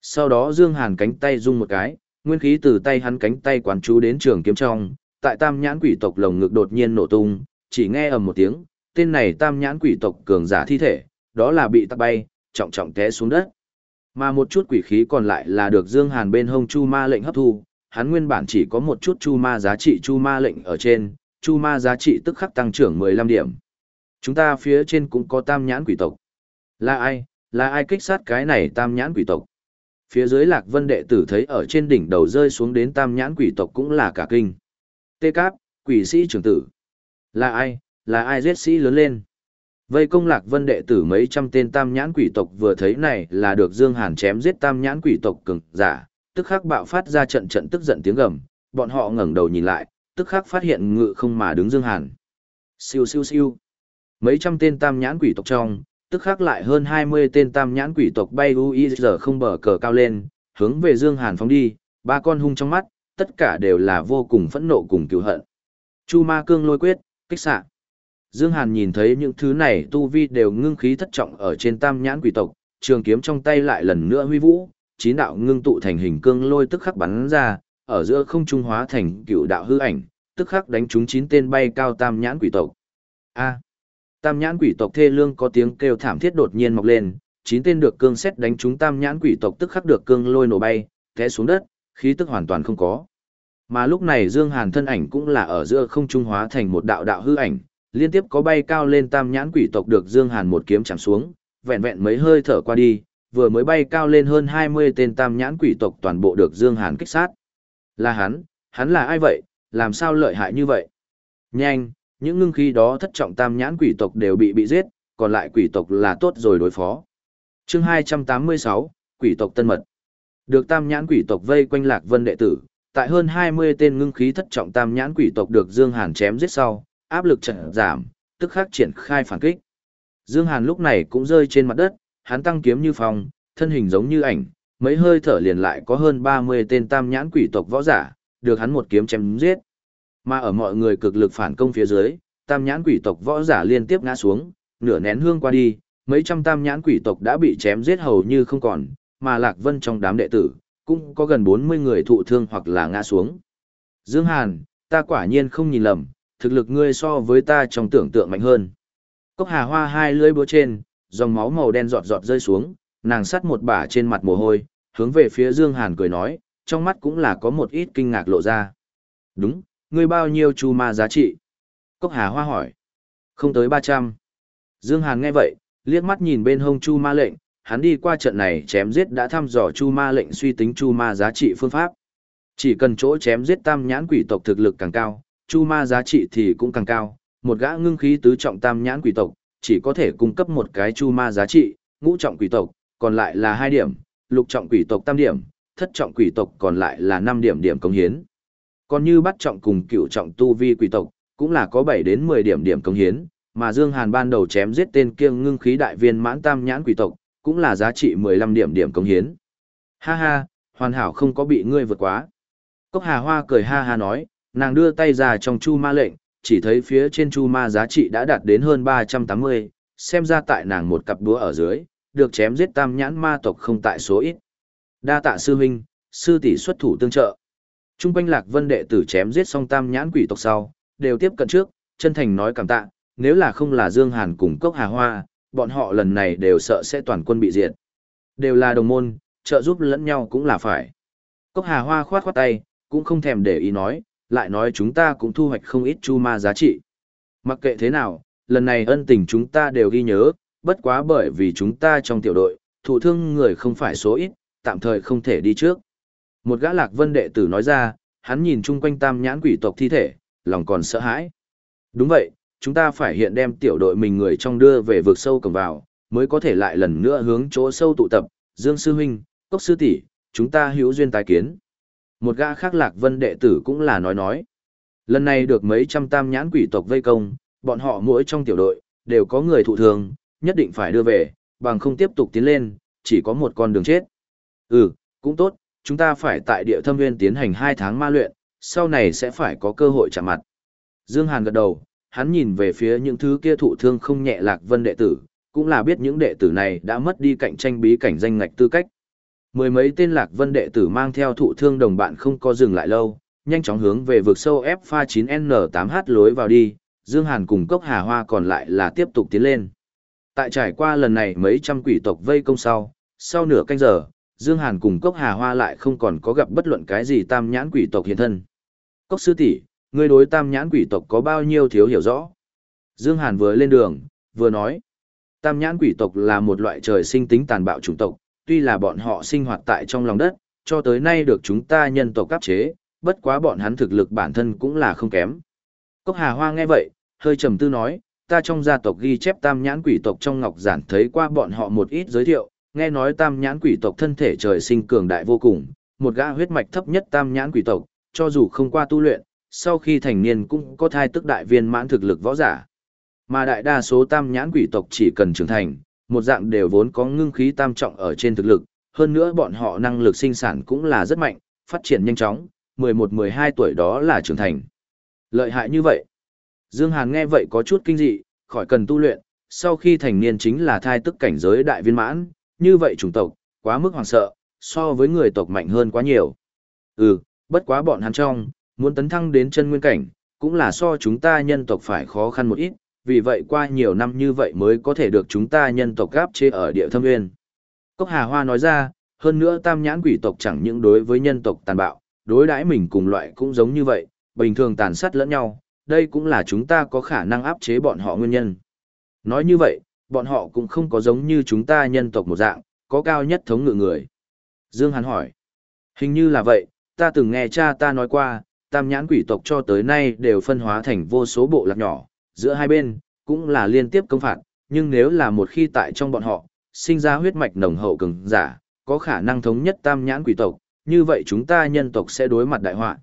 Sau đó Dương Hàn cánh tay rung một cái, nguyên khí từ tay hắn cánh tay quán chú đến trường kiếm trong, tại tam nhãn quỷ tộc lồng ngực đột nhiên nổ tung, chỉ nghe ầm một tiếng, tên này tam nhãn quỷ tộc cường giả thi thể, đó là bị tạt bay, trọng trọng té xuống đất. Mà một chút quỷ khí còn lại là được Dương Hàn bên hông Chu Ma lệnh hấp thu, hắn nguyên bản chỉ có một chút Chu Ma giá trị Chu Ma lệnh ở trên, Chu Ma giá trị tức khắc tăng trưởng 15 điểm. Chúng ta phía trên cũng có tam nhãn quỷ tộc. Là ai? Là ai kích sát cái này tam nhãn quỷ tộc? Phía dưới Lạc Vân đệ tử thấy ở trên đỉnh đầu rơi xuống đến tam nhãn quỷ tộc cũng là cả kinh. Tê Cáp, quỷ sĩ trưởng tử. Là ai? Là ai giết sĩ lớn lên? Vây công lạc vân đệ tử mấy trăm tên tam nhãn quỷ tộc vừa thấy này là được Dương Hàn chém giết tam nhãn quỷ tộc cường giả, tức khắc bạo phát ra trận trận tức giận tiếng gầm, bọn họ ngẩng đầu nhìn lại, tức khắc phát hiện ngự không mà đứng Dương Hàn. Siêu siêu siêu. Mấy trăm tên tam nhãn quỷ tộc trong, tức khắc lại hơn 20 tên tam nhãn quỷ tộc bay ui giờ không bờ cờ cao lên, hướng về Dương Hàn phóng đi, ba con hung trong mắt, tất cả đều là vô cùng phẫn nộ cùng cứu hận. Chu Ma Cương lôi quyết, kích xạ. Dương Hàn nhìn thấy những thứ này tu vi đều ngưng khí thất trọng ở trên tam nhãn quỷ tộc, trường kiếm trong tay lại lần nữa huy vũ, chín đạo ngưng tụ thành hình cương lôi tức khắc bắn ra, ở giữa không trung hóa thành cựu đạo hư ảnh, tức khắc đánh trúng chín tên bay cao tam nhãn quỷ tộc. A tam nhãn quỷ tộc thê lương có tiếng kêu thảm thiết đột nhiên mọc lên, chín tên được cương xét đánh trúng tam nhãn quỷ tộc tức khắc được cương lôi nổ bay, té xuống đất, khí tức hoàn toàn không có. Mà lúc này Dương Hàn thân ảnh cũng là ở giữa không trung hóa thành một đạo đạo hư ảnh, liên tiếp có bay cao lên tam nhãn quỷ tộc được Dương Hàn một kiếm chạm xuống, vẹn vẹn mấy hơi thở qua đi, vừa mới bay cao lên hơn 20 tên tam nhãn quỷ tộc toàn bộ được Dương Hàn kích sát. Là hắn, hắn là ai vậy, làm sao lợi hại như vậy? Nhanh, những ngưng khí đó thất trọng tam nhãn quỷ tộc đều bị bị giết, còn lại quỷ tộc là tốt rồi đối phó. Chương 286, quỷ tộc tân mật. Được tam nhãn quỷ tộc vây quanh Lạc Vân đệ tử, tại hơn 20 tên ngưng khí thất trọng tam nhãn quỷ tộc được Dương Hàn chém giết sau, áp lực chợt giảm, tức khắc triển khai phản kích. Dương Hàn lúc này cũng rơi trên mặt đất, hắn tăng kiếm như phong, thân hình giống như ảnh, mấy hơi thở liền lại có hơn 30 tên tam nhãn quỷ tộc võ giả, được hắn một kiếm chém giết. Mà ở mọi người cực lực phản công phía dưới, tam nhãn quỷ tộc võ giả liên tiếp ngã xuống, nửa nén hương qua đi, mấy trăm tam nhãn quỷ tộc đã bị chém giết hầu như không còn, mà Lạc Vân trong đám đệ tử, cũng có gần 40 người thụ thương hoặc là ngã xuống. Dương Hàn, ta quả nhiên không nhìn lầm, thực lực ngươi so với ta trong tưởng tượng mạnh hơn. Cốc hà hoa hai lưỡi búa trên, dòng máu màu đen giọt giọt rơi xuống, nàng sắt một bả trên mặt mồ hôi, hướng về phía Dương Hàn cười nói, trong mắt cũng là có một ít kinh ngạc lộ ra. Đúng, ngươi bao nhiêu chu ma giá trị? Cốc Hà Hoa hỏi. Không tới 300. Dương Hàn nghe vậy, liếc mắt nhìn bên hông chu ma lệnh, hắn đi qua trận này chém giết đã thăm dò chu ma lệnh suy tính chu ma giá trị phương pháp. Chỉ cần chỗ chém giết tam nhãn quỷ tộc thực lực càng cao, chu ma giá trị thì cũng càng cao. Một gã ngưng khí tứ trọng tam nhãn quỷ tộc, chỉ có thể cung cấp một cái chu ma giá trị, ngũ trọng quỷ tộc, còn lại là hai điểm, lục trọng quỷ tộc tam điểm, thất trọng quỷ tộc còn lại là năm điểm điểm công hiến. Còn như bắt trọng cùng cựu trọng tu vi quỷ tộc, cũng là có 7 đến 10 điểm điểm công hiến, mà Dương Hàn ban đầu chém giết tên kiêng ngưng khí đại viên mãn tam nhãn quỷ tộc, cũng là giá trị 15 điểm điểm công hiến. Ha ha, hoàn hảo không có bị ngươi vượt quá. Cốc Hà Hoa cười ha ha nói, nàng đưa tay ra trong chu ma lệnh, chỉ thấy phía trên chu ma giá trị đã đạt đến hơn 380, xem ra tại nàng một cặp đũa ở dưới, được chém giết tam nhãn ma tộc không tại số ít. Đa tạ sư huynh, sư tỷ xuất thủ tương trợ. Trung quanh lạc vân đệ tử chém giết xong tam nhãn quỷ tộc sau, đều tiếp cận trước, chân thành nói cảm tạ, nếu là không là Dương Hàn cùng Cốc Hà Hoa, bọn họ lần này đều sợ sẽ toàn quân bị diệt. Đều là đồng môn, trợ giúp lẫn nhau cũng là phải. Cốc Hà Hoa khoát khoát tay, cũng không thèm để ý nói, lại nói chúng ta cũng thu hoạch không ít chu ma giá trị. Mặc kệ thế nào, lần này ân tình chúng ta đều ghi nhớ, bất quá bởi vì chúng ta trong tiểu đội, thụ thương người không phải số ít, tạm thời không thể đi trước. Một gã lạc vân đệ tử nói ra, hắn nhìn chung quanh tam nhãn quỷ tộc thi thể, lòng còn sợ hãi. Đúng vậy, chúng ta phải hiện đem tiểu đội mình người trong đưa về vực sâu cầm vào, mới có thể lại lần nữa hướng chỗ sâu tụ tập, Dương Sư Huynh, Cốc Sư tỷ chúng ta hữu duyên tái kiến. Một gã khác lạc vân đệ tử cũng là nói nói. Lần này được mấy trăm tam nhãn quỷ tộc vây công, bọn họ mỗi trong tiểu đội, đều có người thụ thường, nhất định phải đưa về, bằng không tiếp tục tiến lên, chỉ có một con đường chết. Ừ, cũng tốt, chúng ta phải tại địa thâm nguyên tiến hành hai tháng ma luyện, sau này sẽ phải có cơ hội chạm mặt. Dương Hàn gật đầu, hắn nhìn về phía những thứ kia thụ thương không nhẹ lạc vân đệ tử, cũng là biết những đệ tử này đã mất đi cạnh tranh bí cảnh danh ngạch tư cách. Mười mấy tên lạc vân đệ tử mang theo thụ thương đồng bạn không có dừng lại lâu, nhanh chóng hướng về vực sâu F pha 9N8H lối vào đi, Dương Hàn cùng cốc hà hoa còn lại là tiếp tục tiến lên. Tại trải qua lần này mấy trăm quỷ tộc vây công sau, sau nửa canh giờ, Dương Hàn cùng cốc hà hoa lại không còn có gặp bất luận cái gì tam nhãn quỷ tộc hiện thân. Cốc sư tỷ, ngươi đối tam nhãn quỷ tộc có bao nhiêu thiếu hiểu rõ? Dương Hàn vừa lên đường, vừa nói. Tam nhãn quỷ tộc là một loại trời sinh tính tàn bạo chủng tộc, tuy là bọn họ sinh hoạt tại trong lòng đất, cho tới nay được chúng ta nhân tộc cấp chế, bất quá bọn hắn thực lực bản thân cũng là không kém. Cốc Hà Hoa nghe vậy, hơi trầm tư nói, ta trong gia tộc ghi chép tam nhãn quỷ tộc trong ngọc giản thấy qua bọn họ một ít giới thiệu, nghe nói tam nhãn quỷ tộc thân thể trời sinh cường đại vô cùng, một gã huyết mạch thấp nhất tam nhãn quỷ tộc, cho dù không qua tu luyện, sau khi thành niên cũng có thai tức đại viên mãn thực lực võ giả. Mà đại đa số tam nhãn quỷ tộc chỉ cần trưởng thành, một dạng đều vốn có ngưng khí tam trọng ở trên thực lực, hơn nữa bọn họ năng lực sinh sản cũng là rất mạnh, phát triển nhanh chóng, 11-12 tuổi đó là trưởng thành. Lợi hại như vậy. Dương Hàn nghe vậy có chút kinh dị, khỏi cần tu luyện, sau khi thành niên chính là thai tức cảnh giới đại viên mãn, như vậy chủng tộc, quá mức hoàng sợ, so với người tộc mạnh hơn quá nhiều. Ừ, bất quá bọn hắn trong, muốn tấn thăng đến chân nguyên cảnh, cũng là so chúng ta nhân tộc phải khó khăn một ít, vì vậy qua nhiều năm như vậy mới có thể được chúng ta nhân tộc gáp chế ở địa thâm nguyên. Cốc Hà Hoa nói ra, hơn nữa tam nhãn quỷ tộc chẳng những đối với nhân tộc tàn bạo, đối đãi mình cùng loại cũng giống như vậy, bình thường tàn sát lẫn nhau, đây cũng là chúng ta có khả năng áp chế bọn họ nguyên nhân. Nói như vậy, bọn họ cũng không có giống như chúng ta nhân tộc một dạng, có cao nhất thống ngự người. Dương Hàn hỏi, hình như là vậy, ta từng nghe cha ta nói qua, tam nhãn quỷ tộc cho tới nay đều phân hóa thành vô số bộ lạc nhỏ, giữa hai bên, cũng là liên tiếp công phạt, nhưng nếu là một khi tại trong bọn họ, sinh ra huyết mạch nồng hậu cường giả, có khả năng thống nhất tam nhãn quỷ tộc, như vậy chúng ta nhân tộc sẽ đối mặt đại họa.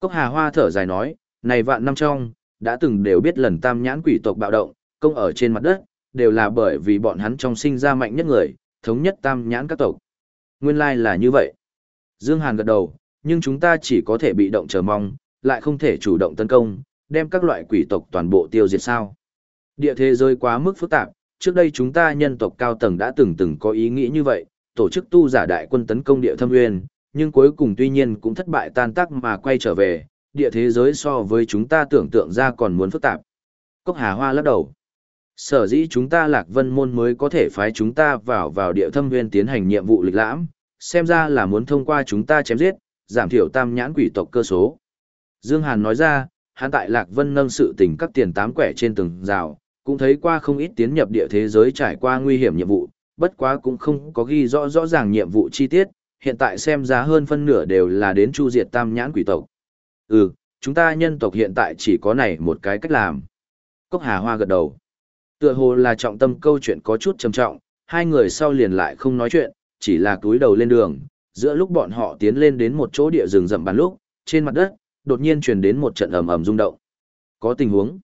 Cốc Hà Hoa thở dài nói, này vạn năm trong, đã từng đều biết lần tam nhãn quỷ tộc bạo động, công ở trên mặt đất, đều là bởi vì bọn hắn trong sinh ra mạnh nhất người, thống nhất tam nhãn các tộc. Nguyên lai là như vậy. Dương Hàn gật đầu, nhưng chúng ta chỉ có thể bị động chờ mong, lại không thể chủ động tấn công, đem các loại quỷ tộc toàn bộ tiêu diệt sao. Địa thế giới quá mức phức tạp, trước đây chúng ta nhân tộc cao tầng đã từng từng có ý nghĩ như vậy, tổ chức tu giả đại quân tấn công địa thâm nguyên, nhưng cuối cùng tuy nhiên cũng thất bại tan tác mà quay trở về, địa thế giới so với chúng ta tưởng tượng ra còn muốn phức tạp. Cốc Hà Hoa lắc đầu. Sở dĩ chúng ta lạc vân môn mới có thể phái chúng ta vào vào địa thâm nguyên tiến hành nhiệm vụ lịch lãm, xem ra là muốn thông qua chúng ta chém giết, giảm thiểu tam nhãn quỷ tộc cơ số. Dương Hàn nói ra, hắn tại Lạc Vân nâng sự tình các tiền tám quẻ trên từng rào, cũng thấy qua không ít tiến nhập địa thế giới trải qua nguy hiểm nhiệm vụ, bất quá cũng không có ghi rõ rõ ràng nhiệm vụ chi tiết, hiện tại xem ra hơn phân nửa đều là đến chu diệt tam nhãn quỷ tộc. Ừ, chúng ta nhân tộc hiện tại chỉ có này một cái cách làm. Cốc Hà Hoa gật đầu. Tựa hồ là trọng tâm câu chuyện có chút trầm trọng, hai người sau liền lại không nói chuyện, chỉ là cúi đầu lên đường. Giữa lúc bọn họ tiến lên đến một chỗ địa rừng rậm bàn lúc, trên mặt đất, đột nhiên truyền đến một trận ầm ầm rung động. Có tình huống.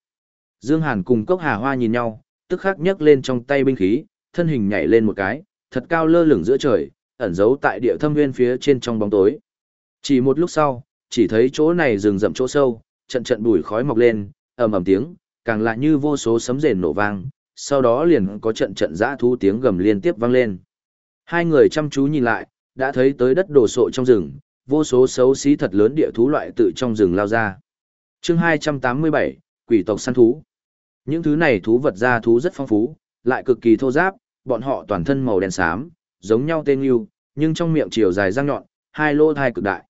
Dương Hàn cùng Cốc Hà Hoa nhìn nhau, tức khắc nhấc lên trong tay binh khí, thân hình nhảy lên một cái, thật cao lơ lửng giữa trời, ẩn giấu tại địa thâm nguyên phía trên trong bóng tối. Chỉ một lúc sau, chỉ thấy chỗ này rừng rậm chỗ sâu, trận trận bụi khói mọc lên, ầm ầm tiếng, càng lại như vô số sấm rền nổ vang, sau đó liền có trận trận dã thú tiếng gầm liên tiếp vang lên. Hai người chăm chú nhìn lại, đã thấy tới đất đổ sộ trong rừng, vô số xấu xí thật lớn địa thú loại tự trong rừng lao ra. Chương 287, Quỷ tộc săn thú. Những thứ này thú vật ra thú rất phong phú, lại cực kỳ thô giáp, bọn họ toàn thân màu đen xám, giống nhau tên yêu, nhưng trong miệng chiều dài răng nhọn, hai lỗ thai cực đại.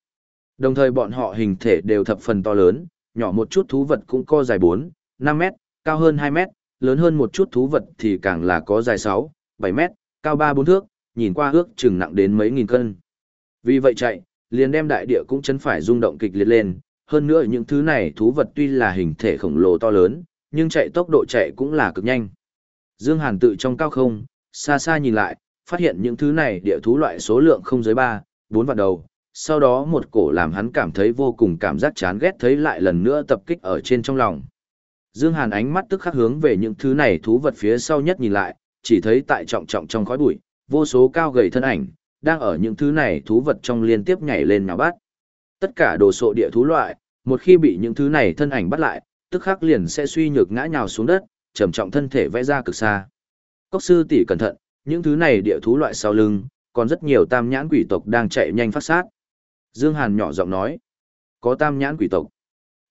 Đồng thời bọn họ hình thể đều thập phần to lớn, nhỏ một chút thú vật cũng co dài 4, 5 mét, cao hơn 2 mét, lớn hơn một chút thú vật thì càng là có dài 6, 7 mét, cao 3-4 thước, nhìn qua ước chừng nặng đến mấy nghìn cân. Vì vậy chạy, liền đem đại địa cũng chấn phải rung động kịch liệt lên, hơn nữa những thứ này thú vật tuy là hình thể khổng lồ to lớn, nhưng chạy tốc độ chạy cũng là cực nhanh. Dương Hàn tự trong cao không, xa xa nhìn lại, phát hiện những thứ này địa thú loại số lượng không dưới 3, 4 vạn đầu, sau đó một cổ làm hắn cảm thấy vô cùng cảm giác chán ghét thấy lại lần nữa tập kích ở trên trong lòng. Dương Hàn ánh mắt tức khắc hướng về những thứ này thú vật phía sau nhất nhìn lại, chỉ thấy tại trọng trọng trong khói bụi, vô số cao gầy thân ảnh, đang ở những thứ này thú vật trong liên tiếp nhảy lên nhào bắt. Tất cả đồ sộ địa thú loại, một khi bị những thứ này thân ảnh bắt lại, tức khắc liền sẽ suy nhược ngã nhào xuống đất, trầm trọng thân thể vẽ ra cực xa. Cốc sư tỷ cẩn thận, những thứ này địa thú loại sau lưng, còn rất nhiều tam nhãn quỷ tộc đang chạy nhanh phát sát. Dương Hàn nhỏ giọng nói, có tam nhãn quỷ tộc.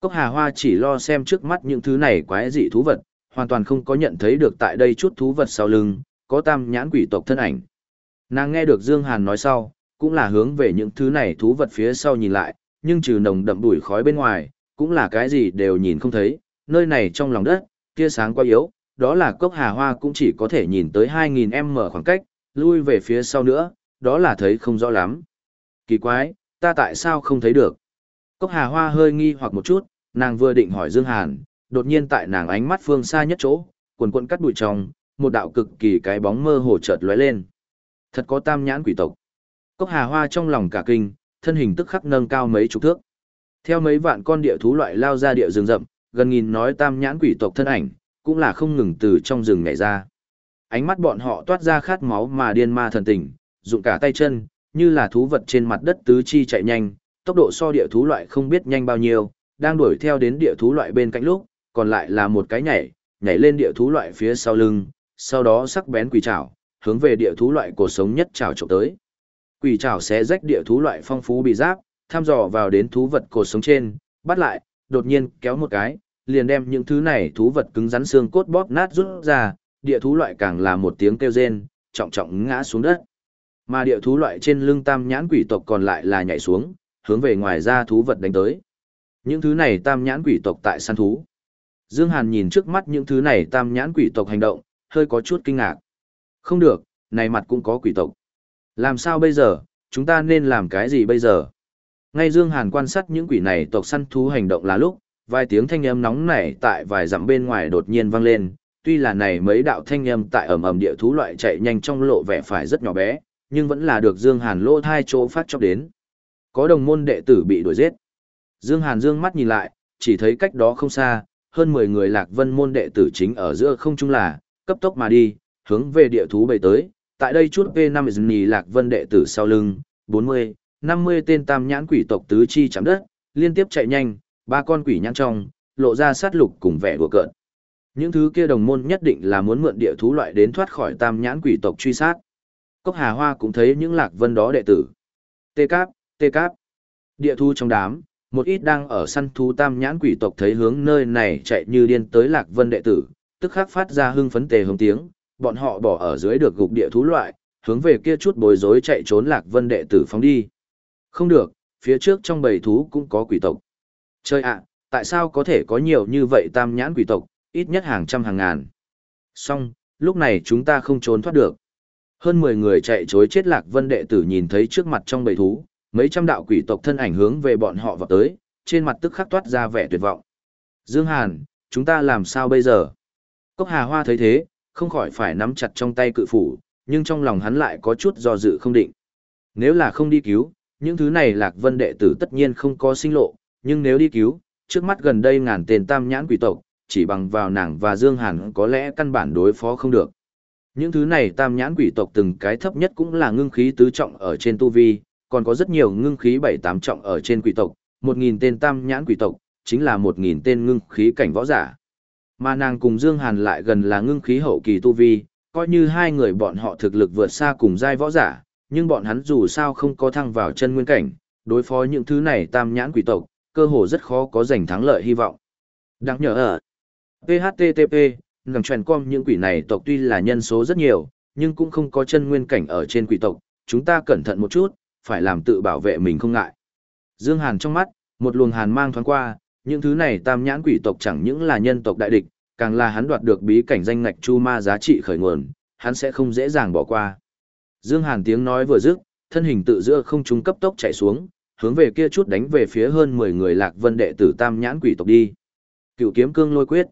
Cốc Hà Hoa chỉ lo xem trước mắt những thứ này quái dị thú vật, hoàn toàn không có nhận thấy được tại đây chút thú vật sau lưng, có tam nhãn quỷ tộc thân ảnh. Nàng nghe được Dương Hàn nói sau, cũng là hướng về những thứ này thú vật phía sau nhìn lại, nhưng trừ nồng đậm bụi khói bên ngoài, cũng là cái gì đều nhìn không thấy, nơi này trong lòng đất, tia sáng quá yếu, đó là cốc hà hoa cũng chỉ có thể nhìn tới 2.000m khoảng cách, lui về phía sau nữa, đó là thấy không rõ lắm. Kỳ quái, ta tại sao không thấy được? Cốc hà hoa hơi nghi hoặc một chút, nàng vừa định hỏi Dương Hàn, đột nhiên tại nàng ánh mắt phương xa nhất chỗ, quần quần cắt bụi trong, một đạo cực kỳ cái bóng mơ hồ chợt lóe lên. Thật có tam nhãn quỷ tộc. Cốc hà hoa trong lòng cả kinh, thân hình tức khắc nâng cao mấy chục thước. Theo mấy vạn con địa thú loại lao ra địa rừng rậm, gần nghìn nói tam nhãn quỷ tộc thân ảnh, cũng là không ngừng từ trong rừng nhảy ra. Ánh mắt bọn họ toát ra khát máu mà điên ma thần tình, dụng cả tay chân, như là thú vật trên mặt đất tứ chi chạy nhanh, tốc độ so địa thú loại không biết nhanh bao nhiêu, đang đuổi theo đến địa thú loại bên cạnh lúc, còn lại là một cái nhảy, nhảy lên địa thú loại phía sau lưng, sau đó sắc bén quỷ trảo, hướng về địa thú loại cổ sống nhất trảo trộm tới. Quỷ trảo xé rách địa thú loại phong phú bị giáp, thăm dò vào đến thú vật cổ sống trên, bắt lại, đột nhiên kéo một cái, liền đem những thứ này thú vật cứng rắn xương cốt bóp nát rút ra, địa thú loại càng là một tiếng kêu rên, trọng trọng ngã xuống đất. Mà địa thú loại trên lưng tam nhãn quỷ tộc còn lại là nhảy xuống, hướng về ngoài ra thú vật đánh tới. Những thứ này tam nhãn quỷ tộc tại săn thú. Dương Hàn nhìn trước mắt những thứ này tam nhãn quỷ tộc hành động, hơi có chút kinh ngạc. Không được, này mặt cũng có quỷ tộc. Làm sao bây giờ, chúng ta nên làm cái gì bây giờ? Ngay Dương Hàn quan sát những quỷ này tộc săn thú hành động là lúc, vài tiếng thanh âm nóng nảy tại vài dặm bên ngoài đột nhiên vang lên, tuy là này mấy đạo thanh âm tại ầm ầm địa thú loại chạy nhanh trong lộ vẻ phải rất nhỏ bé, nhưng vẫn là được Dương Hàn lô thai chỗ phát chốc đến. Có đồng môn đệ tử bị đuổi giết. Dương Hàn dương mắt nhìn lại, chỉ thấy cách đó không xa, hơn 10 người lạc vân môn đệ tử chính ở giữa không trung là, cấp tốc mà đi, hướng về địa thú bầy tới. Tại đây chút V5 nhì lạc vân đệ tử sau lưng, 40, 50 tên tam nhãn quỷ tộc tứ chi chạm đất, liên tiếp chạy nhanh, ba con quỷ nhãn trong, lộ ra sát lục cùng vẻ đùa cợt. Những thứ kia đồng môn nhất định là muốn mượn địa thú loại đến thoát khỏi tam nhãn quỷ tộc truy sát. Cốc Hà Hoa cũng thấy những lạc vân đó đệ tử. Tê cáp, tê cáp. Địa thú trong đám, một ít đang ở săn thú tam nhãn quỷ tộc thấy hướng nơi này chạy như điên tới lạc vân đệ tử, tức khắc phát ra hưng phấn tề hồng tiếng, bọn họ bỏ ở dưới được gục địa thú loại, hướng về kia chút bối rối chạy trốn lạc vân đệ tử phóng đi. Không được, phía trước trong bầy thú cũng có quỷ tộc. Chơi ạ, tại sao có thể có nhiều như vậy tam nhãn quỷ tộc, ít nhất hàng trăm hàng ngàn. song lúc này chúng ta không trốn thoát được. Hơn 10 người chạy chối chết lạc vân đệ tử nhìn thấy trước mặt trong bầy thú, mấy trăm đạo quỷ tộc thân ảnh hướng về bọn họ vào tới, trên mặt tức khắc toát ra vẻ tuyệt vọng. Dương Hàn, chúng ta làm sao bây giờ? Cốc Hà Hoa thấy thế, không khỏi phải nắm chặt trong tay cự phủ, nhưng trong lòng hắn lại có chút do dự không định. Nếu là không đi cứu, những thứ này lạc vân đệ tử tất nhiên không có sinh lộ, nhưng nếu đi cứu, trước mắt gần đây ngàn tên tam nhãn quỷ tộc, chỉ bằng vào nàng và Dương Hàn có lẽ căn bản đối phó không được. Những thứ này tam nhãn quỷ tộc từng cái thấp nhất cũng là ngưng khí tứ trọng ở trên tu vi, còn có rất nhiều ngưng khí bảy tám trọng ở trên quỷ tộc, một nghìn tên tam nhãn quỷ tộc, chính là một nghìn tên ngưng khí cảnh võ giả. Mà nàng cùng Dương Hàn lại gần là ngưng khí hậu kỳ tu vi, coi như hai người bọn họ thực lực vượt xa cùng giai võ giả, nhưng bọn hắn dù sao không có thăng vào chân nguyên cảnh, đối phó những thứ này tam nhãn quỷ tộc, cơ hồ rất khó có giành thắng lợi hy vọng. Đáng nhớ ở PHTTP, ngầm truyền com những quỷ này tộc tuy là nhân số rất nhiều, nhưng cũng không có chân nguyên cảnh ở trên quỷ tộc, chúng ta cẩn thận một chút, phải làm tự bảo vệ mình không ngại. Dương Hàn trong mắt, một luồng hàn mang thoáng qua, những thứ này tam nhãn quỷ tộc chẳng những là nhân tộc đại địch, càng là hắn đoạt được bí cảnh danh ngạch chu ma giá trị khởi nguồn, hắn sẽ không dễ dàng bỏ qua. Dương Hàn tiếng nói vừa dứt, thân hình tự giữa không trung cấp tốc chạy xuống, hướng về kia chút đánh về phía hơn 10 người lạc vân đệ tử tam nhãn quỷ tộc đi. Cựu kiếm cương lôi quyết.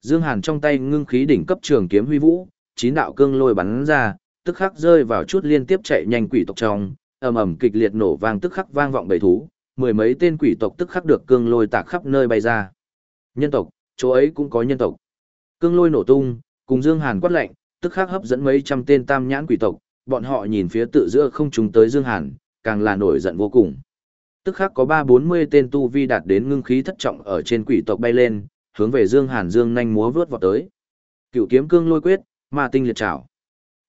Dương Hàn trong tay ngưng khí đỉnh cấp trường kiếm huy vũ, chín đạo cương lôi bắn ra, tức khắc rơi vào chút liên tiếp chạy nhanh quỷ tộc trong, ầm ầm kịch liệt nổ vang tức khắc vang vọng bầy thú, mười mấy tên quỷ tộc tức khắc được cương lôi tạc khắp nơi bay ra. Nhân tộc, chỗ ấy cũng có nhân tộc. Cương lôi nổ tung, cùng Dương Hàn quát lệnh, tức khắc hấp dẫn mấy trăm tên tam nhãn quỷ tộc, bọn họ nhìn phía tự giữa không trùng tới Dương Hàn, càng là nổi giận vô cùng. Tức khắc có ba bốn mươi tên tu vi đạt đến ngưng khí thất trọng ở trên quỷ tộc bay lên, hướng về Dương Hàn Dương nhanh múa vướt vọt tới. Cựu kiếm cương lôi quyết, ma tinh liệt trảo.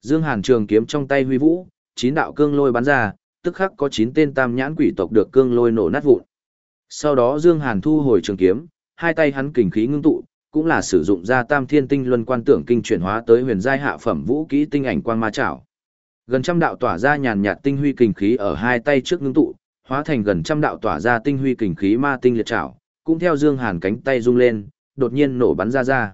Dương Hàn trường kiếm trong tay huy vũ, chín đạo cương lôi bắn ra, tức khắc có chín tên tam nhãn quỷ tộc được cương lôi nổ nát vụn. Sau đó Dương Hàn thu hồi trường kiếm, hai tay hắn kình khí ngưng tụ, cũng là sử dụng ra Tam Thiên Tinh Luân Quan Tưởng Kinh chuyển hóa tới huyền giai hạ phẩm vũ kỹ tinh ảnh quang ma chảo. Gần trăm đạo tỏa ra nhàn nhạt tinh huy kình khí ở hai tay trước ngưng tụ, hóa thành gần trăm đạo tỏa ra tinh huy kình khí ma tinh liệt chảo, cũng theo Dương Hàn cánh tay rung lên, đột nhiên nổ bắn ra ra.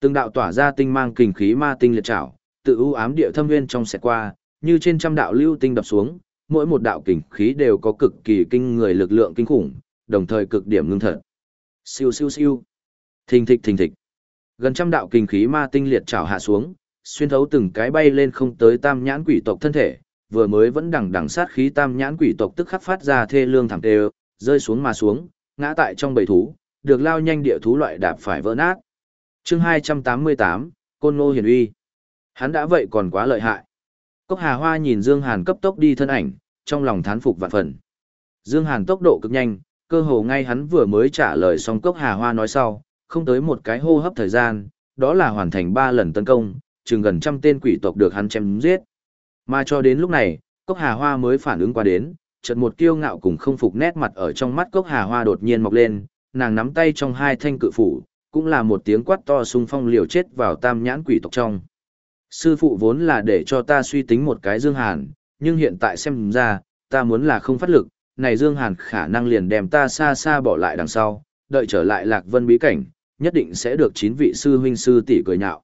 Từng đạo tỏa ra tinh mang kình khí ma tinh liệt chảo, tự u ám địa thâm nguyên trong xẹt qua, như trên trăm đạo lưu tinh đập xuống, mỗi một đạo kình khí đều có cực kỳ kinh người lực lượng kinh khủng, đồng thời cực điểm ngưng thật. Siêu siêu siêu. Thình thịch thình thịch. Gần trăm đạo kình khí ma tinh liệt chảo hạ xuống, xuyên thấu từng cái bay lên không tới tam nhãn quỷ tộc thân thể, vừa mới vẫn đằng đằng sát khí tam nhãn quỷ tộc tức khắc phát ra thê lương thảm tê, rơi xuống mà xuống, ngã tại trong bầy thú, được lao nhanh địa thú loại đạp phải vỡ nát. Chương 288, Côn Ngô Hiền Uy. Hắn đã vậy còn quá lợi hại. Cốc Hà Hoa nhìn Dương Hàn cấp tốc đi thân ảnh, trong lòng thán phục vạn phần. Dương Hàn tốc độ cực nhanh, cơ hồ ngay hắn vừa mới trả lời xong Cốc Hà Hoa nói sau, không tới một cái hô hấp thời gian, đó là hoàn thành ba lần tấn công, chừng gần trăm tên quỷ tộc được hắn chém giết. Mà cho đến lúc này, Cốc Hà Hoa mới phản ứng qua đến, chợt một kiêu ngạo cùng không phục nét mặt ở trong mắt Cốc Hà Hoa đột nhiên mọc lên, nàng nắm tay trong hai thanh cự phủ, cũng là một tiếng quát to xung phong liều chết vào tam nhãn quỷ tộc trong. Sư phụ vốn là để cho ta suy tính một cái Dương Hàn, nhưng hiện tại xem ra, ta muốn là không phát lực, này Dương Hàn khả năng liền đem ta xa xa bỏ lại đằng sau, đợi trở lại Lạc Vân bí cảnh, nhất định sẽ được chín vị sư huynh sư tỷ cười nhạo.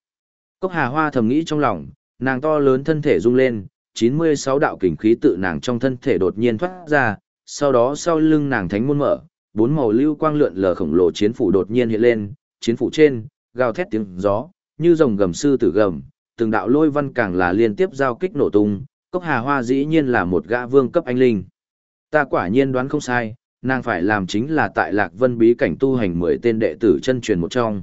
Cốc Hà Hoa thầm nghĩ trong lòng, nàng to lớn thân thể rung lên, 96 đạo kình khí tự nàng trong thân thể đột nhiên thoát ra, sau đó sau lưng nàng thánh môn mở, bốn màu lưu quang lượn lờ khổng lồ chiến phủ đột nhiên hiện lên, chiến phủ trên, gào thét tiếng gió, như rồng gầm sư tử gầm, từng đạo lôi văn càng là liên tiếp giao kích nổ tung, cốc hà hoa dĩ nhiên là một gã vương cấp anh linh. Ta quả nhiên đoán không sai, nàng phải làm chính là tại lạc vân bí cảnh tu hành mười tên đệ tử chân truyền một trong.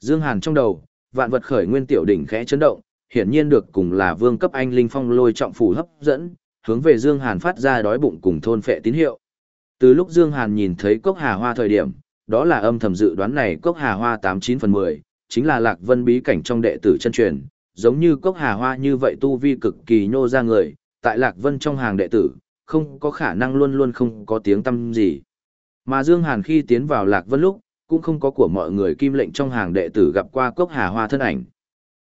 Dương Hàn trong đầu, vạn vật khởi nguyên tiểu đỉnh khẽ chấn động, hiển nhiên được cùng là vương cấp anh linh phong lôi trọng phủ hấp dẫn, hướng về Dương Hàn phát ra đói bụng cùng thôn phệ tín hiệu. Từ lúc Dương Hàn nhìn thấy cốc hà hoa thời điểm, đó là âm thầm dự đoán này cốc hà hoa 89 phần 10, chính là lạc vân bí cảnh trong đệ tử chân truyền, giống như cốc hà hoa như vậy tu vi cực kỳ nhô ra người, tại lạc vân trong hàng đệ tử, không có khả năng luôn luôn không có tiếng tâm gì. Mà Dương Hàn khi tiến vào lạc vân lúc, cũng không có của mọi người kim lệnh trong hàng đệ tử gặp qua cốc hà hoa thân ảnh.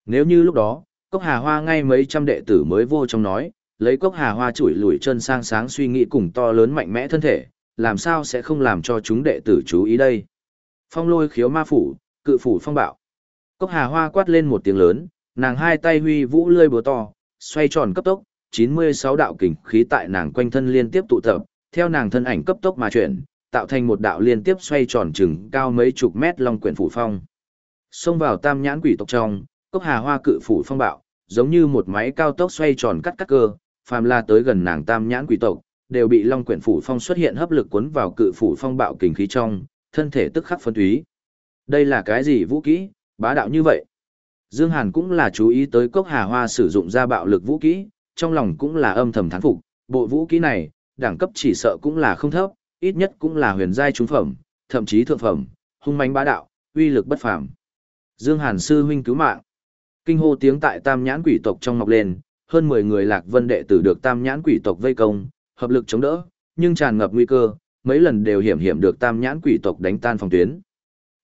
Nếu như lúc đó, cốc hà hoa ngay mấy trăm đệ tử mới vô trong nói, lấy cốc hà hoa chủi lủi chân sang sáng suy nghĩ cùng to lớn mạnh mẽ thân thể, làm sao sẽ không làm cho chúng đệ tử chú ý đây. Phong lôi khiếu ma phủ, cự phủ phong bạo. Cốc hà hoa quát lên một tiếng lớn, nàng hai tay huy vũ lơi búa to, xoay tròn cấp tốc, 96 đạo kình khí tại nàng quanh thân liên tiếp tụ tập, theo nàng thân ảnh cấp tốc mà chuyển, tạo thành một đạo liên tiếp xoay tròn chừng cao mấy chục mét long quyển phủ phong. Xông vào tam nhãn quỷ tộc trong, cốc hà hoa cự phủ phong bạo, giống như một máy cao tốc xoay tròn cắt cắt cơ, phàm la tới gần nàng tam nhãn quỷ tộc, đều bị long quyển phủ phong xuất hiện hấp lực cuốn vào cự phủ phong bạo kình khí trong, thân thể tức khắc phân túy. Đây là cái gì vũ kỹ, bá đạo như vậy? Dương Hàn cũng là chú ý tới cốc hà hoa sử dụng ra bạo lực vũ kỹ, trong lòng cũng là âm thầm thán phục, bộ vũ kỹ này, đẳng cấp chỉ sợ cũng là không thấp, ít nhất cũng là huyền giai trung phẩm, thậm chí thượng phẩm, hung mãnh bá đạo, uy lực bất phàm. Dương Hàn sư huynh cứu mạng. Kinh hô tiếng tại Tam Nhãn quỷ tộc trong ngọc lên, hơn 10 người Lạc Vân đệ tử được Tam Nhãn quỷ tộc vây công, hợp lực chống đỡ, nhưng tràn ngập nguy cơ, mấy lần đều hiểm hiểm được Tam Nhãn quỷ tộc đánh tan phòng tuyến.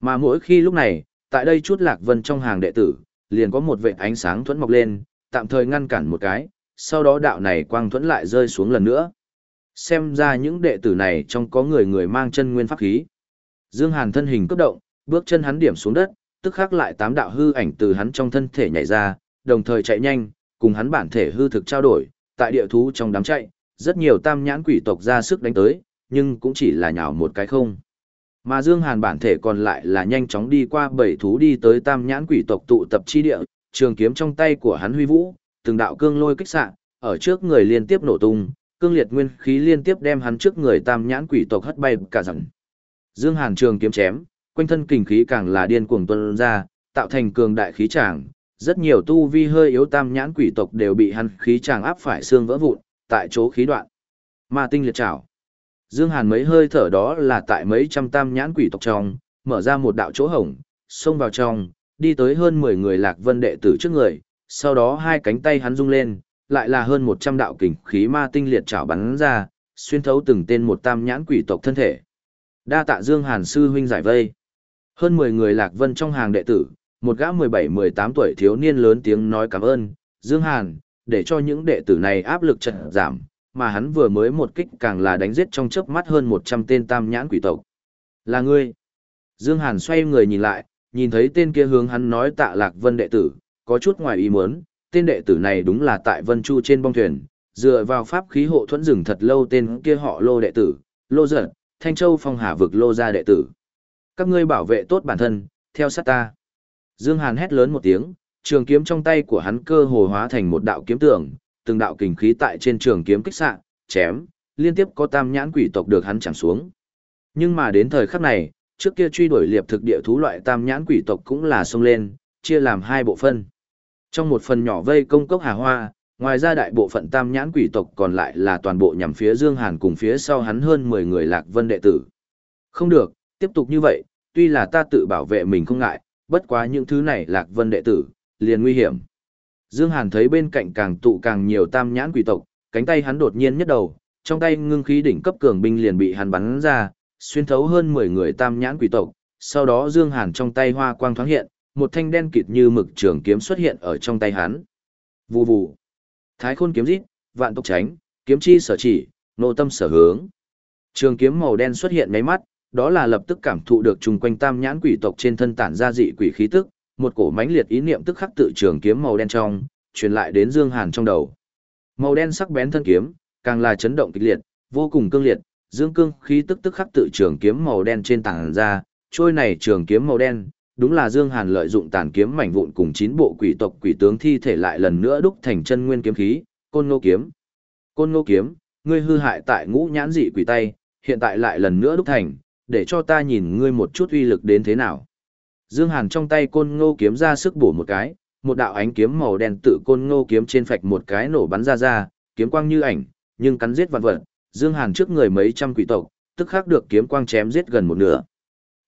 Mà mỗi khi lúc này, tại đây chút Lạc Vân trong hàng đệ tử, liền có một vệt ánh sáng thuẫn mọc lên, tạm thời ngăn cản một cái, sau đó đạo này quang thuẫn lại rơi xuống lần nữa. Xem ra những đệ tử này trong có người người mang chân nguyên pháp khí. Dương Hàn thân hình cấp động, bước chân hắn điểm xuống đất, tức khắc lại tám đạo hư ảnh từ hắn trong thân thể nhảy ra, đồng thời chạy nhanh, cùng hắn bản thể hư thực trao đổi, tại địa thú trong đám chạy, rất nhiều tam nhãn quỷ tộc ra sức đánh tới, nhưng cũng chỉ là nhào một cái không. Mà Dương Hàn bản thể còn lại là nhanh chóng đi qua bảy thú đi tới tam nhãn quỷ tộc tụ tập chi địa, trường kiếm trong tay của hắn huy vũ, từng đạo cương lôi kích xạ, ở trước người liên tiếp nổ tung, cương liệt nguyên khí liên tiếp đem hắn trước người tam nhãn quỷ tộc hất bay cả dặn. Dương Hàn trường kiếm chém, quanh thân kình khí càng là điên cuồng tuôn ra, tạo thành cường đại khí tràng, rất nhiều tu vi hơi yếu tam nhãn quỷ tộc đều bị hắn khí tràng áp phải xương vỡ vụn, tại chỗ khí đoạn. Ma tinh liệt trảo. Dương Hàn mấy hơi thở đó là tại mấy trăm tam nhãn quỷ tộc trong, mở ra một đạo chỗ hổng, xông vào trong, đi tới hơn 10 người lạc vân đệ tử trước người, sau đó hai cánh tay hắn rung lên, lại là hơn 100 đạo kình khí ma tinh liệt trảo bắn ra, xuyên thấu từng tên một tam nhãn quỷ tộc thân thể. Đa tạ Dương Hàn sư huynh giải vây. Hơn 10 người lạc vân trong hàng đệ tử, một gã 17-18 tuổi thiếu niên lớn tiếng nói cảm ơn, Dương Hàn, để cho những đệ tử này áp lực chật giảm, mà hắn vừa mới một kích càng là đánh giết trong chớp mắt hơn 100 tên tam nhãn quỷ tộc. Là ngươi. Dương Hàn xoay người nhìn lại, nhìn thấy tên kia hướng hắn nói tạ lạc vân đệ tử, có chút ngoài ý muốn, tên đệ tử này đúng là tại Vân Chu trên bong thuyền, dựa vào pháp khí hộ thuẫn rừng thật lâu tên kia họ lô đệ tử, lô giật, Thanh Châu phong hà vực lô gia đệ tử. Các ngươi bảo vệ tốt bản thân, theo sát ta. Dương Hàn hét lớn một tiếng, trường kiếm trong tay của hắn cơ hồ hóa thành một đạo kiếm tường, từng đạo kình khí tại trên trường kiếm kích xạ, chém, liên tiếp có tam nhãn quỷ tộc được hắn chẳng xuống. Nhưng mà đến thời khắc này, trước kia truy đuổi liệp thực địa thú loại tam nhãn quỷ tộc cũng là xông lên, chia làm hai bộ phân. Trong một phần nhỏ vây công cốc hà hoa, ngoài ra đại bộ phận tam nhãn quỷ tộc còn lại là toàn bộ nhằm phía Dương Hàn cùng phía sau hắn hơn 10 người lạc vân đệ tử. Không được, tiếp tục như vậy, tuy là ta tự bảo vệ mình không ngại, bất quá những thứ này lạc vân đệ tử, liền nguy hiểm. Dương Hàn thấy bên cạnh càng tụ càng nhiều tam nhãn quỷ tộc, cánh tay hắn đột nhiên nhất đầu, trong tay ngưng khí đỉnh cấp cường binh liền bị hắn bắn ra, xuyên thấu hơn 10 người tam nhãn quỷ tộc, sau đó Dương Hàn trong tay hoa quang thoáng hiện, một thanh đen kịt như mực trường kiếm xuất hiện ở trong tay hắn. Vù vù. Thái khôn kiếm rít, vạn tốc tránh, kiếm chi sở chỉ, nội tâm sở hướng. Trường kiếm màu đen xuất hiện mấy mắt, đó là lập tức cảm thụ được trùng quanh tam nhãn quỷ tộc trên thân tản ra dị quỷ khí tức, một cổ mãnh liệt ý niệm tức khắc tự trường kiếm màu đen trong, truyền lại đến Dương Hàn trong đầu. Màu đen sắc bén thân kiếm, càng là chấn động kịch liệt, vô cùng cương liệt, dương cương khí tức tức khắc tự trường kiếm màu đen trên tảng ra, trôi này trường kiếm màu đen, đúng là Dương Hàn lợi dụng tàn kiếm mảnh vụn cùng chín bộ quỷ tộc quỷ tướng thi thể lại lần nữa đúc thành chân nguyên kiếm khí, Côn Ngô kiếm. Côn Ngô kiếm, ngươi hư hại tại ngũ nhãn dị quỷ tay, hiện tại lại lần nữa đúc thành, để cho ta nhìn ngươi một chút uy lực đến thế nào. Dương Hàn trong tay Côn Ngô kiếm ra sức bổ một cái, một đạo ánh kiếm màu đen tự Côn Ngô kiếm trên phạch một cái nổ bắn ra ra, kiếm quang như ảnh, nhưng cắn giết vạn vật. Dương Hàn trước người mấy trăm quỷ tộc, tức khắc được kiếm quang chém giết gần một nửa.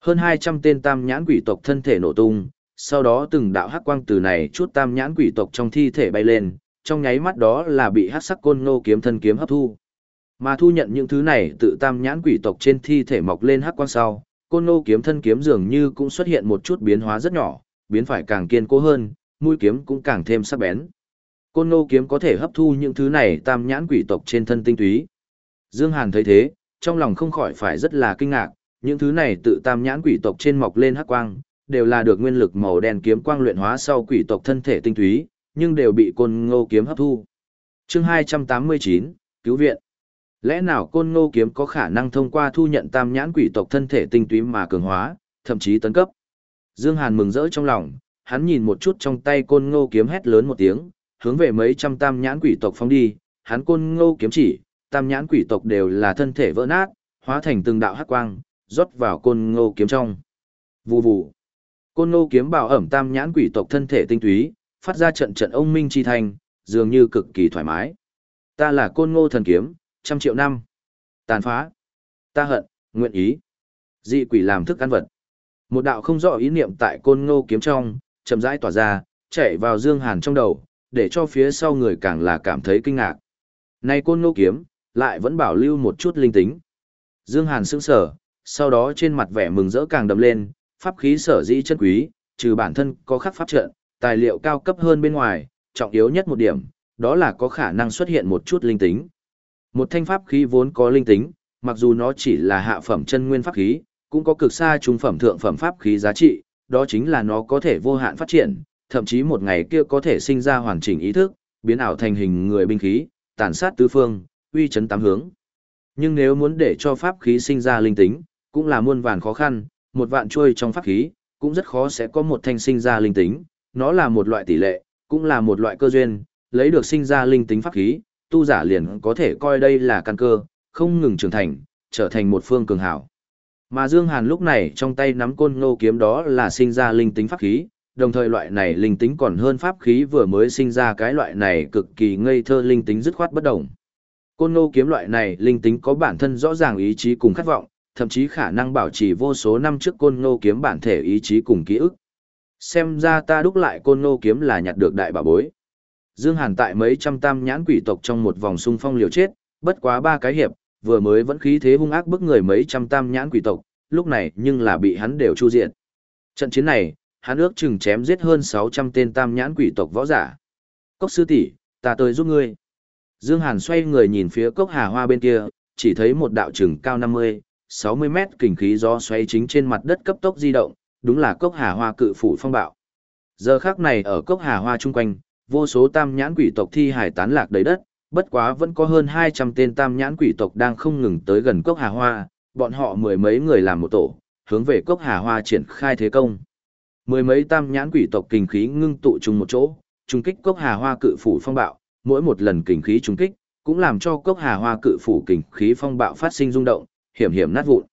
Hơn 200 tên tam nhãn quỷ tộc thân thể nổ tung, sau đó từng đạo hắc quang từ này chút tam nhãn quỷ tộc trong thi thể bay lên, trong nháy mắt đó là bị hắc sắc côn Ngô kiếm thân kiếm hấp thu. Mà thu nhận những thứ này tự tam nhãn quỷ tộc trên thi thể mọc lên hắc quang sau, côn nô kiếm thân kiếm dường như cũng xuất hiện một chút biến hóa rất nhỏ, biến phải càng kiên cố hơn, mũi kiếm cũng càng thêm sắc bén. Côn nô kiếm có thể hấp thu những thứ này tam nhãn quỷ tộc trên thân tinh túy. Dương Hàn thấy thế, trong lòng không khỏi phải rất là kinh ngạc, những thứ này tự tam nhãn quỷ tộc trên mọc lên hắc quang, đều là được nguyên lực màu đen kiếm quang luyện hóa sau quỷ tộc thân thể tinh túy, nhưng đều bị côn ngô kiếm hấp thu. Chương 289, Cứu viện. Lẽ nào côn ngô kiếm có khả năng thông qua thu nhận tam nhãn quỷ tộc thân thể tinh túy mà cường hóa, thậm chí tấn cấp? Dương Hàn mừng rỡ trong lòng, hắn nhìn một chút trong tay côn ngô kiếm hét lớn một tiếng, hướng về mấy trăm tam nhãn quỷ tộc phóng đi, hắn côn ngô kiếm chỉ, tam nhãn quỷ tộc đều là thân thể vỡ nát, hóa thành từng đạo hắc quang, rót vào côn ngô kiếm trong. Vù vù. Côn ngô kiếm bảo ẩm tam nhãn quỷ tộc thân thể tinh túy, phát ra trận trận ông minh chi thành, dường như cực kỳ thoải mái. Ta là côn ngô thần kiếm, trăm triệu năm. Tàn phá. Ta hận, nguyện ý. Dị quỷ làm thức ăn vật. Một đạo không rõ ý niệm tại côn ngô kiếm trong, chậm rãi tỏa ra, chạy vào Dương Hàn trong đầu, để cho phía sau người càng là cảm thấy kinh ngạc. Này côn ngô kiếm, lại vẫn bảo lưu một chút linh tính. Dương Hàn sững sờ, sau đó trên mặt vẻ mừng rỡ càng đậm lên, pháp khí sở dĩ chân quý, trừ bản thân có khắc pháp trận, tài liệu cao cấp hơn bên ngoài, trọng yếu nhất một điểm, đó là có khả năng xuất hiện một chút linh tính. Một thanh pháp khí vốn có linh tính, mặc dù nó chỉ là hạ phẩm chân nguyên pháp khí, cũng có cực xa trung phẩm thượng phẩm pháp khí giá trị, đó chính là nó có thể vô hạn phát triển, thậm chí một ngày kia có thể sinh ra hoàn chỉnh ý thức, biến ảo thành hình người binh khí, tàn sát tứ phương, uy chấn tám hướng. Nhưng nếu muốn để cho pháp khí sinh ra linh tính, cũng là muôn vàn khó khăn, một vạn chuôi trong pháp khí, cũng rất khó sẽ có một thanh sinh ra linh tính, nó là một loại tỷ lệ, cũng là một loại cơ duyên, lấy được sinh ra linh tính pháp khí, tu giả liền có thể coi đây là căn cơ, không ngừng trưởng thành, trở thành một phương cường hảo. Mà Dương Hàn lúc này trong tay nắm côn ngô kiếm đó là sinh ra linh tính pháp khí, đồng thời loại này linh tính còn hơn pháp khí vừa mới sinh ra cái loại này cực kỳ ngây thơ linh tính dứt khoát bất động. Côn ngô kiếm loại này linh tính có bản thân rõ ràng ý chí cùng khát vọng, thậm chí khả năng bảo trì vô số năm trước côn ngô kiếm bản thể ý chí cùng ký ức. Xem ra ta đúc lại côn ngô kiếm là nhặt được đại bảo bối. Dương Hàn tại mấy trăm tam nhãn quỷ tộc trong một vòng xung phong liều chết, bất quá ba cái hiệp, vừa mới vẫn khí thế hung ác bức người mấy trăm tam nhãn quỷ tộc, lúc này nhưng là bị hắn đều chu diện. Trận chiến này, hắn ước chừng chém giết hơn 600 tên tam nhãn quỷ tộc võ giả. Cốc sư tỷ, ta tới giúp ngươi. Dương Hàn xoay người nhìn phía cốc hà hoa bên kia, chỉ thấy một đạo chừng cao 50, 60 mét kình khí gió xoay chính trên mặt đất cấp tốc di động, đúng là cốc hà hoa cự phủ phong bạo. Giờ khắc này ở cốc hà hoa chung quanh, vô số tam nhãn quỷ tộc thi hải tán lạc đầy đất, bất quá vẫn có hơn 200 tên tam nhãn quỷ tộc đang không ngừng tới gần cốc hà hoa, bọn họ mười mấy người làm một tổ, hướng về cốc hà hoa triển khai thế công. Mười mấy tam nhãn quỷ tộc kinh khí ngưng tụ chung một chỗ, trung kích cốc hà hoa cự phủ phong bạo, mỗi một lần kinh khí trung kích, cũng làm cho cốc hà hoa cự phủ kinh khí phong bạo phát sinh rung động, hiểm hiểm nát vụn.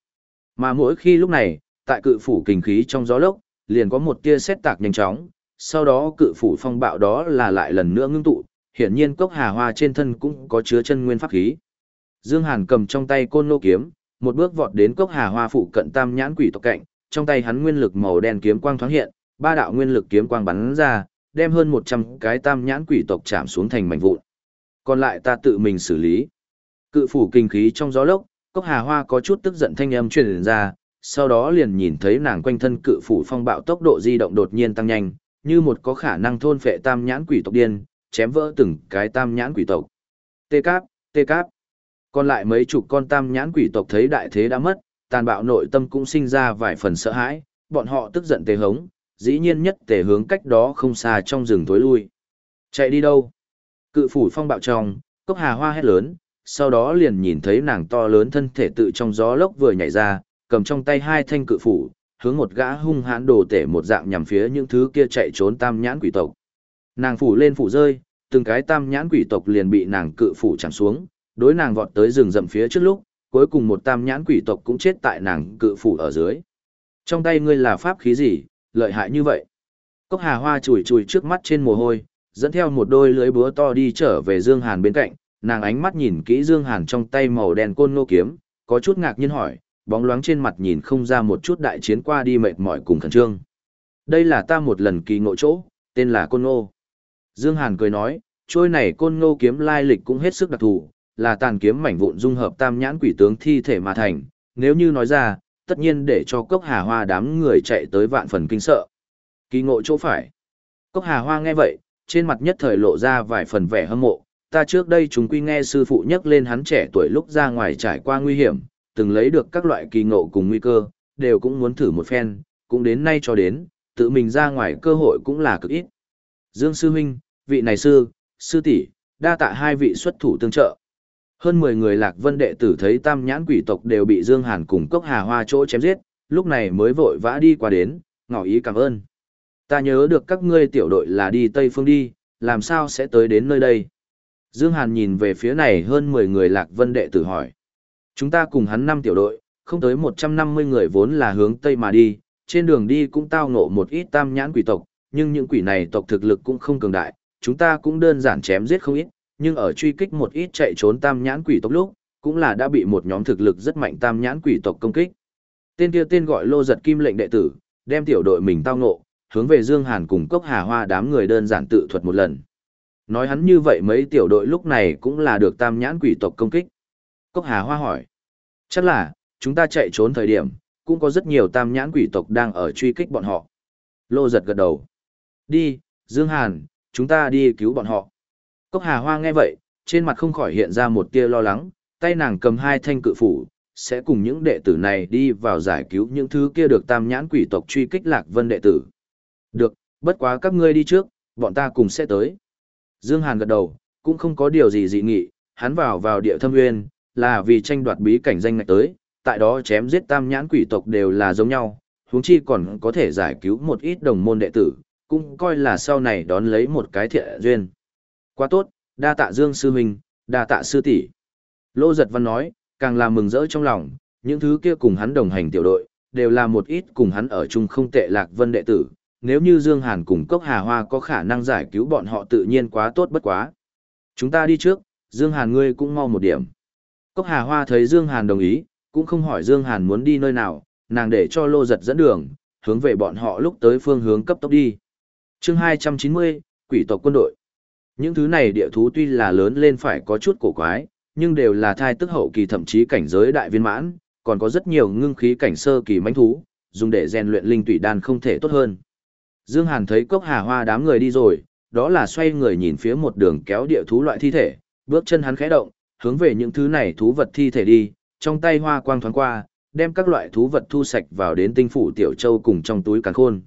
Mà mỗi khi lúc này, tại cự phủ kinh khí trong gió lốc, liền có một tia xét tạc nhanh chóng, sau đó cự phủ phong bạo đó là lại lần nữa ngưng tụ, hiển nhiên cốc hà hoa trên thân cũng có chứa chân nguyên pháp khí. Dương Hàn cầm trong tay côn lô kiếm, một bước vọt đến cốc hà hoa phụ cận tam nhãn quỷ tộc cạnh, trong tay hắn nguyên lực màu đen kiếm quang thoáng hiện, ba đạo nguyên lực kiếm quang bắn ra, đem hơn 100 cái tam nhãn quỷ tộc chạm xuống thành mảnh vụn. Còn lại ta tự mình xử lý. Cự phủ kinh khí trong gió lốc, cốc hà hoa có chút tức giận thanh âm truyền ra, sau đó liền nhìn thấy nàng quanh thân cự phủ phong bạo tốc độ di động đột nhiên tăng nhanh, như một có khả năng thôn phệ tam nhãn quỷ tộc điên, chém vỡ từng cái tam nhãn quỷ tộc. Tê cáp, tê cáp. Còn lại mấy chục con tam nhãn quỷ tộc thấy đại thế đã mất, tàn bạo nội tâm cũng sinh ra vài phần sợ hãi, bọn họ tức giận tề hống, dĩ nhiên nhất tề hướng cách đó không xa trong rừng tối lui. Chạy đi đâu? Cự phủ phong bạo trong, cốc hà hoa hét lớn, sau đó liền nhìn thấy nàng to lớn thân thể tự trong gió lốc vừa nhảy ra, cầm trong tay hai thanh cự phủ, hướng một gã hung hãn đồ tể một dạng nhằm phía những thứ kia chạy trốn tam nhãn quỷ tộc. Nàng phủ lên phủ rơi, từng cái tam nhãn quỷ tộc liền bị nàng cự phủ chạm xuống, đối nàng vọt tới rừng rậm phía trước lúc, cuối cùng một tam nhãn quỷ tộc cũng chết tại nàng cự phủ ở dưới. Trong tay ngươi là pháp khí gì, lợi hại như vậy? Cốc hà hoa chùi chùi trước mắt trên mồ hôi, dẫn theo một đôi lưới búa to đi trở về Dương Hàn bên cạnh, nàng ánh mắt nhìn kỹ Dương Hàn trong tay màu đen côn nô kiếm, có chút ngạc nhiên hỏi, bóng loáng trên mặt nhìn không ra một chút đại chiến qua đi mệt mỏi cùng khẩn trương. Đây là ta một lần kỳ ngộ chỗ, tên là côn Ngô. Dương Hàn cười nói, trôi này côn Ngô kiếm lai lịch cũng hết sức đặc thù, là tàn kiếm mảnh vụn dung hợp tam nhãn quỷ tướng thi thể mà thành, nếu như nói ra, tất nhiên để cho cốc hà hoa đám người chạy tới vạn phần kinh sợ. Kỳ ngộ chỗ phải. Cốc hà hoa nghe vậy, trên mặt nhất thời lộ ra vài phần vẻ hâm mộ, ta trước đây chúng quy nghe sư phụ nhắc lên hắn trẻ tuổi lúc ra ngoài trải qua nguy hiểm, từng lấy được các loại kỳ ngộ cùng nguy cơ, đều cũng muốn thử một phen, cũng đến nay cho đến, tự mình ra ngoài cơ hội cũng là cực ít. Dương Sư Huynh, vị này sư, sư tỷ, đa tạ hai vị xuất thủ tương trợ. Hơn 10 người lạc vân đệ tử thấy tam nhãn quỷ tộc đều bị Dương Hàn cùng cốc hà hoa chỗ chém giết, lúc này mới vội vã đi qua đến, ngỏ ý cảm ơn. Ta nhớ được các ngươi tiểu đội là đi Tây Phương đi, làm sao sẽ tới đến nơi đây? Dương Hàn nhìn về phía này hơn 10 người lạc vân đệ tử hỏi. Chúng ta cùng hắn năm tiểu đội, không tới 150 người vốn là hướng Tây mà đi, trên đường đi cũng tao ngộ một ít tam nhãn quỷ tộc, nhưng những quỷ này tộc thực lực cũng không cường đại, chúng ta cũng đơn giản chém giết không ít, nhưng ở truy kích một ít chạy trốn tam nhãn quỷ tộc lúc, cũng là đã bị một nhóm thực lực rất mạnh tam nhãn quỷ tộc công kích. Tên kia tên gọi Lô Giật Kim lệnh đệ tử, đem tiểu đội mình tao ngộ, hướng về Dương Hàn cùng Cốc Hà Hoa đám người đơn giản tự thuật một lần. Nói hắn như vậy mấy tiểu đội lúc này cũng là được tam nhãn quỷ tộc công kích. Cốc Hà Hoa hỏi, chắc là, chúng ta chạy trốn thời điểm, cũng có rất nhiều tam nhãn quỷ tộc đang ở truy kích bọn họ. Lô giật gật đầu. Đi, Dương Hàn, chúng ta đi cứu bọn họ. Cốc Hà Hoa nghe vậy, trên mặt không khỏi hiện ra một tia lo lắng, tay nàng cầm hai thanh cự phủ, sẽ cùng những đệ tử này đi vào giải cứu những thứ kia được tam nhãn quỷ tộc truy kích lạc vân đệ tử. Được, bất quá các ngươi đi trước, bọn ta cùng sẽ tới. Dương Hàn gật đầu, cũng không có điều gì dị nghị, hắn vào vào địa thâm nguyên, là vì tranh đoạt bí cảnh danh ngạch tới, tại đó chém giết tam nhãn quỷ tộc đều là giống nhau, huống chi còn có thể giải cứu một ít đồng môn đệ tử, cũng coi là sau này đón lấy một cái thiện duyên. Quá tốt, đa tạ Dương sư huynh, đa tạ sư tỷ. Lô Giật Văn nói, càng là mừng rỡ trong lòng, những thứ kia cùng hắn đồng hành tiểu đội, đều là một ít cùng hắn ở chung không tệ lạc vân đệ tử, nếu như Dương Hàn cùng Cốc Hà Hoa có khả năng giải cứu bọn họ tự nhiên quá tốt bất quá. Chúng ta đi trước, Dương Hàn ngươi cũng mau một điểm. Cốc Hà Hoa thấy Dương Hàn đồng ý, cũng không hỏi Dương Hàn muốn đi nơi nào, nàng để cho lô giật dẫn đường, hướng về bọn họ lúc tới phương hướng cấp tốc đi. Chương 290, Quỷ tộc quân đội. Những thứ này địa thú tuy là lớn lên phải có chút cổ quái, nhưng đều là thai tức hậu kỳ thậm chí cảnh giới đại viên mãn, còn có rất nhiều ngưng khí cảnh sơ kỳ mãnh thú, dùng để rèn luyện linh tủy đan không thể tốt hơn. Dương Hàn thấy cốc hà hoa đám người đi rồi, đó là xoay người nhìn phía một đường kéo địa thú loại thi thể, bước chân hắn khẽ động, hướng về những thứ này thú vật thi thể đi, trong tay hoa quang thoáng qua, đem các loại thú vật thu sạch vào đến tinh phủ tiểu châu cùng trong túi càn khôn.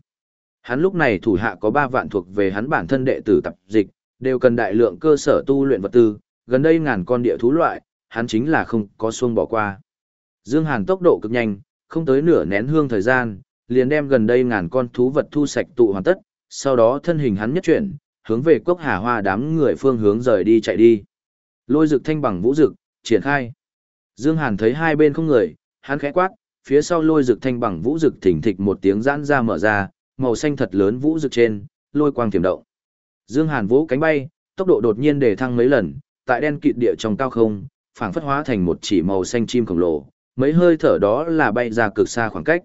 Hắn lúc này thủ hạ có 3 vạn thuộc về hắn bản thân đệ tử tập dịch, đều cần đại lượng cơ sở tu luyện vật tư, gần đây ngàn con địa thú loại, hắn chính là không có xuông bỏ qua. Dương Hàn tốc độ cực nhanh, không tới nửa nén hương thời gian, liền đem gần đây ngàn con thú vật thu sạch tụ hoàn tất, sau đó thân hình hắn nhất chuyển, hướng về cốc hà hoa đám người phương hướng rời đi chạy đi. Lôi rực thanh bằng vũ rực, triển khai. Dương Hàn thấy hai bên không người, hắn khẽ quát, phía sau lôi rực thanh bằng vũ rực thỉnh thịch một tiếng giãn ra mở ra, màu xanh thật lớn vũ rực trên, lôi quang tiềm động. Dương Hàn vỗ cánh bay, tốc độ đột nhiên để thăng mấy lần, tại đen kịt địa trong cao không, phảng phất hóa thành một chỉ màu xanh chim khổng lồ, mấy hơi thở đó là bay ra cực xa khoảng cách.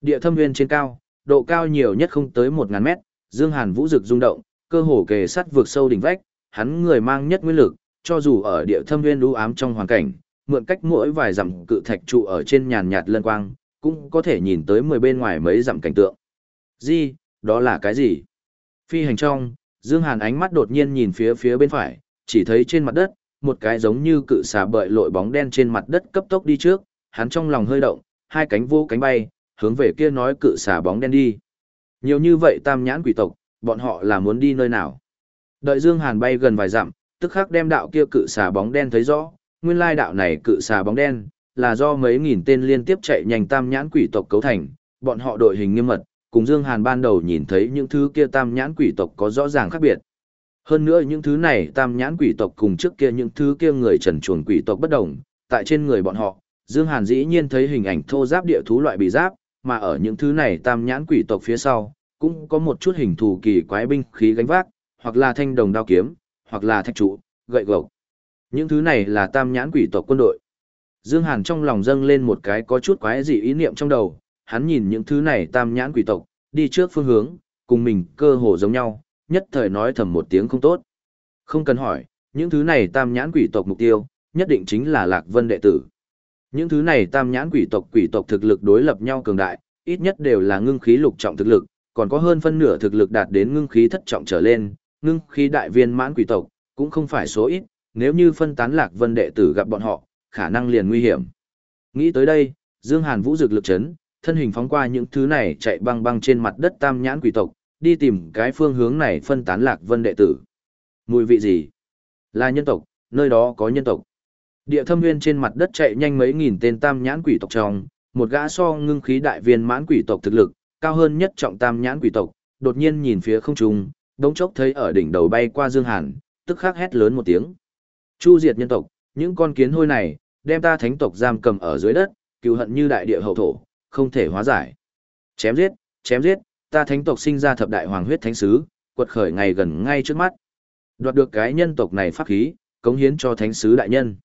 Địa thâm nguyên trên cao, độ cao nhiều nhất không tới 1000 mét, Dương Hàn vũ rực rung động, cơ hồ kề sát vượt sâu đỉnh vách, hắn người mang nhất nguyên lực, cho dù ở địa thâm nguyên u ám trong hoàn cảnh, mượn cách mỗi vài dặm cự thạch trụ ở trên nhàn nhạt lân quang, cũng có thể nhìn tới mười bên ngoài mấy dặm cảnh tượng. Gì, đó là cái gì? Phi hành trong, Dương Hàn ánh mắt đột nhiên nhìn phía phía bên phải, chỉ thấy trên mặt đất, một cái giống như cự xà bợi lội bóng đen trên mặt đất cấp tốc đi trước, hắn trong lòng hơi động, hai cánh vô cánh bay, hướng về kia nói cự xà bóng đen đi. Nhiều như vậy tam nhãn quỷ tộc, bọn họ là muốn đi nơi nào? Đợi Dương Hàn bay gần vài dặm, tức khắc đem đạo kia cự xà bóng đen thấy rõ, nguyên lai đạo này cự xà bóng đen, là do mấy nghìn tên liên tiếp chạy nhanh tam nhãn quỷ tộc cấu thành, bọn họ đội hình nghiêm mật, cùng Dương Hàn ban đầu nhìn thấy những thứ kia tam nhãn quỷ tộc có rõ ràng khác biệt. Hơn nữa những thứ này tam nhãn quỷ tộc cùng trước kia những thứ kia người trần chuồn quỷ tộc bất đồng, tại trên người bọn họ, Dương Hàn dĩ nhiên thấy hình ảnh thô giáp địa thú loại bị giáp, mà ở những thứ này tam nhãn quỷ tộc phía sau, cũng có một chút hình thù kỳ quái binh khí gánh vác, hoặc là thanh đồng đao kiếm, hoặc là thạch trụ, gậy gộc. Những thứ này là tam nhãn quỷ tộc quân đội. Dương Hàn trong lòng dâng lên một cái có chút quái dị ý niệm trong đầu, hắn nhìn những thứ này tam nhãn quỷ tộc, đi trước phương hướng, cùng mình cơ hồ giống nhau, nhất thời nói thầm một tiếng không tốt. Không cần hỏi, những thứ này tam nhãn quỷ tộc mục tiêu, nhất định chính là Lạc Vân đệ tử. Những thứ này tam nhãn quỷ tộc quỷ tộc thực lực đối lập nhau cường đại, ít nhất đều là ngưng khí lục trọng thực lực, còn có hơn phân nửa thực lực đạt đến ngưng khí thất trọng trở lên, ngưng khí đại viên mãn quỷ tộc, cũng không phải số ít, nếu như phân tán lạc vân đệ tử gặp bọn họ, khả năng liền nguy hiểm. Nghĩ tới đây, Dương Hàn Vũ dực lực chấn, thân hình phóng qua những thứ này chạy băng băng trên mặt đất tam nhãn quỷ tộc, đi tìm cái phương hướng này phân tán lạc vân đệ tử. Mùi vị gì? Là nhân tộc, nơi đó có nhân tộc. Địa thâm nguyên trên mặt đất chạy nhanh mấy nghìn tên tam nhãn quỷ tộc trong, một gã so ngưng khí đại viên mãn quỷ tộc thực lực, cao hơn nhất trọng tam nhãn quỷ tộc, đột nhiên nhìn phía không trung, đống chốc thấy ở đỉnh đầu bay qua Dương Hàn, tức khắc hét lớn một tiếng. Chu diệt nhân tộc, những con kiến hôi này, đem ta thánh tộc giam cầm ở dưới đất, cứu hận như đại địa hậu thổ, không thể hóa giải. Chém giết, chém giết, ta thánh tộc sinh ra thập đại hoàng huyết thánh sứ, quật khởi ngày gần ngay trước mắt. Đoạt được cái nhân tộc này pháp khí, cống hiến cho thánh sứ đại nhân.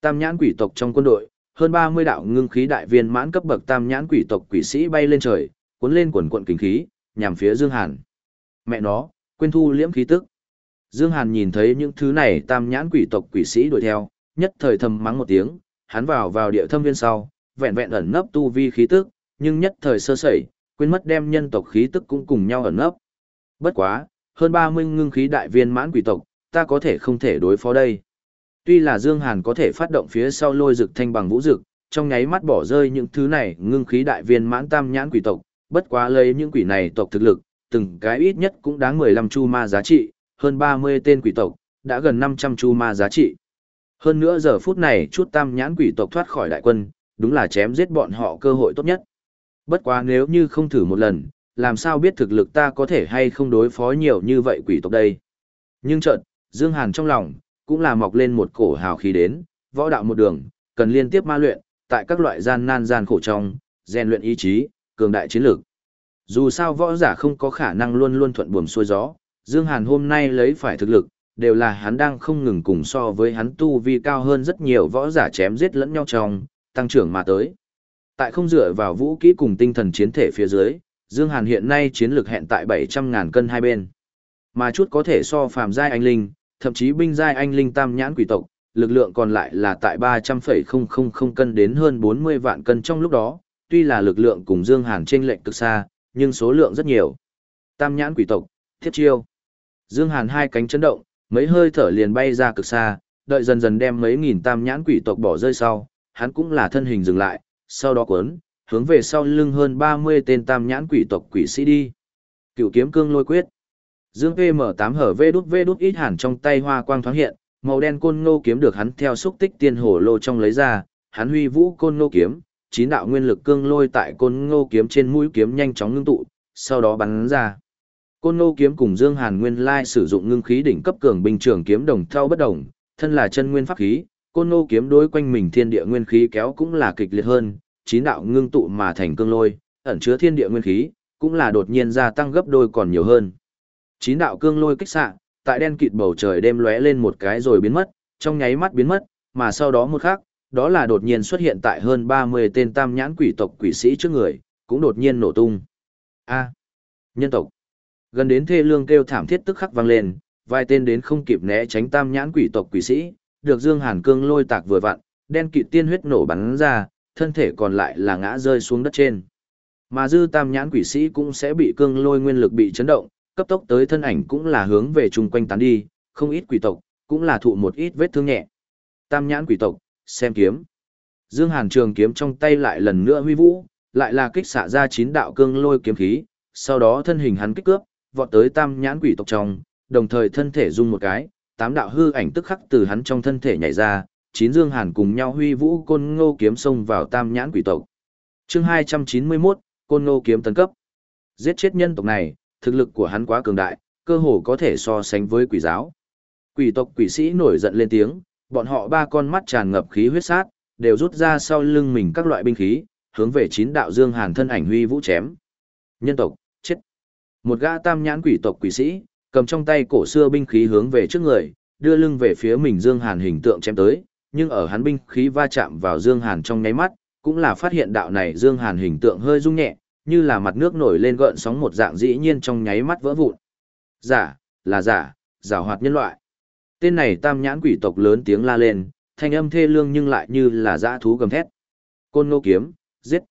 Tam nhãn quỷ tộc trong quân đội, hơn 30 đạo ngưng khí đại viên mãn cấp bậc tam nhãn quỷ tộc quỷ sĩ bay lên trời, cuốn lên quần quận kinh khí, nhằm phía Dương Hàn. Mẹ nó, quên thu liễm khí tức. Dương Hàn nhìn thấy những thứ này tam nhãn quỷ tộc quỷ sĩ đuổi theo, nhất thời thầm mắng một tiếng, hắn vào vào địa thâm viên sau, vẹn vẹn ẩn nấp tu vi khí tức, nhưng nhất thời sơ sẩy, quên mất đem nhân tộc khí tức cũng cùng nhau ẩn nấp. Bất quá, hơn 30 ngưng khí đại viên mãn quỷ tộc, ta có thể không thể đối phó đây. Tuy là Dương Hàn có thể phát động phía sau lôi rực thanh bằng vũ rực, trong nháy mắt bỏ rơi những thứ này ngưng khí đại viên mãn tam nhãn quỷ tộc, bất quá lấy những quỷ này tộc thực lực, từng cái ít nhất cũng đáng 15 chu ma giá trị, hơn 30 tên quỷ tộc, đã gần 500 chu ma giá trị. Hơn nữa giờ phút này chút tam nhãn quỷ tộc thoát khỏi đại quân, đúng là chém giết bọn họ cơ hội tốt nhất. Bất quá nếu như không thử một lần, làm sao biết thực lực ta có thể hay không đối phó nhiều như vậy quỷ tộc đây. Nhưng chợt, Dương Hàn trong lòng, cũng là mọc lên một cổ hào khí đến, võ đạo một đường, cần liên tiếp ma luyện, tại các loại gian nan gian khổ trong, rèn luyện ý chí, cường đại chiến lược. Dù sao võ giả không có khả năng luôn luôn thuận buồm xuôi gió, Dương Hàn hôm nay lấy phải thực lực, đều là hắn đang không ngừng cùng so với hắn tu vi cao hơn rất nhiều võ giả chém giết lẫn nhau trong, tăng trưởng mà tới. Tại không dựa vào vũ kỹ cùng tinh thần chiến thể phía dưới, Dương Hàn hiện nay chiến lực hẹn tại 700.000 cân hai bên. Mà chút có thể so phàm giai anh linh, thậm chí binh giai anh linh tam nhãn quỷ tộc, lực lượng còn lại là tại 300,000 cân đến hơn 40 vạn cân trong lúc đó, tuy là lực lượng cùng Dương Hàn trên lệnh cực xa, nhưng số lượng rất nhiều. Tam nhãn quỷ tộc, thiết chiêu. Dương Hàn hai cánh chấn động, mấy hơi thở liền bay ra cực xa, đợi dần dần đem mấy nghìn tam nhãn quỷ tộc bỏ rơi sau, hắn cũng là thân hình dừng lại, sau đó cuốn, hướng về sau lưng hơn 30 tên tam nhãn quỷ tộc quỷ sĩ đi. Cựu kiếm cương lôi quyết. Dương PM8 hở vê đút vê đút ít hẳn trong tay hoa quang thoáng hiện, màu đen côn ngô kiếm được hắn theo xúc tích tiên hồ lô trong lấy ra, hắn huy vũ côn ngô kiếm, chín đạo nguyên lực cương lôi tại côn ngô kiếm trên mũi kiếm nhanh chóng ngưng tụ, sau đó bắn ra. Côn ngô kiếm cùng Dương Hàn Nguyên Lai sử dụng ngưng khí đỉnh cấp cường binh trường kiếm đồng theo bất đồng, thân là chân nguyên pháp khí, côn ngô kiếm đối quanh mình thiên địa nguyên khí kéo cũng là kịch liệt hơn, chín đạo ngưng tụ mà thành cương lôi, ẩn chứa thiên địa nguyên khí, cũng là đột nhiên gia tăng gấp đôi còn nhiều hơn. Chín đạo cương lôi kích xạ, tại đen kịt bầu trời đêm lóe lên một cái rồi biến mất, trong nháy mắt biến mất, mà sau đó một khắc, đó là đột nhiên xuất hiện tại hơn 30 tên tam nhãn quỷ tộc quỷ sĩ trước người, cũng đột nhiên nổ tung. A, nhân tộc. Gần đến thê lương kêu thảm thiết tức khắc vang lên, vài tên đến không kịp né tránh tam nhãn quỷ tộc quỷ sĩ, được Dương Hàn cương lôi tạc vừa vặn, đen kịt tiên huyết nổ bắn ra, thân thể còn lại là ngã rơi xuống đất trên. Mà dư tam nhãn quỷ sĩ cũng sẽ bị cương lôi nguyên lực bị chấn động, cấp tốc tới thân ảnh cũng là hướng về chung quanh tán đi, không ít quỷ tộc, cũng là thụ một ít vết thương nhẹ. Tam nhãn quỷ tộc, xem kiếm. Dương Hàn trường kiếm trong tay lại lần nữa huy vũ, lại là kích xạ ra chín đạo cương lôi kiếm khí, sau đó thân hình hắn kích cướp, vọt tới tam nhãn quỷ tộc trong, đồng thời thân thể rung một cái, tám đạo hư ảnh tức khắc từ hắn trong thân thể nhảy ra, chín Dương Hàn cùng nhau huy vũ côn ngô kiếm xông vào tam nhãn quỷ tộc. Chương 291, côn ngô kiếm tấn cấp. Giết chết nhân tộc này, thực lực của hắn quá cường đại, cơ hồ có thể so sánh với quỷ giáo. Quỷ tộc quỷ sĩ nổi giận lên tiếng, bọn họ ba con mắt tràn ngập khí huyết sát, đều rút ra sau lưng mình các loại binh khí, hướng về chín đạo dương hàn thân ảnh huy vũ chém. Nhân tộc, chết. Một gã tam nhãn quỷ tộc quỷ sĩ, cầm trong tay cổ xưa binh khí hướng về trước người, đưa lưng về phía mình dương hàn hình tượng chém tới, nhưng ở hắn binh khí va chạm vào dương hàn trong nháy mắt, cũng là phát hiện đạo này dương hàn hình tượng hơi rung nhẹ, như là mặt nước nổi lên gợn sóng một dạng dĩ nhiên trong nháy mắt vỡ vụn. Giả, là giả, giả hoạt nhân loại. Tên này tam nhãn quỷ tộc lớn tiếng la lên, thanh âm thê lương nhưng lại như là dã thú gầm thét. Côn ngô kiếm, giết.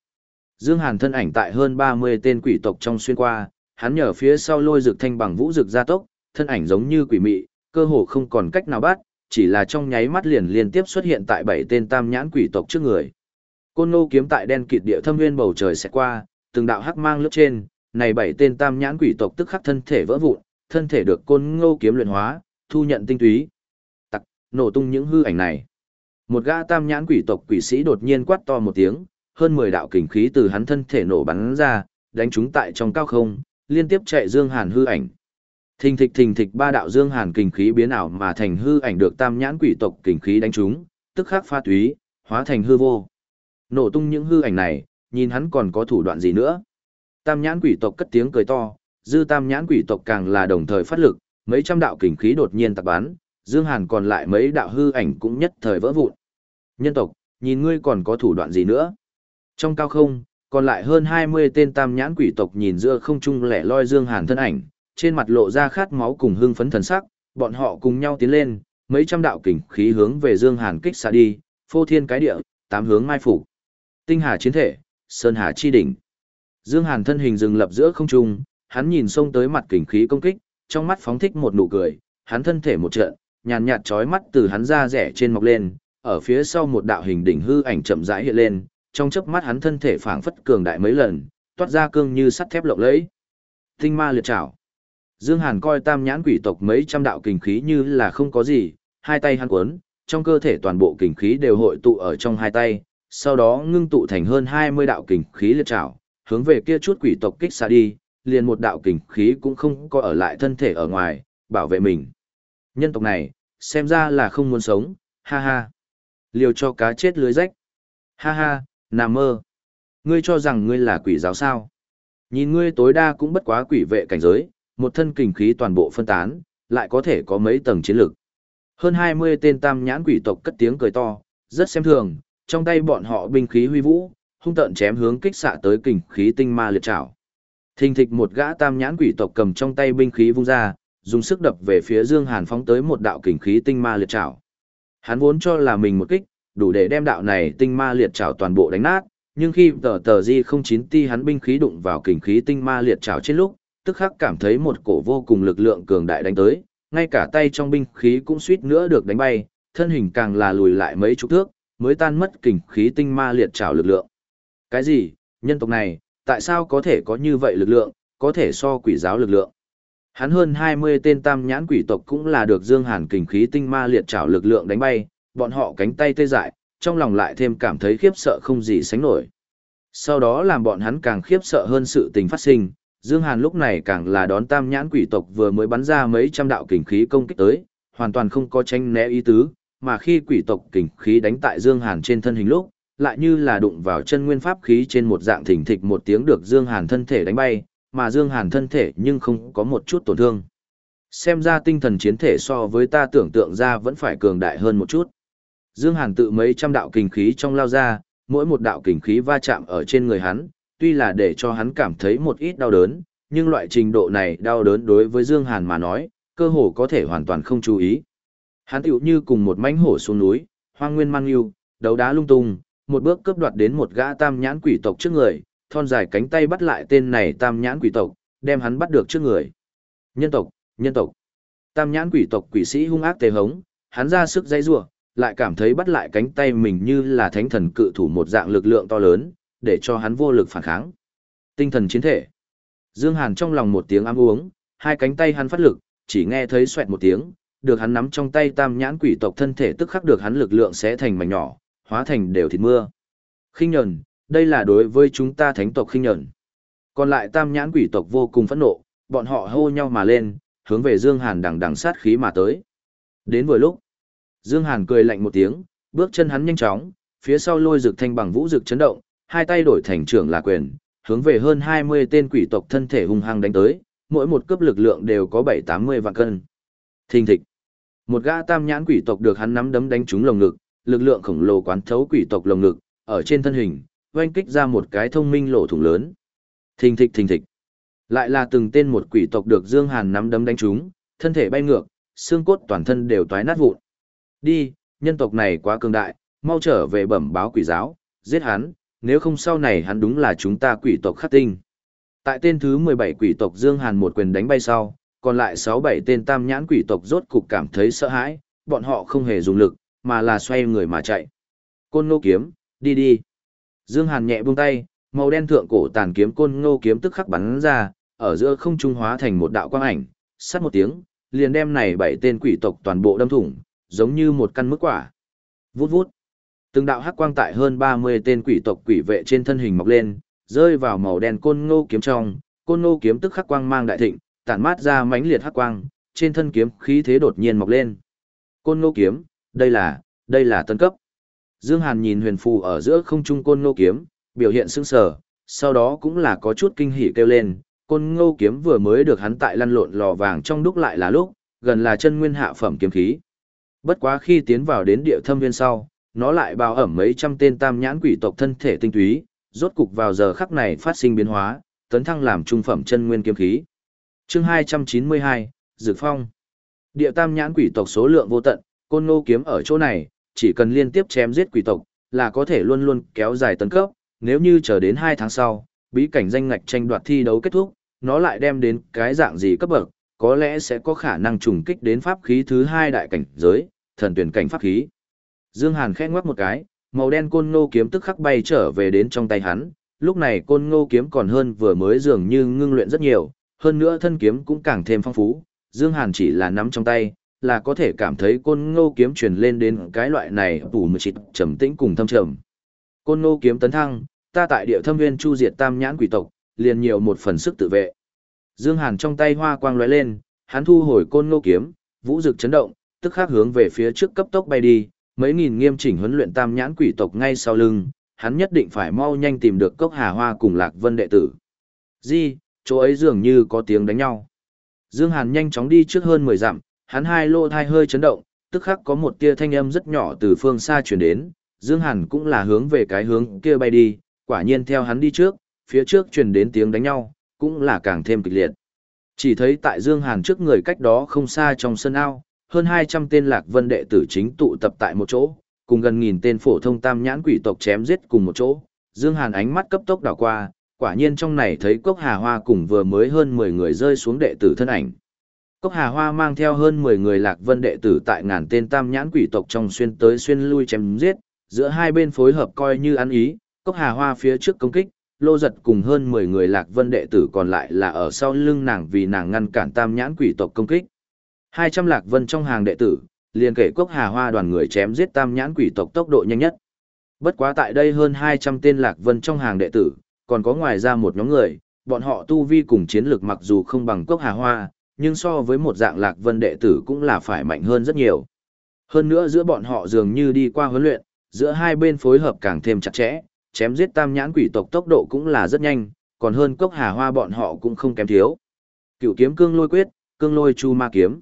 Dương Hàn thân ảnh tại hơn 30 tên quỷ tộc trong xuyên qua, hắn nhờ phía sau lôi rực thanh bằng vũ rực gia tốc, thân ảnh giống như quỷ mị, cơ hồ không còn cách nào bắt, chỉ là trong nháy mắt liền liên tiếp xuất hiện tại bảy tên tam nhãn quỷ tộc trước người. Côn Ngô kiếm tại đen kịt địa thâm nguyên bầu trời sẽ qua, từng đạo hắc mang lướt trên, này bảy tên tam nhãn quỷ tộc tức khắc thân thể vỡ vụn, thân thể được Côn Ngô kiếm luyện hóa, thu nhận tinh túy. Tặc, nổ tung những hư ảnh này. Một gã tam nhãn quỷ tộc quỷ sĩ đột nhiên quát to một tiếng, hơn 10 đạo kình khí từ hắn thân thể nổ bắn ra, đánh chúng tại trong cao không, liên tiếp chạy Dương Hàn hư ảnh. Thình thịch thình thịch ba đạo Dương Hàn kình khí biến ảo mà thành hư ảnh được tam nhãn quỷ tộc kình khí đánh chúng, tức khắc pha túy, hóa thành hư vô. Nổ tung những hư ảnh này, nhìn hắn còn có thủ đoạn gì nữa. Tam nhãn quỷ tộc cất tiếng cười to, dư tam nhãn quỷ tộc càng là đồng thời phát lực, mấy trăm đạo kình khí đột nhiên tạc bắn, Dương Hàn còn lại mấy đạo hư ảnh cũng nhất thời vỡ vụn. Nhân tộc, nhìn ngươi còn có thủ đoạn gì nữa? Trong cao không, còn lại hơn 20 tên tam nhãn quỷ tộc nhìn giữa không trung lẻ loi Dương Hàn thân ảnh, trên mặt lộ ra khát máu cùng hưng phấn thần sắc, bọn họ cùng nhau tiến lên, mấy trăm đạo kình khí hướng về Dương Hàn kích xạ đi, phô thiên cái địa, tám hướng mai phủ, Tinh hà chiến thể, sơn hà chi đỉnh. Dương Hàn thân hình dừng lập giữa không trung, hắn nhìn xông tới mặt kình khí công kích, trong mắt phóng thích một nụ cười, hắn thân thể một trận, nhàn nhạt chói mắt từ hắn ra rẻ trên mọc lên, ở phía sau một đạo hình đỉnh hư ảnh chậm rãi hiện lên, trong chớp mắt hắn thân thể phảng phất cường đại mấy lần, toát ra cương như sắt thép lộng lẫy. Tinh ma liệt trảo. Dương Hàn coi tam nhãn quỷ tộc mấy trăm đạo kình khí như là không có gì, hai tay hắn cuốn, trong cơ thể toàn bộ kình khí đều hội tụ ở trong hai tay, sau đó ngưng tụ thành hơn 20 đạo kình khí liệt trảo, hướng về kia chút quỷ tộc kích xa đi, liền một đạo kình khí cũng không có ở lại thân thể ở ngoài, bảo vệ mình. Nhân tộc này, xem ra là không muốn sống, ha ha. Liều cho cá chết lưới rách. Ha ha, nằm mơ. Ngươi cho rằng ngươi là quỷ giáo sao? Nhìn ngươi tối đa cũng bất quá quỷ vệ cảnh giới, một thân kình khí toàn bộ phân tán, lại có thể có mấy tầng chiến lược. Hơn 20 tên tam nhãn quỷ tộc cất tiếng cười to, rất xem thường, trong tay bọn họ binh khí huy vũ, hung tợn chém hướng kích xạ tới kình khí tinh ma liệt trảo. Thình thịch một gã tam nhãn quỷ tộc cầm trong tay binh khí vung ra, dùng sức đập về phía Dương Hàn phóng tới một đạo kình khí tinh ma liệt trảo. Hắn vốn cho là mình một kích, đủ để đem đạo này tinh ma liệt trảo toàn bộ đánh nát, nhưng khi tờ tờ di không chín ti hắn binh khí đụng vào kình khí tinh ma liệt trảo trên lúc, tức khắc cảm thấy một cổ vô cùng lực lượng cường đại đánh tới, ngay cả tay trong binh khí cũng suýt nữa được đánh bay, thân hình càng là lùi lại mấy chục thước, mới tan mất kình khí tinh ma liệt trảo lực lượng. Cái gì? Nhân tộc này, tại sao có thể có như vậy lực lượng, có thể so quỷ giáo lực lượng? Hắn hơn 20 tên tam nhãn quỷ tộc cũng là được Dương Hàn kình khí tinh ma liệt trảo lực lượng đánh bay, bọn họ cánh tay tê dại, trong lòng lại thêm cảm thấy khiếp sợ không gì sánh nổi. Sau đó làm bọn hắn càng khiếp sợ hơn sự tình phát sinh, Dương Hàn lúc này càng là đón tam nhãn quỷ tộc vừa mới bắn ra mấy trăm đạo kình khí công kích tới, hoàn toàn không có tranh né ý tứ, mà khi quỷ tộc kình khí đánh tại Dương Hàn trên thân hình lúc, lại như là đụng vào chân nguyên pháp khí trên một dạng thỉnh thịch một tiếng được Dương Hàn thân thể đánh bay, mà Dương Hàn thân thể nhưng không có một chút tổn thương. Xem ra tinh thần chiến thể so với ta tưởng tượng ra vẫn phải cường đại hơn một chút. Dương Hàn tự mấy trăm đạo kình khí trong lao ra, mỗi một đạo kình khí va chạm ở trên người hắn, tuy là để cho hắn cảm thấy một ít đau đớn, nhưng loại trình độ này đau đớn đối với Dương Hàn mà nói, cơ hồ có thể hoàn toàn không chú ý. Hắn tựu như cùng một mãnh hổ xuống núi, hoang nguyên mang yêu, đấu đá lung tung, một bước cướp đoạt đến một gã tam nhãn quỷ tộc trước người, thon dài cánh tay bắt lại tên này tam nhãn quỷ tộc, đem hắn bắt được trước người. Nhân tộc, nhân tộc. Tam nhãn quỷ tộc quỷ sĩ hung ác tề hống, hắn ra sức dây rủa, lại cảm thấy bắt lại cánh tay mình như là thánh thần cự thủ một dạng lực lượng to lớn, để cho hắn vô lực phản kháng. Tinh thần chiến thể. Dương Hàn trong lòng một tiếng ám uống, hai cánh tay hắn phát lực, chỉ nghe thấy xoẹt một tiếng, được hắn nắm trong tay tam nhãn quỷ tộc thân thể tức khắc được hắn lực lượng sẽ thành mảnh nhỏ, hóa thành đều thịt mưa. Khinh nhẫn, đây là đối với chúng ta thánh tộc khinh nhẫn. Còn lại tam nhãn quỷ tộc vô cùng phẫn nộ, bọn họ hô nhau mà lên, hướng về Dương Hàn đằng đằng sát khí mà tới. Đến vừa lúc, Dương Hàn cười lạnh một tiếng, bước chân hắn nhanh chóng, phía sau lôi rực thanh bằng vũ rực chấn động, hai tay đổi thành trưởng là quyền, hướng về hơn 20 tên quỷ tộc thân thể hung hăng đánh tới, mỗi một cấp lực lượng đều có 7-80 vạn cân. Thình thịch. Một gã tam nhãn quỷ tộc được hắn nắm đấm đánh trúng lồng ngực, lực lượng khổng lồ quán thấu quỷ tộc lồng ngực, ở trên thân hình, oanh kích ra một cái thông minh lỗ thủng lớn. Thình thịch thình thịch. Lại là từng tên một quỷ tộc được Dương Hàn nắm đấm đánh trúng, thân thể bay ngược, xương cốt toàn thân đều toái nát vụn. Đi, nhân tộc này quá cường đại, mau trở về bẩm báo quỷ giáo, giết hắn, nếu không sau này hắn đúng là chúng ta quỷ tộc khắc tinh. Tại tên thứ 17 quỷ tộc Dương Hàn một quyền đánh bay sau, còn lại 6-7 tên tam nhãn quỷ tộc rốt cục cảm thấy sợ hãi, bọn họ không hề dùng lực, mà là xoay người mà chạy. Côn Ngô kiếm, đi đi. Dương Hàn nhẹ buông tay, màu đen thượng cổ tàn kiếm côn ngô kiếm tức khắc bắn ra, ở giữa không trung hóa thành một đạo quang ảnh, sát một tiếng, liền đem này bảy tên quỷ tộc toàn bộ đâm thủng, giống như một căn mức quả. Vút vút. Từng đạo hắc quang tại hơn 30 tên quỷ tộc quỷ vệ trên thân hình mọc lên, rơi vào màu đen côn ngô kiếm trong, côn ngô kiếm tức khắc quang mang đại thịnh, tản mát ra mãnh liệt hắc quang, trên thân kiếm khí thế đột nhiên mọc lên. Côn ngô kiếm, đây là, đây là tân cấp. Dương Hàn nhìn huyền phù ở giữa không trung côn ngô kiếm, biểu hiện sững sờ, sau đó cũng là có chút kinh hỉ kêu lên, côn ngô kiếm vừa mới được hắn tại lăn lộn lò vàng trong đúc lại là lúc, gần là chân nguyên hạ phẩm kiếm khí. Bất quá khi tiến vào đến địa thâm viên sau, nó lại bao ẩm mấy trăm tên tam nhãn quỷ tộc thân thể tinh túy, rốt cục vào giờ khắc này phát sinh biến hóa, tấn thăng làm trung phẩm chân nguyên kiếm khí. Chương 292, Dược Phong. Địa tam nhãn quỷ tộc số lượng vô tận, côn ngô kiếm ở chỗ này, chỉ cần liên tiếp chém giết quỷ tộc, là có thể luôn luôn kéo dài tấn cấp, nếu như chờ đến 2 tháng sau, bí cảnh danh ngạch tranh đoạt thi đấu kết thúc, nó lại đem đến cái dạng gì cấp bậc, có lẽ sẽ có khả năng trùng kích đến pháp khí thứ hai đại cảnh giới, thần tuyển cảnh pháp khí. Dương Hàn khẽ ngoắc một cái, màu đen côn ngô kiếm tức khắc bay trở về đến trong tay hắn, lúc này côn ngô kiếm còn hơn vừa mới dường như ngưng luyện rất nhiều, hơn nữa thân kiếm cũng càng thêm phong phú, Dương Hàn chỉ là nắm trong tay, là có thể cảm thấy côn ngô kiếm truyền lên đến cái loại này đủ mười chịt trầm tĩnh cùng thâm trầm. Côn ngô kiếm tấn thăng, ta tại địa thâm nguyên chu diệt tam nhãn quỷ tộc, liền nhiều một phần sức tự vệ. Dương Hàn trong tay hoa quang lóe lên, hắn thu hồi côn ngô kiếm, vũ dực chấn động, tức khắc hướng về phía trước cấp tốc bay đi, mấy nghìn nghiêm chỉnh huấn luyện tam nhãn quỷ tộc ngay sau lưng, hắn nhất định phải mau nhanh tìm được cốc hà hoa cùng lạc vân đệ tử. Di, chỗ ấy dường như có tiếng đánh nhau. Dương Hàn nhanh chóng đi trước hơn 10 dặm, hắn hai lô thai hơi chấn động, tức khắc có một tia thanh âm rất nhỏ từ phương xa truyền đến, Dương Hàn cũng là hướng về cái hướng kia bay đi, quả nhiên theo hắn đi trước, phía trước truyền đến tiếng đánh nhau, cũng là càng thêm kịch liệt. Chỉ thấy tại Dương Hàn trước người cách đó không xa trong sân ao, hơn 200 tên lạc vân đệ tử chính tụ tập tại một chỗ, cùng gần nghìn tên phổ thông tam nhãn quỷ tộc chém giết cùng một chỗ. Dương Hàn ánh mắt cấp tốc đảo qua, quả nhiên trong này thấy Cốc Hà Hoa cùng vừa mới hơn 10 người rơi xuống đệ tử thân ảnh. Cốc Hà Hoa mang theo hơn 10 người lạc vân đệ tử tại ngàn tên tam nhãn quỷ tộc trong xuyên tới xuyên lui chém giết, giữa hai bên phối hợp coi như ăn ý, Cốc Hà Hoa phía trước công kích, lô giật cùng hơn 10 người lạc vân đệ tử còn lại là ở sau lưng nàng vì nàng ngăn cản tam nhãn quỷ tộc công kích. 200 lạc vân trong hàng đệ tử, liền kể cốc hà hoa đoàn người chém giết tam nhãn quỷ tộc tốc độ nhanh nhất. Bất quá tại đây hơn 200 tên lạc vân trong hàng đệ tử, còn có ngoài ra một nhóm người, bọn họ tu vi cùng chiến lược mặc dù không bằng cốc hà hoa, nhưng so với một dạng lạc vân đệ tử cũng là phải mạnh hơn rất nhiều. Hơn nữa giữa bọn họ dường như đi qua huấn luyện, giữa hai bên phối hợp càng thêm chặt chẽ, chém giết tam nhãn quỷ tộc tốc độ cũng là rất nhanh, còn hơn cốc hà hoa bọn họ cũng không kém thiếu. Cựu kiếm cương lôi quyết, cương lôi chu ma kiếm.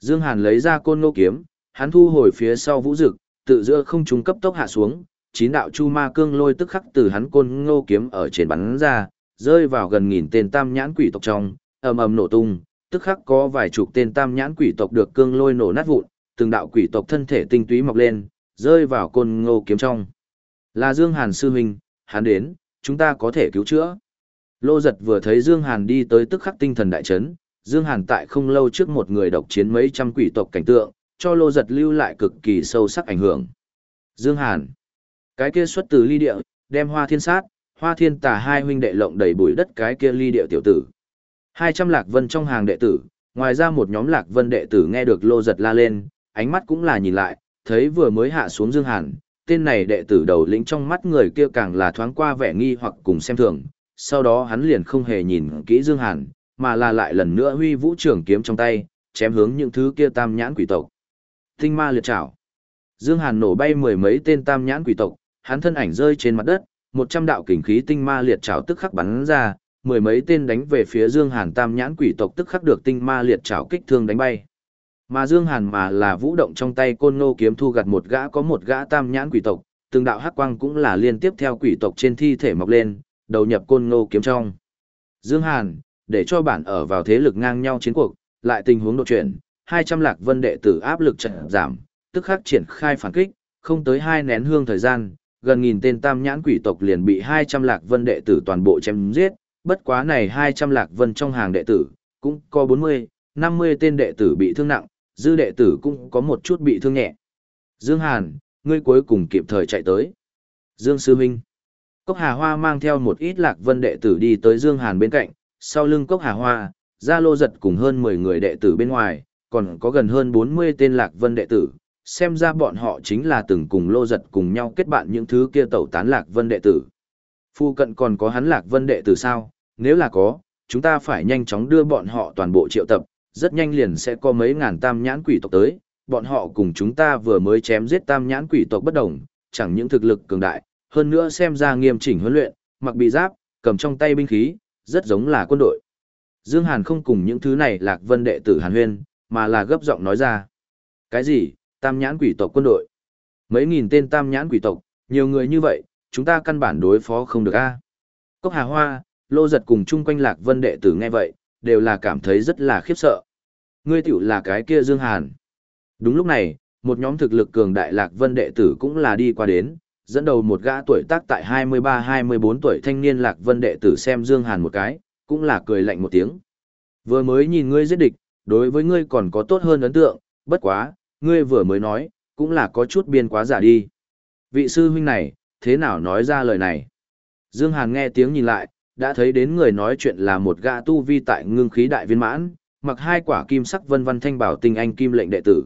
Dương Hàn lấy ra côn ngô kiếm, hắn thu hồi phía sau vũ dực, tự giữa không trung cấp tốc hạ xuống, chín đạo chu ma cương lôi tức khắc từ hắn côn ngô kiếm ở trên bắn ra, rơi vào gần nghìn tên tam nhãn quỷ tộc trong, ầm ầm nổ tung, tức khắc có vài chục tên tam nhãn quỷ tộc được cương lôi nổ nát vụn, từng đạo quỷ tộc thân thể tinh túy mọc lên, rơi vào côn ngô kiếm trong. Là Dương Hàn sư huynh, hắn đến, chúng ta có thể cứu chữa. Lô giật vừa thấy Dương Hàn đi tới tức khắc tinh thần đại chấn, Dương Hàn tại không lâu trước một người độc chiến mấy trăm quỷ tộc cảnh tượng, cho lô giật lưu lại cực kỳ sâu sắc ảnh hưởng. Dương Hàn, cái kia xuất từ ly địa, đem hoa thiên sát, hoa thiên tà hai huynh đệ lộng đầy bụi đất cái kia ly địa tiểu tử. 200 lạc vân trong hàng đệ tử, ngoài ra một nhóm lạc vân đệ tử nghe được lô giật la lên, ánh mắt cũng là nhìn lại, thấy vừa mới hạ xuống Dương Hàn, tên này đệ tử đầu lĩnh trong mắt người kia càng là thoáng qua vẻ nghi hoặc cùng xem thường, sau đó hắn liền không hề nhìn kỹ Dương Hàn, mà là lại lần nữa huy vũ trưởng kiếm trong tay, chém hướng những thứ kia tam nhãn quỷ tộc. Tinh ma liệt trảo. Dương Hàn nổ bay mười mấy tên tam nhãn quỷ tộc, hắn thân ảnh rơi trên mặt đất, một trăm đạo kình khí tinh ma liệt trảo tức khắc bắn ra, mười mấy tên đánh về phía Dương Hàn tam nhãn quỷ tộc tức khắc được tinh ma liệt trảo kích thương đánh bay. Mà Dương Hàn mà là vũ động trong tay côn nô kiếm thu gặt một gã có một gã tam nhãn quỷ tộc, từng đạo hắc quang cũng là liên tiếp theo quỷ tộc trên thi thể mọc lên, đầu nhập côn nô kiếm trong. Dương Hàn, để cho bản ở vào thế lực ngang nhau chiến cuộc, lại tình huống đột chuyển, 200 lạc vân đệ tử áp lực trận giảm, tức khắc triển khai phản kích, không tới hai nén hương thời gian, gần nghìn tên tam nhãn quỷ tộc liền bị 200 lạc vân đệ tử toàn bộ chém giết, bất quá này 200 lạc vân trong hàng đệ tử, cũng có 40, 50 tên đệ tử bị thương nặng, dư đệ tử cũng có một chút bị thương nhẹ. Dương Hàn, ngươi cuối cùng kịp thời chạy tới. Dương Sư Minh. Cốc Hà Hoa mang theo một ít lạc vân đệ tử đi tới Dương Hàn bên cạnh, sau lưng Cốc Hà Hoa, ra lô giật cùng hơn 10 người đệ tử bên ngoài, còn có gần hơn 40 tên lạc vân đệ tử, xem ra bọn họ chính là từng cùng lô giật cùng nhau kết bạn những thứ kia tẩu tán lạc vân đệ tử. Phu cận còn có hắn lạc vân đệ từ sao, nếu là có, chúng ta phải nhanh chóng đưa bọn họ toàn bộ triệu tập, rất nhanh liền sẽ có mấy ngàn tam nhãn quỷ tộc tới, bọn họ cùng chúng ta vừa mới chém giết tam nhãn quỷ tộc bất đồng, chẳng những thực lực cường đại, hơn nữa xem ra nghiêm chỉnh huấn luyện, mặc bị giáp, cầm trong tay binh khí, rất giống là quân đội. Dương Hàn không cùng những thứ này lạc vân đệ tử Hàn Huyên, mà là gấp giọng nói ra. Cái gì, tam nhãn quỷ tộc quân đội? Mấy nghìn tên tam nhãn quỷ tộc, nhiều người như vậy, chúng ta căn bản đối phó không được a. Cốc Hà Hoa, Lô Giật cùng chung quanh lạc vân đệ tử nghe vậy, đều là cảm thấy rất là khiếp sợ. Ngươi tiểu là cái kia Dương Hàn. Đúng lúc này, một nhóm thực lực cường đại lạc vân đệ tử cũng là đi qua đến, dẫn đầu một gã tuổi tác tại 23-24 tuổi thanh niên lạc vân đệ tử xem Dương Hàn một cái, cũng là cười lạnh một tiếng. Vừa mới nhìn ngươi giết địch, đối với ngươi còn có tốt hơn ấn tượng, bất quá, ngươi vừa mới nói, cũng là có chút biên quá giả đi. Vị sư huynh này, thế nào nói ra lời này? Dương Hàn nghe tiếng nhìn lại, đã thấy đến người nói chuyện là một gã tu vi tại ngưng khí đại viên mãn, mặc hai quả kim sắc vân vân thanh bảo tinh anh kim lệnh đệ tử.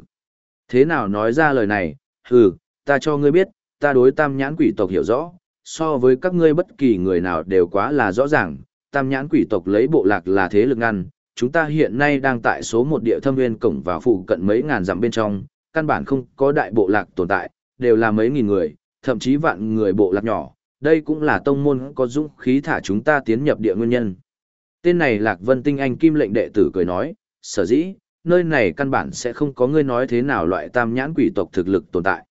Thế nào nói ra lời này, hừ, ta cho ngươi biết, ta đối tam nhãn quỷ tộc hiểu rõ, so với các ngươi bất kỳ người nào đều quá là rõ ràng, tam nhãn quỷ tộc lấy bộ lạc là thế lực ngăn, chúng ta hiện nay đang tại số một địa thâm nguyên cổng vào phụ cận mấy ngàn dặm bên trong, căn bản không có đại bộ lạc tồn tại, đều là mấy nghìn người, thậm chí vạn người bộ lạc nhỏ, đây cũng là tông môn có dũng khí thả chúng ta tiến nhập địa nguyên nhân. Tên này Lạc Vân Tinh Anh Kim lệnh đệ tử cười nói, sở dĩ, nơi này căn bản sẽ không có ngươi nói thế nào loại tam nhãn quỷ tộc thực lực tồn tại.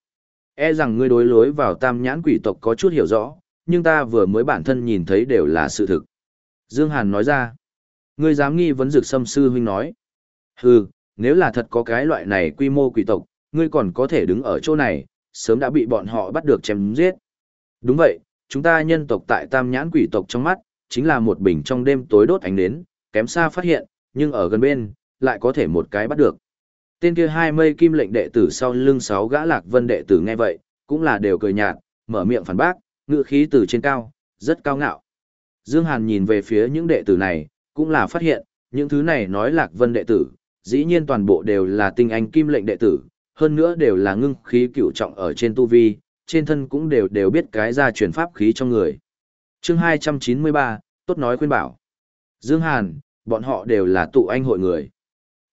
E rằng ngươi đối lối vào tam nhãn quỷ tộc có chút hiểu rõ, nhưng ta vừa mới bản thân nhìn thấy đều là sự thực. Dương Hàn nói ra, ngươi dám nghi vấn dược sâm sư huynh nói. Hừ, nếu là thật có cái loại này quy mô quỷ tộc, ngươi còn có thể đứng ở chỗ này, sớm đã bị bọn họ bắt được chém giết. Đúng vậy, chúng ta nhân tộc tại tam nhãn quỷ tộc trong mắt, chính là một bình trong đêm tối đốt ánh nến, kém xa phát hiện, nhưng ở gần bên, lại có thể một cái bắt được. Tên kia hai mây kim lệnh đệ tử sau lưng sáu gã lạc vân đệ tử nghe vậy, cũng là đều cười nhạt, mở miệng phản bác, ngựa khí từ trên cao, rất cao ngạo. Dương Hàn nhìn về phía những đệ tử này, cũng là phát hiện, những thứ này nói lạc vân đệ tử, dĩ nhiên toàn bộ đều là tinh anh kim lệnh đệ tử, hơn nữa đều là ngưng khí cựu trọng ở trên tu vi, trên thân cũng đều đều biết cái ra truyền pháp khí trong người. Chương 293, tốt nói khuyên bảo. Dương Hàn, bọn họ đều là tụ anh hội người.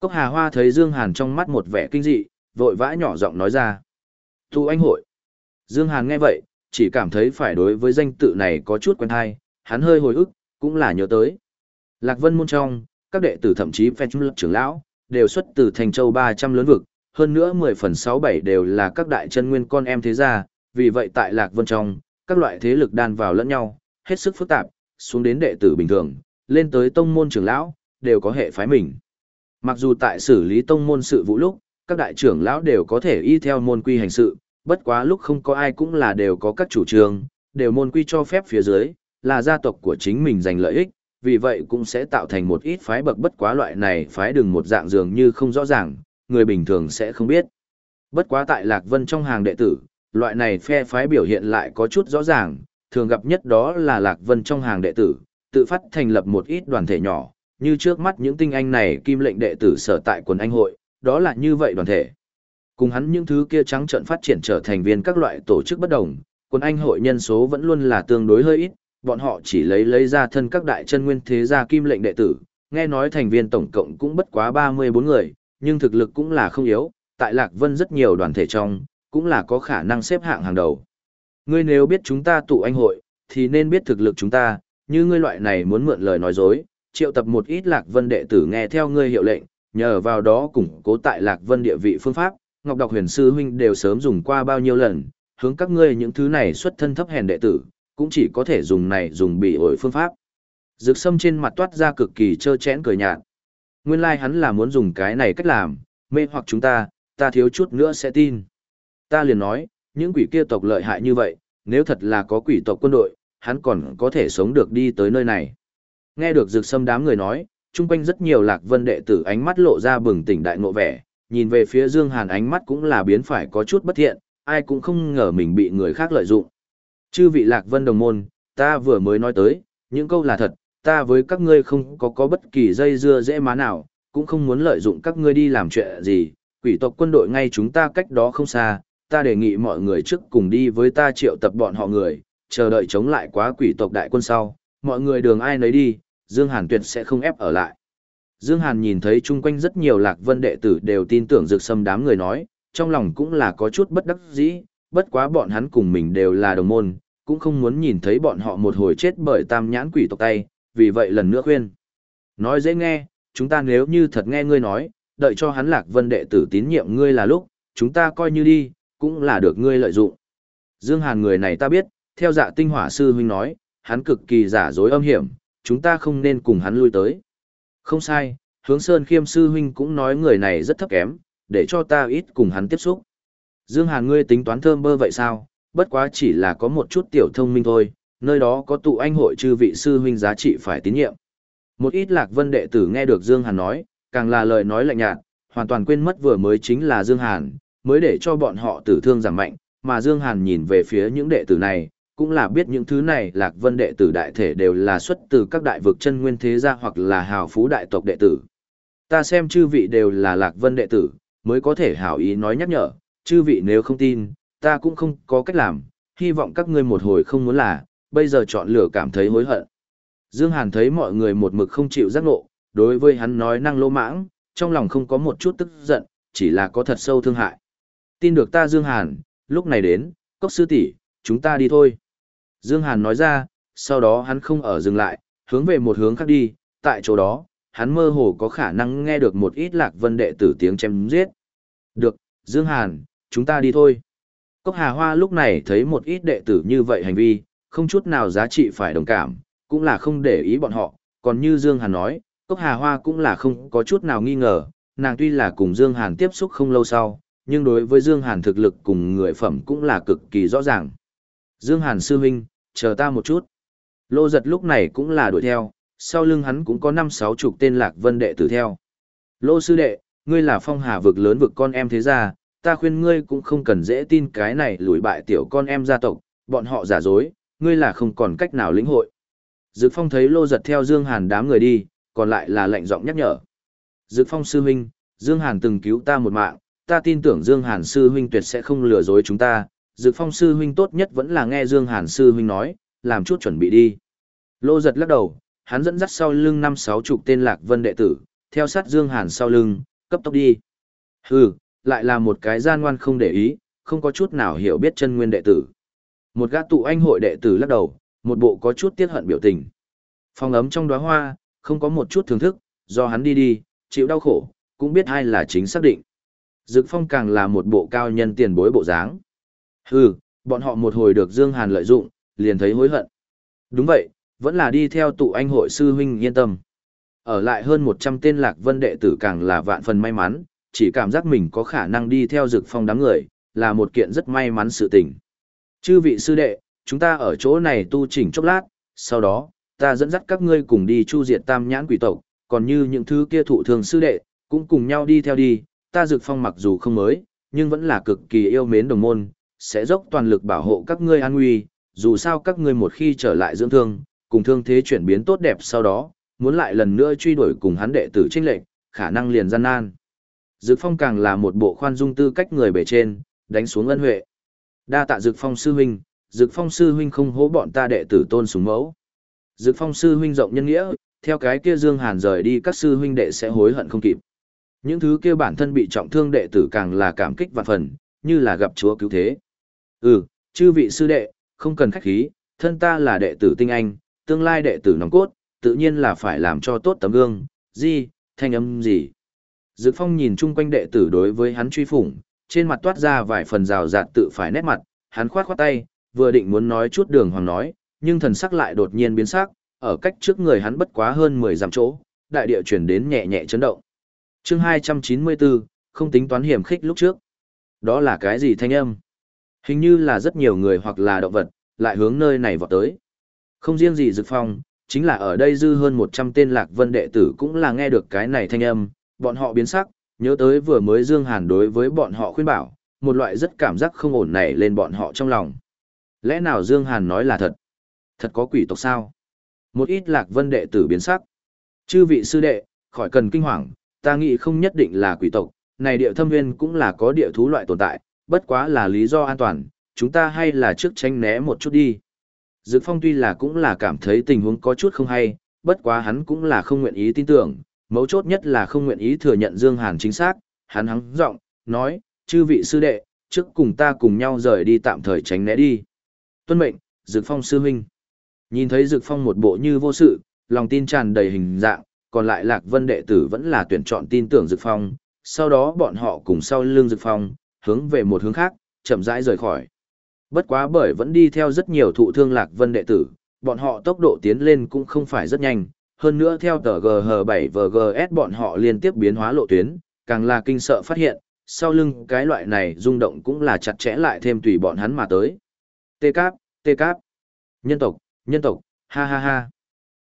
Cốc Hà Hoa thấy Dương Hàn trong mắt một vẻ kinh dị, vội vã nhỏ giọng nói ra. Tụ anh hội. Dương Hàn nghe vậy, chỉ cảm thấy phải đối với danh tự này có chút quen hay, hắn hơi hồi ức, cũng là nhớ tới. Lạc Vân môn trong, các đệ tử thậm chí phe trung lập trưởng lão, đều xuất từ thành châu 300 lớn vực, hơn nữa 10 phần 6-7 đều là các đại chân nguyên con em thế gia, vì vậy tại Lạc Vân trong, các loại thế lực đan vào lẫn nhau, hết sức phức tạp, xuống đến đệ tử bình thường, lên tới tông môn trưởng lão, đều có hệ phái mình. Mặc dù tại xử lý tông môn sự vụ lúc, các đại trưởng lão đều có thể y theo môn quy hành sự, bất quá lúc không có ai cũng là đều có các chủ trương, đều môn quy cho phép phía dưới, là gia tộc của chính mình giành lợi ích, vì vậy cũng sẽ tạo thành một ít phái bậc bất quá loại này phái đừng một dạng dường như không rõ ràng, người bình thường sẽ không biết. Bất quá tại Lạc Vân trong hàng đệ tử, loại này phe phái biểu hiện lại có chút rõ ràng, thường gặp nhất đó là Lạc Vân trong hàng đệ tử, tự phát thành lập một ít đoàn thể nhỏ, như trước mắt những tinh anh này kim lệnh đệ tử sở tại quần anh hội, đó là như vậy đoàn thể. Cùng hắn những thứ kia trắng trợn phát triển trở thành viên các loại tổ chức bất đồng, quần anh hội nhân số vẫn luôn là tương đối hơi ít, bọn họ chỉ lấy lấy ra thân các đại chân nguyên thế gia kim lệnh đệ tử, nghe nói thành viên tổng cộng cũng bất quá 34 người, nhưng thực lực cũng là không yếu, tại Lạc Vân rất nhiều đoàn thể trong, cũng là có khả năng xếp hạng hàng đầu. Ngươi nếu biết chúng ta tụ anh hội, thì nên biết thực lực chúng ta, như ngươi loại này muốn mượn lời nói dối, triệu tập một ít Lạc Vân đệ tử nghe theo ngươi hiệu lệnh, nhờ vào đó củng cố tại Lạc Vân địa vị phương pháp, Ngọc Đọc Huyền sư huynh đều sớm dùng qua bao nhiêu lần, hướng các ngươi những thứ này xuất thân thấp hèn đệ tử, cũng chỉ có thể dùng này dùng bị ổi phương pháp. Dược sâm trên mặt toát ra cực kỳ trơ chẽn cười nhạt. Nguyên lai like hắn là muốn dùng cái này cách làm, mê hoặc chúng ta, ta thiếu chút nữa sẽ tin. Ta liền nói, những quỷ kia tộc lợi hại như vậy, nếu thật là có quỷ tộc quân đội, hắn còn có thể sống được đi tới nơi này. Nghe được rực sâm đám người nói, chung quanh rất nhiều lạc vân đệ tử ánh mắt lộ ra bừng tỉnh đại ngộ vẻ, nhìn về phía Dương Hàn ánh mắt cũng là biến phải có chút bất thiện, ai cũng không ngờ mình bị người khác lợi dụng. Chư vị lạc vân đồng môn, ta vừa mới nói tới, những câu là thật, ta với các ngươi không có có bất kỳ dây dưa dễ má nào, cũng không muốn lợi dụng các ngươi đi làm chuyện gì, quỷ tộc quân đội ngay chúng ta cách đó không xa, ta đề nghị mọi người trước cùng đi với ta triệu tập bọn họ người, chờ đợi chống lại quá quỷ tộc đại quân sau, mọi người đường ai nấy đi, Dương Hàn tuyệt sẽ không ép ở lại. Dương Hàn nhìn thấy chung quanh rất nhiều lạc vân đệ tử đều tin tưởng dược sâm đám người nói, trong lòng cũng là có chút bất đắc dĩ, bất quá bọn hắn cùng mình đều là đồng môn, cũng không muốn nhìn thấy bọn họ một hồi chết bởi tam nhãn quỷ tộc tay, vì vậy lần nữa khuyên. Nói dễ nghe, chúng ta nếu như thật nghe ngươi nói, đợi cho hắn lạc vân đệ tử tín nhiệm ngươi là lúc, chúng ta coi như đi, cũng là được ngươi lợi dụng. Dương Hàn người này ta biết, theo dạ tinh hỏa sư huynh nói, hắn cực kỳ giả dối âm hiểm, chúng ta không nên cùng hắn lui tới. Không sai, hướng sơn khiêm sư huynh cũng nói người này rất thấp kém, để cho ta ít cùng hắn tiếp xúc. Dương Hàn ngươi tính toán thơm bơ vậy sao, bất quá chỉ là có một chút tiểu thông minh thôi, nơi đó có tụ anh hội chư vị sư huynh giá trị phải tín nhiệm. Một ít lạc vân đệ tử nghe được Dương Hàn nói, càng là lời nói lạnh nhạt, hoàn toàn quên mất vừa mới chính là Dương Hàn, mới để cho bọn họ tử thương giảm mạnh, mà Dương Hàn nhìn về phía những đệ tử này, cũng là biết những thứ này lạc vân đệ tử đại thể đều là xuất từ các đại vực chân nguyên thế gia hoặc là hào phú đại tộc đệ tử. Ta xem chư vị đều là lạc vân đệ tử, mới có thể hảo ý nói nhắc nhở, chư vị nếu không tin, ta cũng không có cách làm, hy vọng các ngươi một hồi không muốn là, bây giờ chọn lựa cảm thấy hối hận. Dương Hàn thấy mọi người một mực không chịu giác ngộ, đối với hắn nói năng lô mãng, trong lòng không có một chút tức giận, chỉ là có thật sâu thương hại. Tin được ta Dương Hàn, lúc này đến, cốc sư tỷ, chúng ta đi thôi. Dương Hàn nói ra, sau đó hắn không ở dừng lại, hướng về một hướng khác đi, tại chỗ đó, hắn mơ hồ có khả năng nghe được một ít lạc vân đệ tử tiếng chém giết. Được, Dương Hàn, chúng ta đi thôi. Cốc Hà Hoa lúc này thấy một ít đệ tử như vậy hành vi, không chút nào giá trị phải đồng cảm, cũng là không để ý bọn họ, còn như Dương Hàn nói, Cốc Hà Hoa cũng là không có chút nào nghi ngờ, nàng tuy là cùng Dương Hàn tiếp xúc không lâu sau, nhưng đối với Dương Hàn thực lực cùng người phẩm cũng là cực kỳ rõ ràng. Dương Hàn sư huynh, chờ ta một chút. Lô giật lúc này cũng là đuổi theo, sau lưng hắn cũng có năm sáu chục tên lạc vân đệ tử theo. Lô sư đệ, ngươi là phong hà vực lớn vực con em thế gia, ta khuyên ngươi cũng không cần dễ tin cái này lùi bại tiểu con em gia tộc, bọn họ giả dối, ngươi là không còn cách nào lĩnh hội. Dực phong thấy lô giật theo Dương Hàn đám người đi, còn lại là lệnh giọng nhắc nhở. Dực phong sư huynh, Dương Hàn từng cứu ta một mạng, ta tin tưởng Dương Hàn sư huynh tuyệt sẽ không lừa dối chúng ta, Dực Phong sư huynh tốt nhất vẫn là nghe Dương Hàn sư huynh nói, làm chút chuẩn bị đi. Lô giật lắc đầu, hắn dẫn dắt sau lưng năm sáu chục tên lạc vân đệ tử, theo sát Dương Hàn sau lưng, cấp tốc đi. Hừ, lại là một cái gian ngoan không để ý, không có chút nào hiểu biết chân nguyên đệ tử. Một gã tụ anh hội đệ tử lắc đầu, một bộ có chút tiếc hận biểu tình. Phong ấm trong đóa hoa, không có một chút thưởng thức, do hắn đi đi, chịu đau khổ, cũng biết ai là chính xác định. Dực Phong càng là một bộ cao nhân tiền bối bộ dáng. Hừ, bọn họ một hồi được Dương Hàn lợi dụng, liền thấy hối hận. Đúng vậy, vẫn là đi theo tụ anh hội sư huynh yên tâm. Ở lại hơn 100 tên lạc vân đệ tử càng là vạn phần may mắn, chỉ cảm giác mình có khả năng đi theo dực phong đám người, là một kiện rất may mắn sự tình. Chư vị sư đệ, chúng ta ở chỗ này tu chỉnh chốc lát, sau đó, ta dẫn dắt các ngươi cùng đi chu diệt tam nhãn quỷ tộc, còn như những thứ kia thụ thường sư đệ, cũng cùng nhau đi theo đi, ta dực phong mặc dù không mới, nhưng vẫn là cực kỳ yêu mến đồng môn, sẽ dốc toàn lực bảo hộ các ngươi an nguy, dù sao các ngươi một khi trở lại dưỡng thương, cùng thương thế chuyển biến tốt đẹp sau đó, muốn lại lần nữa truy đuổi cùng hắn đệ tử trinh lệnh, khả năng liền gian nan. Dực Phong càng là một bộ khoan dung tư cách người bề trên, đánh xuống ân huệ. Đa tạ Dực Phong sư huynh, Dực Phong sư huynh không hố bọn ta đệ tử tôn sùng mẫu. Dực Phong sư huynh rộng nhân nghĩa, theo cái kia Dương Hàn rời đi các sư huynh đệ sẽ hối hận không kịp. Những thứ kia bản thân bị trọng thương đệ tử càng là cảm kích vạn phần, như là gặp chúa cứu thế. Ừ, chư vị sư đệ, không cần khách khí, thân ta là đệ tử tinh anh, tương lai đệ tử nòng cốt, tự nhiên là phải làm cho tốt tấm gương, gì, thanh âm gì. Dực phong nhìn chung quanh đệ tử đối với hắn truy phủng, trên mặt toát ra vài phần rào rạt tự phải nét mặt, hắn khoát khoát tay, vừa định muốn nói chút đường hoàng nói, nhưng thần sắc lại đột nhiên biến sắc, ở cách trước người hắn bất quá hơn 10 dặm chỗ, đại địa chuyển đến nhẹ nhẹ chấn động. Chương 294, không tính toán hiểm khích lúc trước. Đó là cái gì thanh âm? Hình như là rất nhiều người hoặc là động vật, lại hướng nơi này vọt tới. Không riêng gì Dực Phong, chính là ở đây dư hơn 100 tên lạc vân đệ tử cũng là nghe được cái này thanh âm, bọn họ biến sắc, nhớ tới vừa mới Dương Hàn đối với bọn họ khuyên bảo, một loại rất cảm giác không ổn này lên bọn họ trong lòng. Lẽ nào Dương Hàn nói là thật? Thật có quỷ tộc sao? Một ít lạc vân đệ tử biến sắc. Chư vị sư đệ, khỏi cần kinh hoàng, ta nghĩ không nhất định là quỷ tộc, này địa thâm nguyên cũng là có địa thú loại tồn tại, bất quá là lý do an toàn, chúng ta hay là trước tránh né một chút đi. Dực Phong tuy là cũng là cảm thấy tình huống có chút không hay, bất quá hắn cũng là không nguyện ý tin tưởng, mấu chốt nhất là không nguyện ý thừa nhận Dương Hàn chính xác, hắn hắng giọng, nói, chư vị sư đệ, trước cùng ta cùng nhau rời đi tạm thời tránh né đi. Tuân mệnh, Dược Phong sư huynh. Nhìn thấy Dược Phong một bộ như vô sự, lòng tin tràn đầy hình dạng, còn lại Lạc Vân đệ tử vẫn là tuyển chọn tin tưởng Dược Phong, sau đó bọn họ cùng sau lưng Dược Phong, hướng về một hướng khác, chậm rãi rời khỏi. Bất quá bởi vẫn đi theo rất nhiều thụ thương Lạc Vân đệ tử, bọn họ tốc độ tiến lên cũng không phải rất nhanh, hơn nữa theo tờ GH7 VGS bọn họ liên tiếp biến hóa lộ tuyến, càng là kinh sợ phát hiện, sau lưng cái loại này rung động cũng là chặt chẽ lại thêm tùy bọn hắn mà tới. Tê cáp, tê cáp, nhân tộc, nhân tộc, ha ha ha.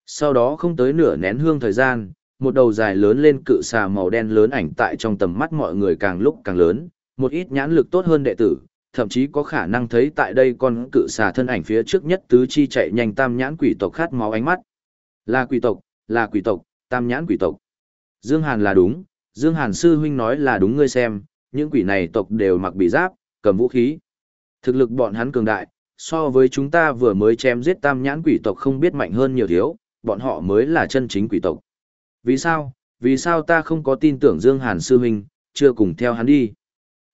Sau đó không tới nửa nén hương thời gian, một đầu dài lớn lên cự xà màu đen lớn ảnh tại trong tầm mắt mọi người càng lúc càng lớn, một ít nhãn lực tốt hơn đệ tử, thậm chí có khả năng thấy tại đây con cự xà thân ảnh phía trước nhất tứ chi chạy nhanh tam nhãn quỷ tộc khát máu ánh mắt. Là quỷ tộc, là quỷ tộc, tam nhãn quỷ tộc. Dương Hàn là đúng, Dương Hàn sư huynh nói là đúng ngươi xem, những quỷ này tộc đều mặc bị giáp, cầm vũ khí. Thực lực bọn hắn cường đại, so với chúng ta vừa mới chém giết tam nhãn quỷ tộc không biết mạnh hơn nhiều thiếu, bọn họ mới là chân chính quỷ tộc. Vì sao, vì sao ta không có tin tưởng Dương Hàn sư huynh, chưa cùng theo hắn đi.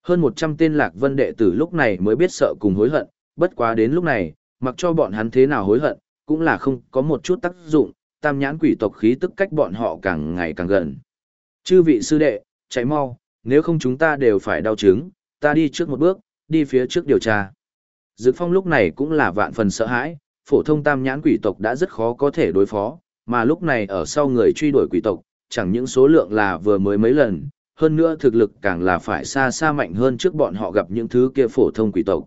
Hơn 100 tên lạc vân đệ tử lúc này mới biết sợ cùng hối hận, bất quá đến lúc này, mặc cho bọn hắn thế nào hối hận, cũng là không có một chút tác dụng, tam nhãn quỷ tộc khí tức cách bọn họ càng ngày càng gần. Chư vị sư đệ, chạy mau, nếu không chúng ta đều phải đau chứng, ta đi trước một bước, đi phía trước điều tra. Dực phong lúc này cũng là vạn phần sợ hãi, phổ thông tam nhãn quỷ tộc đã rất khó có thể đối phó, mà lúc này ở sau người truy đuổi quỷ tộc, chẳng những số lượng là vừa mới mấy lần, hơn nữa thực lực càng là phải xa xa mạnh hơn trước bọn họ gặp những thứ kia phổ thông quỷ tộc.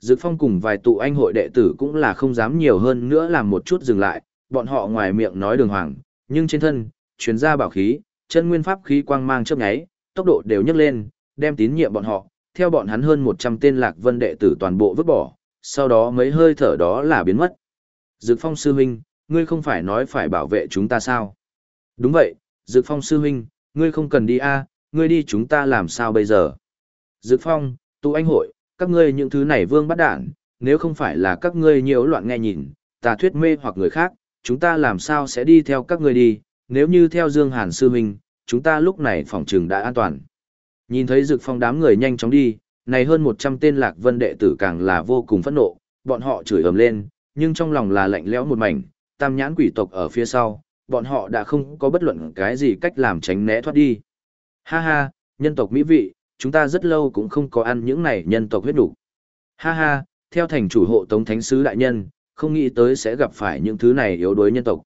Dực phong cùng vài tụ anh hội đệ tử cũng là không dám nhiều hơn nữa làm một chút dừng lại, bọn họ ngoài miệng nói đường hoàng, nhưng trên thân, chuyến ra bảo khí, chân nguyên pháp khí quang mang chớp nháy, tốc độ đều nhấc lên, đem tín nhiệm bọn họ, theo bọn hắn hơn 100 tên lạc vân đệ tử toàn bộ vứt bỏ, sau đó mấy hơi thở đó là biến mất. Dực phong sư huynh, ngươi không phải nói phải bảo vệ chúng ta sao? Đúng vậy, Dực phong sư huynh, ngươi không cần đi a, ngươi đi chúng ta làm sao bây giờ? Dực phong, tu anh hội, các ngươi những thứ này vương bắt đản, nếu không phải là các ngươi nhiễu loạn nghe nhìn, tà thuyết mê hoặc người khác, chúng ta làm sao sẽ đi theo các ngươi đi, nếu như theo Dương Hàn sư huynh, chúng ta lúc này phòng trường đã an toàn. Nhìn thấy Dực Phong đám người nhanh chóng đi, này hơn 100 tên Lạc Vân đệ tử càng là vô cùng phẫn nộ, bọn họ chửi ầm lên, nhưng trong lòng là lạnh lẽo một mảnh, tam nhãn quỷ tộc ở phía sau, bọn họ đã không có bất luận cái gì cách làm tránh né thoát đi. Ha ha, nhân tộc mỹ vị, chúng ta rất lâu cũng không có ăn những này nhân tộc huyết đủ. Ha ha, theo thành chủ hộ tống thánh sứ đại nhân, không nghĩ tới sẽ gặp phải những thứ này yếu đuối nhân tộc.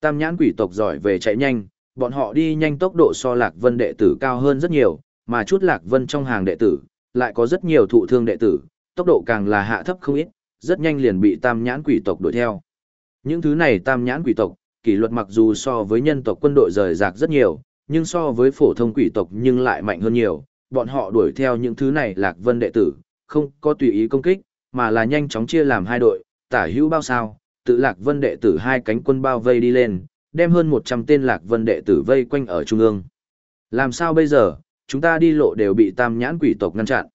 Tam nhãn quỷ tộc giỏi về chạy nhanh, bọn họ đi nhanh tốc độ so lạc vân đệ tử cao hơn rất nhiều, mà chút lạc vân trong hàng đệ tử, lại có rất nhiều thụ thương đệ tử, tốc độ càng là hạ thấp không ít, rất nhanh liền bị tam nhãn quỷ tộc đuổi theo. Những thứ này tam nhãn quỷ tộc, kỷ luật mặc dù so với nhân tộc quân đội rời rạc rất nhiều, nhưng so với phổ thông quỷ tộc nhưng lại mạnh hơn nhiều, bọn họ đuổi theo những thứ này lạc vân đệ tử, không có tùy ý công kích, mà là nhanh chóng chia làm hai đội, tả hữu bao sao, tự lạc vân đệ tử hai cánh quân bao vây đi lên, đem hơn 100 tên lạc vân đệ tử vây quanh ở trung ương. Làm sao bây giờ, chúng ta đi lộ đều bị tam nhãn quỷ tộc ngăn chặn.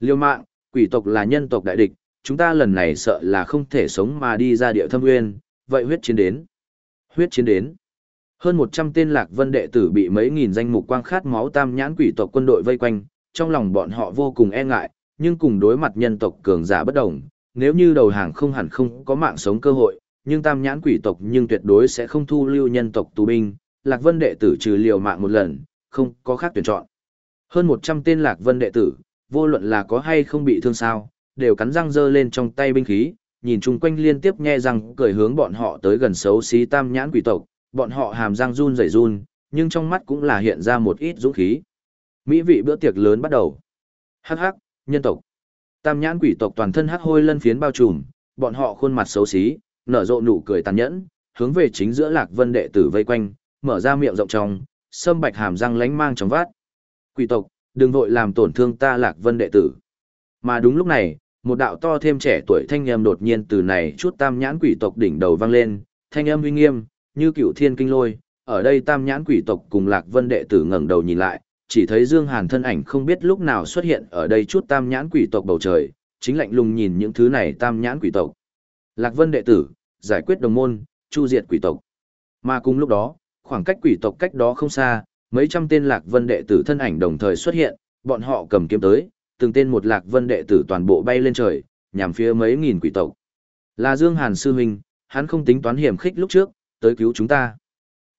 Liêu mạng, quỷ tộc là nhân tộc đại địch, chúng ta lần này sợ là không thể sống mà đi ra địa thâm nguyên, vậy huyết chiến đến. Huyết chiến đến. Hơn 100 tên lạc vân đệ tử bị mấy nghìn danh mục quang khát máu tam nhãn quỷ tộc quân đội vây quanh, trong lòng bọn họ vô cùng e ngại, nhưng cùng đối mặt nhân tộc cường giả bất đồng, nếu như đầu hàng không hẳn không có mạng sống cơ hội, nhưng tam nhãn quỷ tộc nhưng tuyệt đối sẽ không thu lưu nhân tộc tù binh, lạc vân đệ tử trừ liều mạng một lần, không có khác tuyển chọn. Hơn 100 tên lạc vân đệ tử, vô luận là có hay không bị thương sao, đều cắn răng giơ lên trong tay binh khí, nhìn chung quanh liên tiếp nghe rằng cười hướng bọn họ tới gần xấu xí tam nhãn quỷ tộc, bọn họ hàm răng run rẩy run, nhưng trong mắt cũng là hiện ra một ít dũng khí. Mỹ vị bữa tiệc lớn bắt đầu. Hắc hắc, nhân tộc. Tam nhãn quỷ tộc toàn thân hắc hôi lân phiến bao trùm, bọn họ khuôn mặt xấu xí, nở rộ nụ cười tàn nhẫn, hướng về chính giữa Lạc Vân đệ tử vây quanh, mở ra miệng rộng trong, sâm bạch hàm răng lánh mang trong vát. Quỷ tộc, đừng vội làm tổn thương ta Lạc Vân đệ tử. Mà đúng lúc này, một đạo to thêm trẻ tuổi thanh âm đột nhiên từ này chút tam nhãn quỷ tộc đỉnh đầu vang lên, thanh âm uy nghiêm, như cựu thiên kinh lôi, ở đây tam nhãn quỷ tộc cùng Lạc Vân đệ tử ngẩng đầu nhìn lại, chỉ thấy Dương Hàn thân ảnh không biết lúc nào xuất hiện ở đây chút tam nhãn quỷ tộc bầu trời, chính lạnh lùng nhìn những thứ này tam nhãn quỷ tộc. Lạc Vân đệ tử, giải quyết đồng môn, chu diệt quỷ tộc. Mà cùng lúc đó, khoảng cách quỷ tộc cách đó không xa, mấy trăm tên Lạc Vân đệ tử thân ảnh đồng thời xuất hiện, bọn họ cầm kiếm tới, từng tên một Lạc Vân đệ tử toàn bộ bay lên trời, nhằm phía mấy nghìn quỷ tộc. Là Dương Hàn sư huynh, hắn không tính toán hiểm khích lúc trước, tới cứu chúng ta.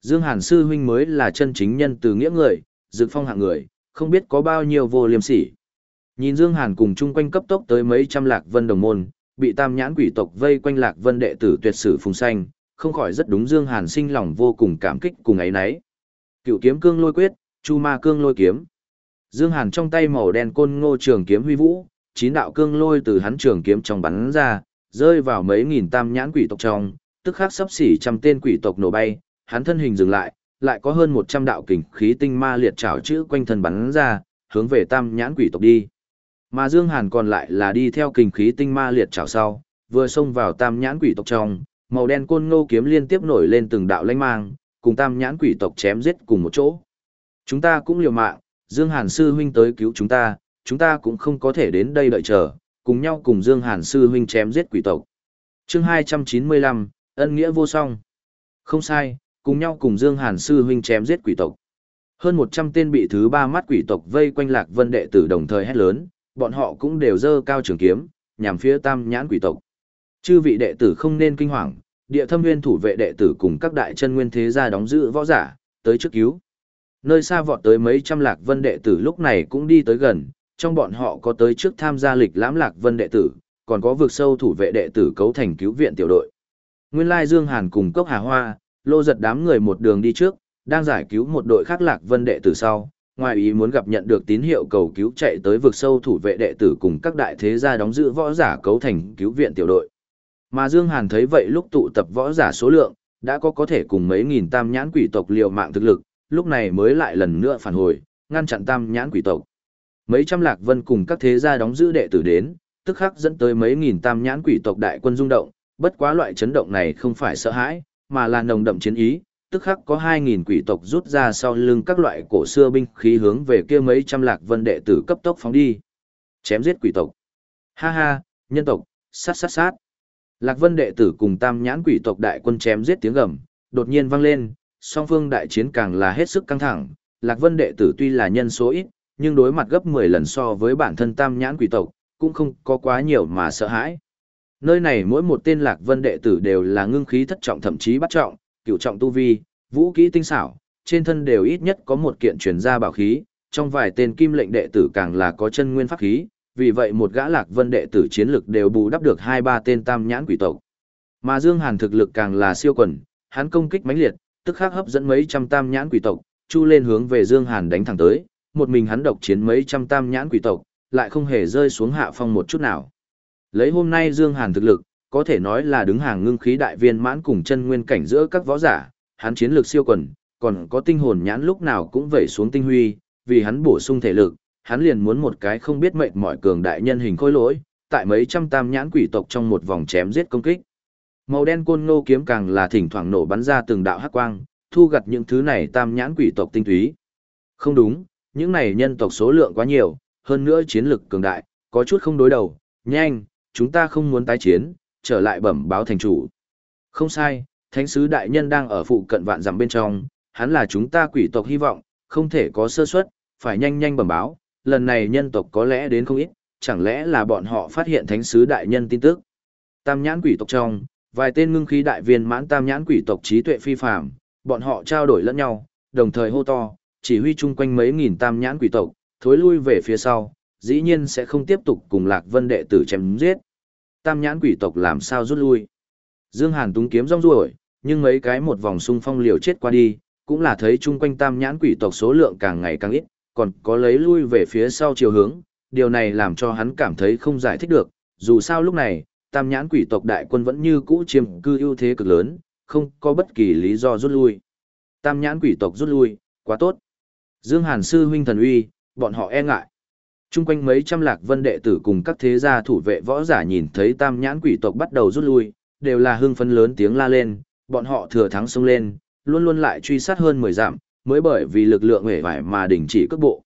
Dương Hàn sư huynh mới là chân chính nhân từ nghĩa người, dự phong hạng người, không biết có bao nhiêu vô liêm sỉ. Nhìn Dương Hàn cùng chung quanh cấp tốc tới mấy trăm Lạc Vân đồng môn, bị tam nhãn quỷ tộc vây quanh Lạc Vân đệ tử tuyệt sử phùng xanh, không khỏi rất đúng Dương Hàn sinh lòng vô cùng cảm kích cùng ấy nấy. Cựu kiếm cương lôi quyết, chu ma cương lôi kiếm. Dương Hàn trong tay màu đen côn ngô trường kiếm huy vũ, chín đạo cương lôi từ hắn trường kiếm trong bắn ra, rơi vào mấy nghìn tam nhãn quỷ tộc trong, tức khắc sắp xỉ trăm tên quỷ tộc nổ bay, hắn thân hình dừng lại, lại có hơn 100 đạo kình khí tinh ma liệt trảo chữ quanh thân bắn ra, hướng về tam nhãn quỷ tộc đi. Mà Dương Hàn còn lại là đi theo kình khí tinh ma liệt trảo sau, vừa xông vào tam nhãn quỷ tộc trong, màu đen côn ngô kiếm liên tiếp nổi lên từng đạo lanh mang, cùng tam nhãn quỷ tộc chém giết cùng một chỗ. Chúng ta cũng liều mạng, Dương Hàn sư huynh tới cứu chúng ta, chúng ta cũng không có thể đến đây đợi chờ, cùng nhau cùng Dương Hàn sư huynh chém giết quỷ tộc. Chương 295, ân nghĩa vô song. Không sai, cùng nhau cùng Dương Hàn sư huynh chém giết quỷ tộc. Hơn 100 tên bị thứ ba mắt quỷ tộc vây quanh Lạc Vân đệ tử đồng thời hét lớn, bọn họ cũng đều giơ cao trường kiếm, nhằm phía Tam Nhãn quỷ tộc. Chư vị đệ tử không nên kinh hoàng, địa thâm nguyên thủ vệ đệ tử cùng các đại chân nguyên thế gia đóng giữ võ giả, tới trước cứu. Nơi xa vọt tới mấy trăm Lạc Vân đệ tử lúc này cũng đi tới gần, trong bọn họ có tới trước tham gia lịch lãm Lạc Vân đệ tử, còn có vượt sâu thủ vệ đệ tử cấu thành cứu viện tiểu đội. Nguyên lai Dương Hàn cùng Cốc Hà Hoa, lô giật đám người một đường đi trước, đang giải cứu một đội khác lạc vân đệ tử sau, ngoài ý muốn gặp nhận được tín hiệu cầu cứu chạy tới vực sâu thủ vệ đệ tử cùng các đại thế gia đóng giữ võ giả cấu thành cứu viện tiểu đội. Mà Dương Hàn thấy vậy lúc tụ tập võ giả số lượng, đã có có thể cùng mấy nghìn tam nhãn quỷ tộc liều mạng thực lực, lúc này mới lại lần nữa phản hồi, ngăn chặn tam nhãn quỷ tộc. Mấy trăm lạc vân cùng các thế gia đóng giữ đệ tử đến, tức khắc dẫn tới mấy nghìn tam nhãn quỷ tộc đại quân rung động, bất quá loại chấn động này không phải sợ hãi, mà là nồng đậm chiến ý, tức khắc có 2.000 quỷ tộc rút ra sau lưng các loại cổ xưa binh khí hướng về kia mấy trăm lạc vân đệ tử cấp tốc phóng đi. Chém giết quỷ tộc. Ha ha, nhân tộc, sát sát sát. Lạc vân đệ tử cùng tam nhãn quỷ tộc đại quân chém giết tiếng gầm, đột nhiên vang lên, song phương đại chiến càng là hết sức căng thẳng. Lạc vân đệ tử tuy là nhân số ít, nhưng đối mặt gấp 10 lần so với bản thân tam nhãn quỷ tộc, cũng không có quá nhiều mà sợ hãi. Nơi này mỗi một tên lạc vân đệ tử đều là ngưng khí thất trọng thậm chí bắt trọng, cửu trọng tu vi, vũ kỹ tinh xảo, trên thân đều ít nhất có một kiện truyền gia bảo khí, trong vài tên kim lệnh đệ tử càng là có chân nguyên pháp khí, vì vậy một gã lạc vân đệ tử chiến lực đều bù đắp được hai ba tên tam nhãn quỷ tộc. Mà Dương Hàn thực lực càng là siêu quần, hắn công kích mãnh liệt, tức khắc hấp dẫn mấy trăm tam nhãn quỷ tộc, chu lên hướng về Dương Hàn đánh thẳng tới, một mình hắn độc chiến mấy trăm tam nhãn quỷ tộc, lại không hề rơi xuống hạ phong một chút nào. Lấy hôm nay Dương Hàn thực lực, có thể nói là đứng hàng ngưng khí đại viên mãn cùng chân nguyên cảnh giữa các võ giả, hắn chiến lược siêu quần, còn có tinh hồn nhãn lúc nào cũng vẩy xuống tinh huy, vì hắn bổ sung thể lực, hắn liền muốn một cái không biết mệnh mọi cường đại nhân hình khôi lỗi, tại mấy trăm tam nhãn quỷ tộc trong một vòng chém giết công kích. Màu đen côn ngô kiếm càng là thỉnh thoảng nổ bắn ra từng đạo hắc quang, thu gặt những thứ này tam nhãn quỷ tộc tinh túy. Không đúng, những này nhân tộc số lượng quá nhiều, hơn nữa chiến lực cường đại, có chút không đối đầu, nhanh, chúng ta không muốn tái chiến, trở lại bẩm báo thành chủ. Không sai, thánh sứ đại nhân đang ở phụ cận vạn dặm bên trong, hắn là chúng ta quỷ tộc hy vọng, không thể có sơ suất, phải nhanh nhanh bẩm báo, lần này nhân tộc có lẽ đến không ít, chẳng lẽ là bọn họ phát hiện thánh sứ đại nhân tin tức. Tam nhãn quỷ tộc trong, vài tên ngưng khí đại viên mãn tam nhãn quỷ tộc trí tuệ phi phàm, bọn họ trao đổi lẫn nhau, đồng thời hô to, chỉ huy chung quanh mấy nghìn tam nhãn quỷ tộc, thối lui về phía sau, dĩ nhiên sẽ không tiếp tục cùng Lạc Vân đệ tử chém giết. Tam nhãn quỷ tộc làm sao rút lui? Dương Hàn túng kiếm rong ruổi, nhưng mấy cái một vòng xung phong liều chết qua đi, cũng là thấy chung quanh tam nhãn quỷ tộc số lượng càng ngày càng ít, còn có lấy lui về phía sau chiều hướng, điều này làm cho hắn cảm thấy không giải thích được, dù sao lúc này, tam nhãn quỷ tộc đại quân vẫn như cũ chiếm cư ưu thế cực lớn, không có bất kỳ lý do rút lui. Tam nhãn quỷ tộc rút lui, quá tốt. Dương Hàn sư huynh thần uy, bọn họ e ngại. Trung quanh mấy trăm lạc vân đệ tử cùng các thế gia thủ vệ võ giả nhìn thấy tam nhãn quỷ tộc bắt đầu rút lui, đều là hưng phấn lớn tiếng la lên, bọn họ thừa thắng xông lên, luôn luôn lại truy sát hơn 10 dặm, mới bởi vì lực lượng hề vải mà đình chỉ cước bộ.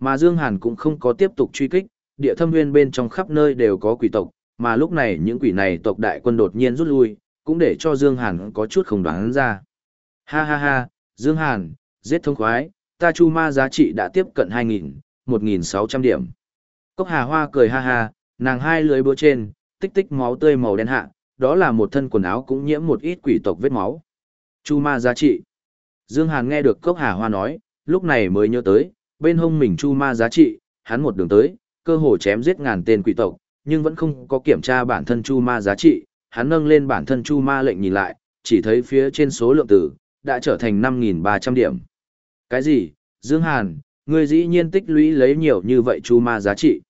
Mà Dương Hàn cũng không có tiếp tục truy kích, địa thâm nguyên bên trong khắp nơi đều có quỷ tộc, mà lúc này những quỷ này tộc đại quân đột nhiên rút lui, cũng để cho Dương Hàn có chút không đoán ra. Ha ha ha, Dương Hàn, giết thông khoái, ta chu ma giá trị đã tiếp cận 2.000, 1.600 điểm. Cốc Hà Hoa cười ha ha, nàng hai lưới búa trên, tích tích máu tươi màu đen hạ, đó là một thân quần áo cũng nhiễm một ít quỷ tộc vết máu. Chu ma giá trị. Dương Hàn nghe được Cốc Hà Hoa nói, lúc này mới nhớ tới, bên hông mình chu ma giá trị, hắn một đường tới, cơ hồ chém giết ngàn tên quỷ tộc, nhưng vẫn không có kiểm tra bản thân chu ma giá trị, hắn nâng lên bản thân chu ma lệnh nhìn lại, chỉ thấy phía trên số lượng tử, đã trở thành 5.300 điểm. Cái gì, Dương Hàn, ngươi dĩ nhiên tích lũy lấy nhiều như vậy chu ma giá trị.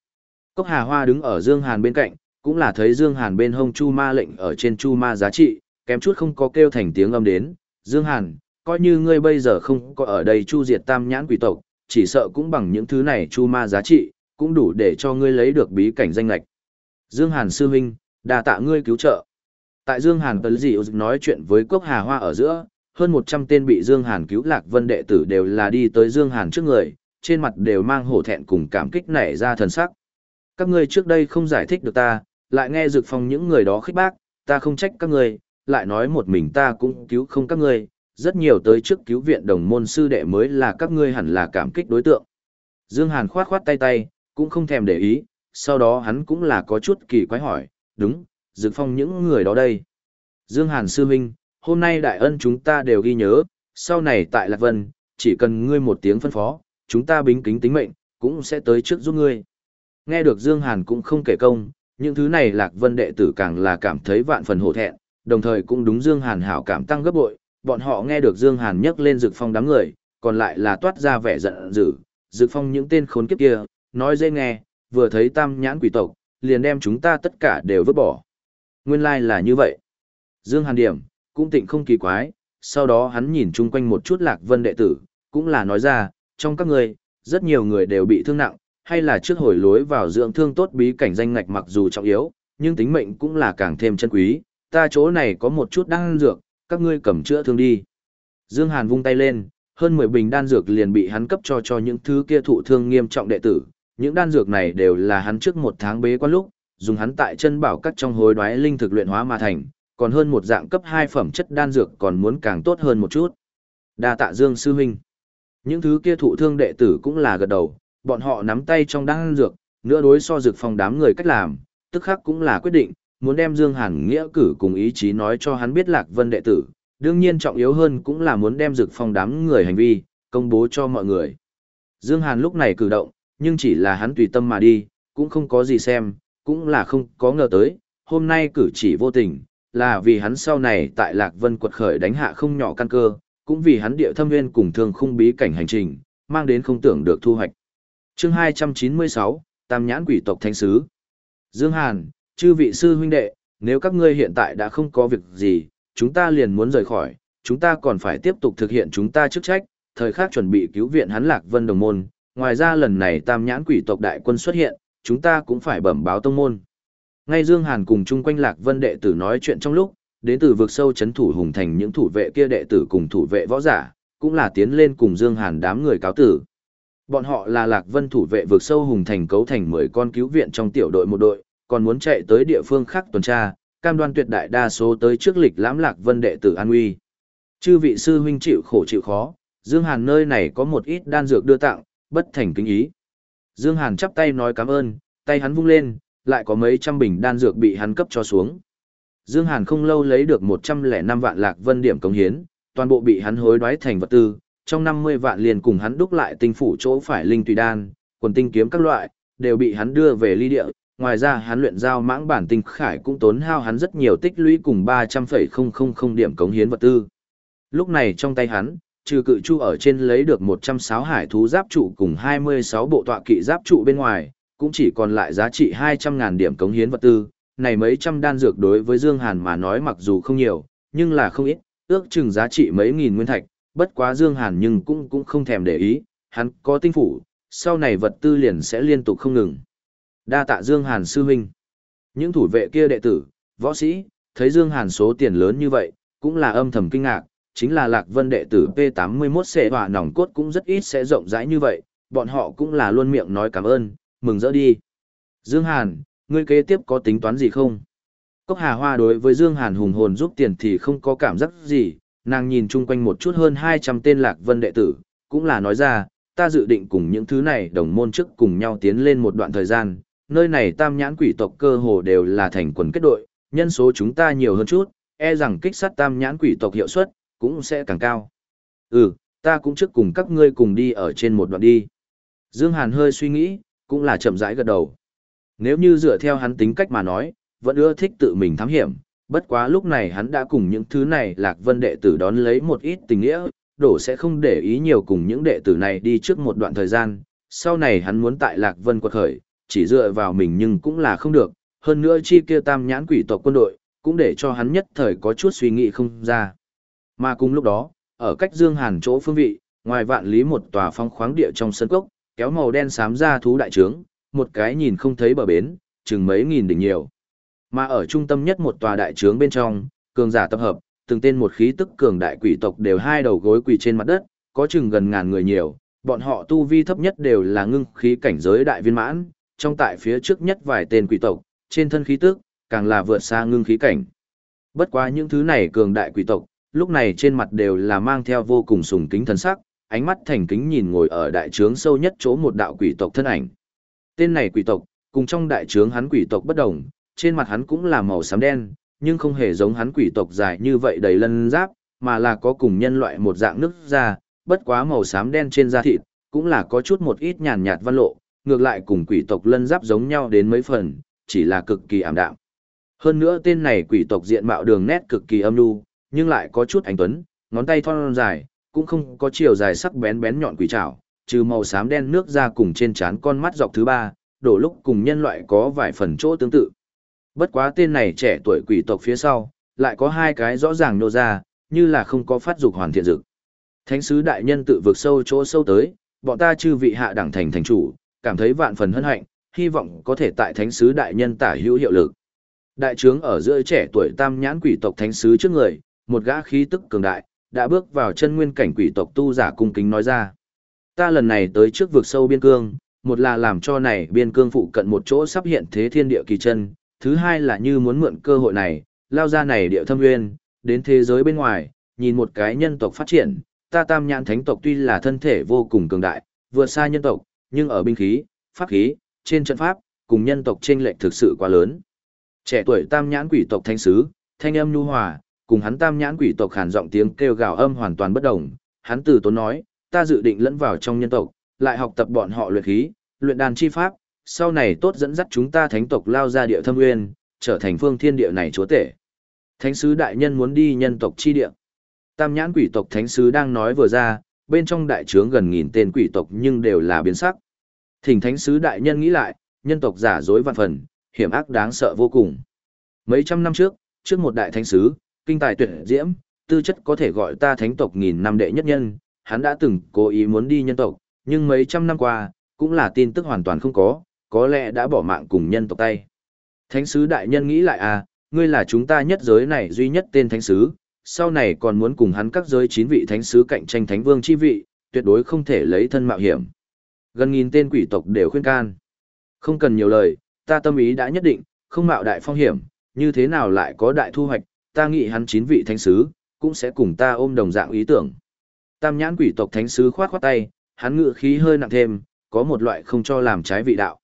Cốc Hà Hoa đứng ở Dương Hàn bên cạnh, cũng là thấy Dương Hàn bên hông chu ma lệnh ở trên chu ma giá trị, kém chút không có kêu thành tiếng âm đến. Dương Hàn, coi như ngươi bây giờ không có ở đây chu diệt tam nhãn quỷ tộc, chỉ sợ cũng bằng những thứ này chu ma giá trị, cũng đủ để cho ngươi lấy được bí cảnh danh lạch. Dương Hàn sư huynh, đà tạ ngươi cứu trợ. Tại Dương Hàn tấn dị nói chuyện với Cốc Hà Hoa ở giữa, hơn 100 tên bị Dương Hàn cứu lạc vân đệ tử đều là đi tới Dương Hàn trước người, trên mặt đều mang hổ thẹn cùng cảm kích nảy ra thần sắc. Các ngươi trước đây không giải thích được ta, lại nghe dược phong những người đó khích bác, ta không trách các ngươi, lại nói một mình ta cũng cứu không các ngươi, rất nhiều tới trước cứu viện đồng môn sư đệ mới là các ngươi hẳn là cảm kích đối tượng. Dương Hàn khoát khoát tay tay, cũng không thèm để ý, sau đó hắn cũng là có chút kỳ quái hỏi, đúng, dược phong những người đó đây. Dương Hàn sư minh, hôm nay đại ân chúng ta đều ghi nhớ, sau này tại Lạc Vân, chỉ cần ngươi một tiếng phân phó, chúng ta bính kính tính mệnh, cũng sẽ tới trước giúp ngươi. Nghe được Dương Hàn cũng không kể công, những thứ này Lạc Vân đệ tử càng là cảm thấy vạn phần hổ thẹn, đồng thời cũng đúng Dương Hàn hảo cảm tăng gấp bội, bọn họ nghe được Dương Hàn nhắc lên Dực Phong đám người, còn lại là toát ra vẻ giận dữ, Dực Phong những tên khốn kiếp kia, nói dễ nghe, vừa thấy tam nhãn quỷ tộc, liền đem chúng ta tất cả đều vứt bỏ. Nguyên lai like là như vậy. Dương Hàn điểm, cũng tịnh không kỳ quái, sau đó hắn nhìn chung quanh một chút Lạc Vân đệ tử, cũng là nói ra, trong các người, rất nhiều người đều bị thương nặng, hay là trước hồi lối vào dưỡng thương tốt bí cảnh danh ngạch mặc dù trọng yếu, nhưng tính mệnh cũng là càng thêm chân quý, ta chỗ này có một chút đan dược, các ngươi cầm chữa thương đi. Dương Hàn vung tay lên, hơn 10 bình đan dược liền bị hắn cấp cho cho những thứ kia thụ thương nghiêm trọng đệ tử, những đan dược này đều là hắn trước một tháng bế quan lúc, dùng hắn tại chân bảo các trong hối đoái linh thực luyện hóa mà thành, còn hơn một dạng cấp 2 phẩm chất đan dược còn muốn càng tốt hơn một chút. Đa tạ Dương sư huynh. Những thứ kia thụ thương đệ tử cũng là gật đầu, bọn họ nắm tay trong đan dược, nữa đối so dược phòng đám người cách làm, tức khắc cũng là quyết định, muốn đem Dương Hàn nghĩa cử cùng ý chí nói cho hắn biết Lạc Vân đệ tử, đương nhiên trọng yếu hơn cũng là muốn đem dược phòng đám người hành vi, công bố cho mọi người. Dương Hàn lúc này cử động, nhưng chỉ là hắn tùy tâm mà đi, cũng không có gì xem, cũng là không có ngờ tới, hôm nay cử chỉ vô tình, là vì hắn sau này tại Lạc Vân quật khởi đánh hạ không nhỏ căn cơ, cũng vì hắn địa thâm nguyên cùng thương khung bí cảnh hành trình, mang đến không tưởng được thu hoạch. Chương 296, Tam nhãn quỷ tộc thánh sứ. Dương Hàn, chư vị sư huynh đệ, nếu các ngươi hiện tại đã không có việc gì, chúng ta liền muốn rời khỏi, chúng ta còn phải tiếp tục thực hiện chúng ta chức trách, thời khắc chuẩn bị cứu viện hắn Lạc Vân đồng môn, ngoài ra lần này Tam nhãn quỷ tộc đại quân xuất hiện, chúng ta cũng phải bẩm báo tông môn. Ngay Dương Hàn cùng chung quanh Lạc Vân đệ tử nói chuyện trong lúc, đến từ vực sâu chấn thủ hùng thành những thủ vệ kia đệ tử cùng thủ vệ võ giả, cũng là tiến lên cùng Dương Hàn đám người cáo tử. Bọn họ là Lạc Vân thủ vệ vực sâu hùng thành cấu thành 10 con cứu viện trong tiểu đội một đội, còn muốn chạy tới địa phương khác tuần tra, cam đoan tuyệt đại đa số tới trước lịch lãm Lạc Vân đệ tử an uy. Chư vị sư huynh chịu khổ chịu khó, Dương Hàn nơi này có một ít đan dược đưa tặng, bất thành kính ý. Dương Hàn chắp tay nói cảm ơn, tay hắn vung lên, lại có mấy trăm bình đan dược bị hắn cấp cho xuống. Dương Hàn không lâu lấy được 105 vạn lạc vân điểm công hiến, toàn bộ bị hắn hối đoái thành vật tư, trong 50 vạn liền cùng hắn đúc lại tinh phủ chỗ phải linh tùy đan, quần tinh kiếm các loại, đều bị hắn đưa về ly địa. Ngoài ra hắn luyện giao mãng bản tinh khải cũng tốn hao hắn rất nhiều tích lũy cùng 300,000 điểm cống hiến vật tư. Lúc này trong tay hắn, trừ cự chu ở trên lấy được 106 hải thú giáp trụ cùng 26 bộ tọa kỵ giáp trụ bên ngoài, cũng chỉ còn lại giá trị 200.000 điểm cống hiến vật tư. Này mấy trăm đan dược đối với Dương Hàn mà nói mặc dù không nhiều, nhưng là không ít, ước chừng giá trị mấy nghìn nguyên thạch, bất quá Dương Hàn nhưng cũng cũng không thèm để ý, hắn có tinh phủ, sau này vật tư liền sẽ liên tục không ngừng. Đa tạ Dương Hàn sư huynh. Những thủ vệ kia đệ tử, võ sĩ, thấy Dương Hàn số tiền lớn như vậy, cũng là âm thầm kinh ngạc, chính là Lạc Vân đệ tử P81 sẽ hỏa nòng cốt cũng rất ít sẽ rộng rãi như vậy, bọn họ cũng là luôn miệng nói cảm ơn, mừng rỡ đi. Dương Hàn, ngươi kế tiếp có tính toán gì không? Cốc Hà Hoa đối với Dương Hàn hùng hồn giúp tiền thì không có cảm giác gì, nàng nhìn chung quanh một chút hơn 200 tên Lạc Vân đệ tử, cũng là nói ra, ta dự định cùng những thứ này đồng môn chức cùng nhau tiến lên một đoạn thời gian, nơi này tam nhãn quỷ tộc cơ hồ đều là thành quần kết đội, nhân số chúng ta nhiều hơn chút, e rằng kích sát tam nhãn quỷ tộc hiệu suất cũng sẽ càng cao. Ừ, ta cũng trước cùng các ngươi cùng đi ở trên một đoạn đi. Dương Hàn hơi suy nghĩ, cũng là chậm rãi gật đầu. Nếu như dựa theo hắn tính cách mà nói, vẫn ưa thích tự mình thám hiểm, bất quá lúc này hắn đã cùng những thứ này Lạc Vân đệ tử đón lấy một ít tình nghĩa, đổ sẽ không để ý nhiều cùng những đệ tử này đi trước một đoạn thời gian, sau này hắn muốn tại Lạc Vân quật khởi, chỉ dựa vào mình nhưng cũng là không được, hơn nữa chi kia tam nhãn quỷ tộc quân đội, cũng để cho hắn nhất thời có chút suy nghĩ không ra. Mà cùng lúc đó, ở cách Dương Hàn chỗ phương vị, ngoài vạn lý một tòa phong khoáng địa trong sân cốc, kéo màu đen xám ra thú đại trướng, một cái nhìn không thấy bờ bến, chừng mấy nghìn đỉnh nhiều. Mà ở trung tâm nhất một tòa đại trướng bên trong, cường giả tập hợp, từng tên một khí tức cường đại quỷ tộc đều hai đầu gối quỳ trên mặt đất, có chừng gần ngàn người nhiều, bọn họ tu vi thấp nhất đều là ngưng khí cảnh giới đại viên mãn, trong tại phía trước nhất vài tên quỷ tộc, trên thân khí tức, càng là vượt xa ngưng khí cảnh. Bất quá những thứ này cường đại quỷ tộc, lúc này trên mặt đều là mang theo vô cùng sùng kính thần sắc, ánh mắt thành kính nhìn ngồi ở đại trướng sâu nhất chỗ một đạo quỷ tộc thân ảnh. Tên này quỷ tộc, cùng trong đại trướng hắn quỷ tộc bất đồng, trên mặt hắn cũng là màu xám đen, nhưng không hề giống hắn quỷ tộc dài như vậy đầy lân giáp, mà là có cùng nhân loại một dạng nước da, bất quá màu xám đen trên da thịt, cũng là có chút một ít nhàn nhạt văn lộ, ngược lại cùng quỷ tộc lân giáp giống nhau đến mấy phần, chỉ là cực kỳ ảm đạm. Hơn nữa tên này quỷ tộc diện mạo đường nét cực kỳ âm nhu, nhưng lại có chút ánh tuấn, ngón tay thon dài, cũng không có chiều dài sắc bén bén nhọn quỷ trảo, trừ màu xám đen nước ra cùng trên trán con mắt dọc thứ ba, đổ lúc cùng nhân loại có vài phần chỗ tương tự. Bất quá tên này trẻ tuổi quỷ tộc phía sau, lại có hai cái rõ ràng nô ra, như là không có phát dục hoàn thiện dực. Thánh sứ đại nhân tự vực sâu chỗ sâu tới, bọn ta chư vị hạ đẳng thành thành chủ, cảm thấy vạn phần hân hạnh, hy vọng có thể tại thánh sứ đại nhân tả hữu hiệu lực. Đại trướng ở giữa trẻ tuổi tam nhãn quỷ tộc thánh sứ trước người, một gã khí tức cường đại, đã bước vào chân nguyên cảnh quỷ tộc tu giả cung kính nói ra. Ta lần này tới trước vực sâu biên cương, một là làm cho này biên cương phụ cận một chỗ sắp hiện thế thiên địa kỳ chân, thứ hai là như muốn mượn cơ hội này, lao ra này địa thâm nguyên, đến thế giới bên ngoài, nhìn một cái nhân tộc phát triển, ta tam nhãn thánh tộc tuy là thân thể vô cùng cường đại, vượt xa nhân tộc, nhưng ở binh khí, pháp khí, trên trận pháp, cùng nhân tộc chênh lệch thực sự quá lớn. Trẻ tuổi tam nhãn quỷ tộc thanh sứ, thanh âm nhu hòa, cùng hắn tam nhãn quỷ tộc hàn giọng tiếng kêu gào âm hoàn toàn bất đồng, hắn từ tốn nói, ta dự định lẫn vào trong nhân tộc, lại học tập bọn họ luyện khí, luyện đàn chi pháp, sau này tốt dẫn dắt chúng ta thánh tộc lao ra địa thâm nguyên, trở thành phương thiên địa này chúa tể. Thánh sứ đại nhân muốn đi nhân tộc chi địa. Tam nhãn quỷ tộc thánh sứ đang nói vừa ra, bên trong đại trướng gần nghìn tên quỷ tộc nhưng đều là biến sắc. Thỉnh thánh sứ đại nhân nghĩ lại, nhân tộc giả dối vạn phần, hiểm ác đáng sợ vô cùng. Mấy trăm năm trước, trước một đại thánh sứ, kinh tài tuyệt diễm, tư chất có thể gọi ta thánh tộc nghìn năm đệ nhất nhân, hắn đã từng cố ý muốn đi nhân tộc, nhưng mấy trăm năm qua, cũng là tin tức hoàn toàn không có, có lẽ đã bỏ mạng cùng nhân tộc tay. Thánh sứ đại nhân nghĩ lại à, ngươi là chúng ta nhất giới này duy nhất tên thánh sứ, sau này còn muốn cùng hắn các giới chín vị thánh sứ cạnh tranh thánh vương chi vị, tuyệt đối không thể lấy thân mạo hiểm. Gần nghìn tên quỷ tộc đều khuyên can. Không cần nhiều lời, ta tâm ý đã nhất định, không mạo đại phong hiểm, như thế nào lại có đại thu hoạch, ta nghĩ hắn chín vị thánh sứ, cũng sẽ cùng ta ôm đồng dạng ý tưởng. Tam nhãn quỷ tộc thánh sứ khoát khoát tay, hắn ngự khí hơi nặng thêm, có một loại không cho làm trái vị đạo.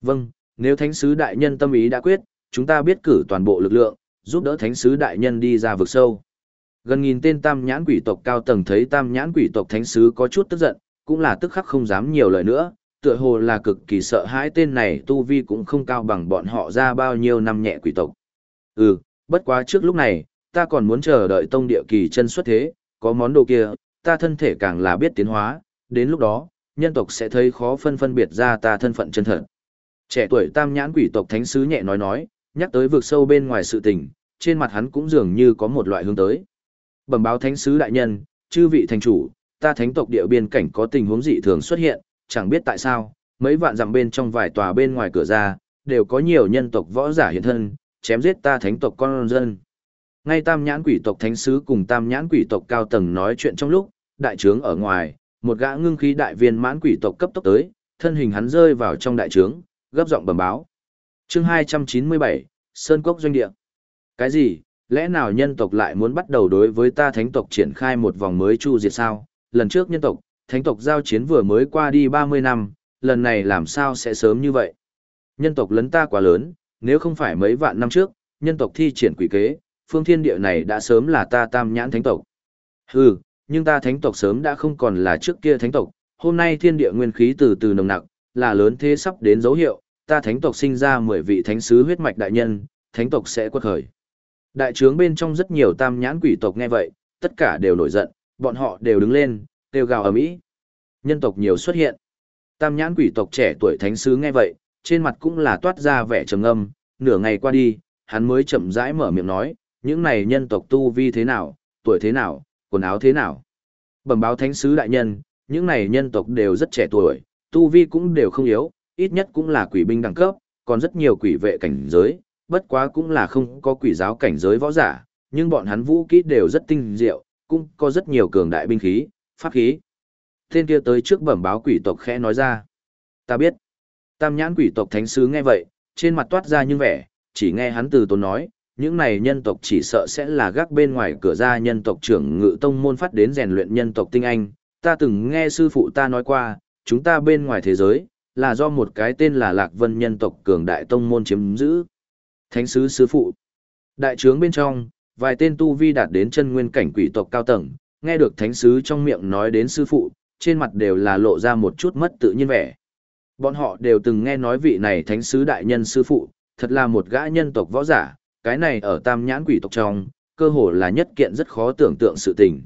Vâng, nếu thánh sứ đại nhân tâm ý đã quyết, chúng ta biết cử toàn bộ lực lượng, giúp đỡ thánh sứ đại nhân đi ra vực sâu. Gần nghìn tên tam nhãn quỷ tộc cao tầng thấy tam nhãn quỷ tộc thánh sứ có chút tức giận, cũng là tức khắc không dám nhiều lời nữa, tựa hồ là cực kỳ sợ hãi tên này tu vi cũng không cao bằng bọn họ ra bao nhiêu năm nhẹ quỷ tộc. Ừ, bất quá trước lúc này, ta còn muốn chờ đợi tông địa kỳ chân xuất thế, có món đồ kia, ta thân thể càng là biết tiến hóa, đến lúc đó, nhân tộc sẽ thấy khó phân phân biệt ra ta thân phận chân thật. Trẻ tuổi tam nhãn quỷ tộc thánh sứ nhẹ nói nói, nhắc tới vực sâu bên ngoài sự tình, trên mặt hắn cũng dường như có một loại hướng tới. Bẩm báo thánh sứ đại nhân, chư vị thành chủ, ta thánh tộc địa biên cảnh có tình huống dị thường xuất hiện, chẳng biết tại sao, mấy vạn dặm bên trong vài tòa bên ngoài cửa ra, đều có nhiều nhân tộc võ giả hiện thân, chém giết ta thánh tộc con dân. Ngay tam nhãn quỷ tộc thánh sứ cùng tam nhãn quỷ tộc cao tầng nói chuyện trong lúc, đại trướng ở ngoài, một gã ngưng khí đại viên mãn quỷ tộc cấp tốc tới, thân hình hắn rơi vào trong đại trướng, gấp giọng bẩm báo. Chương 297, Sơn Cốc doanh địa. Cái gì? Lẽ nào nhân tộc lại muốn bắt đầu đối với ta thánh tộc triển khai một vòng mới chu diệt sao? Lần trước nhân tộc, thánh tộc giao chiến vừa mới qua đi 30 năm, lần này làm sao sẽ sớm như vậy? Nhân tộc lấn ta quá lớn, nếu không phải mấy vạn năm trước, nhân tộc thi triển quỷ kế, phương thiên địa này đã sớm là ta tam nhãn thánh tộc. Hừ, nhưng ta thánh tộc sớm đã không còn là trước kia thánh tộc, hôm nay thiên địa nguyên khí từ từ nồng nặc, là lớn thế sắp đến dấu hiệu, ta thánh tộc sinh ra 10 vị thánh sứ huyết mạch đại nhân, thánh tộc sẽ quật khởi. Đại trướng bên trong rất nhiều tam nhãn quỷ tộc nghe vậy, tất cả đều nổi giận, bọn họ đều đứng lên, kêu gào ầm ĩ. Nhân tộc nhiều xuất hiện. Tam nhãn quỷ tộc trẻ tuổi thánh sứ nghe vậy, trên mặt cũng là toát ra vẻ trầm ngâm, nửa ngày qua đi, hắn mới chậm rãi mở miệng nói, những này nhân tộc tu vi thế nào, tuổi thế nào, quần áo thế nào. Bẩm báo thánh sứ đại nhân, những này nhân tộc đều rất trẻ tuổi, tu vi cũng đều không yếu, ít nhất cũng là quỷ binh đẳng cấp, còn rất nhiều quỷ vệ cảnh giới, bất quá cũng là không có quỷ giáo cảnh giới võ giả, nhưng bọn hắn vũ kỹ đều rất tinh diệu, cũng có rất nhiều cường đại binh khí, pháp khí. Tên kia tới trước bẩm báo quỷ tộc khẽ nói ra. Ta biết. Tam nhãn quỷ tộc thánh sứ nghe vậy, trên mặt toát ra như vẻ, chỉ nghe hắn từ tốn nói, những này nhân tộc chỉ sợ sẽ là gác bên ngoài cửa ra nhân tộc trưởng ngự tông môn phát đến rèn luyện nhân tộc tinh anh. Ta từng nghe sư phụ ta nói qua, chúng ta bên ngoài thế giới, là do một cái tên là Lạc Vân nhân tộc cường đại tông môn chiếm giữ. Thánh sứ sư phụ. Đại trướng bên trong, vài tên tu vi đạt đến chân nguyên cảnh quỷ tộc cao tầng, nghe được thánh sứ trong miệng nói đến sư phụ, trên mặt đều là lộ ra một chút mất tự nhiên vẻ. Bọn họ đều từng nghe nói vị này thánh sứ đại nhân sư phụ, thật là một gã nhân tộc võ giả, cái này ở tam nhãn quỷ tộc trong, cơ hồ là nhất kiện rất khó tưởng tượng sự tình.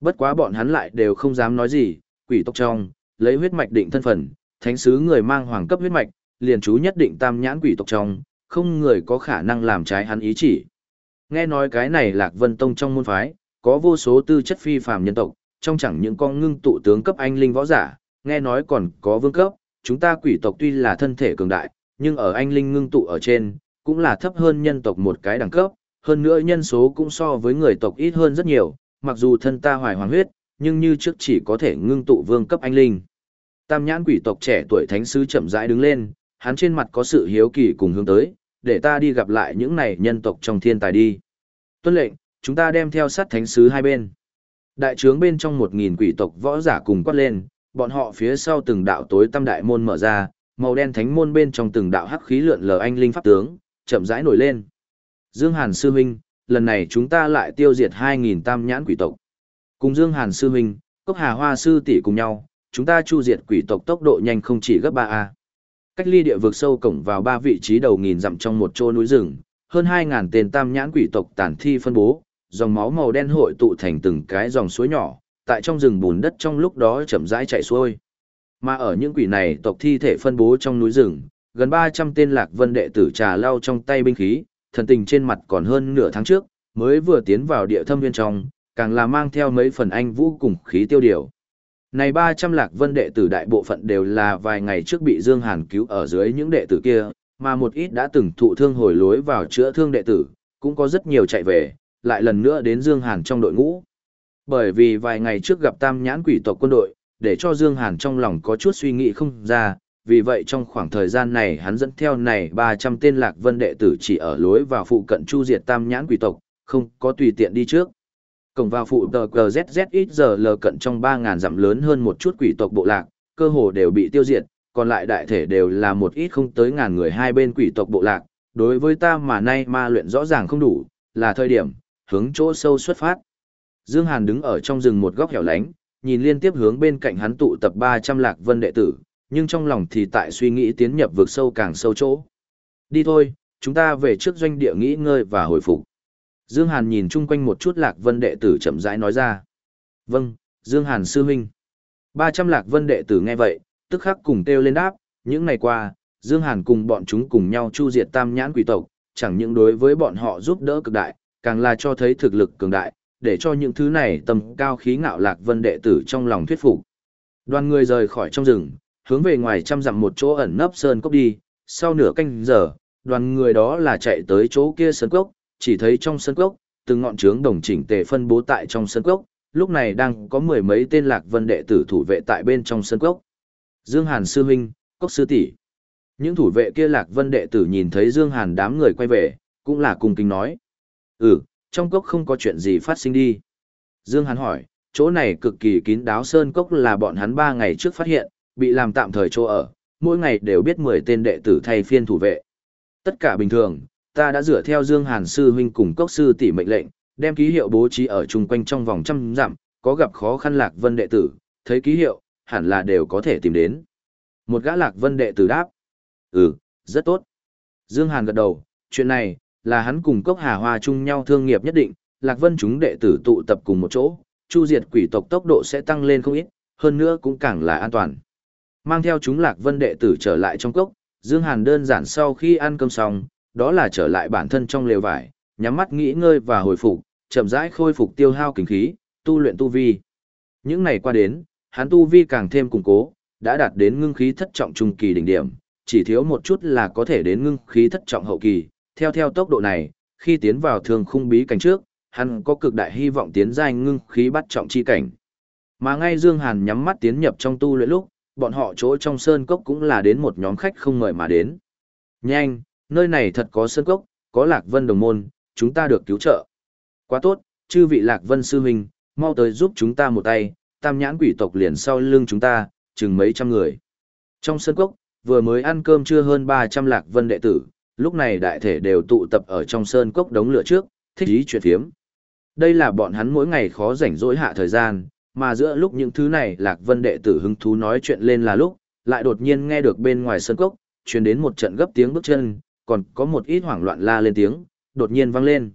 Bất quá bọn hắn lại đều không dám nói gì, quỷ tộc trong, lấy huyết mạch định thân phận, thánh sứ người mang hoàng cấp huyết mạch, liền chú nhất định tam nhãn quỷ tộc trong, không người có khả năng làm trái hắn ý chỉ. Nghe nói cái này Lạc Vân Tông trong môn phái, có vô số tư chất phi phàm nhân tộc, trong chẳng những con ngưng tụ tướng cấp anh linh võ giả, nghe nói còn có vương cấp, chúng ta quỷ tộc tuy là thân thể cường đại, nhưng ở anh linh ngưng tụ ở trên, cũng là thấp hơn nhân tộc một cái đẳng cấp, hơn nữa nhân số cũng so với người tộc ít hơn rất nhiều, mặc dù thân ta hoài hoàng huyết, nhưng như trước chỉ có thể ngưng tụ vương cấp anh linh. Tam nhãn quỷ tộc trẻ tuổi thánh sứ chậm rãi đứng lên, hắn trên mặt có sự hiếu kỳ cùng hướng tới, để ta đi gặp lại những này nhân tộc trong thiên tài đi. Tuân lệnh, chúng ta đem theo sát thánh sứ hai bên. Đại trướng bên trong một nghìn quỷ tộc võ giả cùng quát lên, bọn họ phía sau từng đạo tối tâm đại môn mở ra, màu đen thánh môn bên trong từng đạo hắc khí lượn lờ anh linh pháp tướng, chậm rãi nổi lên. Dương Hàn sư Minh lần này chúng ta lại tiêu diệt 2000 tam nhãn quỷ tộc. Cùng Dương Hàn sư Minh Cốc Hà Hoa sư tỷ cùng nhau, chúng ta chu diệt quỷ tộc tốc độ nhanh không chỉ gấp 3a. Cách ly địa vực sâu cổng vào ba vị trí đầu nghìn dặm trong một chỗ núi rừng, hơn 2000 tên tam nhãn quỷ tộc tàn thi phân bố, dòng máu màu đen hội tụ thành từng cái dòng suối nhỏ, tại trong rừng bùn đất trong lúc đó chậm rãi chạy xuôi. Mà ở những quỷ này tộc thi thể phân bố trong núi rừng, gần 300 tên lạc vân đệ tử trà lao trong tay binh khí, thần tình trên mặt còn hơn nửa tháng trước, mới vừa tiến vào địa thâm viên trong, càng là mang theo mấy phần anh vũ cùng khí tiêu điều. Này 300 lạc vân đệ tử đại bộ phận đều là vài ngày trước bị Dương Hàn cứu ở dưới những đệ tử kia, mà một ít đã từng thụ thương hồi lối vào chữa thương đệ tử, cũng có rất nhiều chạy về, lại lần nữa đến Dương Hàn trong đội ngũ. Bởi vì vài ngày trước gặp tam nhãn quỷ tộc quân đội, để cho Dương Hàn trong lòng có chút suy nghĩ không ra, vì vậy trong khoảng thời gian này hắn dẫn theo này 300 tên lạc vân đệ tử chỉ ở lối vào phụ cận chu diệt tam nhãn quỷ tộc, không có tùy tiện đi trước. Cổng vào phụ tờ GZZ cận trong 3.000 dặm lớn hơn một chút quỷ tộc bộ lạc, cơ hồ đều bị tiêu diệt, còn lại đại thể đều là một ít không tới ngàn người hai bên quỷ tộc bộ lạc. Đối với ta mà nay ma luyện rõ ràng không đủ, là thời điểm, hướng chỗ sâu xuất phát. Dương Hàn đứng ở trong rừng một góc hẻo lánh, nhìn liên tiếp hướng bên cạnh hắn tụ tập 300 lạc vân đệ tử, nhưng trong lòng thì tại suy nghĩ tiến nhập vực sâu càng sâu chỗ. Đi thôi, chúng ta về trước doanh địa nghỉ ngơi và hồi phục. Dương Hàn nhìn chung quanh một chút lạc vân đệ tử chậm rãi nói ra. Vâng, Dương Hàn sư huynh. 300 lạc vân đệ tử nghe vậy, tức khắc cùng kêu lên đáp, những ngày qua, Dương Hàn cùng bọn chúng cùng nhau chu diệt tam nhãn quỷ tộc, chẳng những đối với bọn họ giúp đỡ cực đại, càng là cho thấy thực lực cường đại, để cho những thứ này tầm cao khí ngạo lạc vân đệ tử trong lòng thuyết phục. Đoàn người rời khỏi trong rừng, hướng về ngoài trăm dặm một chỗ ẩn nấp sơn cốc đi, sau nửa canh giờ, đoàn người đó là chạy tới chỗ kia sơn cốc, chỉ thấy trong sơn cốc, từng ngọn trướng đồng chỉnh tề phân bố tại trong sơn cốc, lúc này đang có mười mấy tên lạc vân đệ tử thủ vệ tại bên trong sơn cốc. Dương Hàn sư huynh, cốc sư tỷ. Những thủ vệ kia lạc vân đệ tử nhìn thấy Dương Hàn đám người quay về, cũng là cùng kính nói. Ừ, trong cốc không có chuyện gì phát sinh đi. Dương Hàn hỏi, chỗ này cực kỳ kín đáo sơn cốc là bọn hắn ba ngày trước phát hiện, bị làm tạm thời chỗ ở, mỗi ngày đều biết 10 tên đệ tử thay phiên thủ vệ. Tất cả bình thường, ta đã dựa theo Dương Hàn sư huynh cùng cốc sư tỷ mệnh lệnh, đem ký hiệu bố trí ở chung quanh trong vòng trăm dặm, có gặp khó khăn lạc vân đệ tử, thấy ký hiệu, hẳn là đều có thể tìm đến. Một gã lạc vân đệ tử đáp. Ừ, rất tốt. Dương Hàn gật đầu, chuyện này, là hắn cùng cốc hà hoa chung nhau thương nghiệp nhất định, lạc vân chúng đệ tử tụ tập cùng một chỗ, chu diệt quỷ tộc tốc độ sẽ tăng lên không ít, hơn nữa cũng càng là an toàn. Mang theo chúng lạc vân đệ tử trở lại trong cốc, Dương Hàn đơn giản sau khi ăn cơm xong, đó là trở lại bản thân trong lều vải, nhắm mắt nghỉ ngơi và hồi phục, chậm rãi khôi phục tiêu hao kinh khí, tu luyện tu vi. Những ngày qua đến, hắn tu vi càng thêm củng cố, đã đạt đến ngưng khí thất trọng trung kỳ đỉnh điểm, chỉ thiếu một chút là có thể đến ngưng khí thất trọng hậu kỳ. Theo theo tốc độ này, khi tiến vào thường khung bí cảnh trước, hắn có cực đại hy vọng tiến giai ngưng khí bắt trọng chi cảnh. Mà ngay Dương Hàn nhắm mắt tiến nhập trong tu luyện lúc, bọn họ chỗ trong sơn cốc cũng là đến một nhóm khách không mời mà đến. Nhanh, nơi này thật có sơn cốc, có Lạc Vân đồng môn, chúng ta được cứu trợ. Quá tốt, chư vị Lạc Vân sư huynh, mau tới giúp chúng ta một tay, tam nhãn quỷ tộc liền sau lưng chúng ta, chừng mấy trăm người. Trong sơn cốc, vừa mới ăn cơm chưa hơn 300 Lạc Vân đệ tử, lúc này đại thể đều tụ tập ở trong sơn cốc đống lửa trước, thích ý chuyện thiếm. Đây là bọn hắn mỗi ngày khó rảnh rỗi hạ thời gian, mà giữa lúc những thứ này Lạc Vân đệ tử hứng thú nói chuyện lên là lúc, lại đột nhiên nghe được bên ngoài sân cốc, truyền đến một trận gấp tiếng bước chân, còn có một ít hoảng loạn la lên tiếng, đột nhiên vang lên.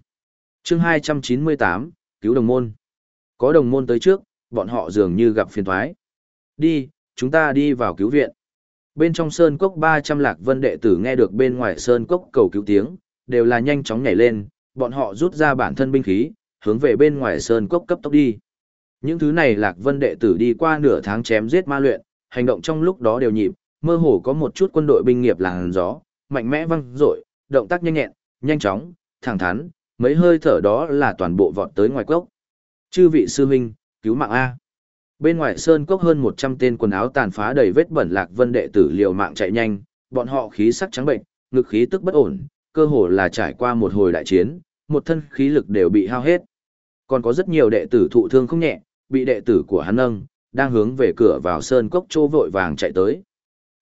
Chương 298, cứu đồng môn. Có đồng môn tới trước, bọn họ dường như gặp phiền toái. Đi, chúng ta đi vào cứu viện. Bên trong sơn cốc 300 Lạc Vân đệ tử nghe được bên ngoài sơn cốc cầu cứu tiếng, đều là nhanh chóng nhảy lên, bọn họ rút ra bản thân binh khí, hướng về bên ngoài sơn cốc cấp tốc đi. Những thứ này Lạc Vân đệ tử đi qua nửa tháng chém giết ma luyện, hành động trong lúc đó đều nhịp, mơ hồ có một chút quân đội binh nghiệp làng gió, mạnh mẽ văng rội, động tác nhanh nhẹn, nhanh chóng, thẳng thắn, mấy hơi thở đó là toàn bộ vọt tới ngoài cốc. Chư vị sư huynh, cứu mạng A. Bên ngoài sơn cốc hơn 100 tên quần áo tàn phá đầy vết bẩn Lạc Vân đệ tử liều mạng chạy nhanh, bọn họ khí sắc trắng bệnh, ngực khí tức bất ổn, cơ hồ là trải qua một hồi đại chiến, một thân khí lực đều bị hao hết. Còn có rất nhiều đệ tử thụ thương không nhẹ, bị đệ tử của hắn nâng, đang hướng về cửa vào sơn cốc chỗ vội vàng chạy tới.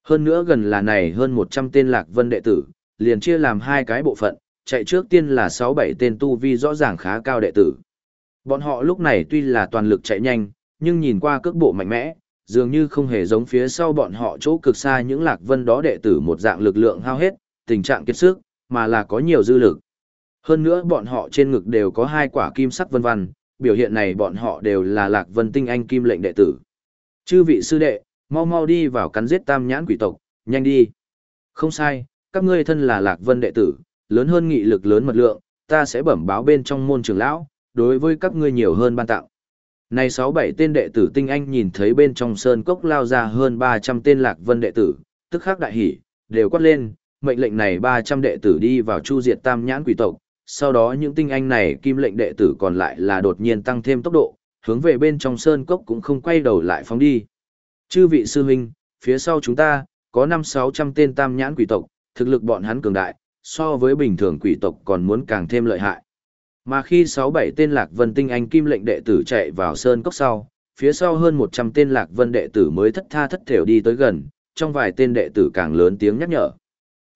Hơn nữa gần là này hơn 100 tên lạc vân đệ tử, liền chia làm hai cái bộ phận, chạy trước tiên là 6-7 tên tu vi rõ ràng khá cao đệ tử. Bọn họ lúc này tuy là toàn lực chạy nhanh, nhưng nhìn qua cước bộ mạnh mẽ, dường như không hề giống phía sau bọn họ chỗ cực xa những lạc vân đó đệ tử một dạng lực lượng hao hết, tình trạng kiệt sức, mà là có nhiều dư lực. Hơn nữa bọn họ trên ngực đều có hai quả kim sắc vân vân, biểu hiện này bọn họ đều là lạc vân tinh anh kim lệnh đệ tử. Chư vị sư đệ, mau mau đi vào cắn giết tam nhãn quỷ tộc, nhanh đi. Không sai, các ngươi thân là lạc vân đệ tử, lớn hơn nghị lực lớn mật lượng, ta sẽ bẩm báo bên trong môn trường lão, đối với các ngươi nhiều hơn ban tặng. Này sáu bảy tên đệ tử tinh anh nhìn thấy bên trong sơn cốc lao ra hơn 300 tên lạc vân đệ tử, tức khắc đại hỉ, đều quát lên, mệnh lệnh này 300 đệ tử đi vào chu diệt tam nhãn quỷ tộc, sau đó những tinh anh này kim lệnh đệ tử còn lại là đột nhiên tăng thêm tốc độ, hướng về bên trong sơn cốc cũng không quay đầu lại phóng đi. Chư vị sư huynh, phía sau chúng ta, có 5-600 tên tam nhãn quỷ tộc, thực lực bọn hắn cường đại, so với bình thường quỷ tộc còn muốn càng thêm lợi hại. Mà khi 6-7 tên lạc vân tinh anh kim lệnh đệ tử chạy vào sơn cốc sau, phía sau hơn 100 tên lạc vân đệ tử mới thất tha thất thểu đi tới gần, trong vài tên đệ tử càng lớn tiếng nhắc nhở.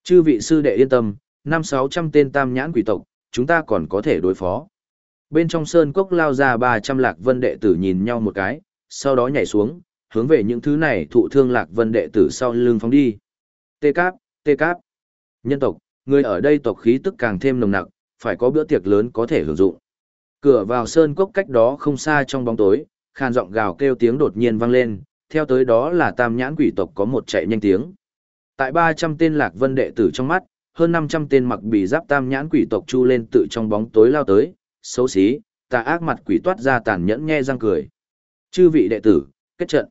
Chư vị sư đệ yên tâm, 5-600 tên tam nhãn quỷ tộc, chúng ta còn có thể đối phó. Bên trong sơn cốc lao ra 300 lạc vân đệ tử nhìn nhau một cái, sau đó nhảy xuống, hướng về những thứ này thụ thương lạc vân đệ tử sau lưng phóng đi. Tê cáp, tê cáp. Nhân tộc, người ở đây tộc khí tức càng thêm nồng nặc, phải có bữa tiệc lớn có thể hưởng dụng. Cửa vào sơn cốc cách đó không xa trong bóng tối, khan giọng gào kêu tiếng đột nhiên vang lên, theo tới đó là tam nhãn quỷ tộc có một chạy nhanh tiếng. Tại 300 tên lạc vân đệ tử trong mắt, hơn 500 tên mặc bị giáp tam nhãn quỷ tộc chu lên tự trong bóng tối lao tới, xấu xí, tà ác mặt quỷ toát ra tàn nhẫn nhe răng cười. Chư vị đệ tử, kết trận.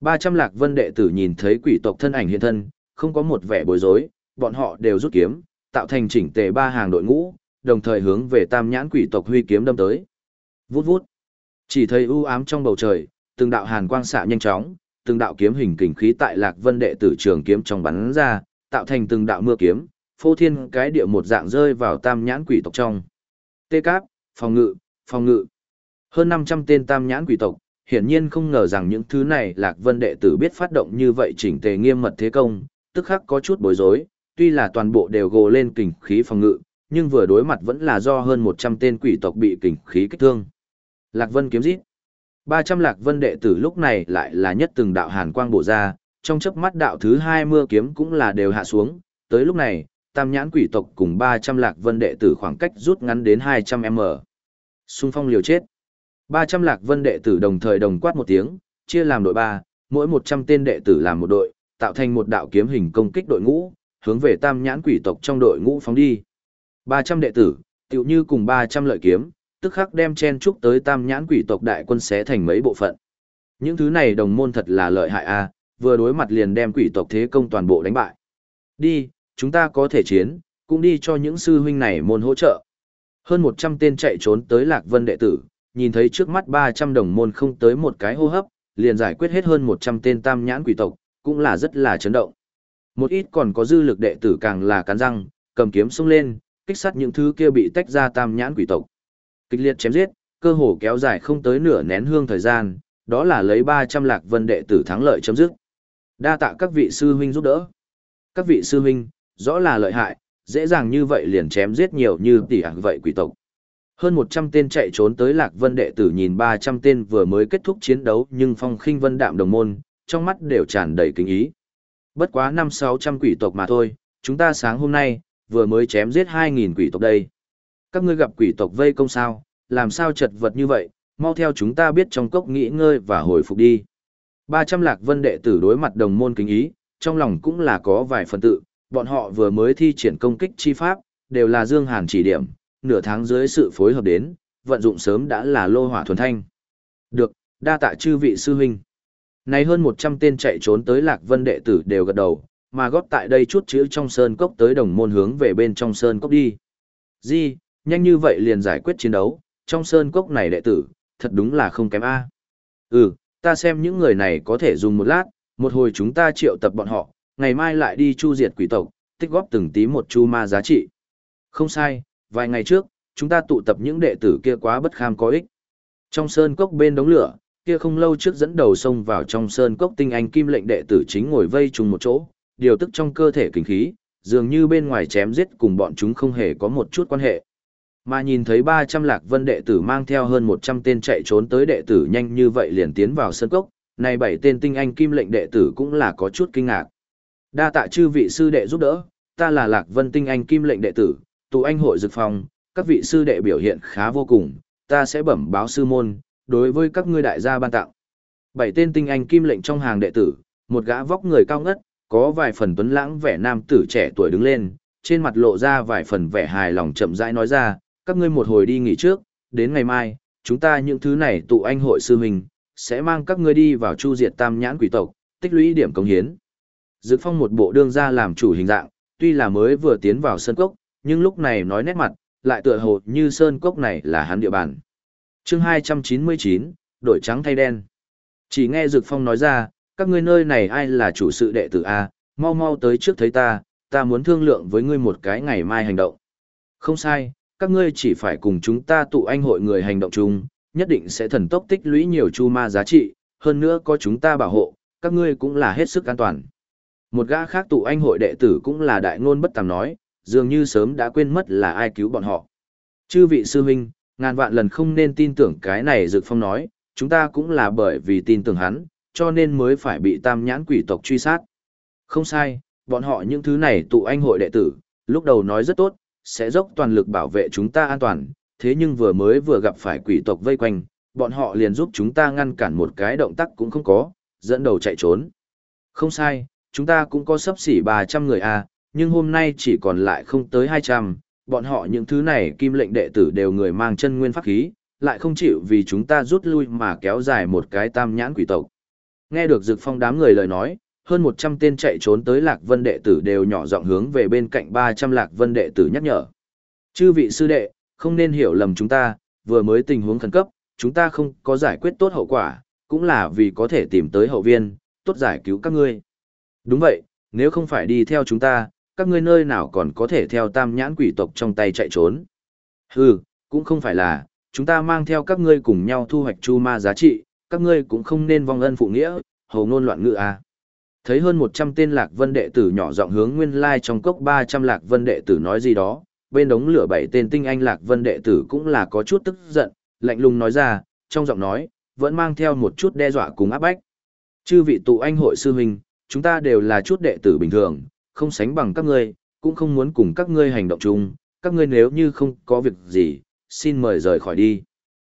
300 lạc vân đệ tử nhìn thấy quỷ tộc thân ảnh hiện thân, không có một vẻ bối rối, bọn họ đều rút kiếm, tạo thành chỉnh tề ba hàng đội ngũ, đồng thời hướng về tam nhãn quỷ tộc huy kiếm đâm tới. Vút vút. Chỉ thấy u ám trong bầu trời, từng đạo hàn quang xạ nhanh chóng, từng đạo kiếm hình kình khí tại Lạc Vân đệ tử trường kiếm trong bắn ra, tạo thành từng đạo mưa kiếm, phô thiên cái địa một dạng rơi vào tam nhãn quỷ tộc trong. Tê cáp, phòng ngự, phòng ngự. Hơn 500 tên tam nhãn quỷ tộc, hiển nhiên không ngờ rằng những thứ này Lạc Vân đệ tử biết phát động như vậy chỉnh tề nghiêm mật thế công, tức khắc có chút bối rối, tuy là toàn bộ đều gồ lên kình khí phòng ngự, nhưng vừa đối mặt vẫn là do hơn 100 tên quỷ tộc bị kình khí kích thương. Lạc Vân kiếm giết. 300 Lạc Vân đệ tử lúc này lại là nhất từng đạo hàn quang bổ ra, trong chớp mắt đạo thứ hai mưa kiếm cũng là đều hạ xuống, tới lúc này, tam nhãn quỷ tộc cùng 300 Lạc Vân đệ tử khoảng cách rút ngắn đến 200m. Xung phong liều chết. 300 Lạc Vân đệ tử đồng thời đồng quát một tiếng, chia làm đội 3, mỗi 100 tên đệ tử làm một đội, tạo thành một đạo kiếm hình công kích đội ngũ, hướng về tam nhãn quỷ tộc trong đội ngũ phóng đi. 300 đệ tử, tựu như cùng 300 lợi kiếm, tức khắc đem chen trúc tới tam nhãn quỷ tộc đại quân xé thành mấy bộ phận. Những thứ này đồng môn thật là lợi hại a, vừa đối mặt liền đem quỷ tộc thế công toàn bộ đánh bại. Đi, chúng ta có thể chiến, cũng đi cho những sư huynh này môn hỗ trợ. Hơn 100 tên chạy trốn tới Lạc Vân đệ tử, nhìn thấy trước mắt 300 đồng môn không tới một cái hô hấp, liền giải quyết hết hơn 100 tên tam nhãn quỷ tộc, cũng là rất là chấn động. Một ít còn có dư lực đệ tử càng là cắn răng, cầm kiếm xông lên, kích sát những thứ kia bị tách ra tam nhãn quỷ tộc. Kịch liệt chém giết, cơ hồ kéo dài không tới nửa nén hương thời gian, đó là lấy 300 lạc vân đệ tử thắng lợi chấm dứt. Đa tạ các vị sư huynh giúp đỡ. Các vị sư huynh, rõ là lợi hại, dễ dàng như vậy liền chém giết nhiều như tỷ ảng vậy quỷ tộc. Hơn 100 tên chạy trốn tới Lạc Vân đệ tử nhìn 300 tên vừa mới kết thúc chiến đấu nhưng phong khinh vân đạm đồng môn, trong mắt đều tràn đầy kính ý. Bất quá 5-600 quỷ tộc mà thôi, chúng ta sáng hôm nay, vừa mới chém giết 2.000 quỷ tộc đây. Các ngươi gặp quỷ tộc vây công sao, làm sao chật vật như vậy, mau theo chúng ta biết trong cốc nghỉ ngơi và hồi phục đi. 300 lạc vân đệ tử đối mặt đồng môn kính ý, trong lòng cũng là có vài phần tự, bọn họ vừa mới thi triển công kích chi pháp, đều là Dương Hàn chỉ điểm, nửa tháng dưới sự phối hợp đến, vận dụng sớm đã là lô hỏa thuần thanh. Được, đa tạ chư vị sư huynh. Này hơn 100 tên chạy trốn tới Lạc Vân đệ tử đều gật đầu, mà góp tại đây chút chữ trong sơn cốc tới đồng môn hướng về bên trong sơn cốc đi. Di, nhanh như vậy liền giải quyết chiến đấu, trong sơn cốc này đệ tử, thật đúng là không kém A. Ừ, ta xem những người này có thể dùng một lát, một hồi chúng ta triệu tập bọn họ, ngày mai lại đi chu diệt quỷ tộc, tích góp từng tí một chu ma giá trị. Không sai, vài ngày trước, chúng ta tụ tập những đệ tử kia quá bất kham có ích. Trong sơn cốc bên đống lửa, kia không lâu trước dẫn đầu xông vào trong sơn cốc tinh anh kim lệnh đệ tử chính ngồi vây chung một chỗ, điều tức trong cơ thể kinh khí, dường như bên ngoài chém giết cùng bọn chúng không hề có một chút quan hệ. Mà nhìn thấy 300 lạc vân đệ tử mang theo hơn 100 tên chạy trốn tới đệ tử nhanh như vậy liền tiến vào sân cốc, này bảy tên tinh anh kim lệnh đệ tử cũng là có chút kinh ngạc. Đa tạ chư vị sư đệ giúp đỡ, ta là lạc vân tinh anh kim lệnh đệ tử, tụ anh hội dược phòng, các vị sư đệ biểu hiện khá vô cùng, ta sẽ bẩm báo sư môn, đối với các ngươi đại gia ban tặng. Bảy tên tinh anh kim lệnh trong hàng đệ tử, một gã vóc người cao ngất, có vài phần tuấn lãng vẻ nam tử trẻ tuổi đứng lên, trên mặt lộ ra vài phần vẻ hài lòng chậm rãi nói ra, các ngươi một hồi đi nghỉ trước, đến ngày mai, chúng ta những thứ này tụ anh hội sư huynh, sẽ mang các ngươi đi vào chu diệt tam nhãn quỷ tộc, tích lũy điểm công hiến. Dực phong một bộ đương ra làm chủ hình dạng, tuy là mới vừa tiến vào sơn cốc, nhưng lúc này nói nét mặt, lại tựa hồ như sơn cốc này là hắn địa bàn. chương 299, đổi trắng thay đen. Chỉ nghe Dực phong nói ra, các ngươi nơi này ai là chủ sự đệ tử A, mau mau tới trước thấy ta, ta muốn thương lượng với ngươi một cái ngày mai hành động. Không sai, các ngươi chỉ phải cùng chúng ta tụ anh hội người hành động chung, nhất định sẽ thần tốc tích lũy nhiều chu ma giá trị, hơn nữa có chúng ta bảo hộ, các ngươi cũng là hết sức an toàn. Một gã khác tụ anh hội đệ tử cũng là đại ngôn bất tàm nói, dường như sớm đã quên mất là ai cứu bọn họ. Chư vị sư huynh, ngàn vạn lần không nên tin tưởng cái này Dực Phong nói, chúng ta cũng là bởi vì tin tưởng hắn, cho nên mới phải bị tam nhãn quỷ tộc truy sát. Không sai, bọn họ những thứ này tụ anh hội đệ tử, lúc đầu nói rất tốt, sẽ dốc toàn lực bảo vệ chúng ta an toàn, thế nhưng vừa mới vừa gặp phải quỷ tộc vây quanh, bọn họ liền giúp chúng ta ngăn cản một cái động tác cũng không có, dẫn đầu chạy trốn. Không sai, chúng ta cũng có sấp xỉ 300 người a, à, nhưng hôm nay chỉ còn lại không tới 200, bọn họ những thứ này kim lệnh đệ tử đều người mang chân nguyên pháp khí, lại không chịu vì chúng ta rút lui mà kéo dài một cái tam nhãn quỷ tộc. Nghe được Dực Phong đám người lời nói, hơn 100 tên chạy trốn tới Lạc Vân đệ tử đều nhỏ giọng hướng về bên cạnh 300 Lạc Vân đệ tử nhắc nhở. Chư vị sư đệ, không nên hiểu lầm chúng ta, vừa mới tình huống khẩn cấp, chúng ta không có giải quyết tốt hậu quả, cũng là vì có thể tìm tới hậu viên, tốt giải cứu các ngươi. Đúng vậy, nếu không phải đi theo chúng ta, các ngươi nơi nào còn có thể theo tam nhãn quỷ tộc trong tay chạy trốn. Hừ, cũng không phải là, chúng ta mang theo các ngươi cùng nhau thu hoạch chu ma giá trị, các ngươi cũng không nên vong ân phụ nghĩa, hầu ngôn loạn ngữ à. Thấy hơn 100 tên lạc vân đệ tử nhỏ giọng hướng nguyên lai trong cốc 300 lạc vân đệ tử nói gì đó, bên đống lửa bảy tên tinh anh lạc vân đệ tử cũng là có chút tức giận, lạnh lùng nói ra, trong giọng nói, vẫn mang theo một chút đe dọa cùng áp bách. Chư vị tụ anh hội sư huynh, chúng ta đều là chút đệ tử bình thường, không sánh bằng các ngươi, cũng không muốn cùng các ngươi hành động chung, các ngươi nếu như không có việc gì, xin mời rời khỏi đi.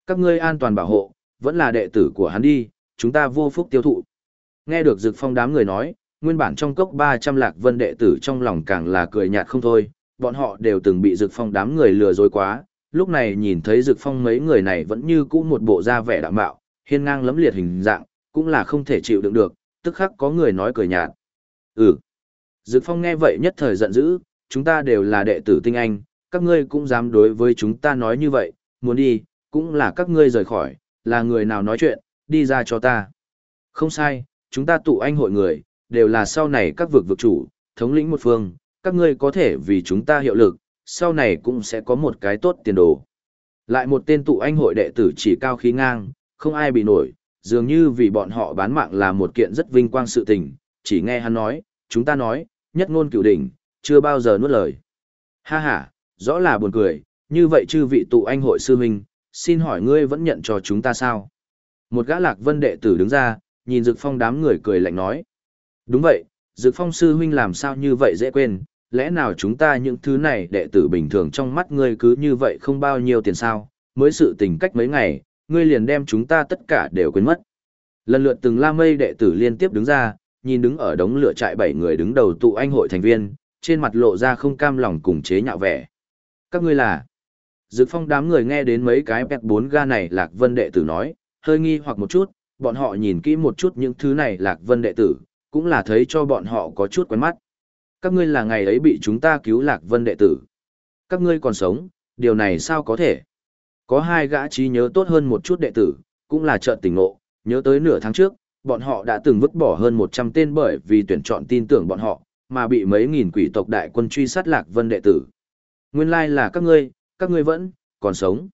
Các ngươi an toàn bảo hộ, vẫn là đệ tử của hắn đi, chúng ta vô phúc tiêu thụ. Nghe được Dực Phong đám người nói, nguyên bản trong cốc 300 lạc vân đệ tử trong lòng càng là cười nhạt không thôi, bọn họ đều từng bị Dực Phong đám người lừa dối quá, lúc này nhìn thấy Dực Phong mấy người này vẫn như cũ một bộ da vẻ đạm bạo, hiên ngang lấm liệt hình dạng, cũng là không thể chịu đựng được, tức khắc có người nói cười nhạt. Ừ. Dực Phong nghe vậy nhất thời giận dữ, chúng ta đều là đệ tử tinh anh, các ngươi cũng dám đối với chúng ta nói như vậy, muốn đi, cũng là các ngươi rời khỏi, là người nào nói chuyện, đi ra cho ta. Không sai, chúng ta tụ anh hội người, đều là sau này các vực vực chủ, thống lĩnh một phương, các ngươi có thể vì chúng ta hiệu lực, sau này cũng sẽ có một cái tốt tiền đồ. Lại một tên tụ anh hội đệ tử chỉ cao khí ngang, không ai bị nổi, dường như vì bọn họ bán mạng là một kiện rất vinh quang sự tình, chỉ nghe hắn nói, chúng ta nói, nhất ngôn cửu đỉnh, chưa bao giờ nuốt lời. Ha ha, rõ là buồn cười, như vậy chư vị tụ anh hội sư huynh, xin hỏi ngươi vẫn nhận cho chúng ta sao? Một gã lạc vân đệ tử đứng ra, nhìn Dực Phong đám người cười lạnh nói. Đúng vậy, Dực Phong sư huynh làm sao như vậy dễ quên, lẽ nào chúng ta những thứ này đệ tử bình thường trong mắt ngươi cứ như vậy không bao nhiêu tiền sao, mới sự tình cách mấy ngày, ngươi liền đem chúng ta tất cả đều quên mất. Lần lượt từng la mây đệ tử liên tiếp đứng ra, nhìn đứng ở đống lửa trại bảy người đứng đầu tụ anh hội thành viên, trên mặt lộ ra không cam lòng cùng chế nhạo vẻ. Các ngươi là... Dực phong đám người nghe đến mấy cái bẹt bốn ga này lạc vân đệ tử nói, hơi nghi hoặc một chút, bọn họ nhìn kỹ một chút những thứ này lạc vân đệ tử, cũng là thấy cho bọn họ có chút quen mắt. Các ngươi là ngày ấy bị chúng ta cứu lạc vân đệ tử. Các ngươi còn sống, điều này sao có thể? Có hai gã trí nhớ tốt hơn một chút đệ tử, cũng là trợ tỉnh ngộ, nhớ tới nửa tháng trước, bọn họ đã từng vứt bỏ hơn 100 tên bởi vì tuyển chọn tin tưởng bọn họ, mà bị mấy nghìn quỷ tộc đại quân truy sát lạc vân đệ tử. Nguyên lai là các ngươi, các ngươi vẫn, còn sống.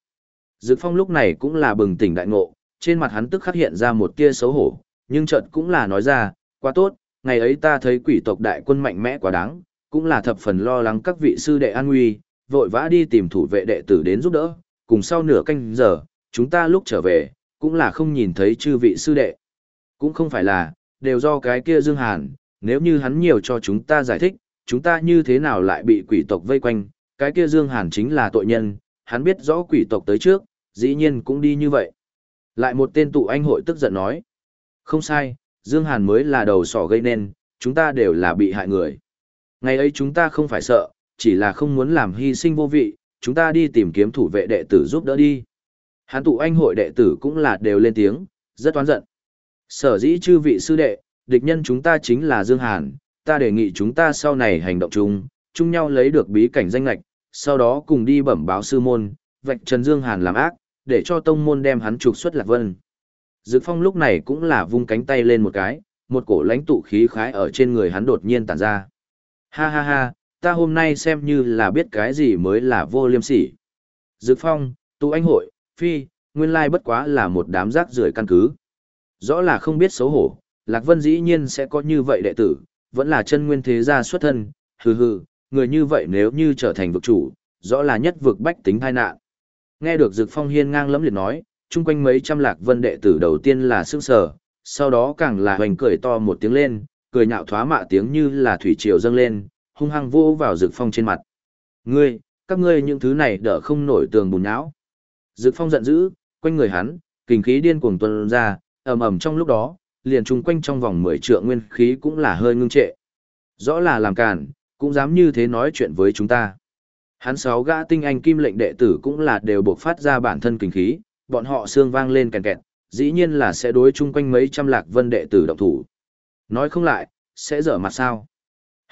Dực phong lúc này cũng là bừng tỉnh đại ngộ, trên mặt hắn tức khắc hiện ra một tia xấu hổ, nhưng chợt cũng là nói ra, quá tốt, ngày ấy ta thấy quỷ tộc đại quân mạnh mẽ quá đáng, cũng là thập phần lo lắng các vị sư đệ an nguy, vội vã đi tìm thủ vệ đệ tử đến giúp đỡ, cùng sau nửa canh giờ, chúng ta lúc trở về, cũng là không nhìn thấy chư vị sư đệ. Cũng không phải là, đều do cái kia Dương Hàn, nếu như hắn nhiều cho chúng ta giải thích, chúng ta như thế nào lại bị quỷ tộc vây quanh, cái kia Dương Hàn chính là tội nhân, hắn biết rõ quỷ tộc tới trước, dĩ nhiên cũng đi như vậy. Lại một tên tụ anh hội tức giận nói. Không sai, Dương Hàn mới là đầu sỏ gây nên, chúng ta đều là bị hại người. Ngày ấy chúng ta không phải sợ, chỉ là không muốn làm hy sinh vô vị, chúng ta đi tìm kiếm thủ vệ đệ tử giúp đỡ đi. Hán tụ anh hội đệ tử cũng là đều lên tiếng, rất oán giận. Sở dĩ chư vị sư đệ, địch nhân chúng ta chính là Dương Hàn, ta đề nghị chúng ta sau này hành động chung, chung nhau lấy được bí cảnh danh lạch, sau đó cùng đi bẩm báo sư môn, vạch Trần Dương Hàn làm ác, để cho tông môn đem hắn trục xuất lạc vân. Dực phong lúc này cũng là vung cánh tay lên một cái, một cổ lãnh tụ khí khái ở trên người hắn đột nhiên tản ra. Ha ha ha, ta hôm nay xem như là biết cái gì mới là vô liêm sỉ. Dực phong, tụ anh hội, phi, nguyên lai bất quá là một đám rác rưởi căn cứ. Rõ là không biết xấu hổ, Lạc Vân dĩ nhiên sẽ có như vậy đệ tử, vẫn là chân nguyên thế gia xuất thân, hừ hừ, người như vậy nếu như trở thành vực chủ, rõ là nhất vực bách tính tai nạn. Nghe được Dực Phong hiên ngang lẫm liệt nói, chung quanh mấy trăm Lạc Vân đệ tử đầu tiên là sững sờ, sau đó càng là hoành cười to một tiếng lên, cười nhạo thoá mạ tiếng như là thủy triều dâng lên, hung hăng vô vào Dực Phong trên mặt. Ngươi, các ngươi những thứ này đỡ không nổi tường bùn nhão. Dực Phong giận dữ, quanh người hắn, kình khí điên cuồng tuôn ra, ầm ầm trong lúc đó, liền trùng quanh trong vòng 10 trượng nguyên khí cũng là hơi ngưng trệ. Rõ là làm càn, cũng dám như thế nói chuyện với chúng ta. Hắn sáu gã tinh anh kim lệnh đệ tử cũng là đều buộc phát ra bản thân kinh khí, bọn họ xương vang lên kèn kẹt, dĩ nhiên là sẽ đối chung quanh mấy trăm lạc vân đệ tử động thủ. Nói không lại, sẽ dở mặt sao.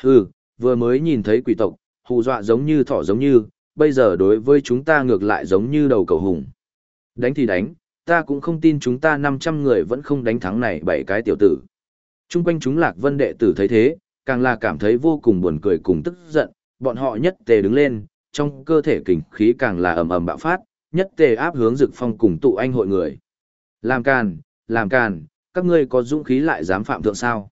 Hừ, vừa mới nhìn thấy quỷ tộc, hù dọa giống như thỏ giống như, bây giờ đối với chúng ta ngược lại giống như đầu cầu hùng. Đánh thì đánh, ta cũng không tin chúng ta 500 người vẫn không đánh thắng này bảy cái tiểu tử. Trung quanh chúng lạc vân đệ tử thấy thế, càng là cảm thấy vô cùng buồn cười cùng tức giận, bọn họ nhất tề đứng lên, trong cơ thể kình khí càng là ầm ầm bạo phát, nhất tề áp hướng Dực Phong cùng tụ anh hội người. Làm càn, làm càn, các ngươi có dũng khí lại dám phạm thượng sao?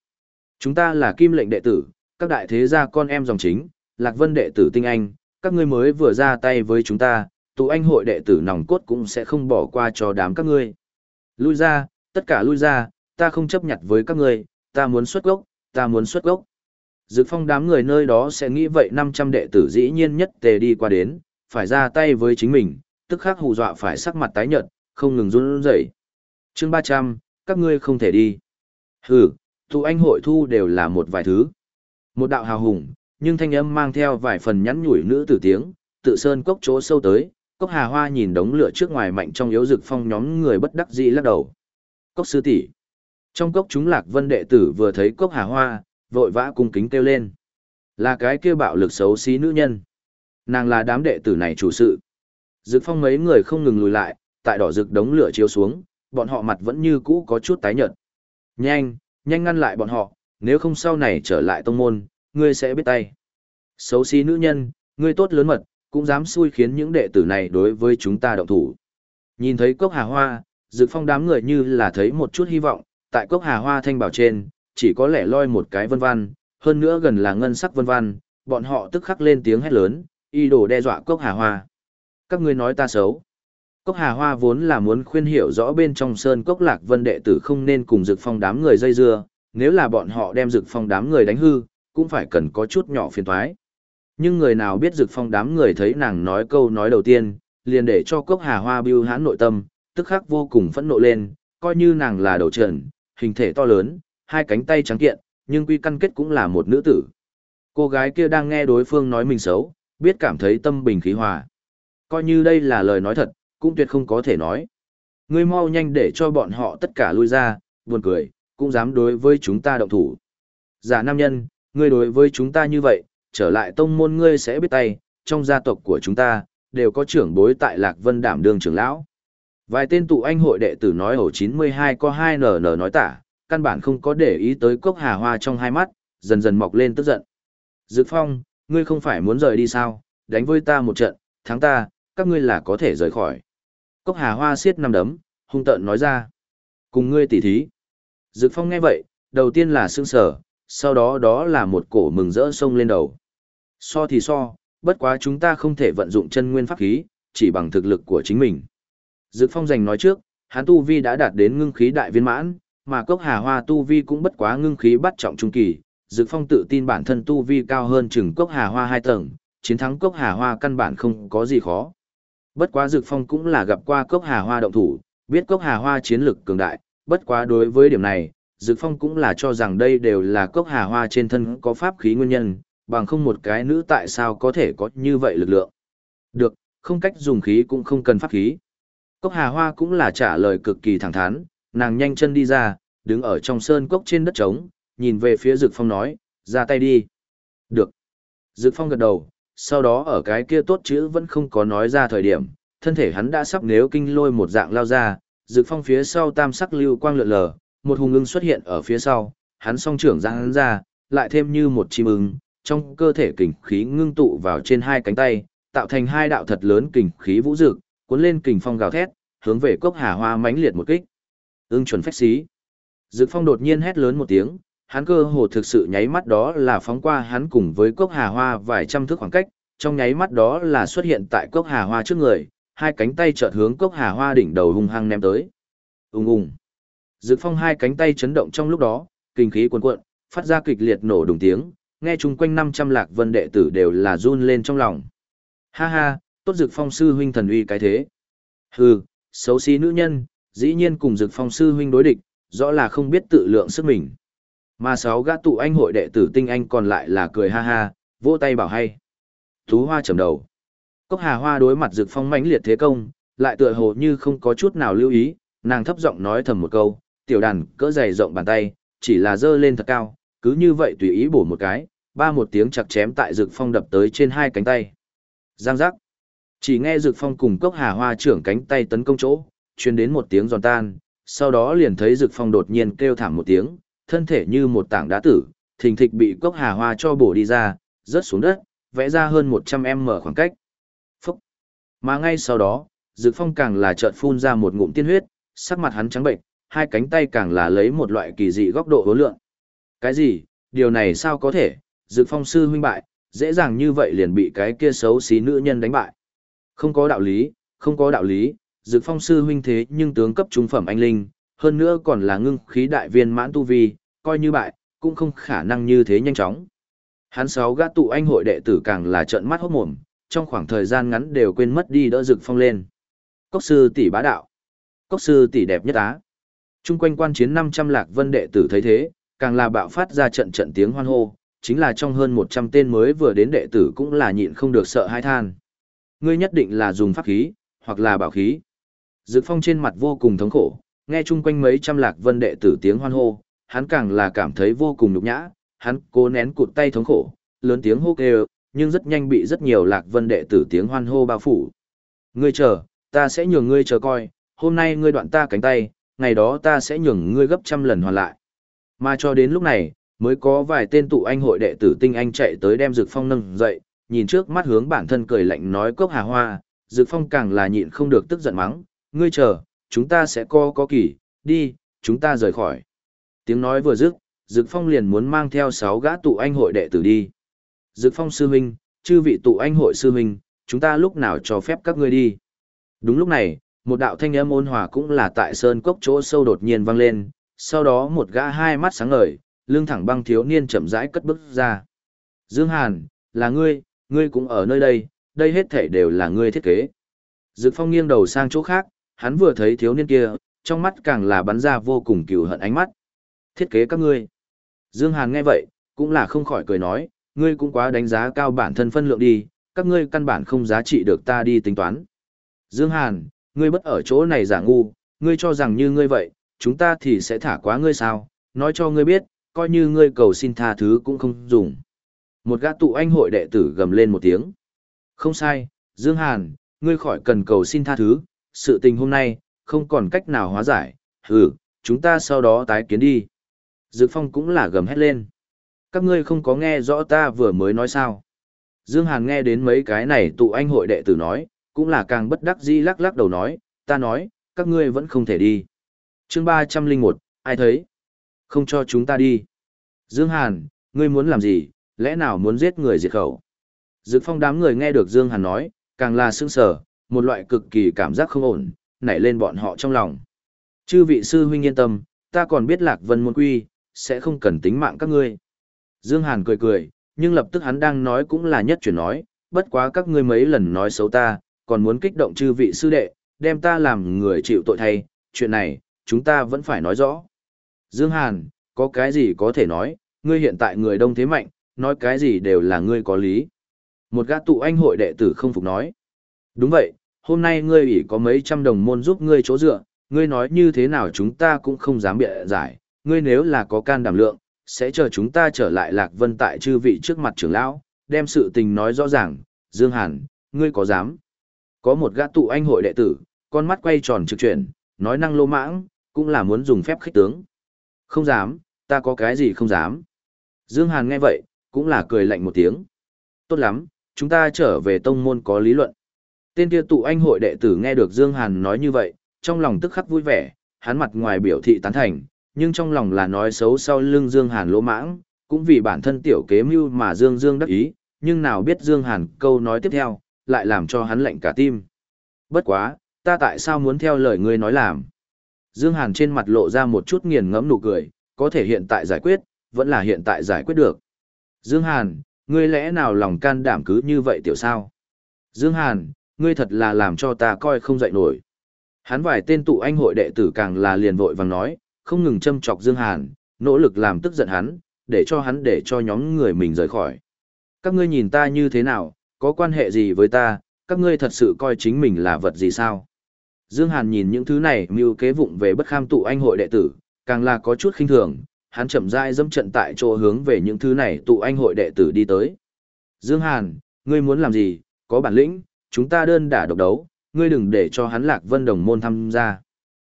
Chúng ta là kim lệnh đệ tử, các đại thế gia con em dòng chính, Lạc Vân đệ tử tinh anh, các ngươi mới vừa ra tay với chúng ta, tụ anh hội đệ tử nòng cốt cũng sẽ không bỏ qua cho đám các ngươi. Lui ra, tất cả lui ra, ta không chấp nhận với các ngươi, ta muốn xuất gốc, ta muốn xuất gốc. Dực phong đám người nơi đó sẽ nghĩ vậy 500 đệ tử dĩ nhiên nhất tề đi qua đến, phải ra tay với chính mình, tức khắc hù dọa phải sắc mặt tái nhợt, không ngừng run rẩy. Chương 300, các ngươi không thể đi. Hừ, tụ anh hội thu đều là một vài thứ. Một đạo hào hùng, nhưng thanh âm mang theo vài phần nhắn nhủi nữ tử tiếng, tự sơn cốc chỗ sâu tới, cốc hà hoa nhìn đống lửa trước ngoài mạnh trong yếu rực phong nhóm người bất đắc dĩ lắc đầu. Cốc sư tỷ Trong cốc chúng lạc vân đệ tử vừa thấy cốc hà hoa, vội vã cung kính kêu lên. Là cái kia bạo lực xấu xí nữ nhân. Nàng là đám đệ tử này chủ sự. Dực phong mấy người không ngừng lùi lại, tại đỏ rực đống lửa chiếu xuống, bọn họ mặt vẫn như cũ có chút tái nhợt. Nhanh, nhanh ngăn lại bọn họ, nếu không sau này trở lại tông môn, ngươi sẽ biết tay. Xấu xí nữ nhân, ngươi tốt lớn mật, cũng dám xui khiến những đệ tử này đối với chúng ta động thủ. Nhìn thấy cốc hà hoa, dực phong đám người như là thấy một chút hy vọng, tại cốc hà hoa thanh bảo trên, chỉ có lẻ loi một cái vân văn, hơn nữa gần là ngân sắc vân văn, bọn họ tức khắc lên tiếng hét lớn, y đồ đe dọa cốc hà hoa. Các ngươi nói ta xấu. Cốc hà hoa vốn là muốn khuyên hiểu rõ bên trong sơn cốc lạc vân đệ tử không nên cùng dực phong đám người dây dưa, nếu là bọn họ đem dược phong đám người đánh hư, cũng phải cần có chút nhỏ phiền toái Nhưng người nào biết dược phong đám người thấy nàng nói câu nói đầu tiên, liền để cho cốc hà hoa biêu hãn nội tâm, tức khắc vô cùng phẫn nộ lên, coi như nàng là đầu trần, hình thể to lớn, hai cánh tay trắng kiện, nhưng quy căn kết cũng là một nữ tử. Cô gái kia đang nghe đối phương nói mình xấu, biết cảm thấy tâm bình khí hòa. Coi như đây là lời nói thật, cũng tuyệt không có thể nói. Ngươi mau nhanh để cho bọn họ tất cả lui ra, buồn cười, cũng dám đối với chúng ta động thủ. Giả nam nhân, ngươi đối với chúng ta như vậy, trở lại tông môn ngươi sẽ biết tay, trong gia tộc của chúng ta, đều có trưởng bối tại Lạc Vân đảm đương trưởng lão. Vài tên tụ anh hội đệ tử nói ổ 92 có 2 nở nở nói tả, căn bản không có để ý tới cốc hà hoa trong hai mắt, dần dần mọc lên tức giận. Dực phong, ngươi không phải muốn rời đi sao, đánh với ta một trận, thắng ta, các ngươi là có thể rời khỏi. Cốc hà hoa siết năm đấm, hung tợn nói ra. Cùng ngươi tỉ thí. Dực phong nghe vậy, đầu tiên là sương sở, sau đó đó là một cổ mừng rỡ sông lên đầu. So thì so, bất quá chúng ta không thể vận dụng chân nguyên pháp khí, chỉ bằng thực lực của chính mình. Dực phong giành nói trước, hắn tu vi đã đạt đến ngưng khí đại viên mãn, mà cốc hà hoa tu vi cũng bất quá ngưng khí bắt trọng trung kỳ. Dực phong tự tin bản thân tu vi cao hơn chừng cốc hà hoa hai tầng, chiến thắng cốc hà hoa căn bản không có gì khó. Bất quá Dực phong cũng là gặp qua cốc hà hoa động thủ, biết cốc hà hoa chiến lực cường đại, bất quá đối với điểm này, Dực Phong cũng là cho rằng đây đều là cốc hà hoa trên thân có pháp khí nguyên nhân, bằng không một cái nữ tại sao có thể có như vậy lực lượng. Được, không cách dùng khí cũng không cần pháp khí. Cốc hà hoa cũng là trả lời cực kỳ thẳng thắn, nàng nhanh chân đi ra, đứng ở trong sơn cốc trên đất trống, nhìn về phía Dực Phong nói, ra tay đi. Được. Dực Phong gật đầu, sau đó ở cái kia tốt chữ vẫn không có nói ra thời điểm, thân thể hắn đã sắp nếu kinh lôi một dạng lao ra, Dực Phong phía sau tam sắc lưu quang lượn lờ, một hùng ưng xuất hiện ở phía sau, hắn song trưởng ra hắn ra, lại thêm như một chim ưng, trong cơ thể kình khí ngưng tụ vào trên hai cánh tay, tạo thành hai đạo thật lớn kình khí vũ dực, cuốn lên kình phong gào thét, hướng về cốc hà hoa mãnh liệt một kích. Ưng chuẩn phách xí. Dực phong đột nhiên hét lớn một tiếng, hắn cơ hồ thực sự nháy mắt đó là phóng qua hắn cùng với cốc hà hoa vài trăm thước khoảng cách, trong nháy mắt đó là xuất hiện tại cốc hà hoa trước người, hai cánh tay chợt hướng cốc hà hoa đỉnh đầu hung hăng ném tới. Ùng ùng. Dực phong hai cánh tay chấn động trong lúc đó, kinh khí cuồn cuộn, phát ra kịch liệt nổ đùng tiếng, nghe chung quanh 500 lạc vân đệ tử đều là run lên trong lòng. Ha ha, tốt dực phong sư huynh thần uy cái thế. Hừ, xấu xí nữ nhân, dĩ nhiên cùng dực phong sư huynh đối địch, rõ là không biết tự lượng sức mình. Mà sáu gã tụ anh hội đệ tử tinh anh còn lại là cười ha ha, vỗ tay bảo hay. Thú hoa trầm đầu. Cốc hà hoa đối mặt dực phong mãnh liệt thế công, lại tựa hồ như không có chút nào lưu ý, nàng thấp giọng nói thầm một câu, tiểu đàn cỡ dày rộng bàn tay, chỉ là dơ lên thật cao, cứ như vậy tùy ý bổ một cái, ba một tiếng chặt chém tại Dực Phong đập tới trên hai cánh tay. Giang giác. Chỉ nghe Dực Phong cùng Cốc Hà Hoa trưởng cánh tay tấn công chỗ, truyền đến một tiếng giòn tan, sau đó liền thấy Dực Phong đột nhiên kêu thảm một tiếng, thân thể như một tảng đá tử, thình thịch bị Cốc Hà Hoa cho bổ đi ra, rớt xuống đất, vẽ ra hơn 100m khoảng cách. Mà ngay sau đó, Dực Phong càng là chợt phun ra một ngụm tiên huyết, sắc mặt hắn trắng bệnh, hai cánh tay càng là lấy một loại kỳ dị góc độ hối lượng. Cái gì, điều này sao có thể, Dực Phong sư huynh bại, dễ dàng như vậy liền bị cái kia xấu xí nữ nhân đánh bại. Không có đạo lý, không có đạo lý, Dực Phong sư huynh thế nhưng tướng cấp trung phẩm anh linh, hơn nữa còn là ngưng khí đại viên mãn tu vi, coi như bại, cũng không khả năng như thế nhanh chóng. Hắn sáu gã tụ anh hội đệ tử càng là trợn mắt hốt mồm, trong khoảng thời gian ngắn đều quên mất đi đỡ Dực Phong lên. Cốc sư tỷ bá đạo. Cốc sư tỷ đẹp nhất á. Trung quanh quan chiến 500 lạc vân đệ tử thấy thế, càng là bạo phát ra trận trận tiếng hoan hô, chính là trong hơn 100 tên mới vừa đến đệ tử cũng là nhịn không được sợ hãi than. Ngươi nhất định là dùng pháp khí, hoặc là bảo khí. Dực phong trên mặt vô cùng thống khổ, nghe chung quanh mấy trăm lạc vân đệ tử tiếng hoan hô, hắn càng là cảm thấy vô cùng nhục nhã, hắn cố nén cụt tay thống khổ, lớn tiếng hô kêu, nhưng rất nhanh bị rất nhiều lạc vân đệ tử tiếng hoan hô bao phủ. Ngươi chờ, ta sẽ nhường ngươi chờ coi, hôm nay ngươi đoạn ta cánh tay, ngày đó ta sẽ nhường ngươi gấp trăm lần hoàn lại. Mà cho đến lúc này, mới có vài tên tụ anh hội đệ tử tinh anh chạy tới đem Dực Phong nâng dậy, nhìn trước mắt hướng bản thân cười lạnh nói cốc hà hoa, Dực Phong càng là nhịn không được tức giận mắng, ngươi chờ, chúng ta sẽ co có kỳ, đi, chúng ta rời khỏi. Tiếng nói vừa dứt, Dực Phong liền muốn mang theo sáu gã tụ anh hội đệ tử đi. Dực Phong sư huynh, chư vị tụ anh hội sư huynh, chúng ta lúc nào cho phép các ngươi đi. Đúng lúc này, một đạo thanh âm ôn hòa cũng là tại sơn cốc chỗ sâu đột nhiên vang lên, sau đó một gã hai mắt sáng ngời, lưng thẳng băng thiếu niên chậm rãi cất bước ra. Dương Hàn, là ngươi, ngươi cũng ở nơi đây, đây hết thảy đều là ngươi thiết kế. Dực Phong nghiêng đầu sang chỗ khác, hắn vừa thấy thiếu niên kia, trong mắt càng là bắn ra vô cùng cừu hận ánh mắt. Thiết kế các ngươi. Dương Hàn nghe vậy, cũng là không khỏi cười nói, ngươi cũng quá đánh giá cao bản thân phân lượng đi, các ngươi căn bản không giá trị được ta đi tính toán. Dương Hàn, ngươi bất ở chỗ này giả ngu, ngươi cho rằng như ngươi vậy, chúng ta thì sẽ thả quá ngươi sao, nói cho ngươi biết, coi như ngươi cầu xin tha thứ cũng không dùng. Một gã tụ anh hội đệ tử gầm lên một tiếng. Không sai, Dương Hàn, ngươi khỏi cần cầu xin tha thứ, sự tình hôm nay, không còn cách nào hóa giải, hừ, chúng ta sau đó tái kiến đi. Dược Phong cũng là gầm hét lên. Các ngươi không có nghe rõ ta vừa mới nói sao. Dương Hàn nghe đến mấy cái này tụ anh hội đệ tử nói, cũng là càng bất đắc dĩ lắc lắc đầu nói, ta nói, các ngươi vẫn không thể đi. chương 301, ai thấy? Không cho chúng ta đi. Dương Hàn, ngươi muốn làm gì, lẽ nào muốn giết người diệt khẩu? Dực phong đám người nghe được Dương Hàn nói, càng là sững sờ, một loại cực kỳ cảm giác không ổn, nảy lên bọn họ trong lòng. Chư vị sư huynh yên tâm, ta còn biết lạc vân môn quy, sẽ không cần tính mạng các ngươi. Dương Hàn cười cười, nhưng lập tức hắn đang nói cũng là nhất chuyển nói, bất quá các ngươi mấy lần nói xấu ta, còn muốn kích động chư vị sư đệ, đem ta làm người chịu tội thay, chuyện này, chúng ta vẫn phải nói rõ. Dương Hàn, có cái gì có thể nói, ngươi hiện tại người đông thế mạnh, nói cái gì đều là ngươi có lý. Một gã tụ anh hội đệ tử không phục nói. Đúng vậy, hôm nay ngươi ủy có mấy trăm đồng môn giúp ngươi chỗ dựa, ngươi nói như thế nào chúng ta cũng không dám bịa giải, ngươi nếu là có can đảm lượng, sẽ chờ chúng ta trở lại Lạc Vân tại chư vị trước mặt trưởng lão, đem sự tình nói rõ ràng, Dương Hàn, ngươi có dám? Có một gã tụ anh hội đệ tử, con mắt quay tròn trực chuyển, nói năng lô mãng, cũng là muốn dùng phép khích tướng. Không dám, ta có cái gì không dám. Dương Hàn nghe vậy, cũng là cười lạnh một tiếng. Tốt lắm, chúng ta trở về tông môn có lý luận. Tên kia tụ anh hội đệ tử nghe được Dương Hàn nói như vậy, trong lòng tức khắc vui vẻ, hắn mặt ngoài biểu thị tán thành, nhưng trong lòng là nói xấu sau lưng Dương Hàn lỗ mãng, cũng vì bản thân tiểu kế mưu mà Dương Dương đắc ý, nhưng nào biết Dương Hàn câu nói tiếp theo, lại làm cho hắn lạnh cả tim. Bất quá, ta tại sao muốn theo lời ngươi nói làm? Dương Hàn trên mặt lộ ra một chút nghiền ngẫm nụ cười, có thể hiện tại giải quyết, vẫn là hiện tại giải quyết được. Dương Hàn, ngươi lẽ nào lòng can đảm cứ như vậy tiểu sao? Dương Hàn, ngươi thật là làm cho ta coi không dậy nổi. Hắn vài tên tụ anh hội đệ tử càng là liền vội vàng nói, không ngừng châm chọc Dương Hàn, nỗ lực làm tức giận hắn, để cho hắn để cho nhóm người mình rời khỏi. Các ngươi nhìn ta như thế nào, có quan hệ gì với ta, các ngươi thật sự coi chính mình là vật gì sao? Dương Hàn nhìn những thứ này mưu kế vụng về bất kham tụ anh hội đệ tử, càng là có chút khinh thường, hắn chậm rãi dâm trận tại chỗ hướng về những thứ này tụ anh hội đệ tử đi tới. Dương Hàn, ngươi muốn làm gì, có bản lĩnh, chúng ta đơn đả độc đấu, ngươi đừng để cho hắn lạc vân đồng môn tham gia.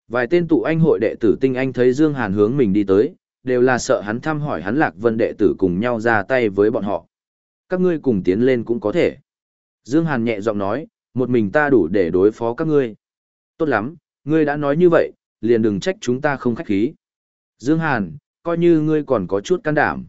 Vài tên tụ anh hội đệ tử tinh anh thấy Dương Hàn hướng mình đi tới, đều là sợ hắn thăm hỏi hắn lạc vân đệ tử cùng nhau ra tay với bọn họ. Các ngươi cùng tiến lên cũng có thể. Dương Hàn nhẹ giọng nói, một mình ta đủ để đối phó các ngươi. Tốt lắm, ngươi đã nói như vậy, liền đừng trách chúng ta không khách khí. Dương Hàn, coi như ngươi còn có chút can đảm.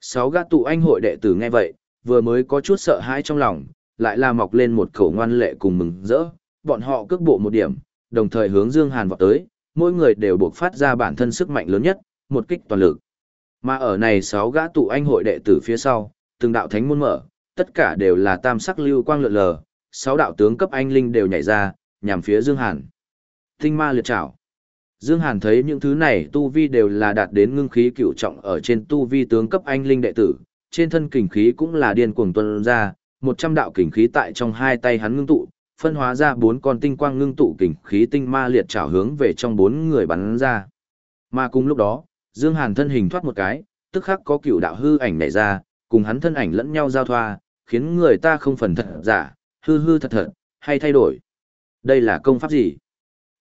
Sáu gã tụ anh hội đệ tử nghe vậy, vừa mới có chút sợ hãi trong lòng, lại là mọc lên một khẩu ngoan lệ cùng mừng rỡ, bọn họ cước bộ một điểm, đồng thời hướng Dương Hàn vọt tới, mỗi người đều buộc phát ra bản thân sức mạnh lớn nhất, một kích toàn lực. Mà ở này sáu gã tụ anh hội đệ tử phía sau, từng đạo thánh môn mở, tất cả đều là tam sắc lưu quang lượn lờ, sáu đạo tướng cấp anh linh đều nhảy ra, nhằm phía Dương Hàn. Tinh ma liệt trảo. Dương Hàn thấy những thứ này tu vi đều là đạt đến ngưng khí cửu trọng ở trên tu vi tướng cấp anh linh đệ tử, trên thân kình khí cũng là điên cuồng tuôn ra, một trăm đạo kình khí tại trong hai tay hắn ngưng tụ, phân hóa ra bốn con tinh quang ngưng tụ kình khí tinh ma liệt trảo hướng về trong bốn người bắn ra. Mà cùng lúc đó, Dương Hàn thân hình thoát một cái, tức khắc có cựu đạo hư ảnh nảy ra, cùng hắn thân ảnh lẫn nhau giao thoa, khiến người ta không phần thật giả, hư hư thật thật, hay thay đổi. Đây là công pháp gì?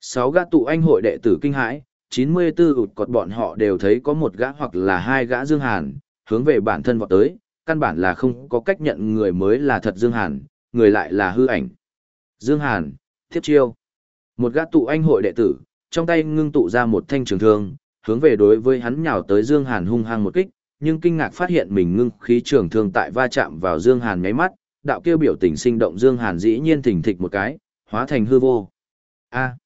Sáu gã tụ anh hội đệ tử kinh hãi, 94 ụt cọt bọn họ đều thấy có một gã hoặc là hai gã Dương Hàn, hướng về bản thân vọt tới, căn bản là không có cách nhận người mới là thật Dương Hàn, người lại là hư ảnh. Dương Hàn, tiếp chiêu. Một gã tụ anh hội đệ tử, trong tay ngưng tụ ra một thanh trường thương, hướng về đối với hắn nhào tới Dương Hàn hung hăng một kích, nhưng kinh ngạc phát hiện mình ngưng khí trường thương tại va chạm vào Dương Hàn nháy mắt, đạo kêu biểu tình sinh động Dương Hàn dĩ nhiên thỉnh thịch một cái, hóa thành hư vô. A.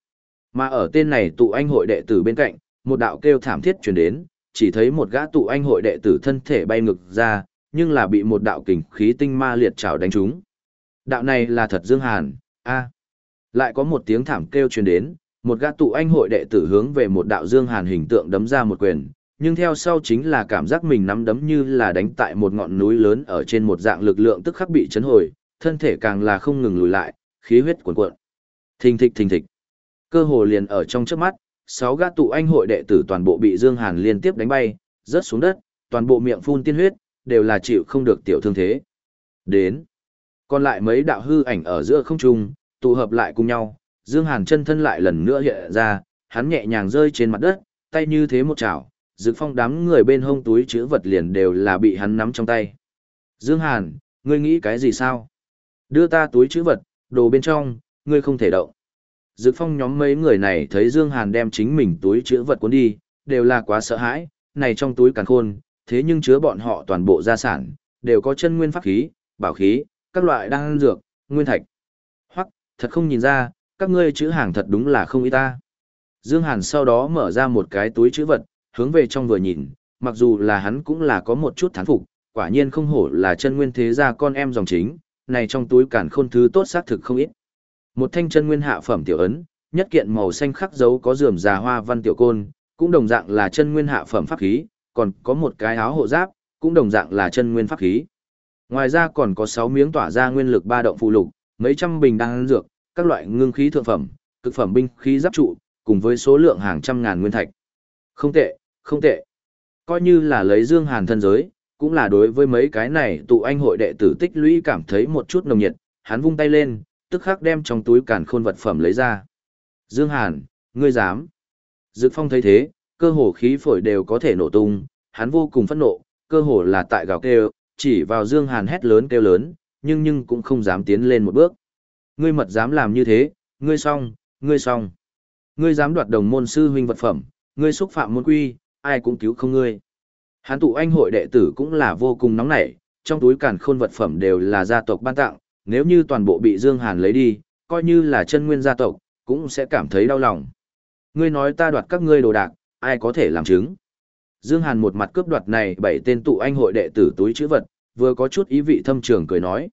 Mà ở tên này tụ anh hội đệ tử bên cạnh, một đạo kêu thảm thiết truyền đến, chỉ thấy một gã tụ anh hội đệ tử thân thể bay ngược ra, nhưng là bị một đạo kình khí tinh ma liệt trảo đánh trúng. Đạo này là thật Dương Hàn, a. Lại có một tiếng thảm kêu truyền đến, một gã tụ anh hội đệ tử hướng về một đạo Dương Hàn hình tượng đấm ra một quyền, nhưng theo sau chính là cảm giác mình nắm đấm như là đánh tại một ngọn núi lớn ở trên một dạng lực lượng tức khắc bị chấn hồi, thân thể càng là không ngừng lùi lại, khí huyết cuồn cuộn. Thình thịch thình thịch. Cơ hồ liền ở trong trước mắt, sáu gã tụ anh hội đệ tử toàn bộ bị Dương Hàn liên tiếp đánh bay, rớt xuống đất, toàn bộ miệng phun tiên huyết, đều là chịu không được tiểu thương thế. Đến. Còn lại mấy đạo hư ảnh ở giữa không trung, tụ hợp lại cùng nhau, Dương Hàn chân thân lại lần nữa hiện ra, hắn nhẹ nhàng rơi trên mặt đất, tay như thế một chảo, Dực Phong đám người bên hông túi chứa vật liền đều là bị hắn nắm trong tay. Dương Hàn, ngươi nghĩ cái gì sao? Đưa ta túi chứa vật, đồ bên trong, ngươi không thể động. Dực Phong nhóm mấy người này thấy Dương Hàn đem chính mình túi chứa vật cuốn đi, đều là quá sợ hãi, này trong túi càn khôn, thế nhưng chứa bọn họ toàn bộ gia sản, đều có chân nguyên pháp khí, bảo khí, các loại đan dược, nguyên thạch. Hoặc, thật không nhìn ra, các ngươi chữ hàng thật đúng là không ý ta. Dương Hàn sau đó mở ra một cái túi chữ vật, hướng về trong vừa nhìn, mặc dù là hắn cũng là có một chút thán phục, quả nhiên không hổ là chân nguyên thế gia con em dòng chính, này trong túi cản khôn thứ tốt xác thực không ít. Một thanh chân nguyên hạ phẩm tiểu ấn, nhất kiện màu xanh khắc dấu có rườm rà hoa văn tiểu côn, cũng đồng dạng là chân nguyên hạ phẩm pháp khí, còn có một cái áo hộ giáp, cũng đồng dạng là chân nguyên pháp khí. Ngoài ra còn có 6 miếng tỏa ra nguyên lực ba động phụ lục, mấy trăm bình đan dược, các loại ngưng khí thượng phẩm, cực phẩm binh khí giáp trụ, cùng với số lượng hàng trăm ngàn nguyên thạch. Không tệ, không tệ. Coi như là lấy Dương Hàn thân giới, cũng là đối với mấy cái này tụ anh hội đệ tử tích lũy cảm thấy một chút nồng nhiệt, hắn vung tay lên, tức khắc đem trong túi càn khôn vật phẩm lấy ra. Dương Hàn, ngươi dám. Dực Phong thấy thế, cơ hồ khí phổi đều có thể nổ tung, hắn vô cùng phẫn nộ, cơ hồ là tại gào kêu, chỉ vào Dương Hàn hét lớn kêu lớn, nhưng nhưng cũng không dám tiến lên một bước. Ngươi mật dám làm như thế, ngươi xong, ngươi xong. Ngươi dám đoạt đồng môn sư huynh vật phẩm, ngươi xúc phạm môn quy, ai cũng cứu không ngươi. Hán tụ anh hội đệ tử cũng là vô cùng nóng nảy, trong túi càn khôn vật phẩm đều là gia tộc ban tặng, nếu như toàn bộ bị Dương Hàn lấy đi, coi như là chân nguyên gia tộc, cũng sẽ cảm thấy đau lòng. Ngươi nói ta đoạt các ngươi đồ đạc, ai có thể làm chứng? Dương Hàn một mặt cướp đoạt này bảy tên tụ anh hội đệ tử túi chữ vật, vừa có chút ý vị thâm trường cười nói.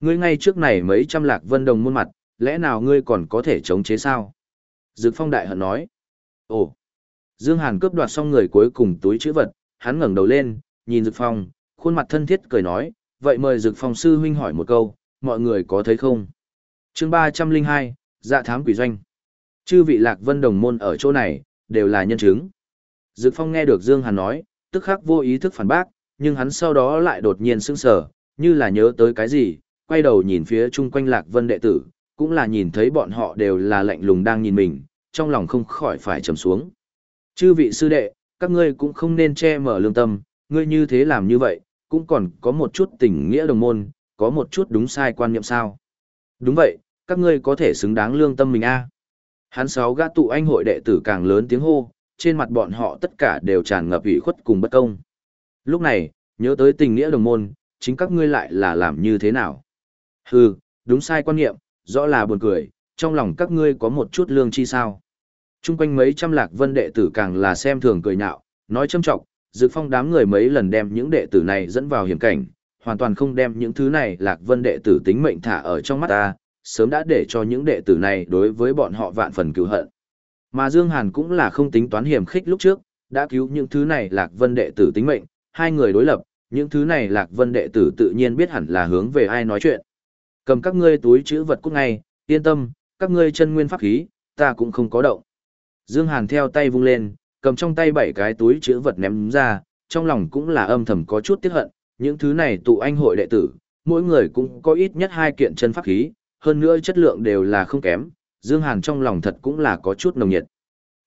Ngươi ngay trước này mấy trăm lạc vân đồng muôn mặt, lẽ nào ngươi còn có thể chống chế sao? Dực Phong đại hận nói. Ồ! Dương Hàn cướp đoạt xong người cuối cùng túi chữ vật, hắn ngẩng đầu lên, nhìn Dực Phong, khuôn mặt thân thiết cười nói, vậy mời Dực Phong sư huynh hỏi một câu, mọi người có thấy không? Chương 302, Dạ thám quỷ doanh. Chư vị Lạc Vân đồng môn ở chỗ này, đều là nhân chứng. Dực Phong nghe được Dương Hàn nói, tức khắc vô ý thức phản bác, nhưng hắn sau đó lại đột nhiên sững sờ, như là nhớ tới cái gì, quay đầu nhìn phía chung quanh Lạc Vân đệ tử, cũng là nhìn thấy bọn họ đều là lạnh lùng đang nhìn mình, trong lòng không khỏi phải trầm xuống. Chư vị sư đệ, các ngươi cũng không nên che mở lương tâm, ngươi như thế làm như vậy, cũng còn có một chút tình nghĩa đồng môn, có một chút đúng sai quan niệm sao. Đúng vậy, các ngươi có thể xứng đáng lương tâm mình a. Hắn sáu gã tụ anh hội đệ tử càng lớn tiếng hô, trên mặt bọn họ tất cả đều tràn ngập ủy khuất cùng bất công. Lúc này, nhớ tới tình nghĩa đồng môn, chính các ngươi lại là làm như thế nào? Hừ, đúng sai quan niệm, rõ là buồn cười, trong lòng các ngươi có một chút lương chi sao? Trung quanh mấy trăm lạc vân đệ tử càng là xem thường cười nhạo, nói châm trọng, dự Phong đám người mấy lần đem những đệ tử này dẫn vào hiểm cảnh, hoàn toàn không đem những thứ này lạc vân đệ tử tính mệnh thả ở trong mắt ta, sớm đã để cho những đệ tử này đối với bọn họ vạn phần cứu hận. Mà Dương Hàn cũng là không tính toán hiểm khích lúc trước, đã cứu những thứ này lạc vân đệ tử tính mệnh, hai người đối lập, những thứ này lạc vân đệ tử tự nhiên biết hẳn là hướng về ai nói chuyện. Cầm các ngươi túi chữ vật cút ngay, yên tâm, các ngươi chân nguyên pháp khí, ta cũng không có động. Dương Hàn theo tay vung lên, cầm trong tay bảy cái túi chữ vật ném ra, trong lòng cũng là âm thầm có chút tiếc hận, những thứ này tụ anh hội đệ tử, mỗi người cũng có ít nhất hai kiện chân pháp khí, hơn nữa chất lượng đều là không kém, Dương Hàn trong lòng thật cũng là có chút nồng nhiệt.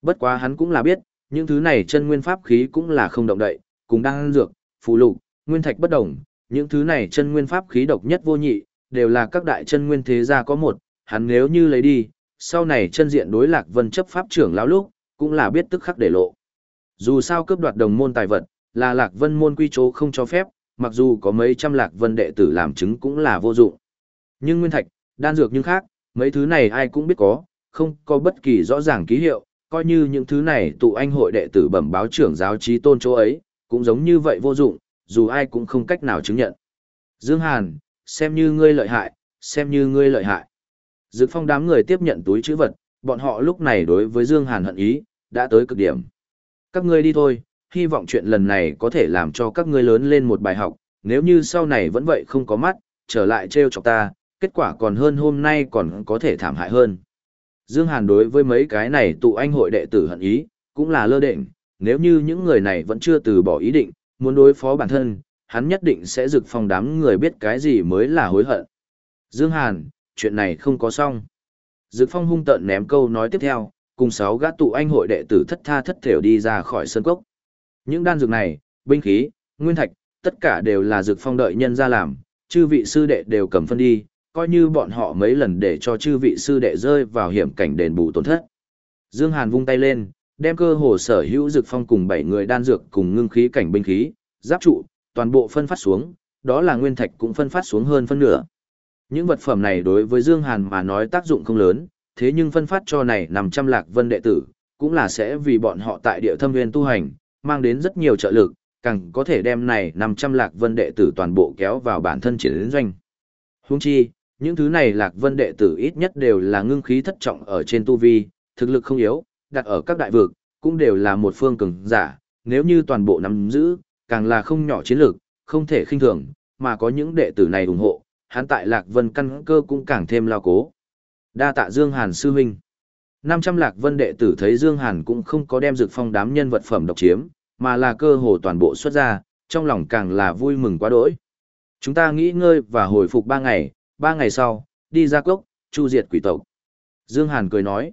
Bất quá hắn cũng là biết, những thứ này chân nguyên pháp khí cũng là không động đậy, cùng đang dược, phù lục, nguyên thạch bất động, những thứ này chân nguyên pháp khí độc nhất vô nhị, đều là các đại chân nguyên thế gia có một, hắn nếu như lấy đi, sau này chân diện đối lạc vân chấp pháp trưởng lão lúc, cũng là biết tức khắc để lộ. Dù sao cướp đoạt đồng môn tài vật, là lạc vân môn quy chỗ không cho phép, mặc dù có mấy trăm lạc vân đệ tử làm chứng cũng là vô dụng. Nhưng nguyên thạch, đan dược nhưng khác, mấy thứ này ai cũng biết có, không có bất kỳ rõ ràng ký hiệu, coi như những thứ này tụ anh hội đệ tử bẩm báo trưởng giáo trí tôn chỗ ấy, cũng giống như vậy vô dụng, dù ai cũng không cách nào chứng nhận. Dương Hàn, xem như ngươi lợi hại, xem như ngươi lợi hại. Dực phong đám người tiếp nhận túi chữ vật, bọn họ lúc này đối với Dương Hàn hận ý, đã tới cực điểm. Các ngươi đi thôi, hy vọng chuyện lần này có thể làm cho các ngươi lớn lên một bài học, nếu như sau này vẫn vậy không có mắt, trở lại treo chọc ta, kết quả còn hơn hôm nay còn có thể thảm hại hơn. Dương Hàn đối với mấy cái này tụ anh hội đệ tử hận ý, cũng là lơ định, nếu như những người này vẫn chưa từ bỏ ý định, muốn đối phó bản thân, hắn nhất định sẽ rực phong đám người biết cái gì mới là hối hận. Dương Hàn, chuyện này không có xong. Dực phong hung tợn ném câu nói tiếp theo, cùng sáu gã tụ anh hội đệ tử thất tha thất thểu đi ra khỏi sân cốc. Những đan dược này, binh khí, nguyên thạch, tất cả đều là dược phong đợi nhân ra làm, chư vị sư đệ đều cầm phân đi, coi như bọn họ mấy lần để cho chư vị sư đệ rơi vào hiểm cảnh đền bù tổn thất. Dương Hàn vung tay lên, đem cơ hồ sở hữu dược phong cùng bảy người đan dược cùng ngưng khí cảnh binh khí, giáp trụ, toàn bộ phân phát xuống, đó là nguyên thạch cũng phân phát xuống hơn phân nửa. Những vật phẩm này đối với Dương Hàn mà nói tác dụng không lớn, thế nhưng phân phát cho này 500 lạc vân đệ tử, cũng là sẽ vì bọn họ tại địa thâm nguyên tu hành, mang đến rất nhiều trợ lực, càng có thể đem này 500 lạc vân đệ tử toàn bộ kéo vào bản thân chiến doanh. Huống chi, những thứ này lạc vân đệ tử ít nhất đều là ngưng khí thất trọng ở trên tu vi, thực lực không yếu, đặt ở các đại vực, cũng đều là một phương cường giả, nếu như toàn bộ nắm giữ, càng là không nhỏ chiến lược, không thể khinh thường, mà có những đệ tử này ủng hộ, hắn tại Lạc Vân căn cơ cũng càng thêm lao cố. Đa tạ Dương Hàn sư huynh. 500 Lạc Vân đệ tử thấy Dương Hàn cũng không có đem dược phong đám nhân vật phẩm độc chiếm, mà là cơ hồ toàn bộ xuất ra, trong lòng càng là vui mừng quá đỗi. Chúng ta nghỉ ngơi và hồi phục 3 ngày, Ba ngày sau, đi ra cốc, chu diệt quỷ tộc. Dương Hàn cười nói.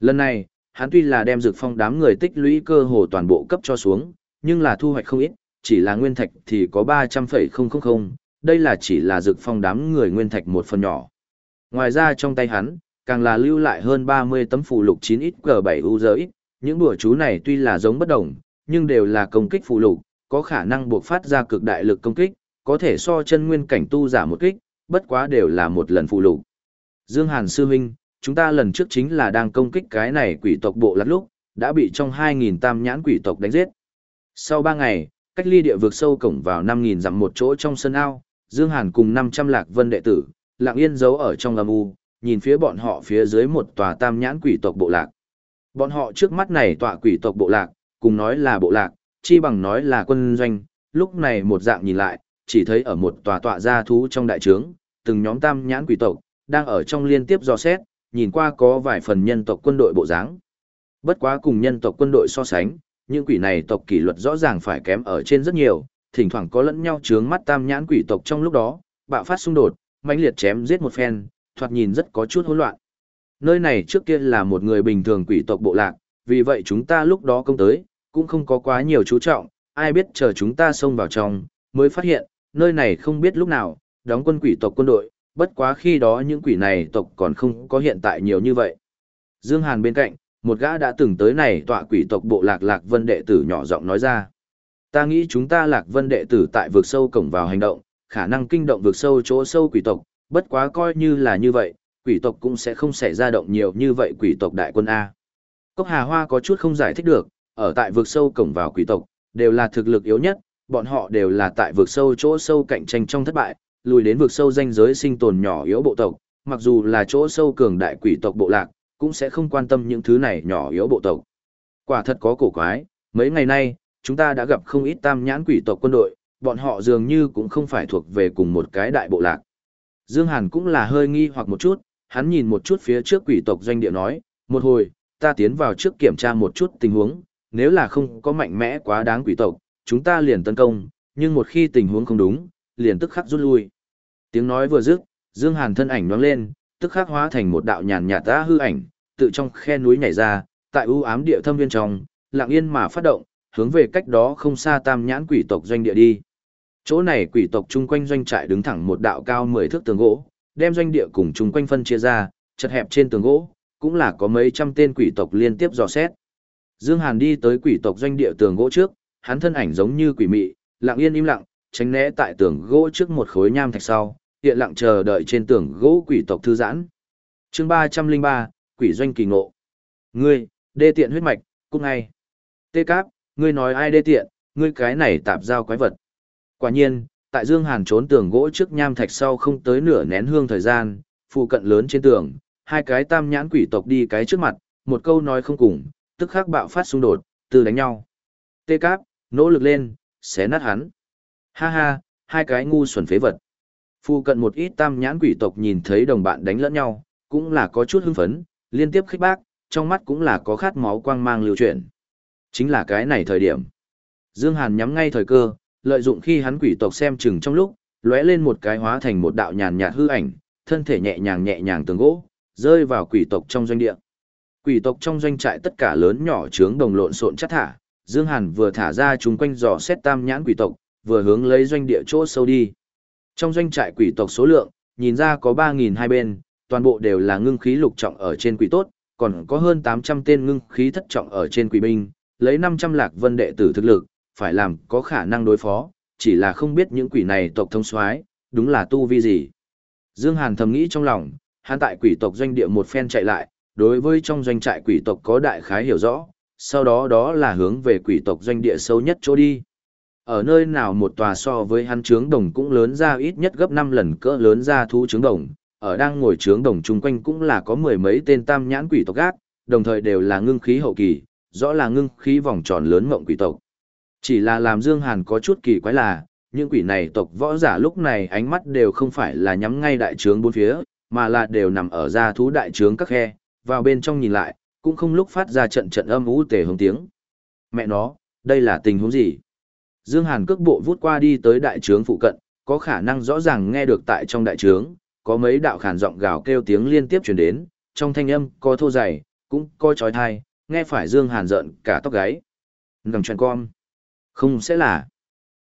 Lần này, hắn tuy là đem dược phong đám người tích lũy cơ hồ toàn bộ cấp cho xuống, nhưng là thu hoạch không ít, chỉ là nguyên thạch thì có 300,000, đây là chỉ là dược phong đám người nguyên thạch một phần nhỏ. Ngoài ra trong tay hắn, càng là lưu lại hơn 30 tấm phù lục 9 g 7 giới. những đùa chú này tuy là giống bất đồng, nhưng đều là công kích phù lục, có khả năng buộc phát ra cực đại lực công kích, có thể so chân nguyên cảnh tu giả một kích, bất quá đều là một lần phụ lục. Dương Hàn sư huynh, chúng ta lần trước chính là đang công kích cái này quỷ tộc bộ lát lúc, đã bị trong 2.000 tam nhãn quỷ tộc đánh giết. Sau 3 ngày, cách ly địa vực sâu cổng vào 5.000 dặm một chỗ trong sân ao, Dương Hàn cùng 500 lạc vân đệ tử, lặng yên giấu ở trong âm u, nhìn phía bọn họ phía dưới một tòa tam nhãn quỷ tộc bộ lạc. Bọn họ trước mắt này tòa quỷ tộc bộ lạc, cùng nói là bộ lạc, chi bằng nói là quân doanh, lúc này một dạng nhìn lại, chỉ thấy ở một tòa tọa gia thú trong đại trướng, từng nhóm tam nhãn quỷ tộc, đang ở trong liên tiếp dò xét, nhìn qua có vài phần nhân tộc quân đội bộ dáng. Bất quá cùng nhân tộc quân đội so sánh, những quỷ này tộc kỷ luật rõ ràng phải kém ở trên rất nhiều, thỉnh thoảng có lẫn nhau chướng mắt tam nhãn quỷ tộc trong lúc đó, bạo phát xung đột, mãnh liệt chém giết một phen, thoạt nhìn rất có chút hỗn loạn. Nơi này trước kia là một người bình thường quỷ tộc bộ lạc, vì vậy chúng ta lúc đó công tới, cũng không có quá nhiều chú trọng, ai biết chờ chúng ta xông vào trong, mới phát hiện, nơi này không biết lúc nào, đóng quân quỷ tộc quân đội, bất quá khi đó những quỷ này tộc còn không có hiện tại nhiều như vậy. Dương Hàn bên cạnh, một gã đã từng tới này tọa quỷ tộc bộ lạc lạc vân đệ tử nhỏ giọng nói ra. Ta nghĩ chúng ta lạc vân đệ tử tại vực sâu cổng vào hành động, khả năng kinh động vực sâu chỗ sâu quỷ tộc, bất quá coi như là như vậy, quỷ tộc cũng sẽ không xảy ra động nhiều như vậy quỷ tộc đại quân A. Cốc Hà Hoa có chút không giải thích được, ở tại vực sâu cổng vào quỷ tộc, đều là thực lực yếu nhất, bọn họ đều là tại vực sâu chỗ sâu cạnh tranh trong thất bại, lùi đến vực sâu danh giới sinh tồn nhỏ yếu bộ tộc, mặc dù là chỗ sâu cường đại quỷ tộc bộ lạc, cũng sẽ không quan tâm những thứ này nhỏ yếu bộ tộc. Quả thật có cổ quái, mấy ngày nay, chúng ta đã gặp không ít tam nhãn quỷ tộc quân đội, bọn họ dường như cũng không phải thuộc về cùng một cái đại bộ lạc. Dương Hàn cũng là hơi nghi hoặc một chút, hắn nhìn một chút phía trước quỷ tộc doanh địa nói, một hồi, ta tiến vào trước kiểm tra một chút tình huống, nếu là không có mạnh mẽ quá đáng quỷ tộc, chúng ta liền tấn công, nhưng một khi tình huống không đúng, liền tức khắc rút lui. Tiếng nói vừa dứt, Dương Hàn thân ảnh nhoáng lên, tức khắc hóa thành một đạo nhàn nhạt ta hư ảnh, tự trong khe núi nhảy ra, tại u ám địa thâm viên trong, lặng yên mà phát động, hướng về cách đó không xa tam nhãn quỷ tộc doanh địa đi. Chỗ này quỷ tộc chung quanh doanh trại đứng thẳng một đạo cao 10 thước tường gỗ, đem doanh địa cùng chung quanh phân chia ra, chật hẹp trên tường gỗ, cũng là có mấy trăm tên quỷ tộc liên tiếp dò xét. Dương Hàn đi tới quỷ tộc doanh địa tường gỗ trước, hắn thân ảnh giống như quỷ mị, lặng yên im lặng, tránh né tại tường gỗ trước một khối nham thạch sau, hiện lặng chờ đợi trên tường gỗ quỷ tộc thư giãn. Chương 303, quỷ doanh kỳ ngộ. Ngươi, đê tiện huyết mạch, cút ngay. Tê Cáp, ngươi nói ai đê tiện, ngươi cái này tạp giao quái vật. Quả nhiên, tại Dương Hàn trốn tường gỗ trước nham thạch sau không tới nửa nén hương thời gian, phụ cận lớn trên tường, hai cái tam nhãn quỷ tộc đi cái trước mặt, một câu nói không cùng, tức khắc bạo phát xung đột, từ đánh nhau. Tê Cáp, nỗ lực lên, xé nát hắn. Ha ha, hai cái ngu xuẩn phế vật. Phu cận một ít tam nhãn quỷ tộc nhìn thấy đồng bạn đánh lẫn nhau, cũng là có chút hưng phấn, liên tiếp khích bác, trong mắt cũng là có khát máu quang mang lưu chuyển. Chính là cái này thời điểm. Dương Hàn nhắm ngay thời cơ, lợi dụng khi hắn quỷ tộc xem chừng trong lúc, lóe lên một cái hóa thành một đạo nhàn nhạt hư ảnh, thân thể nhẹ nhàng nhẹ nhàng tường gỗ, rơi vào quỷ tộc trong doanh địa. Quỷ tộc trong doanh trại tất cả lớn nhỏ trướng đồng lộn xộn chất thả, Dương Hàn vừa thả ra chúng quanh dò xét tam nhãn quỷ tộc, vừa hướng lấy doanh địa chỗ sâu đi. Trong doanh trại quỷ tộc số lượng, nhìn ra có 3.000 hai bên, toàn bộ đều là ngưng khí lục trọng ở trên quỷ tốt, còn có hơn 800 tên ngưng khí thất trọng ở trên quỷ binh, lấy 500 lạc vân đệ tử thực lực, phải làm có khả năng đối phó, chỉ là không biết những quỷ này tộc thông soái đúng là tu vi gì. Dương Hàn thầm nghĩ trong lòng, hắn tại quỷ tộc doanh địa một phen chạy lại, đối với trong doanh trại quỷ tộc có đại khái hiểu rõ, sau đó đó là hướng về quỷ tộc doanh địa sâu nhất chỗ đi. Ở nơi nào một tòa so với hắn trướng đồng cũng lớn ra ít nhất gấp 5 lần cỡ lớn ra thu trướng đồng, ở đang ngồi trướng đồng chung quanh cũng là có mười mấy tên tam nhãn quỷ tộc gác, đồng thời đều là ngưng khí hậu kỳ, rõ là ngưng khí vòng tròn lớn mộng quỷ tộc. Chỉ là làm Dương Hàn có chút kỳ quái là, những quỷ này tộc võ giả lúc này ánh mắt đều không phải là nhắm ngay đại trướng bốn phía, mà là đều nằm ở ra thú đại trướng các khe, vào bên trong nhìn lại, cũng không lúc phát ra trận trận âm ú tề hống tiếng. Mẹ nó, đây là tình huống gì? Dương Hàn cước bộ vút qua đi tới đại trướng phụ cận, có khả năng rõ ràng nghe được tại trong đại trướng, có mấy đạo khàn giọng gào kêu tiếng liên tiếp truyền đến, trong thanh âm có thô dày, cũng có chói tai, nghe phải Dương Hàn giận cả tóc gáy. Ngầm chuyện con. Không sẽ là.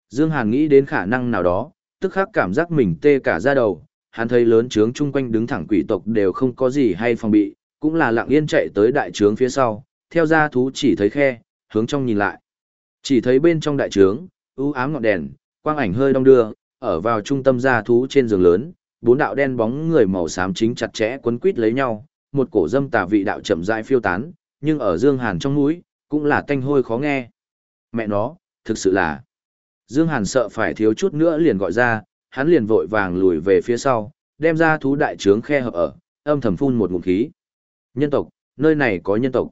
Dương Hàn nghĩ đến khả năng nào đó, tức khắc cảm giác mình tê cả da đầu, hắn thấy lớn trướng chung quanh đứng thẳng quỷ tộc đều không có gì hay phòng bị, cũng là lặng yên chạy tới đại trướng phía sau, theo ra thú chỉ thấy khe, hướng trong nhìn lại. Chỉ thấy bên trong đại trướng, u ám ngọn đèn, quang ảnh hơi đông đưa, ở vào trung tâm gia thú trên giường lớn, bốn đạo đen bóng người màu xám chính chặt chẽ quấn quít lấy nhau, một cổ dâm tà vị đạo chậm rãi phiêu tán, nhưng ở Dương Hàn trong mũi, cũng là tanh hôi khó nghe. Mẹ nó, thực sự là. Dương Hàn sợ phải thiếu chút nữa liền gọi ra, hắn liền vội vàng lùi về phía sau, đem ra thú đại trướng khe hợp ở, âm thầm phun một ngụm khí. Nhân tộc, nơi này có nhân tộc.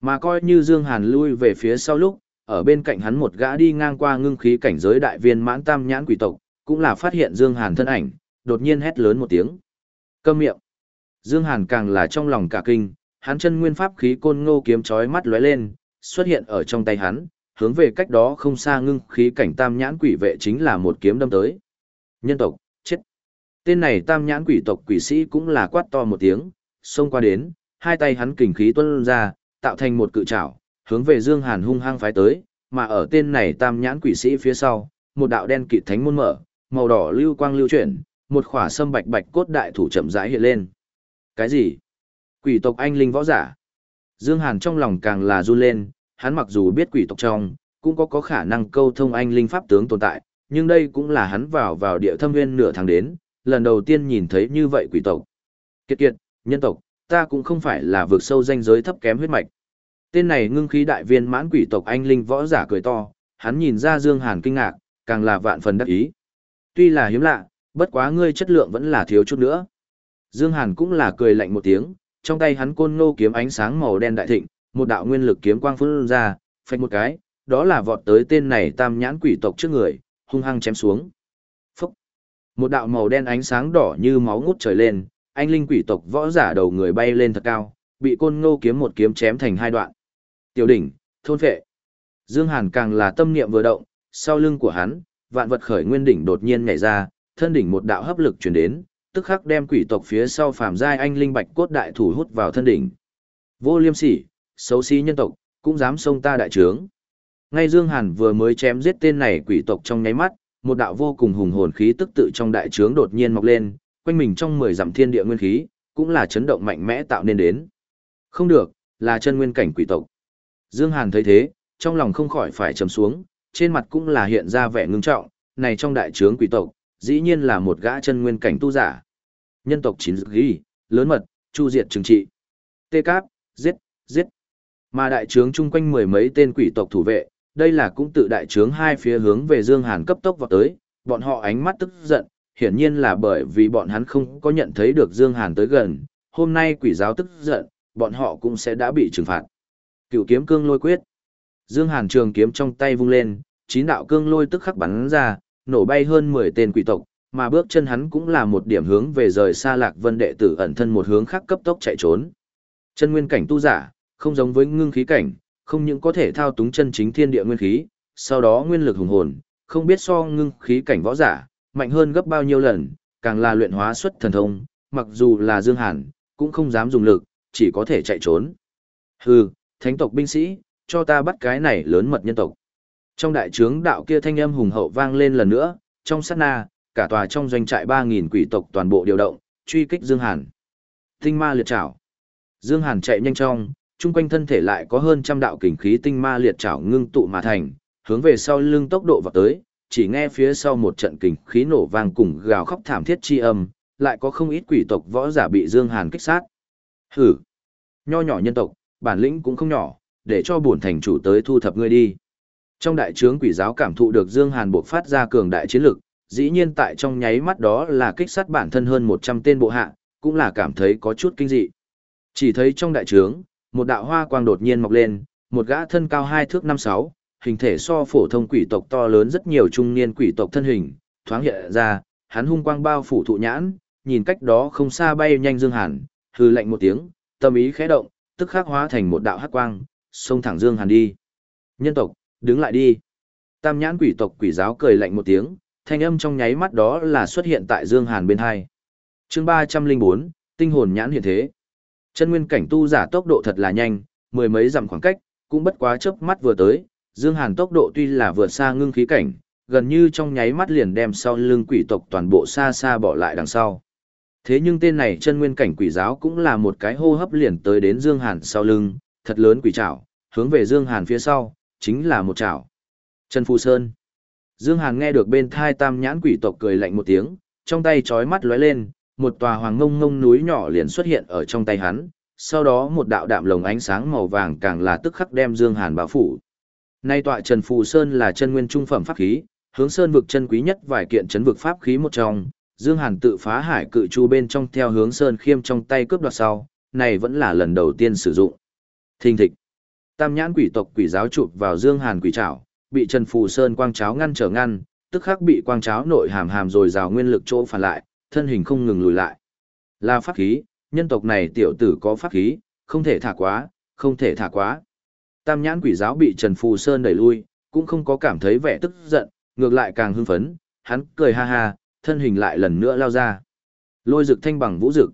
Mà coi như Dương Hàn lui về phía sau lúc, ở bên cạnh hắn một gã đi ngang qua ngưng khí cảnh giới đại viên mãn tam nhãn quỷ tộc, cũng là phát hiện Dương Hàn thân ảnh, đột nhiên hét lớn một tiếng. Câm miệng. Dương Hàn càng là trong lòng cả kinh, hắn chân nguyên pháp khí côn ngô kiếm chói mắt lóe lên, xuất hiện ở trong tay hắn, hướng về cách đó không xa ngưng khí cảnh tam nhãn quỷ vệ chính là một kiếm đâm tới. Nhân tộc, chết. Tên này tam nhãn quỷ tộc quỷ sĩ cũng là quát to một tiếng, xông qua đến, hai tay hắn kình khí tuôn ra, tạo thành một cự trảo, hướng về Dương Hàn hung hăng phái tới, mà ở tên này tam nhãn quỷ sĩ phía sau, một đạo đen kịt thánh môn mở, màu đỏ lưu quang lưu chuyển, một khỏa sâm bạch bạch cốt đại thủ chậm rãi hiện lên. Cái gì? Quỷ tộc anh linh võ giả. Dương Hàn trong lòng càng là run lên, hắn mặc dù biết quỷ tộc trong, cũng có có khả năng câu thông anh linh pháp tướng tồn tại, nhưng đây cũng là hắn vào vào địa thâm nguyên nửa tháng đến, lần đầu tiên nhìn thấy như vậy quỷ tộc. Kiệt kiệt, nhân tộc, ta cũng không phải là vượt sâu danh giới thấp kém huyết mạch. Tên này ngưng khí đại viên mãn quỷ tộc anh linh võ giả cười to, hắn nhìn ra Dương Hàn kinh ngạc, càng là vạn phần đắc ý. Tuy là hiếm lạ, bất quá ngươi chất lượng vẫn là thiếu chút nữa. Dương Hàn cũng là cười lạnh một tiếng, trong tay hắn côn ngô kiếm ánh sáng màu đen đại thịnh, một đạo nguyên lực kiếm quang phun ra, phách một cái, đó là vọt tới tên này tam nhãn quỷ tộc trước người, hung hăng chém xuống. Phúc! Một đạo màu đen ánh sáng đỏ như máu ngút trời lên, anh linh quỷ tộc võ giả đầu người bay lên thật cao, bị côn ngô kiếm một kiếm chém thành hai đoạn. Tiểu đỉnh, thôn phệ. Dương Hàn càng là tâm niệm vừa động, sau lưng của hắn, vạn vật khởi nguyên đỉnh đột nhiên nhảy ra, thân đỉnh một đạo hấp lực truyền đến, tức khắc đem quỷ tộc phía sau phàm giai anh linh bạch cốt đại thủ hút vào thân đỉnh. Vô liêm sỉ, xấu xí nhân tộc, cũng dám xông ta đại trướng. Ngay Dương Hàn vừa mới chém giết tên này quỷ tộc trong nháy mắt, một đạo vô cùng hùng hồn khí tức tự trong đại trướng đột nhiên mọc lên, quanh mình trong mười dặm thiên địa nguyên khí, cũng là chấn động mạnh mẽ tạo nên đến. Không được, là chân nguyên cảnh quỷ tộc. Dương Hàn thấy thế, trong lòng không khỏi phải trầm xuống, trên mặt cũng là hiện ra vẻ ngưng trọng, này trong đại trướng quỷ tộc, dĩ nhiên là một gã chân nguyên cảnh tu giả. Nhân tộc chín ghi, lớn mật, chu diệt trừng trị. Tê cáp, giết, giết. Mà đại trướng chung quanh mười mấy tên quỷ tộc thủ vệ, đây là cũng tự đại trướng hai phía hướng về Dương Hàn cấp tốc vào tới, bọn họ ánh mắt tức giận, hiển nhiên là bởi vì bọn hắn không có nhận thấy được Dương Hàn tới gần, hôm nay quỷ giáo tức giận, bọn họ cũng sẽ đã bị trừng phạt. Cựu kiếm cương lôi quyết. Dương Hàn trường kiếm trong tay vung lên, chín đạo cương lôi tức khắc bắn ra, nổ bay hơn 10 tên quỷ tộc, mà bước chân hắn cũng là một điểm hướng về rời xa Lạc Vân đệ tử ẩn thân một hướng khác cấp tốc chạy trốn. Chân nguyên cảnh tu giả, không giống với ngưng khí cảnh, không những có thể thao túng chân chính thiên địa nguyên khí, sau đó nguyên lực hùng hồn, không biết so ngưng khí cảnh võ giả, mạnh hơn gấp bao nhiêu lần, càng là luyện hóa xuất thần thông, mặc dù là Dương Hàn, cũng không dám dùng lực, chỉ có thể chạy trốn. Hừ, thánh tộc binh sĩ, cho ta bắt cái này lớn mật nhân tộc. Trong đại trướng đạo kia thanh âm hùng hậu vang lên lần nữa, trong sát na, cả tòa trong doanh trại 3.000 quỷ tộc toàn bộ điều động, truy kích Dương Hàn. Tinh ma liệt trảo. Dương Hàn chạy nhanh trong, chung quanh thân thể lại có hơn trăm đạo kình khí tinh ma liệt trảo ngưng tụ mà thành, hướng về sau lưng tốc độ vào tới, chỉ nghe phía sau một trận kình khí nổ vang cùng gào khóc thảm thiết chi âm, lại có không ít quỷ tộc võ giả bị Dương Hàn kích sát. Hử! Nho nhỏ nhân tộc, bản lĩnh cũng không nhỏ, để cho bổn thành chủ tới thu thập ngươi đi. Trong đại trướng quỷ giáo cảm thụ được Dương Hàn buộc phát ra cường đại chiến lực, dĩ nhiên tại trong nháy mắt đó là kích sát bản thân hơn 100 tên bộ hạ, cũng là cảm thấy có chút kinh dị. Chỉ thấy trong đại trướng, một đạo hoa quang đột nhiên mọc lên, một gã thân cao hai thước năm sáu, hình thể so phổ thông quỷ tộc to lớn rất nhiều trung niên quỷ tộc thân hình, thoáng hiện ra, hắn hung quang bao phủ thụ nhãn, nhìn cách đó không xa bay nhanh Dương Hàn, hừ lạnh một tiếng, tâm ý khẽ động, tức khắc hóa thành một đạo hắc quang, xông thẳng Dương Hàn đi. Nhân tộc, đứng lại đi. Tam nhãn quỷ tộc quỷ giáo cười lạnh một tiếng, thanh âm trong nháy mắt đó là xuất hiện tại Dương Hàn bên hai. Chương 304, tinh hồn nhãn hiện thế. Chân nguyên cảnh tu giả tốc độ thật là nhanh, mười mấy dặm khoảng cách, cũng bất quá chớp mắt vừa tới, Dương Hàn tốc độ tuy là vượt xa ngưng khí cảnh, gần như trong nháy mắt liền đem sau lưng quỷ tộc toàn bộ xa xa bỏ lại đằng sau. Thế nhưng tên này chân nguyên cảnh quỷ giáo cũng là một cái hô hấp liền tới đến Dương Hàn sau lưng, thật lớn quỷ trảo, hướng về Dương Hàn phía sau, chính là một trảo. Trần Phù Sơn. Dương Hàn nghe được bên thai tam nhãn quỷ tộc cười lạnh một tiếng, trong tay chói mắt lóe lên, một tòa hoàng ngông ngông núi nhỏ liền xuất hiện ở trong tay hắn, sau đó một đạo đạm lồng ánh sáng màu vàng càng là tức khắc đem Dương Hàn bao phủ. Nay tọa Trần Phù Sơn là chân nguyên trung phẩm pháp khí, hướng sơn vực chân quý nhất vài kiện chấn vực pháp khí một trong, Dương Hàn tự phá hải cự chu bên trong theo hướng sơn khiêm trong tay cướp đoạt sau, này vẫn là lần đầu tiên sử dụng. Thình thịch. Tam nhãn quỷ tộc quỷ giáo chụp vào Dương Hàn quỷ trảo, bị Trần Phù Sơn quang cháo ngăn trở ngăn, tức khắc bị quang cháo nội hàm hàm rồi rào nguyên lực chỗ phản lại, thân hình không ngừng lùi lại. Là pháp khí, nhân tộc này tiểu tử có pháp khí, không thể thả quá, không thể thả quá. Tam nhãn quỷ giáo bị Trần Phù Sơn đẩy lui, cũng không có cảm thấy vẻ tức giận, ngược lại càng hưng phấn, hắn cười ha ha, thân hình lại lần nữa lao ra. Lôi rực thanh bằng vũ rực.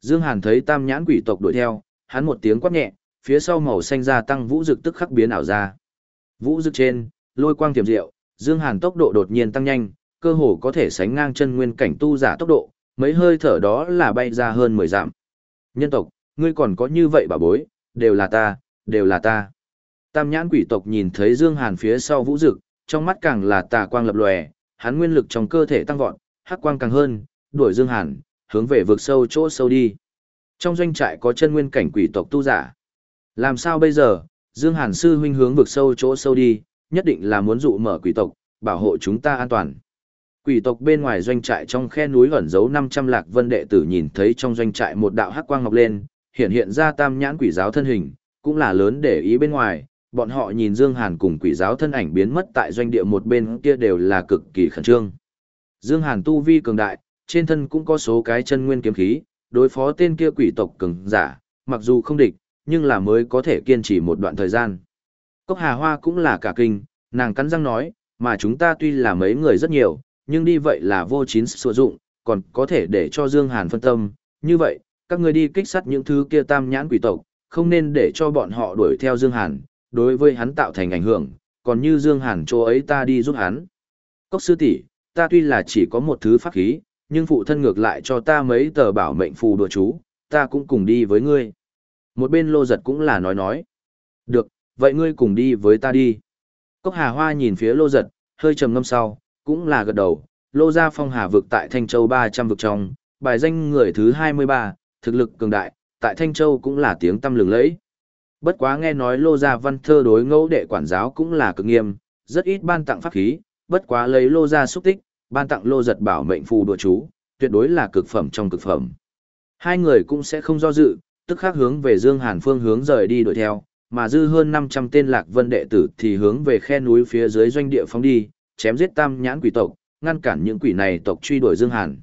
Dương Hàn thấy tam nhãn quỷ tộc đuổi theo, hắn một tiếng quát nhẹ, phía sau màu xanh gia tăng vũ rực tức khắc biến ảo ra. Vũ rực trên, lôi quang tiềm diệu, Dương Hàn tốc độ đột nhiên tăng nhanh, cơ hồ có thể sánh ngang chân nguyên cảnh tu giả tốc độ, mấy hơi thở đó là bay ra hơn 10 dặm. Nhân tộc, ngươi còn có như vậy bà bối, đều là ta, đều là ta. Tam nhãn quỷ tộc nhìn thấy Dương Hàn phía sau vũ dực, trong mắt càng là tà quang lập lòe, hắn nguyên lực trong cơ thể tăng vọt, hắc quang càng hơn, đuổi Dương Hàn, hướng về vực sâu chỗ sâu đi. Trong doanh trại có chân nguyên cảnh quỷ tộc tu giả. Làm sao bây giờ, Dương Hàn sư huynh hướng vực sâu chỗ sâu đi, nhất định là muốn dụ mở quỷ tộc, bảo hộ chúng ta an toàn. Quỷ tộc bên ngoài doanh trại trong khe núi ẩn giấu 500 lạc vân đệ tử nhìn thấy trong doanh trại một đạo hắc quang ngọc lên, hiện hiện ra tam nhãn quỷ giáo thân hình, cũng là lớn để ý bên ngoài, bọn họ nhìn Dương Hàn cùng quỷ giáo thân ảnh biến mất tại doanh địa một bên kia đều là cực kỳ khẩn trương. Dương Hàn tu vi cường đại, trên thân cũng có số cái chân nguyên kiếm khí, đối phó tên kia quỷ tộc cường giả, mặc dù không địch, nhưng là mới có thể kiên trì một đoạn thời gian. Cốc Hà Hoa cũng là cả kinh, nàng cắn răng nói, mà chúng ta tuy là mấy người rất nhiều, nhưng đi vậy là vô chín sử dụng, còn có thể để cho Dương Hàn phân tâm, như vậy, các ngươi đi kích sát những thứ kia tam nhãn quỷ tộc, không nên để cho bọn họ đuổi theo Dương Hàn, đối với hắn tạo thành ảnh hưởng, còn như Dương Hàn chỗ ấy ta đi giúp hắn. Cốc sư tỷ, ta tuy là chỉ có một thứ pháp khí, nhưng phụ thân ngược lại cho ta mấy tờ bảo mệnh phù đùa chú, ta cũng cùng đi với ngươi. Một bên lô giật cũng là nói nói. Được, vậy ngươi cùng đi với ta đi. Cốc hà hoa nhìn phía lô giật, hơi trầm ngâm sau, cũng là gật đầu. Lô ra phong hà vực tại Thanh Châu 300 vực trong, bài danh người thứ 23, thực lực cường đại, tại Thanh Châu cũng là tiếng tâm lừng lẫy. Bất quá nghe nói lô gia văn thơ đối ngẫu đệ quản giáo cũng là cực nghiêm, rất ít ban tặng pháp khí, bất quá lấy lô ra xúc tích, ban tặng lô giật bảo mệnh phù đùa chú, tuyệt đối là cực phẩm trong cực phẩm. Hai người cũng sẽ không do dự, tức khắc hướng về Dương Hàn phương hướng rời đi đuổi theo, mà dư hơn 500 tên lạc vân đệ tử thì hướng về khe núi phía dưới doanh địa phóng đi, chém giết tam nhãn quỷ tộc, ngăn cản những quỷ này tộc truy đuổi Dương Hàn.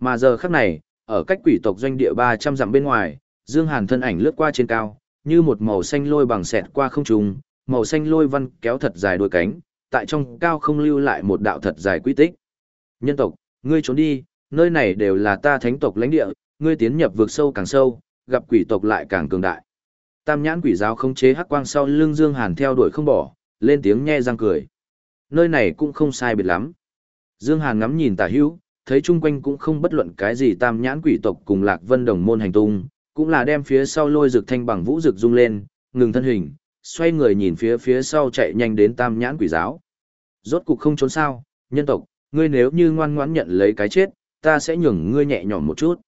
Mà giờ khắc này, ở cách quỷ tộc doanh địa 300 dặm bên ngoài, Dương Hàn thân ảnh lướt qua trên cao, như một màu xanh lôi bằng xẹt qua không trung, màu xanh lôi văn kéo thật dài đuôi cánh, tại trong cao không lưu lại một đạo thật dài quy tích. Nhân tộc, ngươi trốn đi, nơi này đều là ta thánh tộc lãnh địa, ngươi tiến nhập vực sâu càng sâu, gặp quỷ tộc lại càng cường đại. Tam nhãn quỷ giáo không chế hắc quang sau lưng Dương Hàn theo đuổi không bỏ, lên tiếng nhe răng cười. Nơi này cũng không sai biệt lắm. Dương Hàn ngắm nhìn tả hữu, thấy chung quanh cũng không bất luận cái gì tam nhãn quỷ tộc cùng lạc vân đồng môn hành tung, cũng là đem phía sau lôi rực thanh bằng vũ rực rung lên, ngừng thân hình, xoay người nhìn phía phía sau chạy nhanh đến tam nhãn quỷ giáo. Rốt cục không trốn sao, nhân tộc, ngươi nếu như ngoan ngoãn nhận lấy cái chết, ta sẽ nhường ngươi nhẹ nhõm một chút.